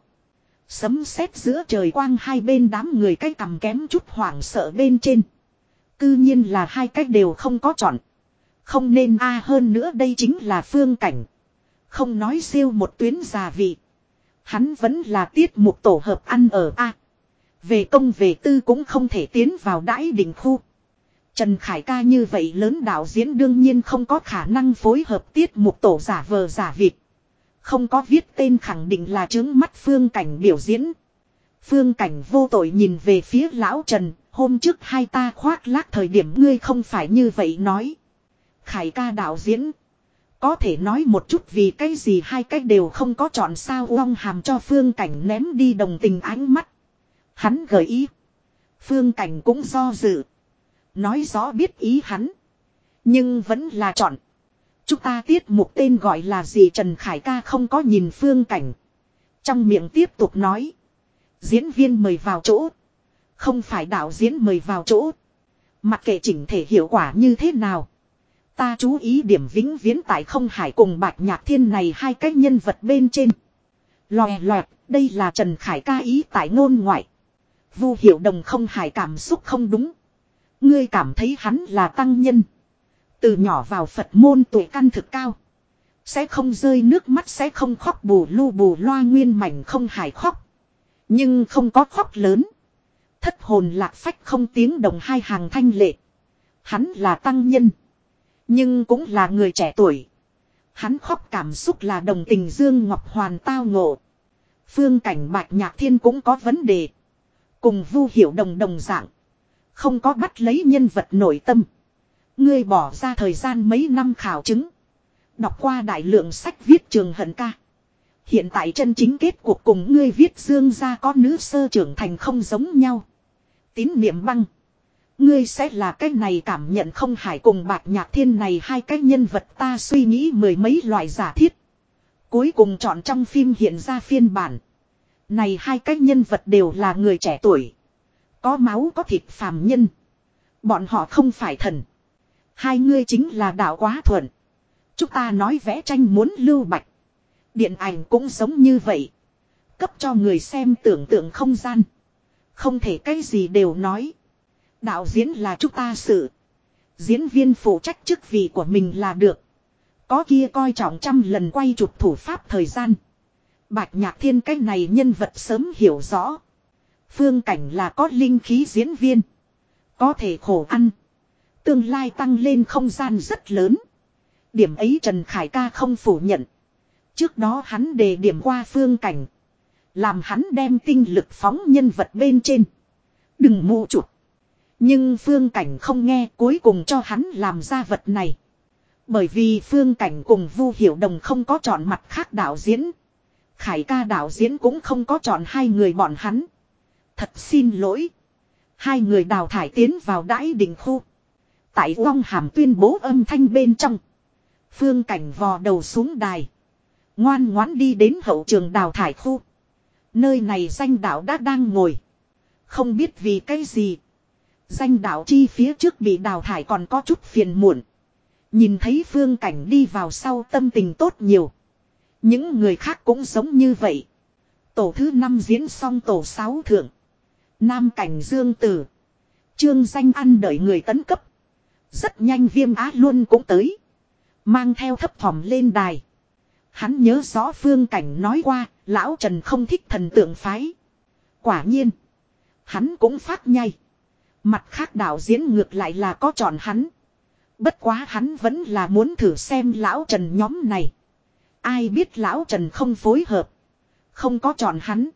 Sấm sét giữa trời quang hai bên đám người cái cầm kém chút hoảng sợ bên trên. Cư nhiên là hai cách đều không có chọn. Không nên a à hơn nữa đây chính là phương cảnh. Không nói siêu một tuyến già vị. Hắn vẫn là tiết mục tổ hợp ăn ở A. Về công về tư cũng không thể tiến vào đãi đỉnh khu. Trần Khải ca như vậy lớn đạo diễn đương nhiên không có khả năng phối hợp tiết mục tổ giả vờ giả vịt. Không có viết tên khẳng định là chứng mắt phương cảnh biểu diễn. Phương cảnh vô tội nhìn về phía lão Trần, hôm trước hai ta khoác lác thời điểm ngươi không phải như vậy nói. Khải ca đạo diễn. Có thể nói một chút vì cái gì hai cách đều không có chọn sao uong hàm cho phương cảnh ném đi đồng tình ánh mắt. Hắn gợi ý. Phương cảnh cũng do dự. Nói rõ biết ý hắn. Nhưng vẫn là chọn. Chúng ta tiết mục tên gọi là gì Trần Khải ca không có nhìn phương cảnh. Trong miệng tiếp tục nói. Diễn viên mời vào chỗ. Không phải đạo diễn mời vào chỗ. Mặc kệ chỉnh thể hiệu quả như thế nào. Ta chú ý điểm vĩnh viễn tại không hải cùng bạch nhạc thiên này hai cái nhân vật bên trên. Lòe loẹt, đây là Trần Khải ca ý tại ngôn ngoại. Vu hiểu đồng không hải cảm xúc không đúng. Ngươi cảm thấy hắn là tăng nhân. Từ nhỏ vào Phật môn tuổi căn thực cao. Sẽ không rơi nước mắt sẽ không khóc bù lu bù loa nguyên mảnh không hải khóc. Nhưng không có khóc lớn. Thất hồn lạc phách không tiếng đồng hai hàng thanh lệ. Hắn là tăng nhân. Nhưng cũng là người trẻ tuổi. Hắn khóc cảm xúc là đồng tình Dương Ngọc Hoàn tao ngộ. Phương cảnh bạch nhạc thiên cũng có vấn đề. Cùng vu hiểu đồng đồng dạng. Không có bắt lấy nhân vật nội tâm. Ngươi bỏ ra thời gian mấy năm khảo chứng. Đọc qua đại lượng sách viết trường hận ca. Hiện tại chân chính kết cuộc cùng ngươi viết dương ra có nữ sơ trưởng thành không giống nhau. Tín niệm băng. Ngươi sẽ là cái này cảm nhận không hải cùng bạc nhạc thiên này hai cái nhân vật ta suy nghĩ mười mấy loại giả thiết. Cuối cùng chọn trong phim hiện ra phiên bản. Này hai cái nhân vật đều là người trẻ tuổi. Có máu, có thịt phàm nhân. Bọn họ không phải thần. Hai ngươi chính là đạo quá thuận. Chúng ta nói vẽ tranh muốn lưu bạch. Điện ảnh cũng giống như vậy. Cấp cho người xem tưởng tượng không gian. Không thể cái gì đều nói. Đạo diễn là chúng ta sự. Diễn viên phụ trách chức vị của mình là được. Có kia coi trọng trăm lần quay chụp thủ pháp thời gian. Bạch nhạc thiên cái này nhân vật sớm hiểu rõ. Phương cảnh là có linh khí diễn viên. Có thể khổ ăn. Tương lai tăng lên không gian rất lớn. Điểm ấy Trần Khải ca không phủ nhận. Trước đó hắn đề điểm qua phương cảnh. Làm hắn đem tinh lực phóng nhân vật bên trên. Đừng mụ chụp. Nhưng phương cảnh không nghe, cuối cùng cho hắn làm ra vật này. Bởi vì phương cảnh cùng Vu Hiểu Đồng không có chọn mặt khác đạo diễn. Khải ca đạo diễn cũng không có chọn hai người bọn hắn. Thật xin lỗi. Hai người đào thải tiến vào đãi đỉnh khu. Tại Long Hàm tuyên bố âm thanh bên trong. Phương cảnh vò đầu xuống đài. Ngoan ngoãn đi đến hậu trường đào thải khu. Nơi này danh đạo đã đang ngồi. Không biết vì cái gì. Danh đạo chi phía trước bị đào thải còn có chút phiền muộn. Nhìn thấy phương cảnh đi vào sau tâm tình tốt nhiều. Những người khác cũng giống như vậy. Tổ thứ năm diễn xong tổ sáu thượng. Nam cảnh dương tử. Trương danh ăn đợi người tấn cấp. Rất nhanh viêm á luôn cũng tới. Mang theo thấp thỏm lên đài. Hắn nhớ rõ phương cảnh nói qua, lão Trần không thích thần tượng phái. Quả nhiên. Hắn cũng phát nhai. Mặt khác đạo diễn ngược lại là có chọn hắn. Bất quá hắn vẫn là muốn thử xem lão Trần nhóm này. Ai biết lão Trần không phối hợp. Không có chọn hắn.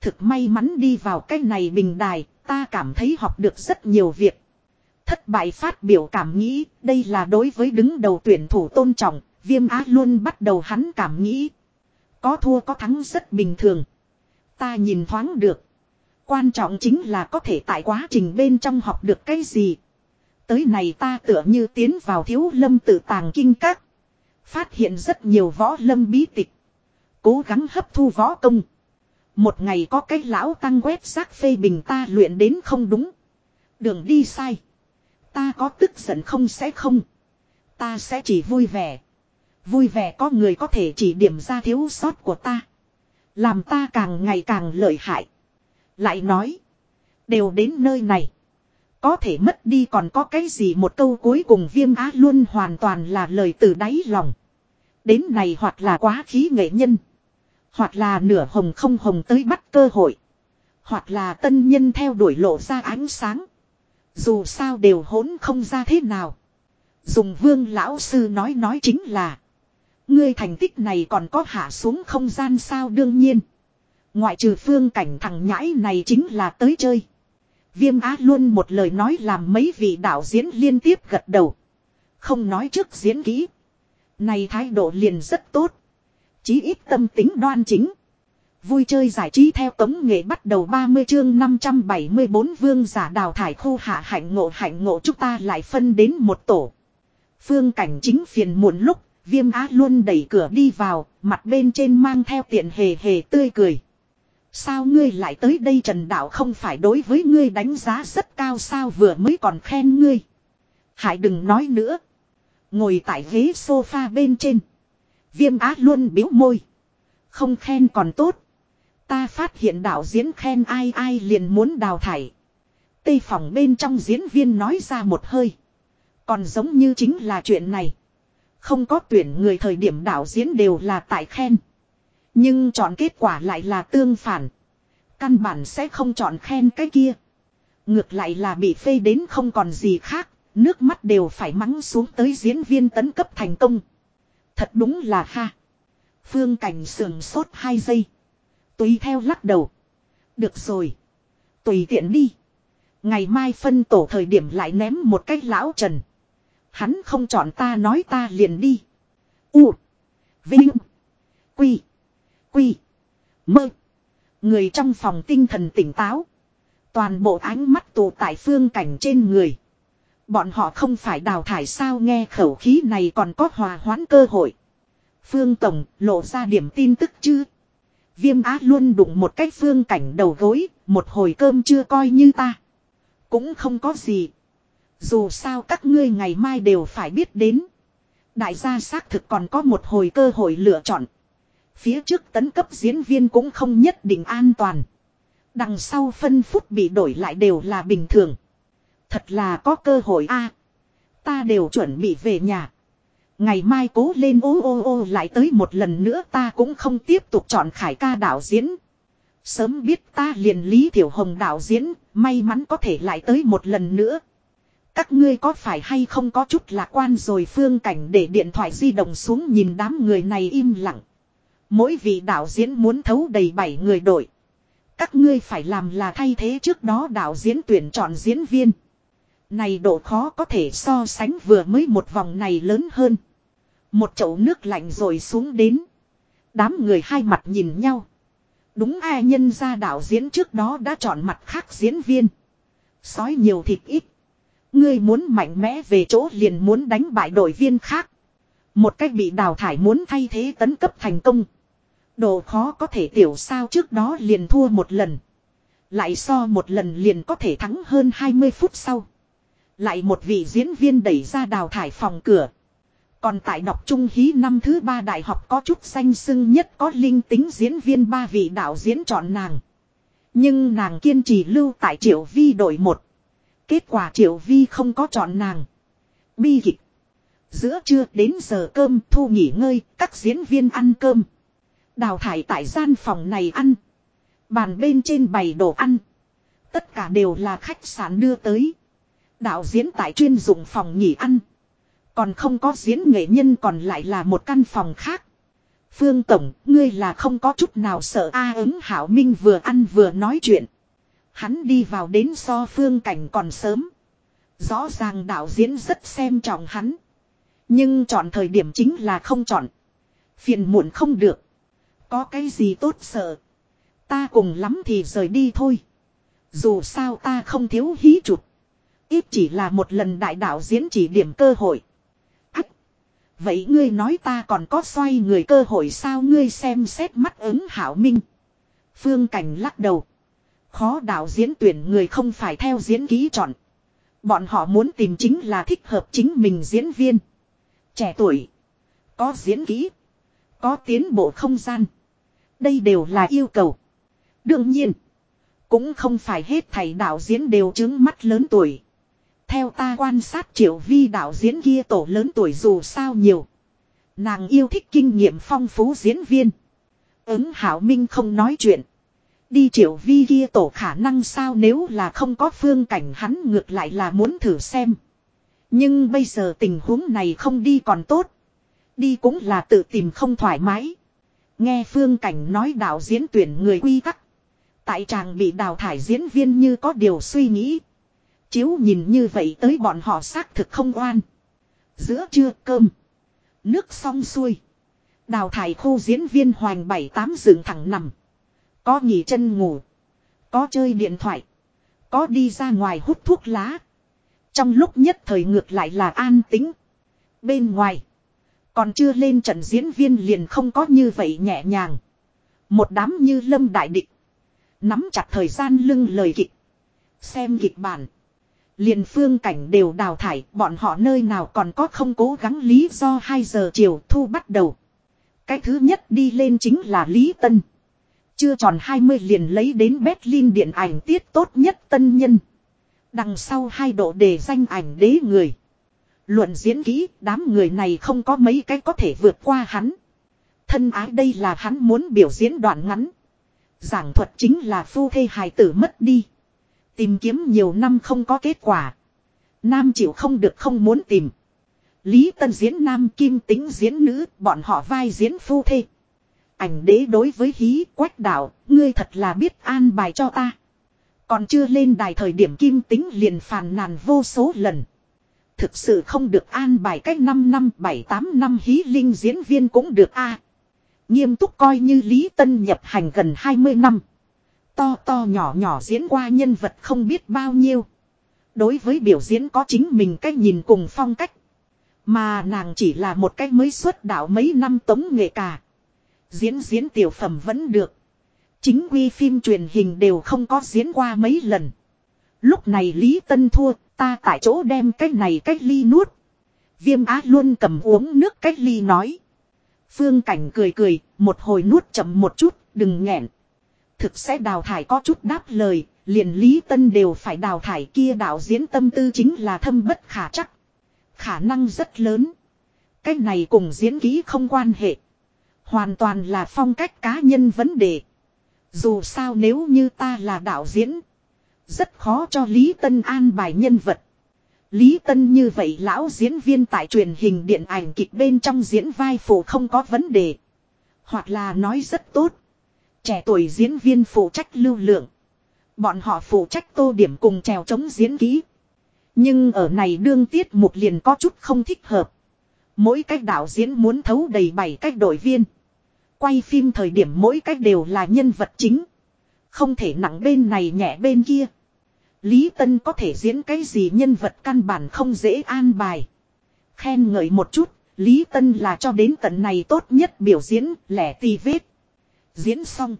Thực may mắn đi vào cái này bình đài, ta cảm thấy học được rất nhiều việc. Thất bại phát biểu cảm nghĩ, đây là đối với đứng đầu tuyển thủ tôn trọng, viêm á luôn bắt đầu hắn cảm nghĩ. Có thua có thắng rất bình thường. Ta nhìn thoáng được. Quan trọng chính là có thể tại quá trình bên trong học được cái gì. Tới này ta tựa như tiến vào thiếu lâm tự tàng kinh các. Phát hiện rất nhiều võ lâm bí tịch. Cố gắng hấp thu võ công. Một ngày có cái lão tăng quét xác phê bình ta luyện đến không đúng. Đường đi sai. Ta có tức giận không sẽ không. Ta sẽ chỉ vui vẻ. Vui vẻ có người có thể chỉ điểm ra thiếu sót của ta. Làm ta càng ngày càng lợi hại. Lại nói. Đều đến nơi này. Có thể mất đi còn có cái gì một câu cuối cùng viêm á luôn hoàn toàn là lời từ đáy lòng. Đến này hoặc là quá khí nghệ nhân. Hoặc là nửa hồng không hồng tới bắt cơ hội. Hoặc là tân nhân theo đuổi lộ ra ánh sáng. Dù sao đều hỗn không ra thế nào. Dùng vương lão sư nói nói chính là. Ngươi thành tích này còn có hạ xuống không gian sao đương nhiên. Ngoại trừ phương cảnh thằng nhãi này chính là tới chơi. Viêm á luôn một lời nói làm mấy vị đạo diễn liên tiếp gật đầu. Không nói trước diễn kỹ. Này thái độ liền rất tốt. Chí ít tâm tính đoan chính. Vui chơi giải trí theo tống nghệ bắt đầu 30 chương 574 vương giả đào thải khu hạ hạnh ngộ hạnh ngộ chúng ta lại phân đến một tổ. Phương cảnh chính phiền muộn lúc, viêm á luôn đẩy cửa đi vào, mặt bên trên mang theo tiện hề hề tươi cười. Sao ngươi lại tới đây Trần Đạo không phải đối với ngươi đánh giá rất cao sao vừa mới còn khen ngươi. Hãy đừng nói nữa. Ngồi tại ghế sofa bên trên. Viêm á luôn biếu môi. Không khen còn tốt. Ta phát hiện đạo diễn khen ai ai liền muốn đào thải. Tây phòng bên trong diễn viên nói ra một hơi. Còn giống như chính là chuyện này. Không có tuyển người thời điểm đạo diễn đều là tại khen. Nhưng chọn kết quả lại là tương phản. Căn bản sẽ không chọn khen cái kia. Ngược lại là bị phê đến không còn gì khác, nước mắt đều phải mắng xuống tới diễn viên tấn cấp thành công. Thật đúng là ha. Phương cảnh sườn sốt hai giây. Tùy theo lắc đầu. Được rồi. Tùy tiện đi. Ngày mai phân tổ thời điểm lại ném một cách lão trần. Hắn không chọn ta nói ta liền đi. U. Vinh. Quy. Quy. Mơ. Người trong phòng tinh thần tỉnh táo. Toàn bộ ánh mắt tụ tại phương cảnh trên người. Bọn họ không phải đào thải sao nghe khẩu khí này còn có hòa hoãn cơ hội. Phương Tổng lộ ra điểm tin tức chứ. Viêm á luôn đụng một cách phương cảnh đầu gối, một hồi cơm chưa coi như ta. Cũng không có gì. Dù sao các ngươi ngày mai đều phải biết đến. Đại gia xác thực còn có một hồi cơ hội lựa chọn. Phía trước tấn cấp diễn viên cũng không nhất định an toàn. Đằng sau phân phút bị đổi lại đều là bình thường. Thật là có cơ hội a Ta đều chuẩn bị về nhà. Ngày mai cố lên ô ô ô lại tới một lần nữa ta cũng không tiếp tục chọn khải ca đạo diễn. Sớm biết ta liền Lý Tiểu Hồng đạo diễn, may mắn có thể lại tới một lần nữa. Các ngươi có phải hay không có chút lạc quan rồi phương cảnh để điện thoại di động xuống nhìn đám người này im lặng. Mỗi vị đạo diễn muốn thấu đầy bảy người đội. Các ngươi phải làm là thay thế trước đó đạo diễn tuyển chọn diễn viên. Này độ khó có thể so sánh vừa mới một vòng này lớn hơn. Một chậu nước lạnh rồi xuống đến. Đám người hai mặt nhìn nhau. Đúng ai nhân ra đạo diễn trước đó đã chọn mặt khác diễn viên. Sói nhiều thịt ít. Ngươi muốn mạnh mẽ về chỗ liền muốn đánh bại đội viên khác. Một cách bị đào thải muốn thay thế tấn cấp thành công. Độ khó có thể tiểu sao trước đó liền thua một lần. Lại so một lần liền có thể thắng hơn 20 phút sau. Lại một vị diễn viên đẩy ra đào thải phòng cửa. Còn tại đọc trung hí năm thứ ba đại học có chút danh sưng nhất có linh tính diễn viên ba vị đạo diễn chọn nàng. Nhưng nàng kiên trì lưu tại triệu vi đội một. Kết quả triệu vi không có chọn nàng. Bi kịch. Giữa trưa đến giờ cơm thu nghỉ ngơi, các diễn viên ăn cơm. Đào thải tại gian phòng này ăn. Bàn bên trên bày đồ ăn. Tất cả đều là khách sạn đưa tới. Đạo diễn tại chuyên dụng phòng nghỉ ăn. Còn không có diễn nghệ nhân còn lại là một căn phòng khác. Phương Tổng, ngươi là không có chút nào sợ A ứng Hảo Minh vừa ăn vừa nói chuyện. Hắn đi vào đến so phương cảnh còn sớm. Rõ ràng đạo diễn rất xem trọng hắn. Nhưng chọn thời điểm chính là không chọn. Phiền muộn không được. Có cái gì tốt sợ. Ta cùng lắm thì rời đi thôi. Dù sao ta không thiếu hí chụp. Ít chỉ là một lần đại đạo diễn chỉ điểm cơ hội. Ách. Vậy ngươi nói ta còn có xoay người cơ hội sao ngươi xem xét mắt ứng hảo minh. Phương Cảnh lắc đầu. Khó đạo diễn tuyển người không phải theo diễn ký chọn. Bọn họ muốn tìm chính là thích hợp chính mình diễn viên. Trẻ tuổi. Có diễn ký. Có tiến bộ không gian. Đây đều là yêu cầu. Đương nhiên. Cũng không phải hết thầy đạo diễn đều chứng mắt lớn tuổi. Theo ta quan sát triệu vi đạo diễn kia tổ lớn tuổi dù sao nhiều. Nàng yêu thích kinh nghiệm phong phú diễn viên. Ứng hảo minh không nói chuyện. Đi triệu vi kia tổ khả năng sao nếu là không có phương cảnh hắn ngược lại là muốn thử xem. Nhưng bây giờ tình huống này không đi còn tốt. Đi cũng là tự tìm không thoải mái. Nghe phương cảnh nói đạo diễn tuyển người quy tắc. Tại chàng bị đào thải diễn viên như có điều suy nghĩ. Chiếu nhìn như vậy tới bọn họ xác thực không oan. Giữa trưa cơm. Nước xong xuôi. Đào thải khu diễn viên hoành bảy tám dựng thẳng nằm. Có nghỉ chân ngủ. Có chơi điện thoại. Có đi ra ngoài hút thuốc lá. Trong lúc nhất thời ngược lại là an tính. Bên ngoài. Còn chưa lên trận diễn viên liền không có như vậy nhẹ nhàng. Một đám như lâm đại địch. Nắm chặt thời gian lưng lời kịch. Xem kịch bản. Liền phương cảnh đều đào thải, bọn họ nơi nào còn có không cố gắng lý do 2 giờ chiều thu bắt đầu. Cái thứ nhất đi lên chính là Lý Tân. Chưa tròn 20 liền lấy đến Berlin điện ảnh tiết tốt nhất tân nhân. Đằng sau hai độ đề danh ảnh đế người. Luận diễn kỹ, đám người này không có mấy cái có thể vượt qua hắn. Thân ái đây là hắn muốn biểu diễn đoạn ngắn. Giảng thuật chính là phu thê hài tử mất đi. Tìm kiếm nhiều năm không có kết quả. Nam chịu không được không muốn tìm. Lý Tân diễn nam kim tính diễn nữ, bọn họ vai diễn phu thê. Ảnh đế đối với hí quách đạo, ngươi thật là biết an bài cho ta. Còn chưa lên đài thời điểm kim tính liền phàn nàn vô số lần. Thực sự không được an bài cách 5 năm 7-8 năm hí linh diễn viên cũng được a Nghiêm túc coi như Lý Tân nhập hành gần 20 năm. To to nhỏ nhỏ diễn qua nhân vật không biết bao nhiêu. Đối với biểu diễn có chính mình cách nhìn cùng phong cách. Mà nàng chỉ là một cách mới xuất đạo mấy năm tống nghệ cả. Diễn diễn tiểu phẩm vẫn được. Chính quy phim truyền hình đều không có diễn qua mấy lần. Lúc này Lý Tân thua, ta tại chỗ đem cái này cách ly nuốt. Viêm á luôn cầm uống nước cách ly nói. Phương Cảnh cười cười, một hồi nuốt chậm một chút, đừng nghẹn. Thực sẽ đào thải có chút đáp lời, liền Lý Tân đều phải đào thải kia đạo diễn tâm tư chính là thâm bất khả chắc. Khả năng rất lớn. Cái này cùng diễn kỹ không quan hệ. Hoàn toàn là phong cách cá nhân vấn đề. Dù sao nếu như ta là đạo diễn. Rất khó cho Lý Tân an bài nhân vật. Lý Tân như vậy lão diễn viên tại truyền hình điện ảnh kịch bên trong diễn vai phụ không có vấn đề. Hoặc là nói rất tốt. Trẻ tuổi diễn viên phụ trách lưu lượng. Bọn họ phụ trách tô điểm cùng trèo chống diễn kỹ. Nhưng ở này đương tiết mục liền có chút không thích hợp. Mỗi cách đạo diễn muốn thấu đầy bảy cách đội viên. Quay phim thời điểm mỗi cách đều là nhân vật chính. Không thể nặng bên này nhẹ bên kia. Lý Tân có thể diễn cái gì nhân vật căn bản không dễ an bài. Khen ngợi một chút, Lý Tân là cho đến tận này tốt nhất biểu diễn, lẻ tì vết. Diễn xong.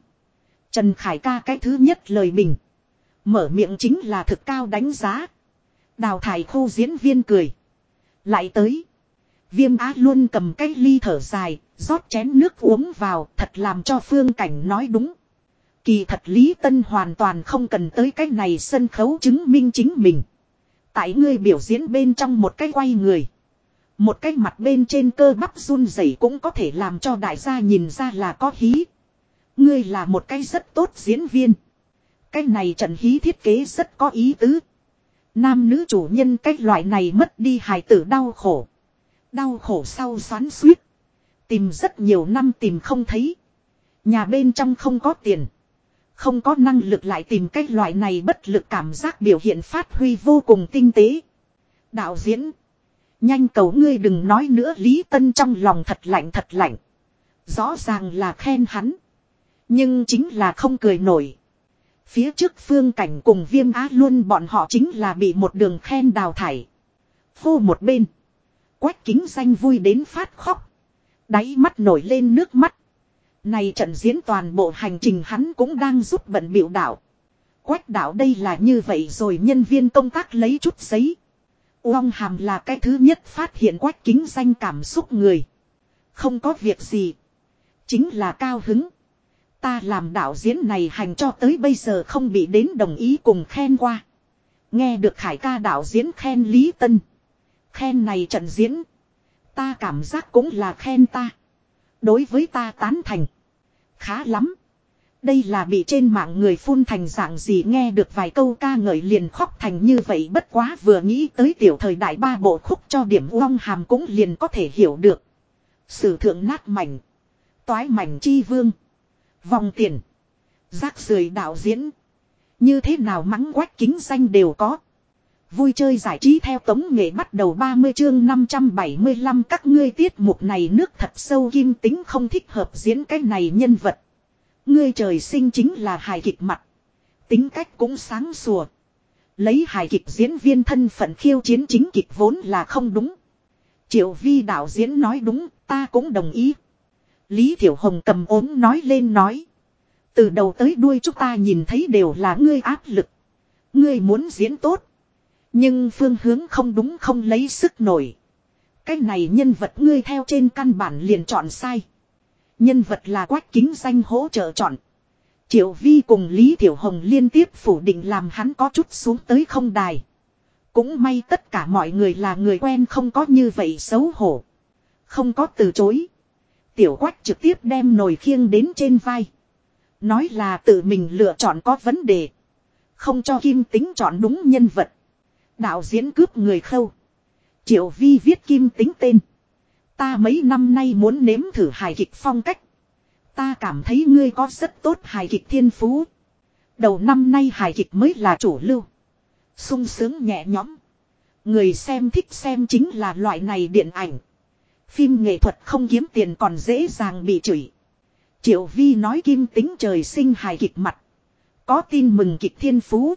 Trần Khải ca cái thứ nhất lời bình. Mở miệng chính là thực cao đánh giá. Đào thải khu diễn viên cười. Lại tới. Viêm á luôn cầm cái ly thở dài, rót chén nước uống vào, thật làm cho phương cảnh nói đúng. Kỳ thật Lý Tân hoàn toàn không cần tới cái này sân khấu chứng minh chính mình. Tại ngươi biểu diễn bên trong một cái quay người. Một cái mặt bên trên cơ bắp run rẩy cũng có thể làm cho đại gia nhìn ra là có hí. Ngươi là một cái rất tốt diễn viên. Cái này trận hí thiết kế rất có ý tứ. Nam nữ chủ nhân cái loại này mất đi hài tử đau khổ. Đau khổ sau xoắn suýt. Tìm rất nhiều năm tìm không thấy. Nhà bên trong không có tiền. Không có năng lực lại tìm cách loại này bất lực cảm giác biểu hiện phát huy vô cùng tinh tế. Đạo diễn. Nhanh cầu ngươi đừng nói nữa, Lý Tân trong lòng thật lạnh thật lạnh. Rõ ràng là khen hắn. Nhưng chính là không cười nổi. Phía trước phương cảnh cùng viêm á luôn bọn họ chính là bị một đường khen đào thải. Phô một bên. Quách kính xanh vui đến phát khóc. Đáy mắt nổi lên nước mắt. Này trận diễn toàn bộ hành trình hắn cũng đang giúp bận biểu đạo. Quách đạo đây là như vậy rồi nhân viên công tác lấy chút giấy. Uông hàm là cái thứ nhất phát hiện quách kính danh cảm xúc người. Không có việc gì. Chính là cao hứng. Ta làm đạo diễn này hành cho tới bây giờ không bị đến đồng ý cùng khen qua. Nghe được Khải ca đạo diễn khen Lý Tân. Khen này trận diễn. Ta cảm giác cũng là khen ta. Đối với ta tán thành. Khá lắm. Đây là bị trên mạng người phun thành dạng gì nghe được vài câu ca ngợi liền khóc thành như vậy bất quá vừa nghĩ tới tiểu thời đại ba bộ khúc cho điểm uong hàm cũng liền có thể hiểu được. Sử thượng nát mảnh. Toái mảnh chi vương. Vòng tiền. Giác rời đạo diễn. Như thế nào mắng quách kính danh đều có. Vui chơi giải trí theo tống nghệ bắt đầu 30 chương 575 các ngươi tiết mục này nước thật sâu kim tính không thích hợp diễn cái này nhân vật. Ngươi trời sinh chính là hài kịch mặt. Tính cách cũng sáng sủa. Lấy hài kịch diễn viên thân phận khiêu chiến chính kịch vốn là không đúng. Triệu vi đạo diễn nói đúng, ta cũng đồng ý. Lý Thiểu Hồng cầm ốm nói lên nói. Từ đầu tới đuôi chúng ta nhìn thấy đều là ngươi áp lực. Ngươi muốn diễn tốt. Nhưng phương hướng không đúng không lấy sức nổi. Cái này nhân vật ngươi theo trên căn bản liền chọn sai. Nhân vật là quách kính danh hỗ trợ chọn. Triệu Vi cùng Lý Thiểu Hồng liên tiếp phủ định làm hắn có chút xuống tới không đài. Cũng may tất cả mọi người là người quen không có như vậy xấu hổ. Không có từ chối. Tiểu quách trực tiếp đem nồi khiêng đến trên vai. Nói là tự mình lựa chọn có vấn đề. không cho kim tính chọn đúng nhân vật. Đạo diễn cướp người khâu. Triệu vi viết kim tính tên. Ta mấy năm nay muốn nếm thử hài kịch phong cách. Ta cảm thấy ngươi có rất tốt hài kịch thiên phú. Đầu năm nay hài kịch mới là chủ lưu. sung sướng nhẹ nhõm. Người xem thích xem chính là loại này điện ảnh. Phim nghệ thuật không kiếm tiền còn dễ dàng bị chửi. Triệu Vi nói kim tính trời sinh hài kịch mặt. Có tin mừng kịch thiên phú.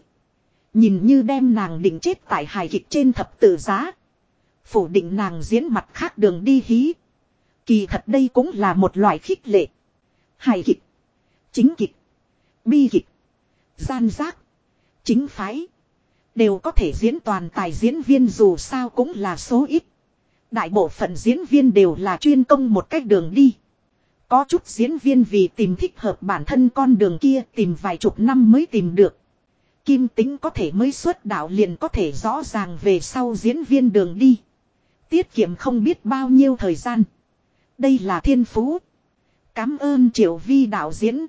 Nhìn như đem nàng định chết tại hài kịch trên thập tự giá. Phủ định nàng diễn mặt khác đường đi hí. Kỳ thật đây cũng là một loại khích lệ. Hài kịch. Chính kịch. Bi kịch. Gian giác. Chính phái. Đều có thể diễn toàn tài diễn viên dù sao cũng là số ít. Đại bộ phận diễn viên đều là chuyên công một cách đường đi. Có chút diễn viên vì tìm thích hợp bản thân con đường kia tìm vài chục năm mới tìm được. Kim tính có thể mới xuất đạo liền có thể rõ ràng về sau diễn viên đường đi. Tiết kiệm không biết bao nhiêu thời gian. Đây là thiên phú. Cám ơn triệu vi đạo diễn.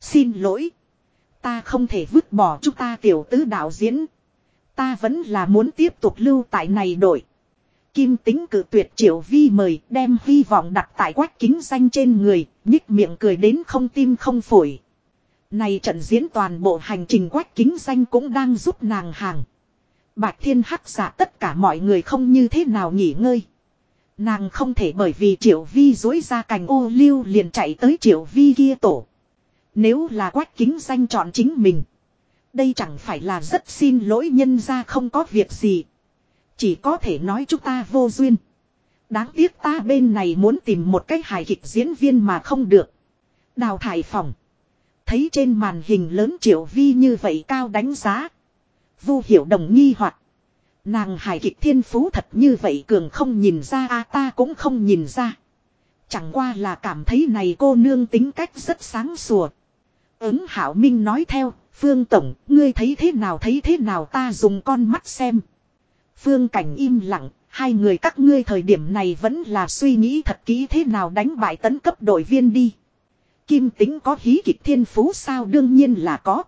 Xin lỗi. Ta không thể vứt bỏ chúng ta tiểu tứ đạo diễn. Ta vẫn là muốn tiếp tục lưu tại này đổi. Kim tính cử tuyệt triệu vi mời đem hy vọng đặt tại quách kính danh trên người, nhích miệng cười đến không tim không phổi. Này trận diễn toàn bộ hành trình quách kính danh cũng đang giúp nàng hàng. Bạch thiên hắc giả tất cả mọi người không như thế nào nghỉ ngơi. Nàng không thể bởi vì triệu vi dối ra cành ô liu liền chạy tới triệu vi kia tổ. Nếu là quách kính danh chọn chính mình. Đây chẳng phải là rất xin lỗi nhân ra không có việc gì. Chỉ có thể nói chúng ta vô duyên. Đáng tiếc ta bên này muốn tìm một cái hài kịch diễn viên mà không được. Đào thải phòng. Thấy trên màn hình lớn triệu vi như vậy cao đánh giá. Vu hiểu đồng nghi hoặc Nàng hài kịch thiên phú thật như vậy cường không nhìn ra a ta cũng không nhìn ra. Chẳng qua là cảm thấy này cô nương tính cách rất sáng sủa. Ứng hảo minh nói theo, Phương Tổng, ngươi thấy thế nào thấy thế nào ta dùng con mắt xem. Phương Cảnh im lặng, hai người các ngươi thời điểm này vẫn là suy nghĩ thật kỹ thế nào đánh bại tấn cấp đội viên đi. Kim tính có hí kịch thiên phú sao đương nhiên là có.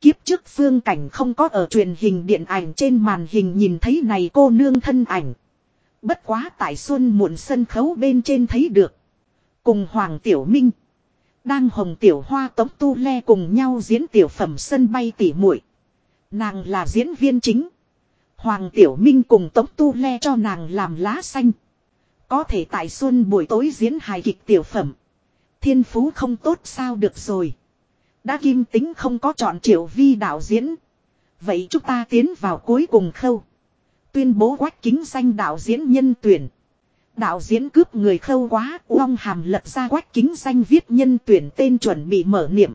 Kiếp trước phương cảnh không có ở truyền hình điện ảnh trên màn hình nhìn thấy này cô nương thân ảnh. Bất quá tại xuân muộn sân khấu bên trên thấy được. Cùng Hoàng Tiểu Minh. Đang hồng tiểu hoa tống tu le cùng nhau diễn tiểu phẩm sân bay tỉ muội Nàng là diễn viên chính. Hoàng Tiểu Minh cùng tống tu le cho nàng làm lá xanh. Có thể tại xuân buổi tối diễn hài kịch tiểu phẩm. Thiên phú không tốt sao được rồi. Đã kim tính không có chọn triệu vi đạo diễn. Vậy chúng ta tiến vào cuối cùng khâu. Tuyên bố quách kính danh đạo diễn nhân tuyển. Đạo diễn cướp người khâu quá, uong hàm lật ra quách kính danh viết nhân tuyển tên chuẩn bị mở niệm.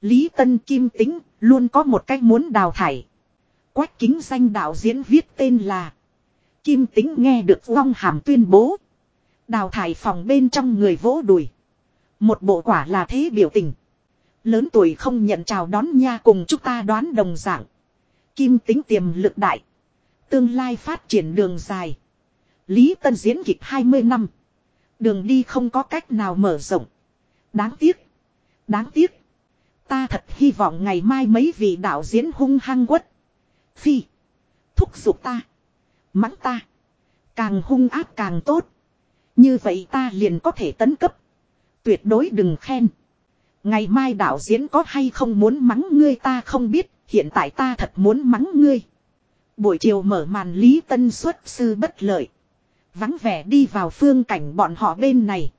Lý Tân Kim Tính, luôn có một cách muốn đào thải. Quách kính danh đạo diễn viết tên là Kim Tính nghe được uong hàm tuyên bố. Đào thải phòng bên trong người vỗ đùi. Một bộ quả là thế biểu tình. Lớn tuổi không nhận chào đón nha cùng chúng ta đoán đồng dạng. Kim tính tiềm lực đại. Tương lai phát triển đường dài. Lý Tân diễn kịch 20 năm. Đường đi không có cách nào mở rộng. Đáng tiếc. Đáng tiếc. Ta thật hy vọng ngày mai mấy vị đạo diễn hung hăng quất. Phi. Thúc giục ta. Mắng ta. Càng hung ác càng tốt. Như vậy ta liền có thể tấn cấp. Tuyệt đối đừng khen. Ngày mai đạo diễn có hay không muốn mắng ngươi ta không biết, hiện tại ta thật muốn mắng ngươi. Buổi chiều mở màn Lý Tân xuất sư bất lợi. Vắng vẻ đi vào phương cảnh bọn họ bên này.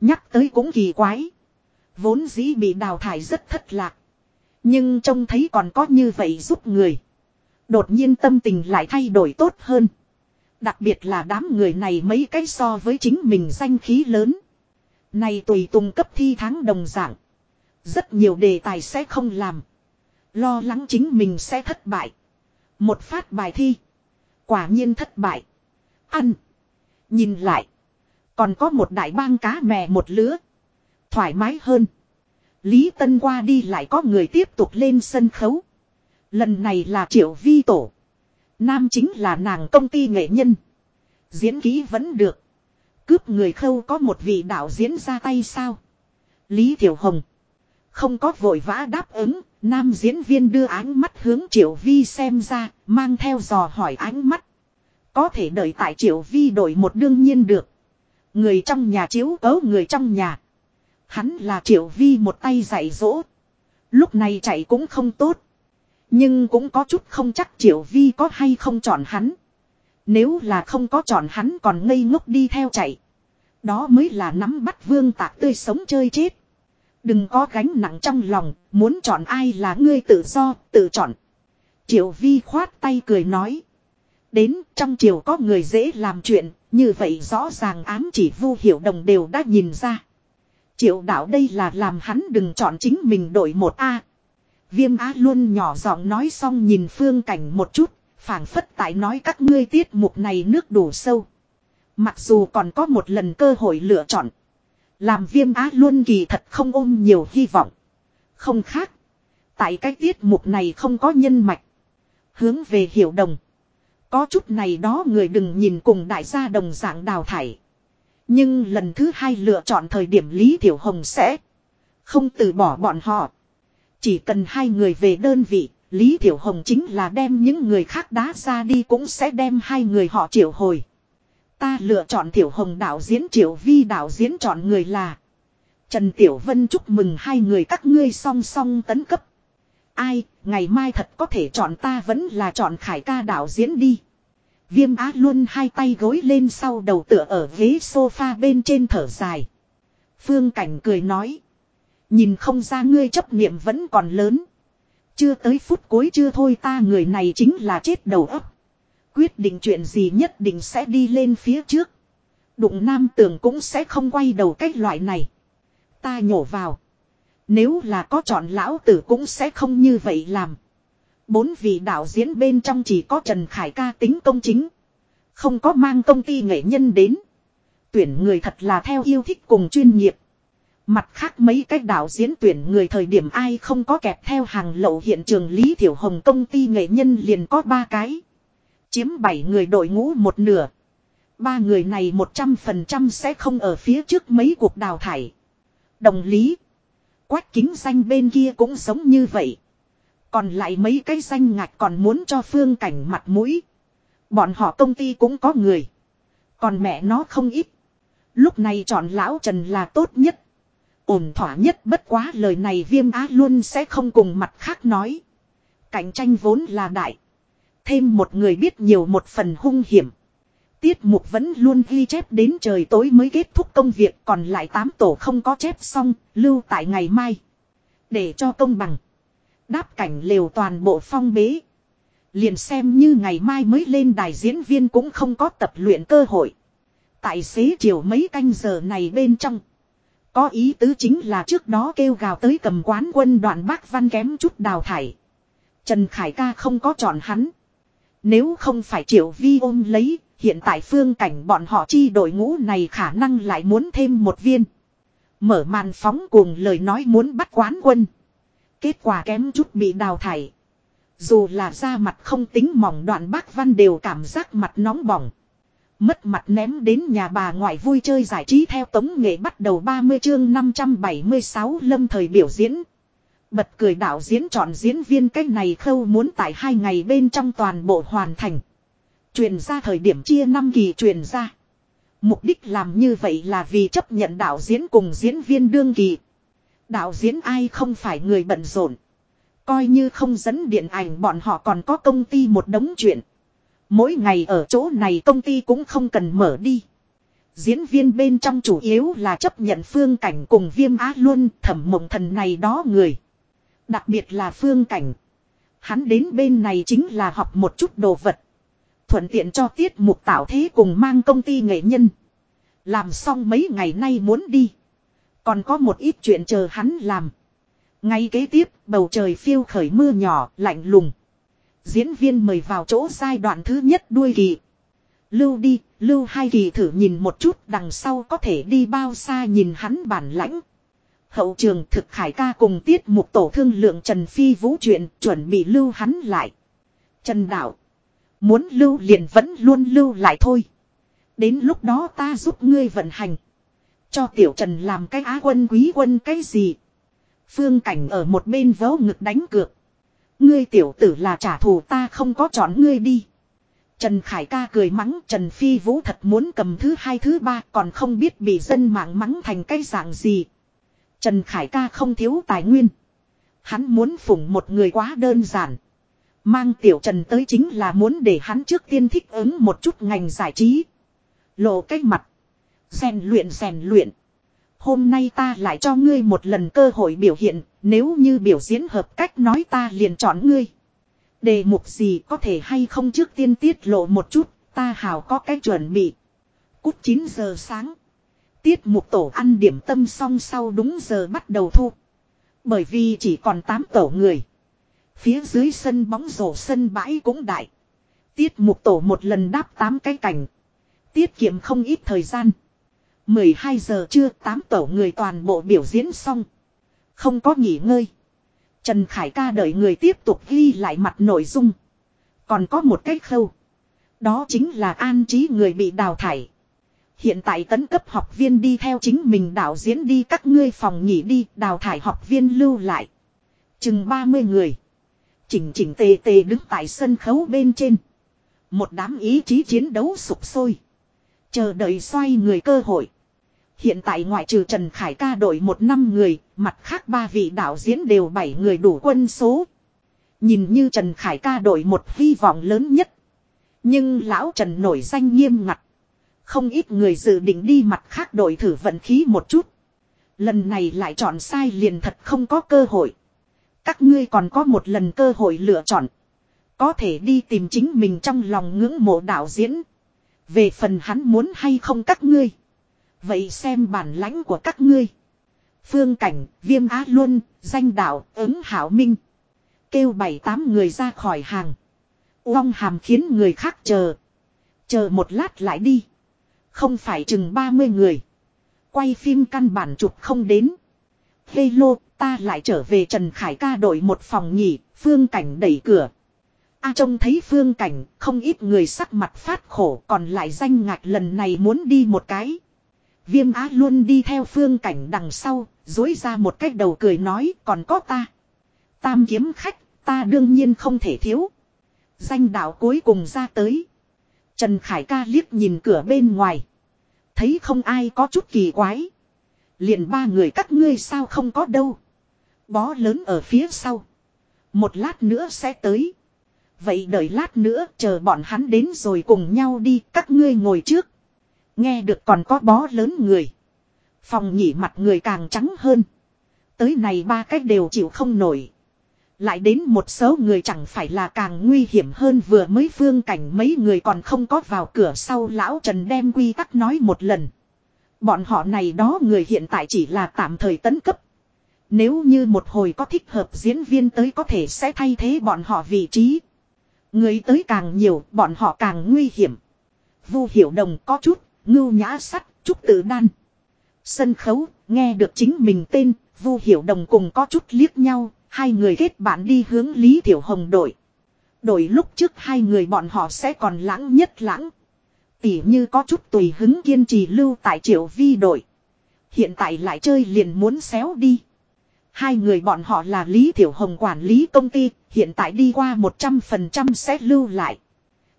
Nhắc tới cũng kỳ quái. Vốn dĩ bị đào thải rất thất lạc. Nhưng trông thấy còn có như vậy giúp người. Đột nhiên tâm tình lại thay đổi tốt hơn. Đặc biệt là đám người này mấy cái so với chính mình danh khí lớn. Này tùy tung cấp thi tháng đồng dạng. Rất nhiều đề tài sẽ không làm. Lo lắng chính mình sẽ thất bại. Một phát bài thi. Quả nhiên thất bại. Ăn. Nhìn lại. Còn có một đại bang cá mè một lứa. Thoải mái hơn. Lý Tân qua đi lại có người tiếp tục lên sân khấu. Lần này là Triệu Vi Tổ. Nam chính là nàng công ty nghệ nhân. Diễn ký vẫn được. Cướp người khâu có một vị đạo diễn ra tay sao. Lý Thiểu Hồng. Không có vội vã đáp ứng, nam diễn viên đưa ánh mắt hướng Triệu Vi xem ra, mang theo dò hỏi ánh mắt. Có thể đợi tại Triệu Vi đổi một đương nhiên được. Người trong nhà chiếu cấu người trong nhà. Hắn là Triệu Vi một tay dạy dỗ. Lúc này chạy cũng không tốt. Nhưng cũng có chút không chắc Triệu Vi có hay không chọn hắn. Nếu là không có chọn hắn còn ngây ngốc đi theo chạy. Đó mới là nắm bắt vương tạc tươi sống chơi chết. Đừng có gánh nặng trong lòng, muốn chọn ai là ngươi tự do, tự chọn. Triệu Vi khoát tay cười nói. Đến trong triều có người dễ làm chuyện, như vậy rõ ràng ám chỉ vu hiểu đồng đều đã nhìn ra. Triệu đạo đây là làm hắn đừng chọn chính mình đổi một A. Viêm á luôn nhỏ giọng nói xong nhìn phương cảnh một chút, phảng phất tại nói các ngươi tiết mục này nước đủ sâu. Mặc dù còn có một lần cơ hội lựa chọn. Làm viêm á luôn kỳ thật không ôm nhiều hy vọng. Không khác. Tại cái tiết mục này không có nhân mạch. Hướng về hiểu đồng. Có chút này đó người đừng nhìn cùng đại gia đồng dạng đào thải. Nhưng lần thứ hai lựa chọn thời điểm Lý Tiểu Hồng sẽ không từ bỏ bọn họ. Chỉ cần hai người về đơn vị, Lý Tiểu Hồng chính là đem những người khác đá ra đi cũng sẽ đem hai người họ triệu hồi. Ta lựa chọn Tiểu Hồng đạo diễn Triệu Vi đạo diễn chọn người là Trần Tiểu Vân chúc mừng hai người các ngươi song song tấn cấp. Ai, ngày mai thật có thể chọn ta vẫn là chọn Khải ca đạo diễn đi. Viêm á luôn hai tay gối lên sau đầu tựa ở ghế sofa bên trên thở dài. Phương Cảnh cười nói. Nhìn không ra ngươi chấp niệm vẫn còn lớn. Chưa tới phút cuối chưa thôi ta người này chính là chết đầu ấp. Quyết định chuyện gì nhất định sẽ đi lên phía trước. Đụng nam tường cũng sẽ không quay đầu cách loại này. Ta nhổ vào. Nếu là có chọn lão tử cũng sẽ không như vậy làm. Bốn vị đạo diễn bên trong chỉ có Trần Khải ca tính công chính. Không có mang công ty nghệ nhân đến. Tuyển người thật là theo yêu thích cùng chuyên nghiệp. Mặt khác mấy cách đạo diễn tuyển người thời điểm ai không có kẹp theo hàng lậu hiện trường Lý Thiểu Hồng công ty nghệ nhân liền có ba cái. Chiếm bảy người đội ngũ một nửa. Ba người này một trăm phần trăm sẽ không ở phía trước mấy cuộc đào thải. Đồng lý. Quách kính danh bên kia cũng giống như vậy. Còn lại mấy cái danh ngạch còn muốn cho phương cảnh mặt mũi. Bọn họ công ty cũng có người. Còn mẹ nó không ít. Lúc này chọn lão Trần là tốt nhất. Ổn thỏa nhất bất quá lời này viêm á luôn sẽ không cùng mặt khác nói. Cạnh tranh vốn là đại. Thêm một người biết nhiều một phần hung hiểm. Tiết mục vẫn luôn ghi chép đến trời tối mới kết thúc công việc còn lại 8 tổ không có chép xong, lưu tại ngày mai. Để cho công bằng. Đáp cảnh lều toàn bộ phong bế. Liền xem như ngày mai mới lên đài diễn viên cũng không có tập luyện cơ hội. Tại xế chiều mấy canh giờ này bên trong. Có ý tứ chính là trước đó kêu gào tới cầm quán quân đoạn bác văn kém chút đào thải. Trần Khải ca không có chọn hắn. Nếu không phải triệu vi ôm lấy, hiện tại phương cảnh bọn họ chi đội ngũ này khả năng lại muốn thêm một viên. Mở màn phóng cùng lời nói muốn bắt quán quân. Kết quả kém chút bị đào thải. Dù là da mặt không tính mỏng đoạn bác văn đều cảm giác mặt nóng bỏng. Mất mặt ném đến nhà bà ngoại vui chơi giải trí theo tống nghệ bắt đầu 30 chương 576 lâm thời biểu diễn. Bật cười đạo diễn chọn diễn viên cách này khâu muốn tại hai ngày bên trong toàn bộ hoàn thành. Truyền ra thời điểm chia 5 kỳ truyền ra. Mục đích làm như vậy là vì chấp nhận đạo diễn cùng diễn viên đương kỳ. Đạo diễn ai không phải người bận rộn. Coi như không dẫn điện ảnh bọn họ còn có công ty một đống chuyện. Mỗi ngày ở chỗ này công ty cũng không cần mở đi. Diễn viên bên trong chủ yếu là chấp nhận phương cảnh cùng viêm á luôn thẩm mộng thần này đó người. Đặc biệt là phương cảnh. Hắn đến bên này chính là học một chút đồ vật. Thuận tiện cho tiết mục tạo thế cùng mang công ty nghệ nhân. Làm xong mấy ngày nay muốn đi. Còn có một ít chuyện chờ hắn làm. Ngay kế tiếp, bầu trời phiêu khởi mưa nhỏ, lạnh lùng. Diễn viên mời vào chỗ giai đoạn thứ nhất đuôi kỳ. Lưu đi, lưu hai kỳ thử nhìn một chút đằng sau có thể đi bao xa nhìn hắn bản lãnh. Hậu trường thực khải ca cùng tiết mục tổ thương lượng Trần Phi vũ chuyện chuẩn bị lưu hắn lại. Trần Đạo. Muốn lưu liền vẫn luôn lưu lại thôi. Đến lúc đó ta giúp ngươi vận hành. Cho tiểu trần làm cái á quân quý quân cái gì. Phương Cảnh ở một bên vớ ngực đánh cược. Ngươi tiểu tử là trả thù ta không có chọn ngươi đi. Trần Khải ca cười mắng, Trần Phi Vũ thật muốn cầm thứ hai, thứ ba, còn không biết bị dân mạng mắng thành cái dạng gì. Trần Khải ca không thiếu tài nguyên. Hắn muốn phụng một người quá đơn giản. Mang tiểu Trần tới chính là muốn để hắn trước tiên thích ứng một chút ngành giải trí. Lộ cách mặt. rèn luyện rèn luyện. Hôm nay ta lại cho ngươi một lần cơ hội biểu hiện, nếu như biểu diễn hợp cách nói ta liền chọn ngươi. Đề mục gì có thể hay không trước tiên tiết lộ một chút, ta hào có cái chuẩn bị. Cút 9 giờ sáng. Tiết mục tổ ăn điểm tâm xong sau đúng giờ bắt đầu thu. Bởi vì chỉ còn 8 tổ người. Phía dưới sân bóng rổ sân bãi cũng đại. Tiết mục tổ một lần đáp 8 cái cảnh. Tiết kiệm không ít thời gian. 12 giờ trưa 8 tổ người toàn bộ biểu diễn xong. Không có nghỉ ngơi. Trần Khải ca đợi người tiếp tục ghi lại mặt nội dung. Còn có một cách khâu. Đó chính là an trí người bị đào thải. Hiện tại tấn cấp học viên đi theo chính mình đạo diễn đi các ngươi phòng nghỉ đi, đào thải học viên lưu lại. Chừng 30 người. Chỉnh chỉnh tề tề đứng tại sân khấu bên trên. Một đám ý chí chiến đấu sụp sôi. Chờ đợi xoay người cơ hội. Hiện tại ngoại trừ Trần Khải ca đội một năm người, mặt khác ba vị đạo diễn đều bảy người đủ quân số. Nhìn như Trần Khải ca đội một hy vọng lớn nhất. Nhưng lão Trần nổi danh nghiêm ngặt. Không ít người dự định đi mặt khác đội thử vận khí một chút. Lần này lại chọn sai liền thật không có cơ hội. Các ngươi còn có một lần cơ hội lựa chọn. Có thể đi tìm chính mình trong lòng ngưỡng mộ đạo diễn. Về phần hắn muốn hay không các ngươi. Vậy xem bản lãnh của các ngươi. Phương Cảnh, Viêm Á Luân, Danh Đạo, ứng Hảo Minh. Kêu bảy tám người ra khỏi hàng. Uông hàm khiến người khác chờ. Chờ một lát lại đi. Không phải chừng 30 người. Quay phim căn bản chụp không đến. Hello, ta lại trở về Trần Khải ca đội một phòng nhỉ, Phương Cảnh đẩy cửa. A trông thấy Phương Cảnh, không ít người sắc mặt phát khổ còn lại danh Ngạc lần này muốn đi một cái. Viêm á luôn đi theo phương cảnh đằng sau, dối ra một cách đầu cười nói còn có ta. Tam kiếm khách, ta đương nhiên không thể thiếu. Danh đạo cuối cùng ra tới. Trần Khải ca liếc nhìn cửa bên ngoài. Thấy không ai có chút kỳ quái. Liền ba người các ngươi sao không có đâu. Bó lớn ở phía sau. Một lát nữa sẽ tới. Vậy đợi lát nữa, chờ bọn hắn đến rồi cùng nhau đi, các ngươi ngồi trước. Nghe được còn có bó lớn người. Phòng nhỉ mặt người càng trắng hơn. Tới này ba cách đều chịu không nổi. Lại đến một số người chẳng phải là càng nguy hiểm hơn vừa mới phương cảnh mấy người còn không có vào cửa sau lão Trần đem quy tắc nói một lần. Bọn họ này đó người hiện tại chỉ là tạm thời tấn cấp. Nếu như một hồi có thích hợp diễn viên tới có thể sẽ thay thế bọn họ vị trí. Người tới càng nhiều bọn họ càng nguy hiểm. Vu Hiểu Đồng có chút ngưu nhã sắt, trúc tự đan. Sân khấu, nghe được chính mình tên, Vu Hiểu Đồng cùng có chút liếc nhau, hai người kết bạn đi hướng Lý Thiểu Hồng đội. Đổi lúc trước hai người bọn họ sẽ còn lãng nhất lãng. Tỉ như có chút tùy hứng kiên trì lưu tại triệu vi đội. Hiện tại lại chơi liền muốn xéo đi. Hai người bọn họ là Lý Thiểu Hồng quản lý công ty, hiện tại đi qua 100% sẽ lưu lại.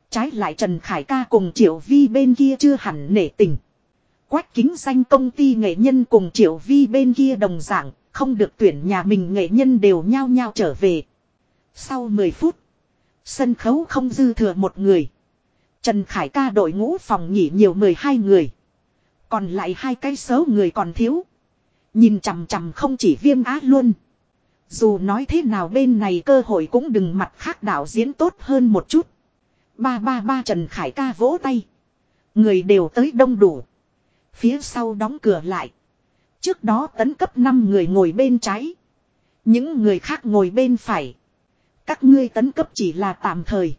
Trái lại Trần Khải ca cùng Triệu Vi bên kia chưa hẳn nể tình. Quách kính danh công ty nghệ nhân cùng Triệu Vi bên kia đồng dạng, không được tuyển nhà mình nghệ nhân đều nhao nhao trở về. Sau 10 phút, sân khấu không dư thừa một người. Trần Khải ca đội ngũ phòng nghỉ nhiều 12 người. Còn lại hai cái số người còn thiếu. Nhìn chằm chằm không chỉ viêm á luôn. Dù nói thế nào bên này cơ hội cũng đừng mặt khác đạo diễn tốt hơn một chút. Ba ba ba Trần Khải ca vỗ tay. Người đều tới đông đủ. Phía sau đóng cửa lại. Trước đó tấn cấp 5 người ngồi bên trái. Những người khác ngồi bên phải. Các ngươi tấn cấp chỉ là tạm thời.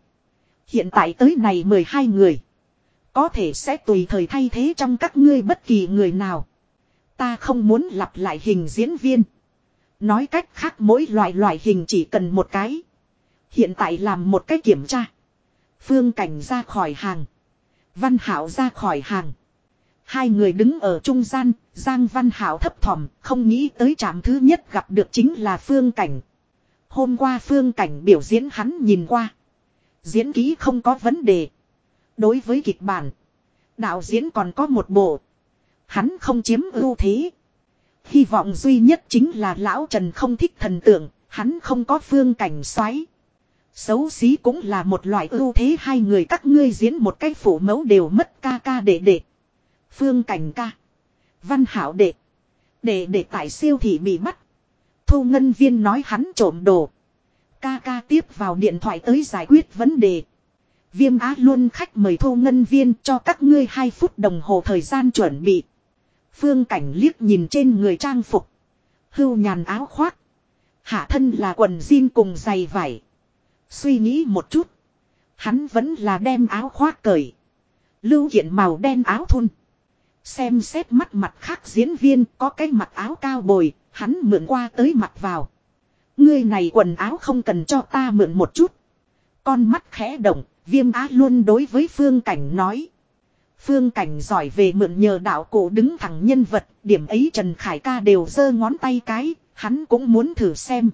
Hiện tại tới này 12 người. Có thể sẽ tùy thời thay thế trong các ngươi bất kỳ người nào. Ta không muốn lặp lại hình diễn viên. Nói cách khác mỗi loại loại hình chỉ cần một cái. Hiện tại làm một cái kiểm tra. Phương Cảnh ra khỏi hàng. Văn Hảo ra khỏi hàng. Hai người đứng ở trung gian, Giang Văn Hảo thấp thỏm, không nghĩ tới trạm thứ nhất gặp được chính là Phương Cảnh. Hôm qua Phương Cảnh biểu diễn hắn nhìn qua. Diễn ký không có vấn đề. Đối với kịch bản, đạo diễn còn có một bộ. Hắn không chiếm ưu thế. Hy vọng duy nhất chính là lão Trần không thích thần tượng, hắn không có phương cảnh xoáy. Xấu xí cũng là một loại ưu thế hai người các ngươi diễn một cái phủ mẫu đều mất ca ca để để. Phương cảnh ca. Văn hảo đệ. Đệ đệ tại siêu thị bị bắt. Thu ngân viên nói hắn trộm đồ. Ca ca tiếp vào điện thoại tới giải quyết vấn đề. Viêm á luôn khách mời thu ngân viên cho các ngươi 2 phút đồng hồ thời gian chuẩn bị. Phương cảnh liếc nhìn trên người trang phục. Hưu nhàn áo khoác. Hạ thân là quần jean cùng giày vải. Suy nghĩ một chút. Hắn vẫn là đem áo khoác cởi. Lưu hiện màu đen áo thun. Xem xét mắt mặt khác diễn viên có cái mặt áo cao bồi. Hắn mượn qua tới mặt vào. Ngươi này quần áo không cần cho ta mượn một chút. Con mắt khẽ động. Viêm á luôn đối với phương cảnh nói. Phương cảnh giỏi về mượn nhờ đạo cổ đứng thẳng nhân vật. Điểm ấy Trần Khải ca đều giơ ngón tay cái. Hắn cũng muốn thử xem.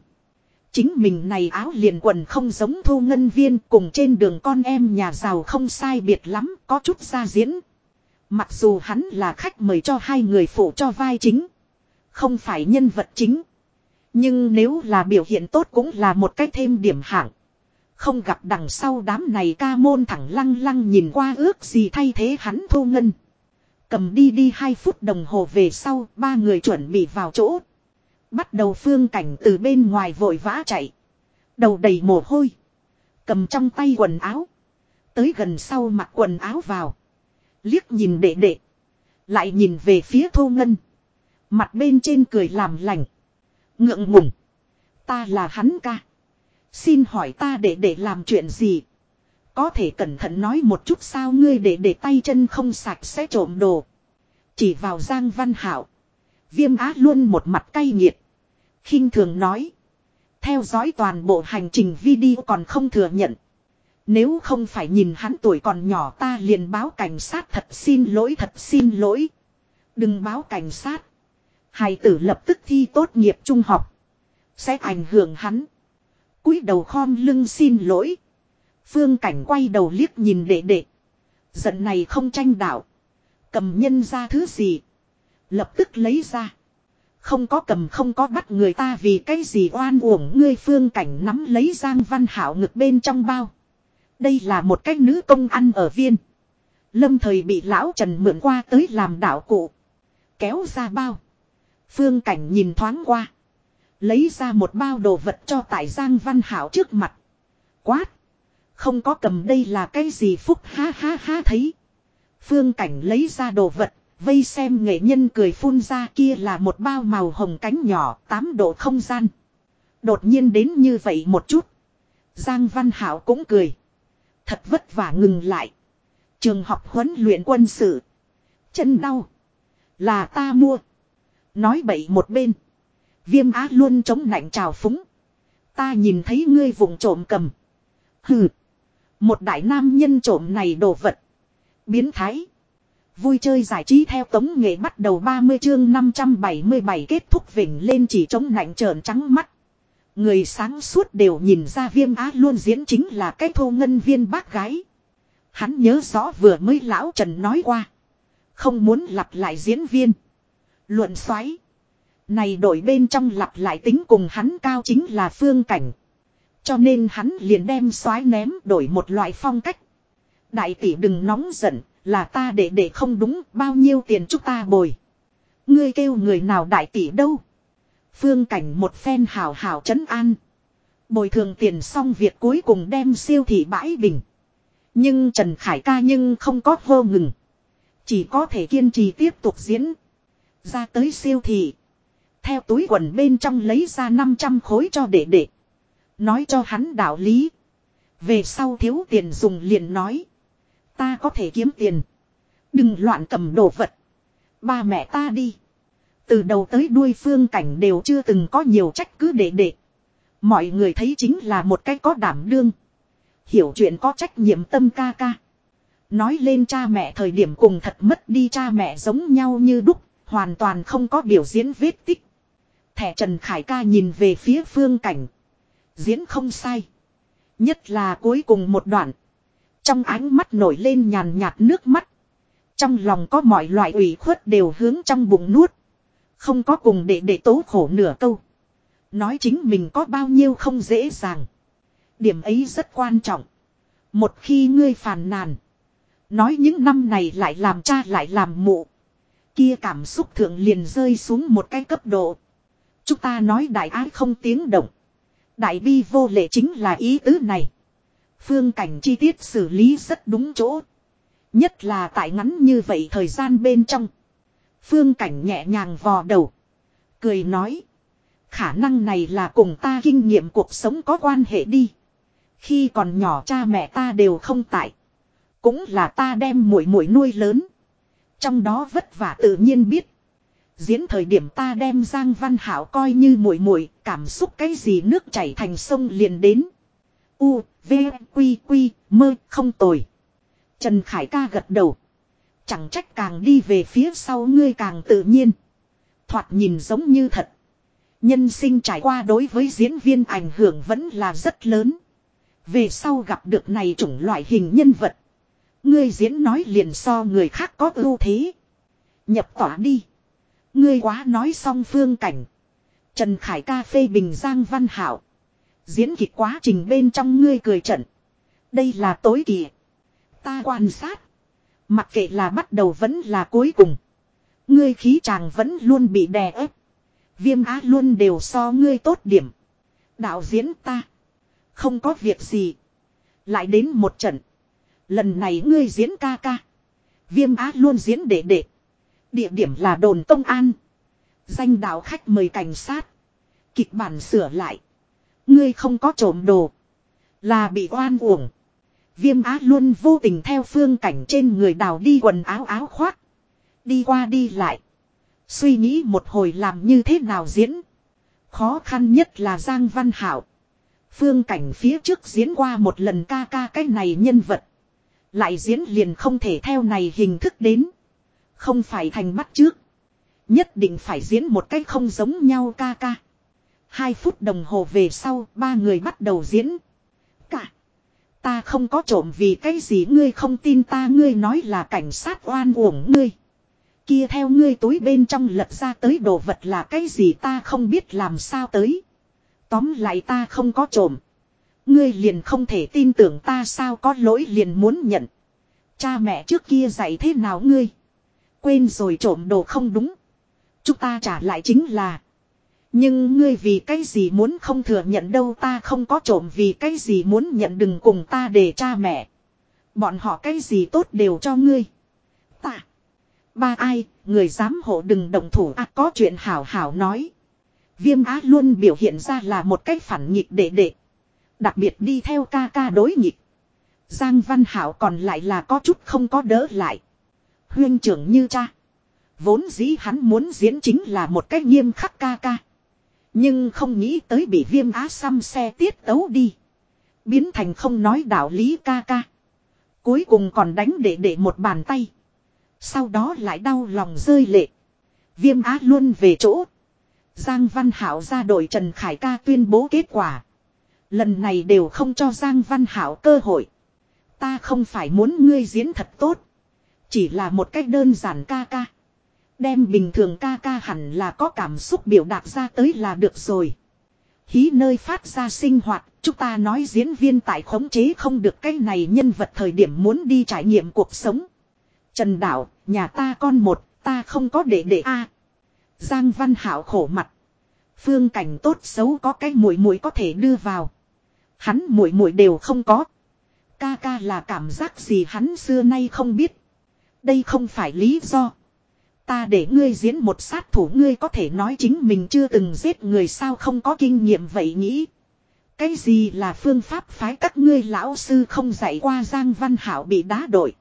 Chính mình này áo liền quần không giống thu ngân viên cùng trên đường con em nhà giàu không sai biệt lắm, có chút ra diễn. Mặc dù hắn là khách mời cho hai người phụ cho vai chính. Không phải nhân vật chính. Nhưng nếu là biểu hiện tốt cũng là một cách thêm điểm hạng. Không gặp đằng sau đám này ca môn thẳng lăng lăng nhìn qua ước gì thay thế hắn thu ngân. Cầm đi đi hai phút đồng hồ về sau, ba người chuẩn bị vào chỗ, Bắt đầu phương cảnh từ bên ngoài vội vã chạy. Đầu đầy mồ hôi. Cầm trong tay quần áo. Tới gần sau mặc quần áo vào. Liếc nhìn đệ đệ. Lại nhìn về phía thô ngân. Mặt bên trên cười làm lành. Ngượng ngùng. Ta là hắn ca. Xin hỏi ta để để làm chuyện gì? Có thể cẩn thận nói một chút sao ngươi để để tay chân không sạch sẽ trộm đồ. Chỉ vào Giang Văn Hảo. Viêm á luôn một mặt cay nghiệt. khinh thường nói. Theo dõi toàn bộ hành trình video còn không thừa nhận. Nếu không phải nhìn hắn tuổi còn nhỏ ta liền báo cảnh sát thật xin lỗi thật xin lỗi. Đừng báo cảnh sát. Hài tử lập tức thi tốt nghiệp trung học. Sẽ ảnh hưởng hắn cúi đầu khom lưng xin lỗi. Phương cảnh quay đầu liếc nhìn đệ đệ. Giận này không tranh đảo. Cầm nhân ra thứ gì. Lập tức lấy ra. Không có cầm không có bắt người ta vì cái gì oan uổng ngươi phương cảnh nắm lấy Giang Văn Hảo ngực bên trong bao. Đây là một cái nữ công ăn ở viên. Lâm thời bị lão Trần mượn qua tới làm đảo cụ. Kéo ra bao. Phương cảnh nhìn thoáng qua. Lấy ra một bao đồ vật cho tại Giang Văn Hảo trước mặt. Quát. Không có cầm đây là cái gì phúc ha ha ha thấy. Phương cảnh lấy ra đồ vật Vây xem nghệ nhân cười phun ra kia là một bao màu hồng cánh nhỏ, 8 độ không gian. Đột nhiên đến như vậy một chút. Giang Văn Hảo cũng cười. Thật vất vả ngừng lại. Trường học huấn luyện quân sự. Chân đau. Là ta mua. Nói bậy một bên. Viêm á luôn chống nạnh trào phúng. Ta nhìn thấy ngươi vùng trộm cầm. Hừ. Một đại nam nhân trộm này đồ vật. Biến thái. Vui chơi giải trí theo tống nghệ bắt đầu 30 chương 577 kết thúc vỉnh lên chỉ chống nạnh trợn trắng mắt. Người sáng suốt đều nhìn ra viêm á luôn diễn chính là cái thô ngân viên bác gái. Hắn nhớ rõ vừa mới lão Trần nói qua. Không muốn lặp lại diễn viên. Luận xoáy. Này đổi bên trong lặp lại tính cùng hắn cao chính là phương cảnh. Cho nên hắn liền đem xoáy ném đổi một loại phong cách. Đại tỷ đừng nóng giận, là ta để để không đúng bao nhiêu tiền chúng ta bồi. Ngươi kêu người nào đại tỷ đâu. Phương cảnh một phen hào hào trấn an. Bồi thường tiền xong việc cuối cùng đem siêu thị bãi bình. Nhưng Trần Khải ca nhưng không có vô ngừng. Chỉ có thể kiên trì tiếp tục diễn. Ra tới siêu thị. Theo túi quần bên trong lấy ra 500 khối cho đệ đệ. Nói cho hắn đạo lý. Về sau thiếu tiền dùng liền nói. Ta có thể kiếm tiền. Đừng loạn cầm đồ vật. Ba mẹ ta đi. Từ đầu tới đuôi phương cảnh đều chưa từng có nhiều trách cứ đệ đệ Mọi người thấy chính là một cái có đảm đương. Hiểu chuyện có trách nhiệm tâm ca ca. Nói lên cha mẹ thời điểm cùng thật mất đi cha mẹ giống nhau như đúc, hoàn toàn không có biểu diễn vết tích. Thẻ Trần Khải ca nhìn về phía phương cảnh. Diễn không sai. Nhất là cuối cùng một đoạn. Trong ánh mắt nổi lên nhàn nhạt nước mắt. Trong lòng có mọi loại ủy khuất đều hướng trong bụng nuốt. Không có cùng để để tố khổ nửa câu. Nói chính mình có bao nhiêu không dễ dàng. Điểm ấy rất quan trọng. Một khi ngươi phàn nàn. Nói những năm này lại làm cha lại làm mụ. Kia cảm xúc thượng liền rơi xuống một cái cấp độ. Chúng ta nói đại ái không tiếng động. Đại bi vô lệ chính là ý tứ này. Phương cảnh chi tiết xử lý rất đúng chỗ. Nhất là tại ngắn như vậy thời gian bên trong. Phương cảnh nhẹ nhàng vò đầu. Cười nói. Khả năng này là cùng ta kinh nghiệm cuộc sống có quan hệ đi. Khi còn nhỏ cha mẹ ta đều không tại. Cũng là ta đem muội muội nuôi lớn. Trong đó vất vả tự nhiên biết. Diễn thời điểm ta đem Giang Văn Hảo coi như muội muội, cảm xúc cái gì nước chảy thành sông liền đến. U, V, Quy, Quy, mơ, không tồi. Trần Khải ca gật đầu. Chẳng trách càng đi về phía sau ngươi càng tự nhiên. Thoạt nhìn giống như thật. Nhân sinh trải qua đối với diễn viên ảnh hưởng vẫn là rất lớn. Về sau gặp được này chủng loại hình nhân vật. Ngươi diễn nói liền so người khác có ưu thế. Nhập tỏa đi. Ngươi quá nói xong phương cảnh. Trần Khải ca phê bình Giang Văn Hảo. Diễn kịch quá trình bên trong ngươi cười trận. Đây là tối kỳ. Ta quan sát. Mặc kệ là bắt đầu vẫn là cuối cùng. Ngươi khí chàng vẫn luôn bị đè ép. Viêm á luôn đều so ngươi tốt điểm. Đạo diễn ta. Không có việc gì. Lại đến một trận. Lần này ngươi diễn ca ca. Viêm á luôn diễn đệ đệ. Địa điểm là đồn công an. Danh đạo khách mời cảnh sát. Kịch bản sửa lại. Ngươi không có trộm đồ. Là bị oan uổng. Viêm á luôn vô tình theo phương cảnh trên người đào đi quần áo áo khoác. Đi qua đi lại. Suy nghĩ một hồi làm như thế nào diễn. Khó khăn nhất là Giang Văn Hảo. Phương cảnh phía trước diễn qua một lần ca ca cái này nhân vật. Lại diễn liền không thể theo này hình thức đến. Không phải thành bắt trước. Nhất định phải diễn một cách không giống nhau ca ca. Hai phút đồng hồ về sau, ba người bắt đầu diễn. Cả. Ta không có trộm vì cái gì ngươi không tin ta ngươi nói là cảnh sát oan uổng ngươi. Kia theo ngươi túi bên trong lật ra tới đồ vật là cái gì ta không biết làm sao tới. Tóm lại ta không có trộm. Ngươi liền không thể tin tưởng ta sao có lỗi liền muốn nhận. Cha mẹ trước kia dạy thế nào ngươi. Quên rồi trộm đồ không đúng. Chúng ta trả lại chính là. Nhưng ngươi vì cái gì muốn không thừa nhận đâu ta không có trộm vì cái gì muốn nhận đừng cùng ta để cha mẹ. Bọn họ cái gì tốt đều cho ngươi. Ta. Ba ai, người dám hộ đừng động thủ à có chuyện hảo hảo nói. Viêm á luôn biểu hiện ra là một cách phản nghịch đệ đệ. Đặc biệt đi theo ca ca đối nghịch. Giang Văn Hảo còn lại là có chút không có đỡ lại. Huyên trưởng như cha. Vốn dĩ hắn muốn diễn chính là một cách nghiêm khắc ca ca. Nhưng không nghĩ tới bị viêm á xăm xe tiết tấu đi. Biến thành không nói đạo lý ca ca. Cuối cùng còn đánh để để một bàn tay. Sau đó lại đau lòng rơi lệ. Viêm á luôn về chỗ. Giang Văn Hảo ra đội Trần Khải ca tuyên bố kết quả. Lần này đều không cho Giang Văn Hảo cơ hội. Ta không phải muốn ngươi diễn thật tốt. Chỉ là một cách đơn giản ca ca. Đem bình thường ca ca hẳn là có cảm xúc biểu đạt ra tới là được rồi. Hí nơi phát ra sinh hoạt, chúng ta nói diễn viên tại khống chế không được cái này nhân vật thời điểm muốn đi trải nghiệm cuộc sống. Trần Đạo, nhà ta con một, ta không có để để a. Giang Văn Hảo khổ mặt. Phương cảnh tốt xấu có cái mũi mũi có thể đưa vào. Hắn mũi mũi đều không có. Ca ca là cảm giác gì hắn xưa nay không biết. Đây không phải lý do. Ta để ngươi diễn một sát thủ, ngươi có thể nói chính mình chưa từng giết người sao không có kinh nghiệm vậy nghĩ. Cái gì là phương pháp phái các ngươi lão sư không dạy qua Giang Văn Hảo bị đá đổi.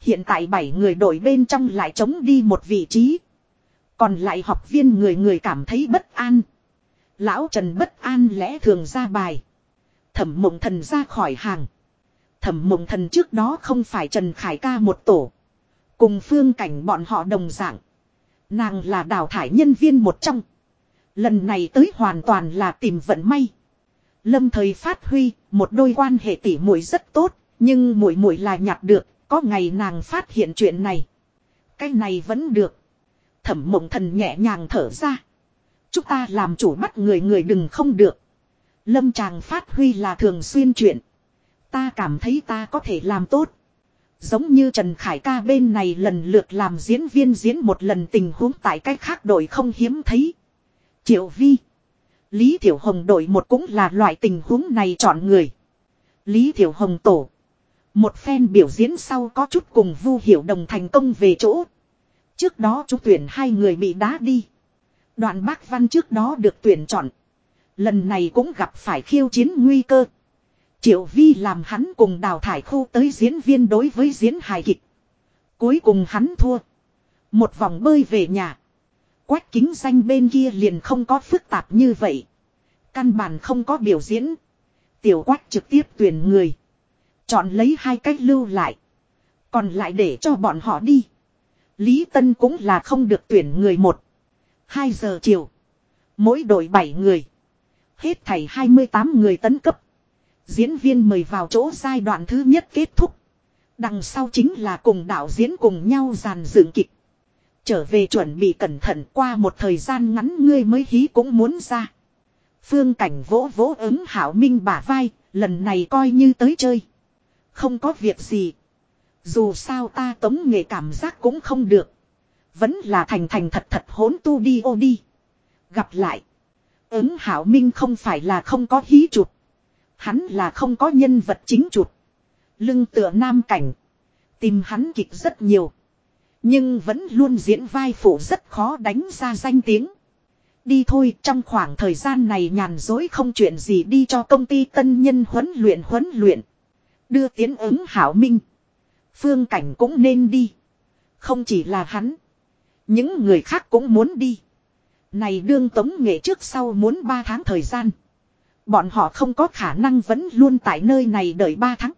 Hiện tại bảy người đội bên trong lại chống đi một vị trí. Còn lại học viên người người cảm thấy bất an. Lão Trần bất an lẽ thường ra bài. Thẩm mộng thần ra khỏi hàng. Thẩm mộng thần trước đó không phải Trần Khải ca một tổ. Cùng phương cảnh bọn họ đồng dạng. Nàng là đào thải nhân viên một trong. Lần này tới hoàn toàn là tìm vận may. Lâm thời phát huy, một đôi quan hệ tỉ muội rất tốt, nhưng muội muội là nhặt được, có ngày nàng phát hiện chuyện này. Cái này vẫn được. Thẩm mộng thần nhẹ nhàng thở ra. Chúng ta làm chủ bắt người người đừng không được. Lâm chàng phát huy là thường xuyên chuyện. Ta cảm thấy ta có thể làm tốt. Giống như Trần Khải ca bên này lần lượt làm diễn viên diễn một lần tình huống tại cách khác đội không hiếm thấy. Triệu Vi. Lý Thiểu Hồng đội một cũng là loại tình huống này chọn người. Lý Thiểu Hồng tổ. Một phen biểu diễn sau có chút cùng Vu Hiểu Đồng thành công về chỗ. Trước đó chú tuyển hai người bị đá đi. Đoạn bác văn trước đó được tuyển chọn. Lần này cũng gặp phải khiêu chiến nguy cơ. Triệu Vi làm hắn cùng đào thải khu tới diễn viên đối với diễn hài kịch. Cuối cùng hắn thua. Một vòng bơi về nhà. Quách kính danh bên kia liền không có phức tạp như vậy. Căn bản không có biểu diễn. Tiểu quách trực tiếp tuyển người. Chọn lấy hai cách lưu lại. Còn lại để cho bọn họ đi. Lý Tân cũng là không được tuyển người một. Hai giờ chiều. Mỗi đội bảy người. Hết thảy 28 người tấn cấp. Diễn viên mời vào chỗ giai đoạn thứ nhất kết thúc. Đằng sau chính là cùng đạo diễn cùng nhau dàn dựng kịch. Trở về chuẩn bị cẩn thận qua một thời gian ngắn ngươi mới hí cũng muốn ra. Phương cảnh vỗ vỗ ứng hảo minh bả vai, lần này coi như tới chơi. Không có việc gì. Dù sao ta tống nghệ cảm giác cũng không được. Vẫn là thành thành thật thật hốn tu đi ô đi. Gặp lại. Ứng hảo minh không phải là không có hí chụp. Hắn là không có nhân vật chính chụp. Lưng tựa nam cảnh. Tìm hắn kịch rất nhiều. Nhưng vẫn luôn diễn vai phụ rất khó đánh ra danh tiếng. Đi thôi, trong khoảng thời gian này nhàn dối không chuyện gì đi cho công ty tân nhân huấn luyện huấn luyện. Đưa tiến ứng hảo minh. Phương cảnh cũng nên đi. Không chỉ là hắn. Những người khác cũng muốn đi. Này đương tống nghệ trước sau muốn 3 tháng thời gian. Bọn họ không có khả năng vẫn luôn tại nơi này đợi 3 tháng.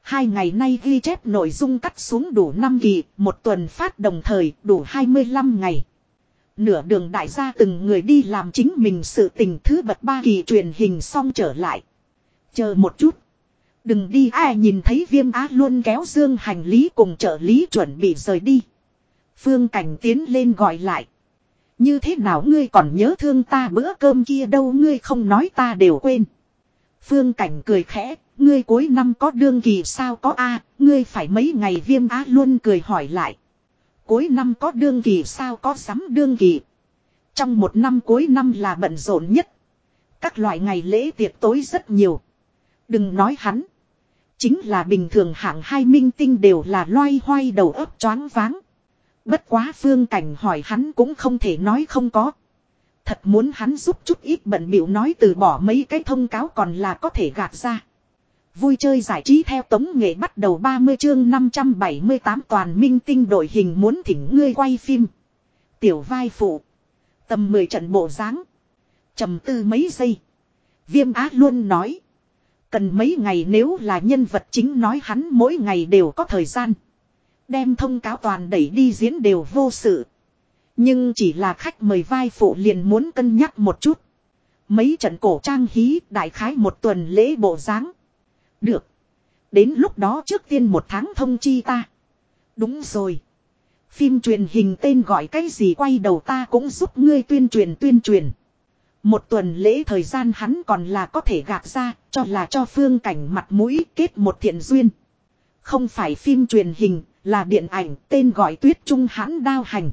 Hai ngày nay ghi chép nội dung cắt xuống đủ 5 kỳ, một tuần phát đồng thời đủ 25 ngày. Nửa đường đại gia từng người đi làm chính mình sự tình thứ bật ba kỳ truyền hình xong trở lại. Chờ một chút. Đừng đi ai nhìn thấy viêm á luôn kéo dương hành lý cùng trợ lý chuẩn bị rời đi. Phương Cảnh tiến lên gọi lại. Như thế nào ngươi còn nhớ thương ta bữa cơm kia đâu ngươi không nói ta đều quên. Phương Cảnh cười khẽ, ngươi cuối năm có đương kỳ sao có a ngươi phải mấy ngày viêm á luôn cười hỏi lại. Cuối năm có đương kỳ sao có sắm đương kỳ. Trong một năm cuối năm là bận rộn nhất. Các loại ngày lễ tiệc tối rất nhiều. Đừng nói hắn. Chính là bình thường hạng hai minh tinh đều là loay hoay đầu óc choáng váng. Bất quá phương cảnh hỏi hắn cũng không thể nói không có. Thật muốn hắn giúp chút ít bận biểu nói từ bỏ mấy cái thông cáo còn là có thể gạt ra. Vui chơi giải trí theo tống nghệ bắt đầu 30 chương 578 toàn minh tinh đội hình muốn thỉnh ngươi quay phim. Tiểu vai phụ. Tầm 10 trận bộ dáng trầm tư mấy giây. Viêm á luôn nói. Cần mấy ngày nếu là nhân vật chính nói hắn mỗi ngày đều có thời gian. Đem thông cáo toàn đẩy đi diễn đều vô sự. Nhưng chỉ là khách mời vai phụ liền muốn cân nhắc một chút. Mấy trận cổ trang hí đại khái một tuần lễ bộ dáng Được. Đến lúc đó trước tiên một tháng thông chi ta. Đúng rồi. Phim truyền hình tên gọi cái gì quay đầu ta cũng giúp ngươi tuyên truyền tuyên truyền. Một tuần lễ thời gian hắn còn là có thể gạt ra, cho là cho phương cảnh mặt mũi kết một thiện duyên. Không phải phim truyền hình, là điện ảnh, tên gọi tuyết trung hãn đao hành.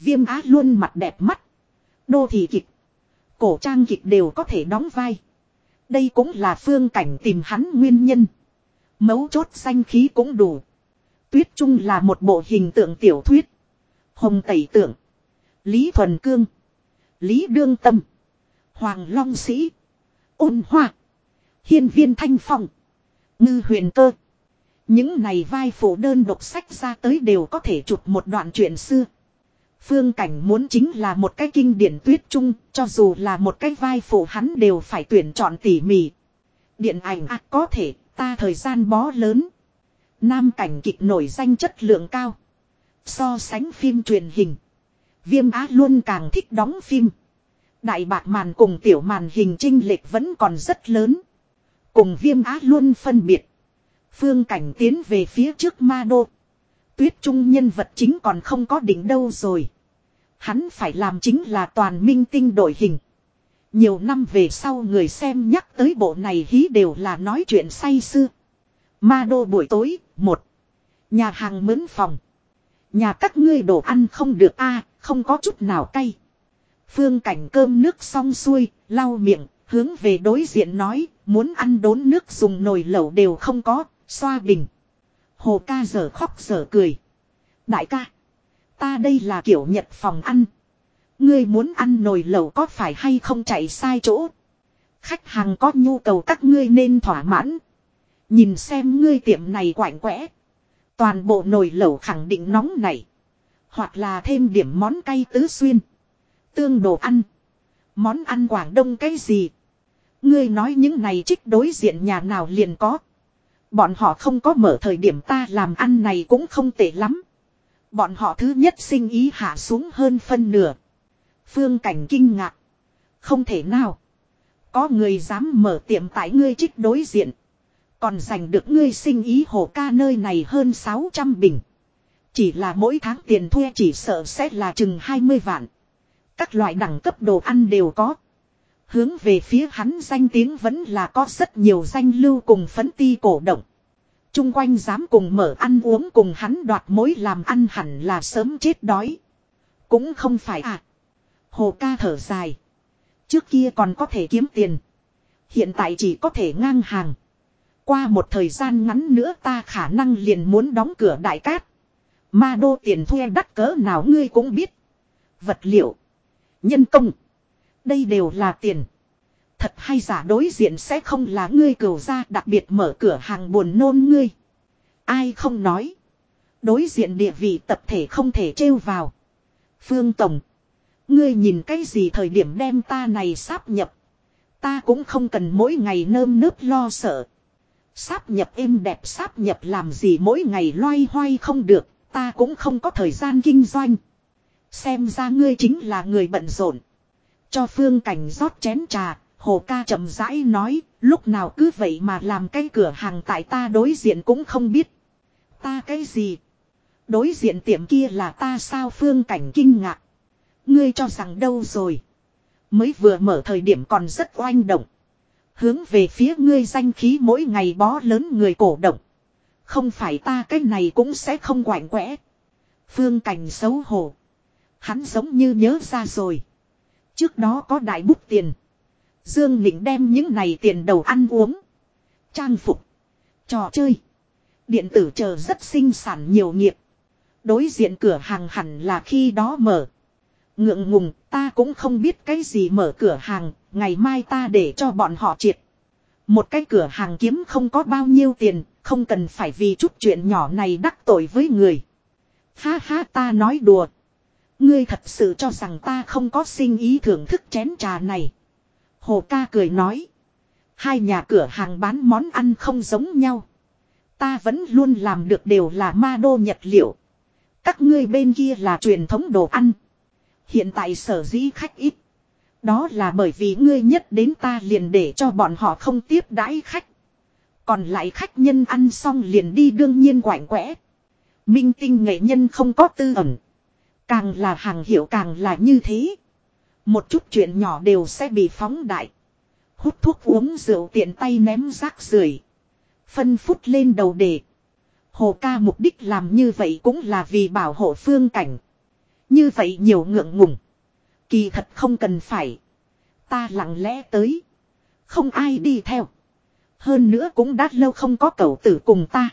Viêm á luôn mặt đẹp mắt. Đô thị kịch. Cổ trang kịch đều có thể đóng vai. Đây cũng là phương cảnh tìm hắn nguyên nhân. Mấu chốt xanh khí cũng đủ. Tuyết Trung là một bộ hình tượng tiểu thuyết. Hồng Tẩy Tượng. Lý Thuần Cương. Lý Đương Tâm. Hoàng Long Sĩ. Ôn Hoa. Hiên Viên Thanh Phong. Ngư Huyền Cơ. Những này vai phụ đơn độc sách ra tới đều có thể chụp một đoạn chuyện xưa. Phương Cảnh muốn chính là một cái kinh điển tuyết trung, cho dù là một cái vai phụ hắn đều phải tuyển chọn tỉ mỉ. Điện ảnh à, có thể, Ta thời gian bó lớn. Nam cảnh kịch nổi danh chất lượng cao. So sánh phim truyền hình. Viêm á luôn càng thích đóng phim. Đại bạc màn cùng tiểu màn hình trinh lệch vẫn còn rất lớn. Cùng viêm á luôn phân biệt. Phương cảnh tiến về phía trước ma đô. Tuyết trung nhân vật chính còn không có đỉnh đâu rồi. Hắn phải làm chính là toàn minh tinh đội hình. Nhiều năm về sau người xem nhắc tới bộ này hí đều là nói chuyện say xưa. Ma đô buổi tối, một. Nhà hàng mướn phòng. Nhà các ngươi đồ ăn không được a không có chút nào cay. Phương cảnh cơm nước xong xuôi, lau miệng, hướng về đối diện nói, muốn ăn đốn nước dùng nồi lẩu đều không có, xoa bình. Hồ ca giờ khóc giờ cười. Đại ca, ta đây là kiểu nhật phòng ăn. Ngươi muốn ăn nồi lẩu có phải hay không chạy sai chỗ. Khách hàng có nhu cầu các ngươi nên thỏa mãn. Nhìn xem ngươi tiệm này quạnh quẽ. Toàn bộ nồi lẩu khẳng định nóng này. Hoặc là thêm điểm món cay tứ xuyên. Tương đồ ăn. Món ăn Quảng Đông cái gì. Ngươi nói những này trích đối diện nhà nào liền có. Bọn họ không có mở thời điểm ta làm ăn này cũng không tệ lắm. Bọn họ thứ nhất sinh ý hạ xuống hơn phân nửa. Phương cảnh kinh ngạc. Không thể nào. Có người dám mở tiệm tại ngươi trích đối diện. Còn giành được ngươi sinh ý hồ ca nơi này hơn 600 bình. Chỉ là mỗi tháng tiền thuê chỉ sợ sẽ là chừng 20 vạn. Các loại đẳng cấp đồ ăn đều có. Hướng về phía hắn danh tiếng vẫn là có rất nhiều danh lưu cùng phấn ti cổ động. Trung quanh dám cùng mở ăn uống cùng hắn đoạt mối làm ăn hẳn là sớm chết đói. Cũng không phải à. Hồ ca thở dài. Trước kia còn có thể kiếm tiền. Hiện tại chỉ có thể ngang hàng. Qua một thời gian ngắn nữa ta khả năng liền muốn đóng cửa đại cát. Ma đô tiền thuê đắt cỡ nào ngươi cũng biết. Vật liệu. Nhân công. Đây đều là tiền. Thật hay giả đối diện sẽ không là ngươi cửu ra đặc biệt mở cửa hàng buồn nôn ngươi. Ai không nói. Đối diện địa vị tập thể không thể trêu vào. Phương Tổng. Ngươi nhìn cái gì thời điểm đem ta này sáp nhập. Ta cũng không cần mỗi ngày nơm nớp lo sợ. Sáp nhập êm đẹp, sáp nhập làm gì mỗi ngày loay hoay không được. Ta cũng không có thời gian kinh doanh. Xem ra ngươi chính là người bận rộn. Cho phương cảnh rót chén trà, hồ ca chậm rãi nói, lúc nào cứ vậy mà làm cái cửa hàng tại ta đối diện cũng không biết. Ta cái gì? Đối diện tiệm kia là ta sao phương cảnh kinh ngạc. Ngươi cho rằng đâu rồi? Mới vừa mở thời điểm còn rất oanh động. Hướng về phía ngươi danh khí mỗi ngày bó lớn người cổ động. Không phải ta cái này cũng sẽ không quạnh quẽ. Phương cảnh xấu hổ. Hắn giống như nhớ ra rồi. Trước đó có đại bút tiền. Dương Nịnh đem những này tiền đầu ăn uống. Trang phục. Trò chơi. Điện tử chờ rất sinh sản nhiều nghiệp. Đối diện cửa hàng hẳn là khi đó mở. Ngượng ngùng, ta cũng không biết cái gì mở cửa hàng. Ngày mai ta để cho bọn họ triệt. Một cái cửa hàng kiếm không có bao nhiêu tiền. Không cần phải vì chút chuyện nhỏ này đắc tội với người. Ha ha, ta nói đùa. Ngươi thật sự cho rằng ta không có sinh ý thưởng thức chén trà này. Hồ ca cười nói. Hai nhà cửa hàng bán món ăn không giống nhau. Ta vẫn luôn làm được đều là ma đô nhật liệu. Các ngươi bên kia là truyền thống đồ ăn. Hiện tại sở dĩ khách ít. Đó là bởi vì ngươi nhất đến ta liền để cho bọn họ không tiếp đãi khách. Còn lại khách nhân ăn xong liền đi đương nhiên quạnh quẽ. Minh tinh nghệ nhân không có tư ẩn. Càng là hàng hiệu càng là như thế. Một chút chuyện nhỏ đều sẽ bị phóng đại. Hút thuốc uống rượu tiện tay ném rác rưởi Phân phút lên đầu đề. Hồ ca mục đích làm như vậy cũng là vì bảo hộ phương cảnh. Như vậy nhiều ngượng ngùng. Kỳ thật không cần phải. Ta lặng lẽ tới. Không ai đi theo. Hơn nữa cũng đã lâu không có cậu tử cùng ta.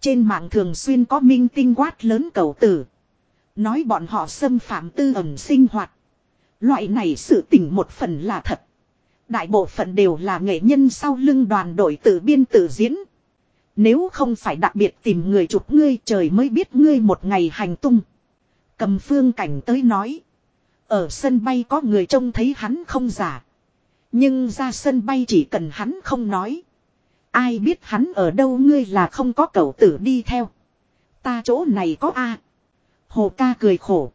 Trên mạng thường xuyên có minh tinh quát lớn cậu tử. Nói bọn họ xâm phạm tư ẩn sinh hoạt. Loại này sự tình một phần là thật. Đại bộ phận đều là nghệ nhân sau lưng đoàn đội tự biên tự diễn. Nếu không phải đặc biệt tìm người chụp ngươi, trời mới biết ngươi một ngày hành tung. Cầm phương cảnh tới nói. Ở sân bay có người trông thấy hắn không giả. Nhưng ra sân bay chỉ cần hắn không nói. Ai biết hắn ở đâu, ngươi là không có cậu tử đi theo. Ta chỗ này có A. Hồ ca cười khổ.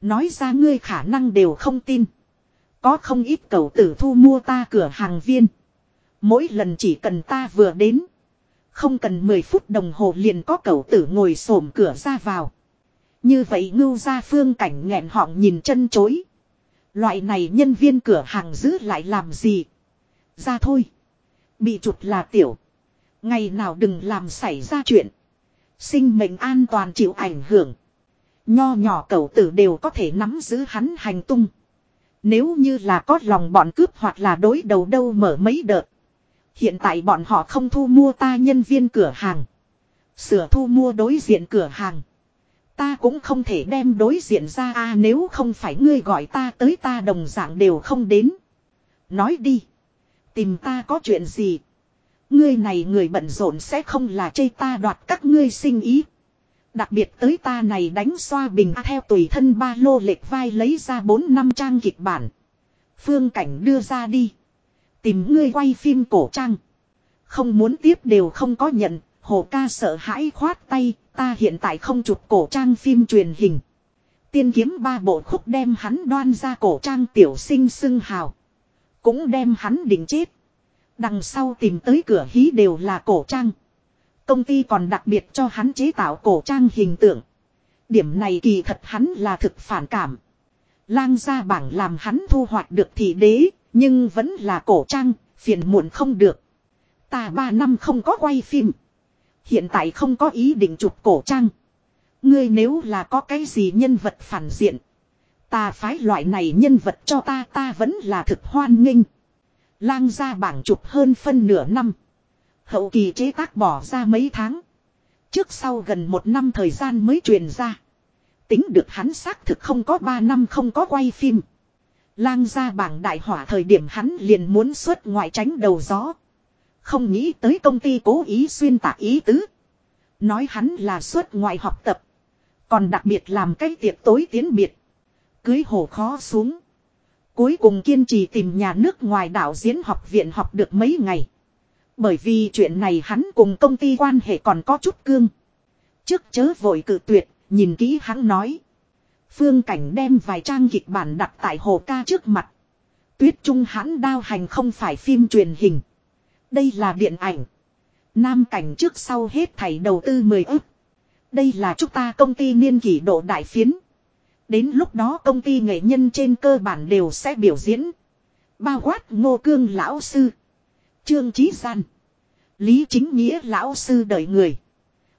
Nói ra ngươi khả năng đều không tin. Có không ít cầu tử thu mua ta cửa hàng viên. Mỗi lần chỉ cần ta vừa đến. Không cần 10 phút đồng hồ liền có cầu tử ngồi xổm cửa ra vào. Như vậy ngưu ra phương cảnh nghẹn họng nhìn chân chối. Loại này nhân viên cửa hàng giữ lại làm gì? Ra thôi. Bị chụp là tiểu. Ngày nào đừng làm xảy ra chuyện. Sinh mệnh an toàn chịu ảnh hưởng. Nho nhỏ cậu tử đều có thể nắm giữ hắn hành tung. Nếu như là có lòng bọn cướp hoặc là đối đầu đâu mở mấy đợt. Hiện tại bọn họ không thu mua ta nhân viên cửa hàng. Sửa thu mua đối diện cửa hàng. Ta cũng không thể đem đối diện ra a, nếu không phải ngươi gọi ta tới ta đồng dạng đều không đến. Nói đi. Tìm ta có chuyện gì. Ngươi này người bận rộn sẽ không là chê ta đoạt các ngươi sinh ý. Đặc biệt tới ta này đánh xoa bình theo tùy thân ba lô lệch vai lấy ra bốn năm trang kịch bản. Phương cảnh đưa ra đi. Tìm ngươi quay phim cổ trang. Không muốn tiếp đều không có nhận, hồ ca sợ hãi khoát tay, ta hiện tại không chụp cổ trang phim truyền hình. Tiên kiếm ba bộ khúc đem hắn đoan ra cổ trang tiểu sinh xưng hào. Cũng đem hắn định chết. Đằng sau tìm tới cửa hí đều là cổ trang. Công ty còn đặc biệt cho hắn chế tạo cổ trang hình tượng. Điểm này kỳ thật hắn là thực phản cảm. Lang gia bảng làm hắn thu hoạch được thị đế, nhưng vẫn là cổ trang, phiền muộn không được. Ta ba năm không có quay phim. Hiện tại không có ý định chụp cổ trang. Ngươi nếu là có cái gì nhân vật phản diện. Ta phái loại này nhân vật cho ta ta vẫn là thực hoan nghênh. Lang ra bảng chụp hơn phân nửa năm. Hậu kỳ chế tác bỏ ra mấy tháng. Trước sau gần một năm thời gian mới truyền ra. Tính được hắn xác thực không có ba năm không có quay phim. Lang ra bảng đại hỏa thời điểm hắn liền muốn xuất ngoại tránh đầu gió. Không nghĩ tới công ty cố ý xuyên tạc ý tứ. Nói hắn là xuất ngoại học tập. Còn đặc biệt làm cái tiệc tối tiến biệt. Cưới hồ khó xuống. Cuối cùng kiên trì tìm nhà nước ngoài đạo diễn học viện học được mấy ngày. Bởi vì chuyện này hắn cùng công ty quan hệ còn có chút cương. Trước chớ vội cự tuyệt, nhìn kỹ hắn nói. Phương Cảnh đem vài trang kịch bản đặt tại hồ ca trước mặt. Tuyết Trung hắn đao hành không phải phim truyền hình. Đây là điện ảnh. Nam Cảnh trước sau hết thảy đầu tư 10 ức. Đây là chúng ta công ty niên kỷ độ đại phiến. Đến lúc đó công ty nghệ nhân trên cơ bản đều sẽ biểu diễn. Bao quát ngô cương lão sư. Trương chí Gian. Lý chính nghĩa lão sư đợi người.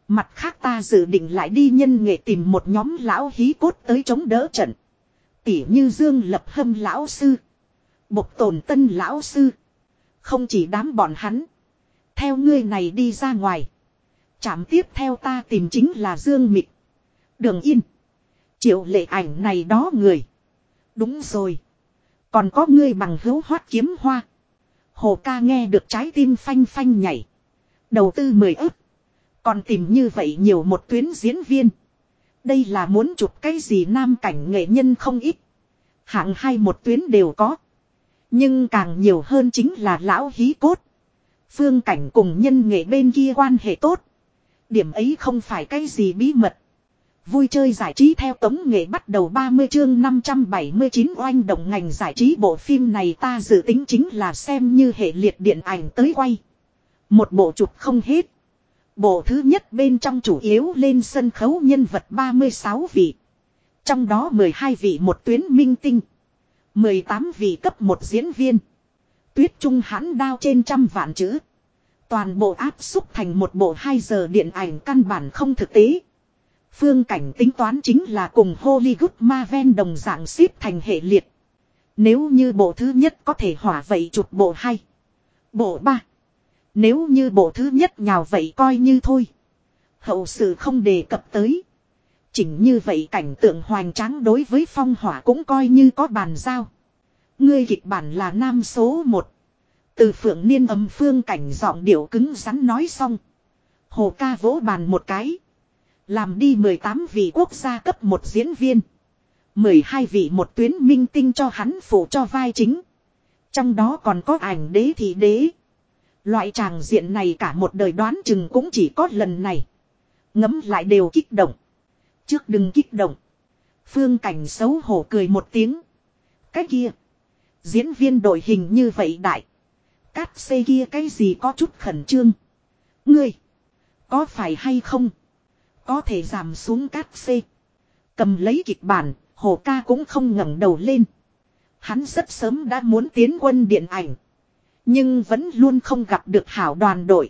Mặt khác ta dự định lại đi nhân nghệ tìm một nhóm lão hí cốt tới chống đỡ trận. Tỉ như Dương Lập Hâm lão sư. Bộc tồn tân lão sư. Không chỉ đám bọn hắn. Theo ngươi này đi ra ngoài. Chạm tiếp theo ta tìm chính là Dương Mịch. Đường Yên. Triệu lệ ảnh này đó người. Đúng rồi. Còn có ngươi bằng hữu hoát kiếm hoa. Hồ ca nghe được trái tim phanh phanh nhảy. Đầu tư mười ức. Còn tìm như vậy nhiều một tuyến diễn viên. Đây là muốn chụp cái gì nam cảnh nghệ nhân không ít. Hạng hai một tuyến đều có. Nhưng càng nhiều hơn chính là lão hí cốt. Phương cảnh cùng nhân nghệ bên kia quan hệ tốt. Điểm ấy không phải cái gì bí mật. Vui chơi giải trí theo tống nghệ bắt đầu 30 chương 579 oanh động ngành giải trí bộ phim này ta dự tính chính là xem như hệ liệt điện ảnh tới quay. Một bộ chụp không hết. Bộ thứ nhất bên trong chủ yếu lên sân khấu nhân vật 36 vị. Trong đó 12 vị một tuyến minh tinh. 18 vị cấp một diễn viên. Tuyết trung hãn đao trên trăm vạn chữ. Toàn bộ áp xúc thành một bộ 2 giờ điện ảnh căn bản không thực tế. Phương cảnh tính toán chính là cùng Hollywood Marvel đồng dạng xếp thành hệ liệt. Nếu như bộ thứ nhất có thể hỏa vậy chụp bộ 2. Bộ 3. Nếu như bộ thứ nhất nhào vậy coi như thôi. Hậu sự không đề cập tới. Chỉnh như vậy cảnh tượng hoành tráng đối với phong hỏa cũng coi như có bàn giao. Ngươi kịch bản là nam số 1. Từ phượng niên âm phương cảnh giọng điệu cứng rắn nói xong. Hồ ca vỗ bàn một cái. Làm đi 18 vị quốc gia cấp một diễn viên. 12 vị một tuyến minh tinh cho hắn phụ cho vai chính. Trong đó còn có ảnh đế thị đế. Loại tràng diện này cả một đời đoán chừng cũng chỉ có lần này. Ngấm lại đều kích động. Trước đừng kích động. Phương cảnh xấu hổ cười một tiếng. Cái kia. Diễn viên đội hình như vậy đại. Cát xê kia cái gì có chút khẩn trương. Ngươi. Có phải hay không? Có thể giảm xuống cát xê. Cầm lấy kịch bản. Hồ ca cũng không ngẩng đầu lên. Hắn rất sớm đã muốn tiến quân điện ảnh. Nhưng vẫn luôn không gặp được hảo đoàn đội.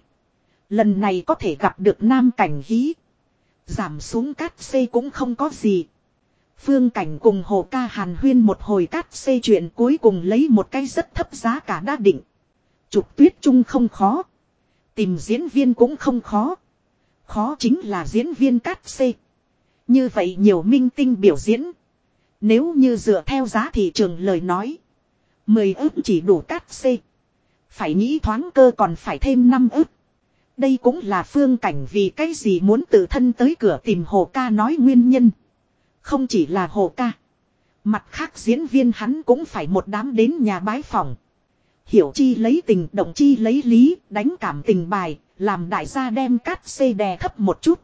Lần này có thể gặp được nam cảnh hí. Giảm xuống cát xê cũng không có gì. Phương Cảnh cùng Hồ Ca Hàn Huyên một hồi cát xê chuyện cuối cùng lấy một cái rất thấp giá cả đã định. Trục tuyết trung không khó. Tìm diễn viên cũng không khó. Khó chính là diễn viên cát xê. Như vậy nhiều minh tinh biểu diễn. Nếu như dựa theo giá thị trường lời nói. Mười ước chỉ đủ cát xê. Phải nghĩ thoáng cơ còn phải thêm năm ước. Đây cũng là phương cảnh vì cái gì muốn tự thân tới cửa tìm hồ ca nói nguyên nhân. Không chỉ là hồ ca. Mặt khác diễn viên hắn cũng phải một đám đến nhà bái phòng. Hiểu chi lấy tình động chi lấy lý, đánh cảm tình bài, làm đại gia đem cát xê đè thấp một chút.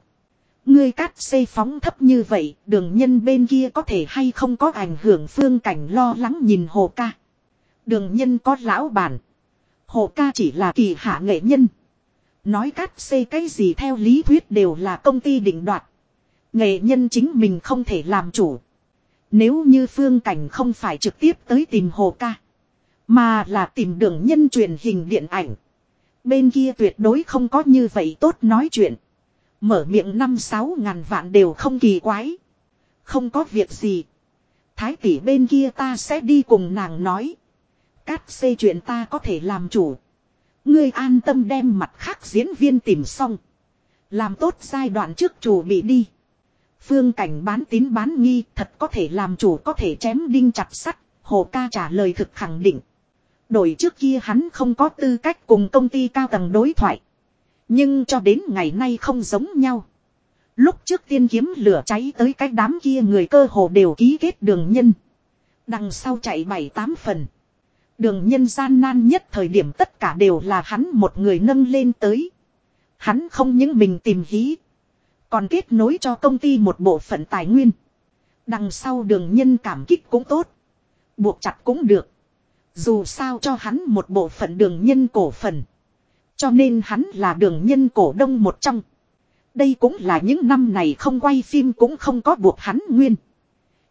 Ngươi cát xê phóng thấp như vậy, đường nhân bên kia có thể hay không có ảnh hưởng phương cảnh lo lắng nhìn hồ ca. Đường nhân có lão bản. Hồ ca chỉ là kỳ hạ nghệ nhân. Nói cát xê cái gì theo lý thuyết đều là công ty định đoạt. Nghệ nhân chính mình không thể làm chủ. Nếu như phương cảnh không phải trực tiếp tới tìm hồ ca. Mà là tìm đường nhân truyền hình điện ảnh. Bên kia tuyệt đối không có như vậy tốt nói chuyện. Mở miệng năm sáu ngàn vạn đều không kỳ quái. Không có việc gì. Thái tỷ bên kia ta sẽ đi cùng nàng nói. Cát xê chuyện ta có thể làm chủ. Ngươi an tâm đem mặt khác diễn viên tìm xong. Làm tốt giai đoạn trước chủ bị đi. Phương cảnh bán tín bán nghi thật có thể làm chủ có thể chém đinh chặt sắt. Hồ ca trả lời thực khẳng định. Đổi trước kia hắn không có tư cách cùng công ty cao tầng đối thoại. Nhưng cho đến ngày nay không giống nhau. Lúc trước tiên kiếm lửa cháy tới cái đám kia người cơ hồ đều ký kết đường nhân. Đằng sau chạy bảy tám phần. Đường nhân gian nan nhất thời điểm tất cả đều là hắn một người nâng lên tới. Hắn không những mình tìm hí. Còn kết nối cho công ty một bộ phận tài nguyên. Đằng sau đường nhân cảm kích cũng tốt. Buộc chặt cũng được. Dù sao cho hắn một bộ phận đường nhân cổ phần. Cho nên hắn là đường nhân cổ đông một trong. Đây cũng là những năm này không quay phim cũng không có buộc hắn nguyên.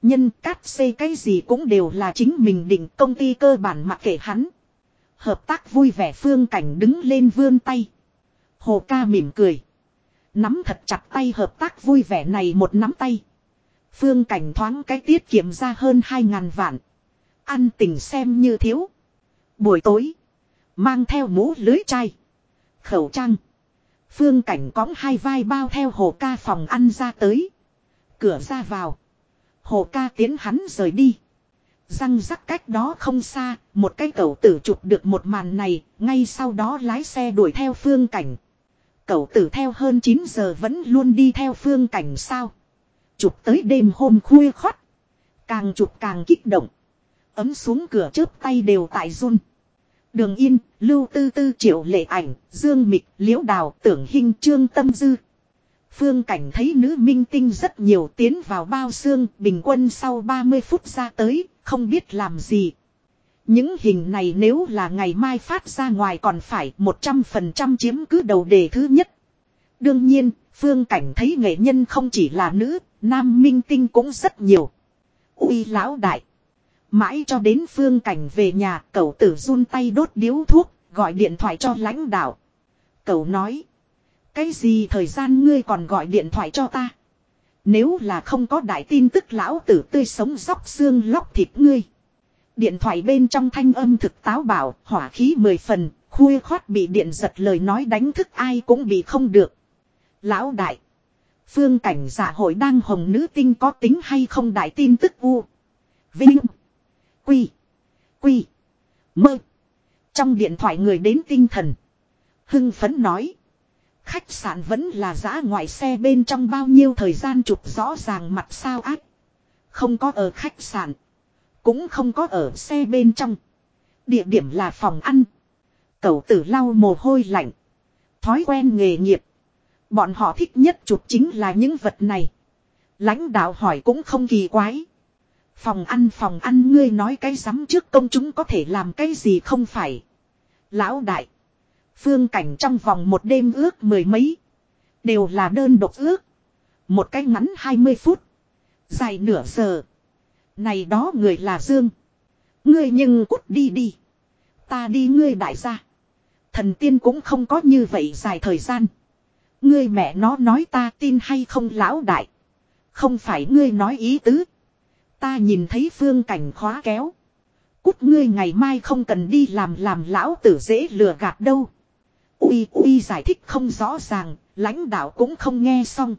Nhân cát xây cái gì cũng đều là chính mình định công ty cơ bản mặc kệ hắn. Hợp tác vui vẻ phương cảnh đứng lên vươn tay. Hồ ca mỉm cười. Nắm thật chặt tay hợp tác vui vẻ này một nắm tay. Phương cảnh thoáng cái tiết kiệm ra hơn hai ngàn vạn. Ăn tình xem như thiếu. Buổi tối. Mang theo mũ lưới chai. Khẩu trang. Phương cảnh cõng hai vai bao theo hồ ca phòng ăn ra tới. Cửa ra vào. Hồ ca tiến hắn rời đi. Răng rắc cách đó không xa, một cái cậu tử chụp được một màn này, ngay sau đó lái xe đuổi theo phương cảnh. Cậu tử theo hơn 9 giờ vẫn luôn đi theo phương cảnh sao. Chụp tới đêm hôm khuya khót. Càng chụp càng kích động. Ấm xuống cửa chớp tay đều tại run. Đường Yên, Lưu Tư Tư triệu lệ ảnh, Dương Mịch, Liễu Đào, Tưởng Hinh Trương Tâm Dư. Phương Cảnh thấy nữ minh tinh rất nhiều tiến vào bao xương, bình quân sau 30 phút ra tới, không biết làm gì. Những hình này nếu là ngày mai phát ra ngoài còn phải 100% chiếm cứ đầu đề thứ nhất. Đương nhiên, Phương Cảnh thấy nghệ nhân không chỉ là nữ, nam minh tinh cũng rất nhiều. Ui lão đại. Mãi cho đến phương cảnh về nhà, cậu tử run tay đốt điếu thuốc, gọi điện thoại cho lãnh đạo. Cậu nói. Cái gì thời gian ngươi còn gọi điện thoại cho ta? Nếu là không có đại tin tức lão tử tươi sống róc xương lóc thịt ngươi. Điện thoại bên trong thanh âm thực táo bảo, hỏa khí mười phần, khuya khoát bị điện giật lời nói đánh thức ai cũng bị không được. Lão đại. Phương cảnh giả hội đang hồng nữ tinh có tính hay không đại tin tức u. Vinh. Quy. Quy. Mơ. Trong điện thoại người đến tinh thần. Hưng phấn nói. Khách sạn vẫn là giã ngoại xe bên trong bao nhiêu thời gian chụp rõ ràng mặt sao ác. Không có ở khách sạn. Cũng không có ở xe bên trong. Địa điểm là phòng ăn. Cậu tử lau mồ hôi lạnh. Thói quen nghề nghiệp. Bọn họ thích nhất chụp chính là những vật này. Lãnh đạo hỏi cũng không kỳ quái. Phòng ăn phòng ăn, ngươi nói cái rắm trước công chúng có thể làm cái gì không phải. Lão đại. Phương cảnh trong vòng một đêm ước mười mấy. Đều là đơn độc ước. Một cái ngắn 20 phút. Dài nửa giờ. Này đó người là Dương. Ngươi nhưng cút đi đi. Ta đi ngươi đại gia. Thần tiên cũng không có như vậy dài thời gian. Ngươi mẹ nó nói ta tin hay không lão đại. Không phải ngươi nói ý tứ. Ta nhìn thấy phương cảnh khóa kéo. Cút ngươi ngày mai không cần đi làm làm lão tử dễ lừa gạt đâu. Ui ui giải thích không rõ ràng, lãnh đạo cũng không nghe xong.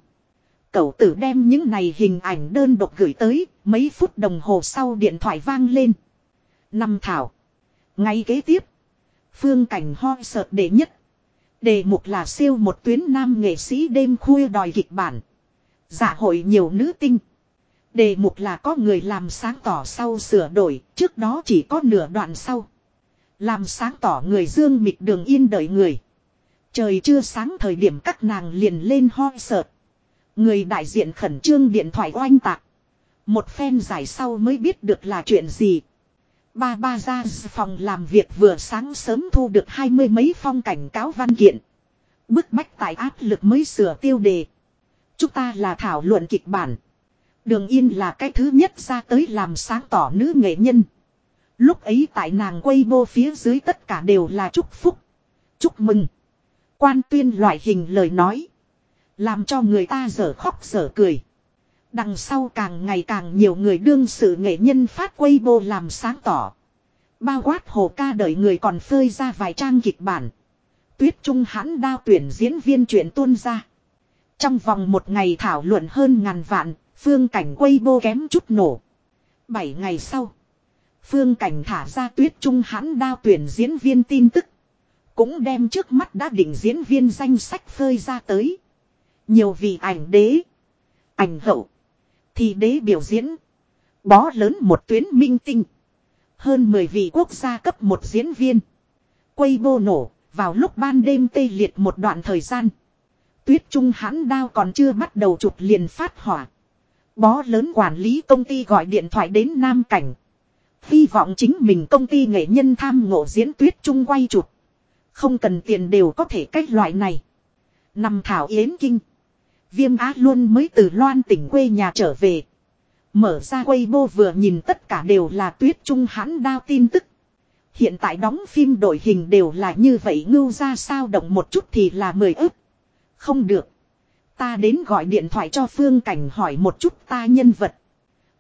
Cậu tử đem những này hình ảnh đơn độc gửi tới, mấy phút đồng hồ sau điện thoại vang lên. Năm thảo. Ngay kế tiếp. Phương cảnh ho sợ đệ nhất. Đề mục là siêu một tuyến nam nghệ sĩ đêm khuya đòi kịch bản. Dạ hội nhiều nữ tinh. Đề mục là có người làm sáng tỏ sau sửa đổi, trước đó chỉ có nửa đoạn sau. Làm sáng tỏ người dương mịch đường yên đợi người. Trời chưa sáng thời điểm các nàng liền lên ho sợ. Người đại diện khẩn trương điện thoại oanh tạc. Một phen giải sau mới biết được là chuyện gì. Ba ba ra phòng làm việc vừa sáng sớm thu được hai mươi mấy phong cảnh cáo văn kiện. Bức bách tại áp lực mới sửa tiêu đề. Chúng ta là thảo luận kịch bản. Đường Yên là cái thứ nhất ra tới làm sáng tỏ nữ nghệ nhân. Lúc ấy tại nàng quay bô phía dưới tất cả đều là chúc phúc. Chúc mừng. Quan tuyên loại hình lời nói. Làm cho người ta dở khóc dở cười. Đằng sau càng ngày càng nhiều người đương sự nghệ nhân phát quay bô làm sáng tỏ. Bao quát hồ ca đợi người còn phơi ra vài trang kịch bản. Tuyết Trung hãn đao tuyển diễn viên chuyện tuôn ra. Trong vòng một ngày thảo luận hơn ngàn vạn, phương cảnh quay bô kém chút nổ. Bảy ngày sau, phương cảnh thả ra tuyết trung hãn đao tuyển diễn viên tin tức. Cũng đem trước mắt đã định diễn viên danh sách phơi ra tới. Nhiều vị ảnh đế, ảnh hậu, thì đế biểu diễn. Bó lớn một tuyến minh tinh. Hơn 10 vị quốc gia cấp một diễn viên. Quay bô nổ, vào lúc ban đêm tê liệt một đoạn thời gian. Tuyết trung hãn đao còn chưa bắt đầu chụp liền phát hỏa. Bó lớn quản lý công ty gọi điện thoại đến Nam Cảnh. Hy vọng chính mình công ty nghệ nhân tham ngộ diễn tuyết trung quay chụp. Không cần tiền đều có thể cách loại này. Nằm thảo yến kinh. Viêm á luôn mới từ loan tỉnh quê nhà trở về. Mở ra Weibo vừa nhìn tất cả đều là tuyết trung hãn đao tin tức. Hiện tại đóng phim đổi hình đều là như vậy, ngưu ra sao động một chút thì là mười ức. Không được. Ta đến gọi điện thoại cho Phương Cảnh hỏi một chút ta nhân vật.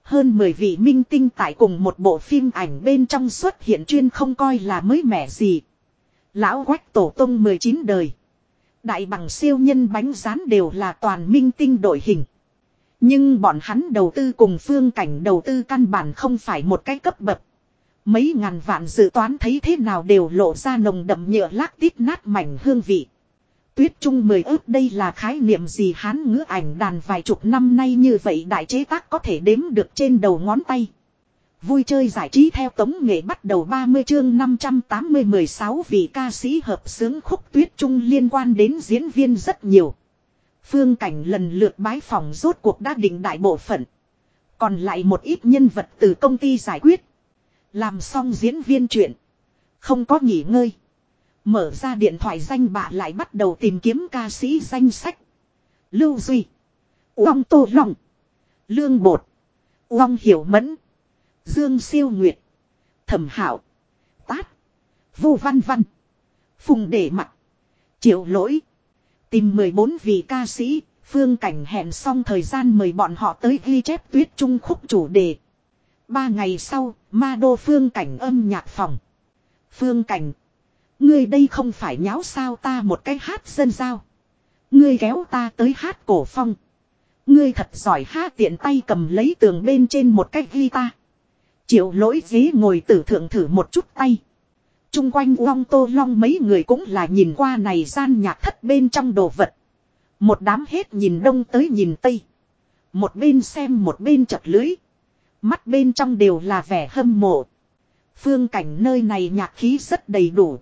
Hơn 10 vị minh tinh tại cùng một bộ phim ảnh bên trong xuất hiện chuyên không coi là mới mẻ gì. Lão quách tổ tông 19 đời. Đại bằng siêu nhân bánh rán đều là toàn minh tinh đổi hình. Nhưng bọn hắn đầu tư cùng phương cảnh đầu tư căn bản không phải một cái cấp bậc. Mấy ngàn vạn dự toán thấy thế nào đều lộ ra nồng đậm nhựa lác tít nát mảnh hương vị. Tuyết trung mười ước đây là khái niệm gì hán ngữ ảnh đàn vài chục năm nay như vậy đại chế tác có thể đếm được trên đầu ngón tay. Vui chơi giải trí theo tống nghệ bắt đầu 30 chương 580 16 vị ca sĩ hợp sướng khúc tuyết trung liên quan đến diễn viên rất nhiều. Phương cảnh lần lượt bái phòng rốt cuộc đã định đại bộ phận. Còn lại một ít nhân vật từ công ty giải quyết. Làm xong diễn viên chuyện. Không có nghỉ ngơi. Mở ra điện thoại danh bạ lại bắt đầu tìm kiếm ca sĩ danh sách. Lưu Duy. Uông Tô Long. Lương Bột. Uông Hiểu Mẫn. Dương Siêu Nguyệt. Thẩm Hảo. Tát. Vô Văn Văn. Phùng Để Mặt. Triệu Lỗi. Tìm 14 vị ca sĩ, phương cảnh hẹn xong thời gian mời bọn họ tới ghi chép tuyết trung khúc chủ đề. Ba ngày sau, ma đô phương cảnh âm nhạc phòng. Phương cảnh. Ngươi đây không phải nháo sao ta một cái hát dân sao? Ngươi kéo ta tới hát cổ phong. Ngươi thật giỏi hát tiện tay cầm lấy tường bên trên một cái guitar. Triệu lỗi dí ngồi tử thượng thử một chút tay. Trung quanh long tô long mấy người cũng là nhìn qua này gian nhạc thất bên trong đồ vật. Một đám hết nhìn đông tới nhìn tây. Một bên xem một bên chật lưới. Mắt bên trong đều là vẻ hâm mộ. Phương cảnh nơi này nhạc khí rất đầy đủ.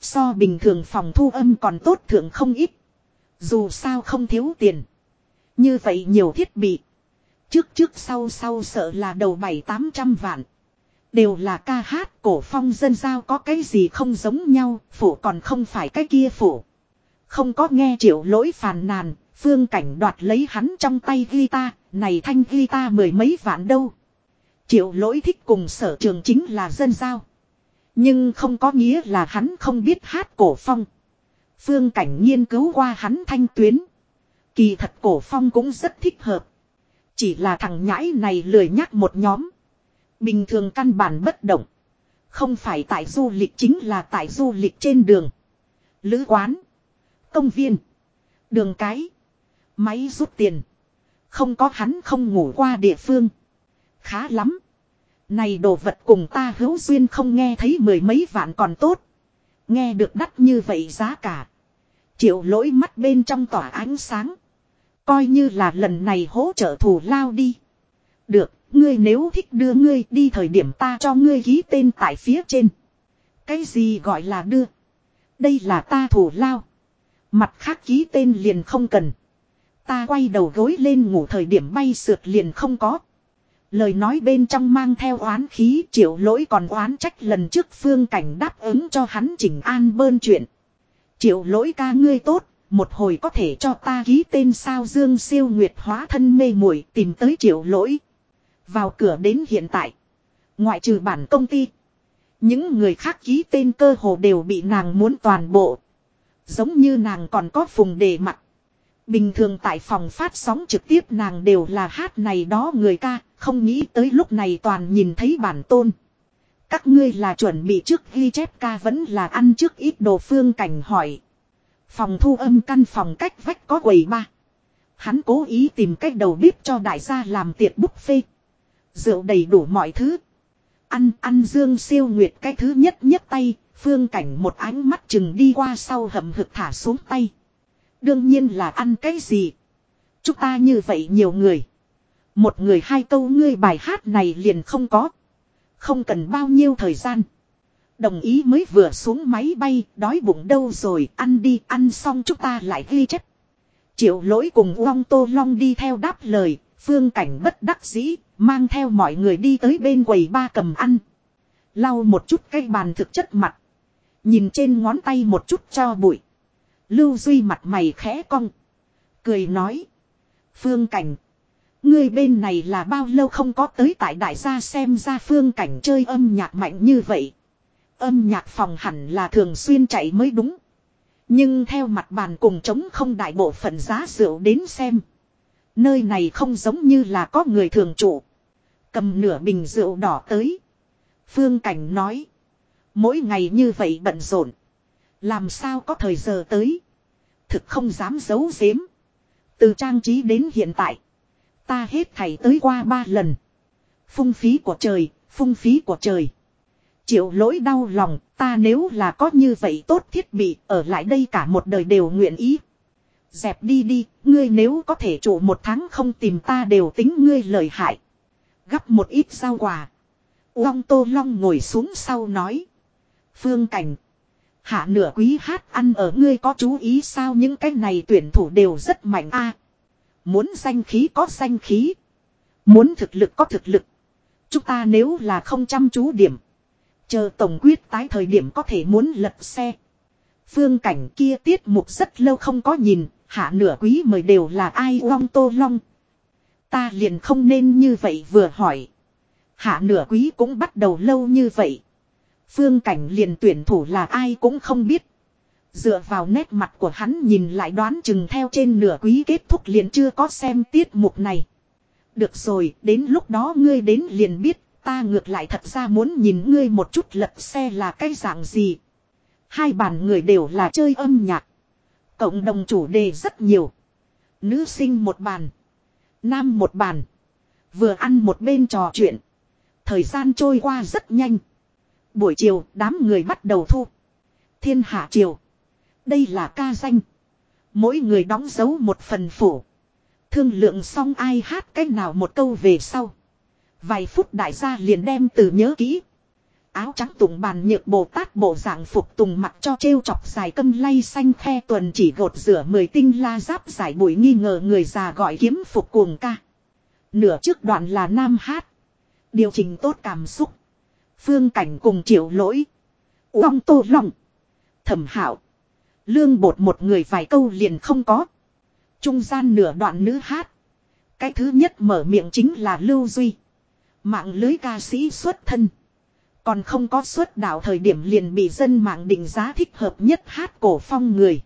So bình thường phòng thu âm còn tốt thượng không ít. Dù sao không thiếu tiền. Như vậy nhiều thiết bị. Trước trước sau sau sợ là đầu bảy tám trăm vạn. Đều là ca hát cổ phong dân giao có cái gì không giống nhau, phủ còn không phải cái kia phủ. Không có nghe triệu lỗi phàn nàn, phương cảnh đoạt lấy hắn trong tay guitar, này thanh guitar mười mấy vạn đâu. Triệu lỗi thích cùng sở trường chính là dân giao. Nhưng không có nghĩa là hắn không biết hát cổ phong. Phương cảnh nghiên cứu qua hắn thanh tuyến. Kỳ thật cổ phong cũng rất thích hợp. Chỉ là thằng nhãi này lười nhắc một nhóm. Bình thường căn bản bất động. Không phải tại du lịch chính là tại du lịch trên đường. Lữ quán. Công viên. Đường cái. Máy rút tiền. Không có hắn không ngủ qua địa phương. Khá lắm. Này đồ vật cùng ta hữu duyên không nghe thấy mười mấy vạn còn tốt. Nghe được đắt như vậy giá cả. Triệu lỗi mắt bên trong tỏa ánh sáng. Coi như là lần này hỗ trợ thù lao đi. Được, ngươi nếu thích đưa ngươi đi thời điểm ta cho ngươi ký tên tại phía trên. Cái gì gọi là đưa? Đây là ta thủ lao. Mặt khác ký tên liền không cần. Ta quay đầu gối lên ngủ thời điểm bay sượt liền không có. Lời nói bên trong mang theo oán khí triệu lỗi còn oán trách lần trước phương cảnh đáp ứng cho hắn chỉnh an bơn chuyện. Triệu lỗi ca ngươi tốt, một hồi có thể cho ta ký tên sao Dương siêu nguyệt hóa thân mê muội tìm tới triệu lỗi. Vào cửa đến hiện tại. Ngoại trừ bản công ty. Những người khác ký tên cơ hồ đều bị nàng muốn toàn bộ. Giống như nàng còn có phùng đề mặt. Bình thường tại phòng phát sóng trực tiếp nàng đều là hát này đó người ca, không nghĩ tới lúc này toàn nhìn thấy bản tôn. Các ngươi là chuẩn bị trước ghi chép ca vẫn là ăn trước ít đồ phương cảnh hỏi. Phòng thu âm căn phòng cách vách có quầy ba. Hắn cố ý tìm cách đầu bếp cho đại gia làm tiệc buffet. Rượu đầy đủ mọi thứ. Ăn ăn dương siêu nguyệt cái thứ nhất nhất tay, phương cảnh một ánh mắt chừng đi qua sau hầm hực thả xuống tay. Đương nhiên là ăn cái gì. Chúng ta như vậy nhiều người. Một người hai câu ngươi bài hát này liền không có. Không cần bao nhiêu thời gian. Đồng ý mới vừa xuống máy bay, đói bụng đâu rồi, ăn đi, ăn xong chúng ta lại ghi chép. Triệu lỗi cùng Uông Tô Long đi theo đáp lời, phương cảnh bất đắc dĩ, mang theo mọi người đi tới bên quầy ba cầm ăn. Lau một chút cây bàn thực chất mặt. Nhìn trên ngón tay một chút cho bụi. Lưu Duy mặt mày khẽ cong. Cười nói. Phương cảnh. Ngươi bên này là bao lâu không có tới tại đại gia xem ra phương cảnh chơi âm nhạc mạnh như vậy. Âm nhạc phòng hẳn là thường xuyên chạy mới đúng. Nhưng theo mặt bàn cùng chống không đại bộ phận giá rượu đến xem. Nơi này không giống như là có người thường trụ. Cầm nửa bình rượu đỏ tới. Phương Cảnh nói. Mỗi ngày như vậy bận rộn. Làm sao có thời giờ tới. Thực không dám giấu giếm. Từ trang trí đến hiện tại. Ta hết thảy tới qua ba lần. Phung phí của trời, phung phí của trời. Triệu lỗi đau lòng, ta nếu là có như vậy tốt thiết bị, ở lại đây cả một đời đều nguyện ý. Dẹp đi đi, ngươi nếu có thể trụ một tháng không tìm ta đều tính ngươi lời hại. Gắp một ít rau quà. Long Tô Long ngồi xuống sau nói. Phương Cảnh. Hạ nửa quý hát ăn ở ngươi có chú ý sao những cái này tuyển thủ đều rất mạnh a Muốn danh khí có danh khí. Muốn thực lực có thực lực. Chúng ta nếu là không chăm chú điểm. Chờ tổng quyết tái thời điểm có thể muốn lật xe. Phương cảnh kia tiết mục rất lâu không có nhìn, hạ nửa quý mời đều là ai long tô long. Ta liền không nên như vậy vừa hỏi. Hạ nửa quý cũng bắt đầu lâu như vậy. Phương cảnh liền tuyển thủ là ai cũng không biết. Dựa vào nét mặt của hắn nhìn lại đoán chừng theo trên nửa quý kết thúc liền chưa có xem tiết mục này. Được rồi, đến lúc đó ngươi đến liền biết, ta ngược lại thật ra muốn nhìn ngươi một chút lật xe là cái dạng gì. Hai bàn người đều là chơi âm nhạc. Cộng đồng chủ đề rất nhiều. Nữ sinh một bàn. Nam một bàn. Vừa ăn một bên trò chuyện. Thời gian trôi qua rất nhanh. Buổi chiều đám người bắt đầu thu. Thiên hạ chiều. Đây là ca danh. Mỗi người đóng dấu một phần phủ. Thương lượng xong ai hát cách nào một câu về sau. Vài phút đại gia liền đem từ nhớ kỹ. áo trắng tùng bàn nhược Bồ Tát bộ dạng phục tùng mặt cho trêu chọc dài câm lay xanh khe tuần chỉ gột rửa mười tinh la giáp giải bụi nghi ngờ người già gọi kiếm phục cuồng ca. Nửa trước đoạn là nam hát. Điều chỉnh tốt cảm xúc. Phương cảnh cùng triệu lỗi. Uông tô lòng. Thẩm hảo. Lương bột một người vài câu liền không có. Trung gian nửa đoạn nữ hát. Cái thứ nhất mở miệng chính là Lưu Duy. Mạng lưới ca sĩ xuất thân. Còn không có xuất đạo thời điểm liền bị dân mạng định giá thích hợp nhất hát cổ phong người.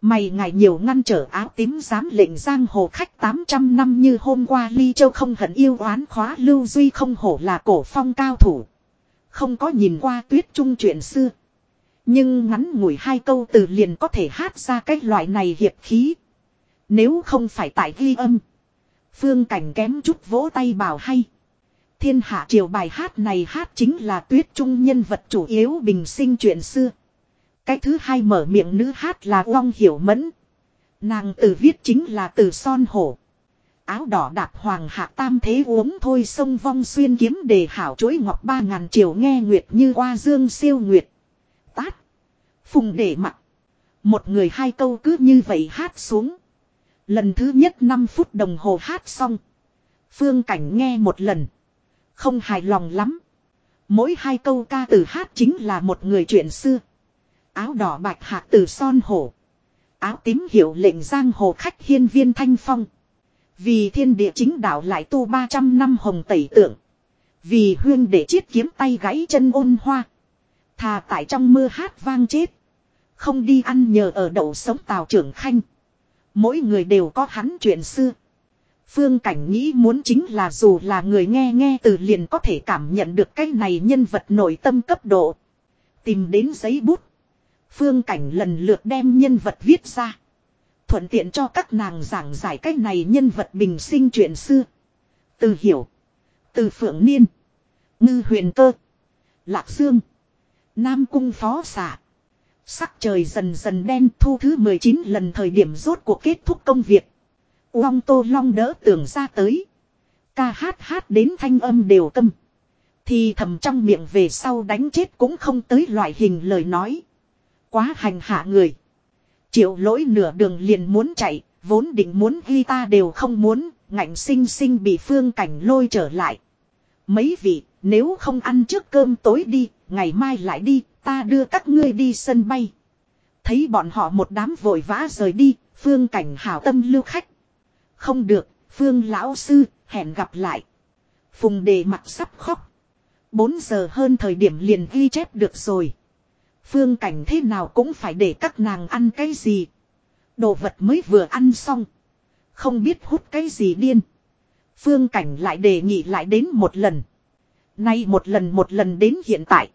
Mày ngày nhiều ngăn trở áo tím dám lệnh giang hồ khách 800 năm như hôm qua Ly Châu không hận yêu oán khóa Lưu Duy không hổ là cổ phong cao thủ. Không có nhìn qua tuyết trung chuyện xưa. Nhưng ngắn ngủi hai câu từ liền có thể hát ra cái loại này hiệp khí. Nếu không phải tại ghi âm. Phương cảnh kém chút vỗ tay bảo hay. Thiên hạ triều bài hát này hát chính là tuyết trung nhân vật chủ yếu bình sinh chuyện xưa. Cái thứ hai mở miệng nữ hát là Long Hiểu Mẫn. Nàng từ viết chính là từ son hổ. Áo đỏ đạp hoàng hạ tam thế uống thôi sông vong xuyên kiếm đề hảo chuối ngọc ba ngàn triều nghe nguyệt như qua dương siêu nguyệt. Phùng để mặc Một người hai câu cứ như vậy hát xuống. Lần thứ nhất 5 phút đồng hồ hát xong. Phương cảnh nghe một lần. Không hài lòng lắm. Mỗi hai câu ca từ hát chính là một người chuyện xưa. Áo đỏ bạch hạc từ son hổ. Áo tím hiệu lệnh giang hồ khách hiên viên thanh phong. Vì thiên địa chính đạo lại tu 300 năm hồng tẩy tượng. Vì huyên để chiết kiếm tay gãy chân ôn hoa. Thà tại trong mưa hát vang chết. Không đi ăn nhờ ở đậu sống tào trưởng khanh. Mỗi người đều có hắn chuyện xưa. Phương Cảnh nghĩ muốn chính là dù là người nghe nghe từ liền có thể cảm nhận được cái này nhân vật nội tâm cấp độ. Tìm đến giấy bút. Phương Cảnh lần lượt đem nhân vật viết ra. Thuận tiện cho các nàng giảng giải cái này nhân vật bình sinh chuyện xưa. Từ hiểu. Từ phượng niên. Ngư huyền cơ. Lạc dương. Nam cung phó xạ. Sắc trời dần dần đen thu thứ 19 lần thời điểm rốt cuộc kết thúc công việc. Uông Tô Long đỡ tưởng ra tới. Ca hát hát đến thanh âm đều tâm Thì thầm trong miệng về sau đánh chết cũng không tới loại hình lời nói. Quá hành hạ người. Triệu lỗi nửa đường liền muốn chạy, vốn định muốn ghi ta đều không muốn, ngạnh sinh sinh bị phương cảnh lôi trở lại. Mấy vị, nếu không ăn trước cơm tối đi, ngày mai lại đi, ta đưa các ngươi đi sân bay. Thấy bọn họ một đám vội vã rời đi, phương cảnh hảo tâm lưu khách. Không được, phương lão sư, hẹn gặp lại. Phùng đề mặt sắp khóc. 4 giờ hơn thời điểm liền ghi chép được rồi. Phương cảnh thế nào cũng phải để các nàng ăn cái gì. Đồ vật mới vừa ăn xong. Không biết hút cái gì điên. Phương cảnh lại đề nghị lại đến một lần. Nay một lần một lần đến hiện tại.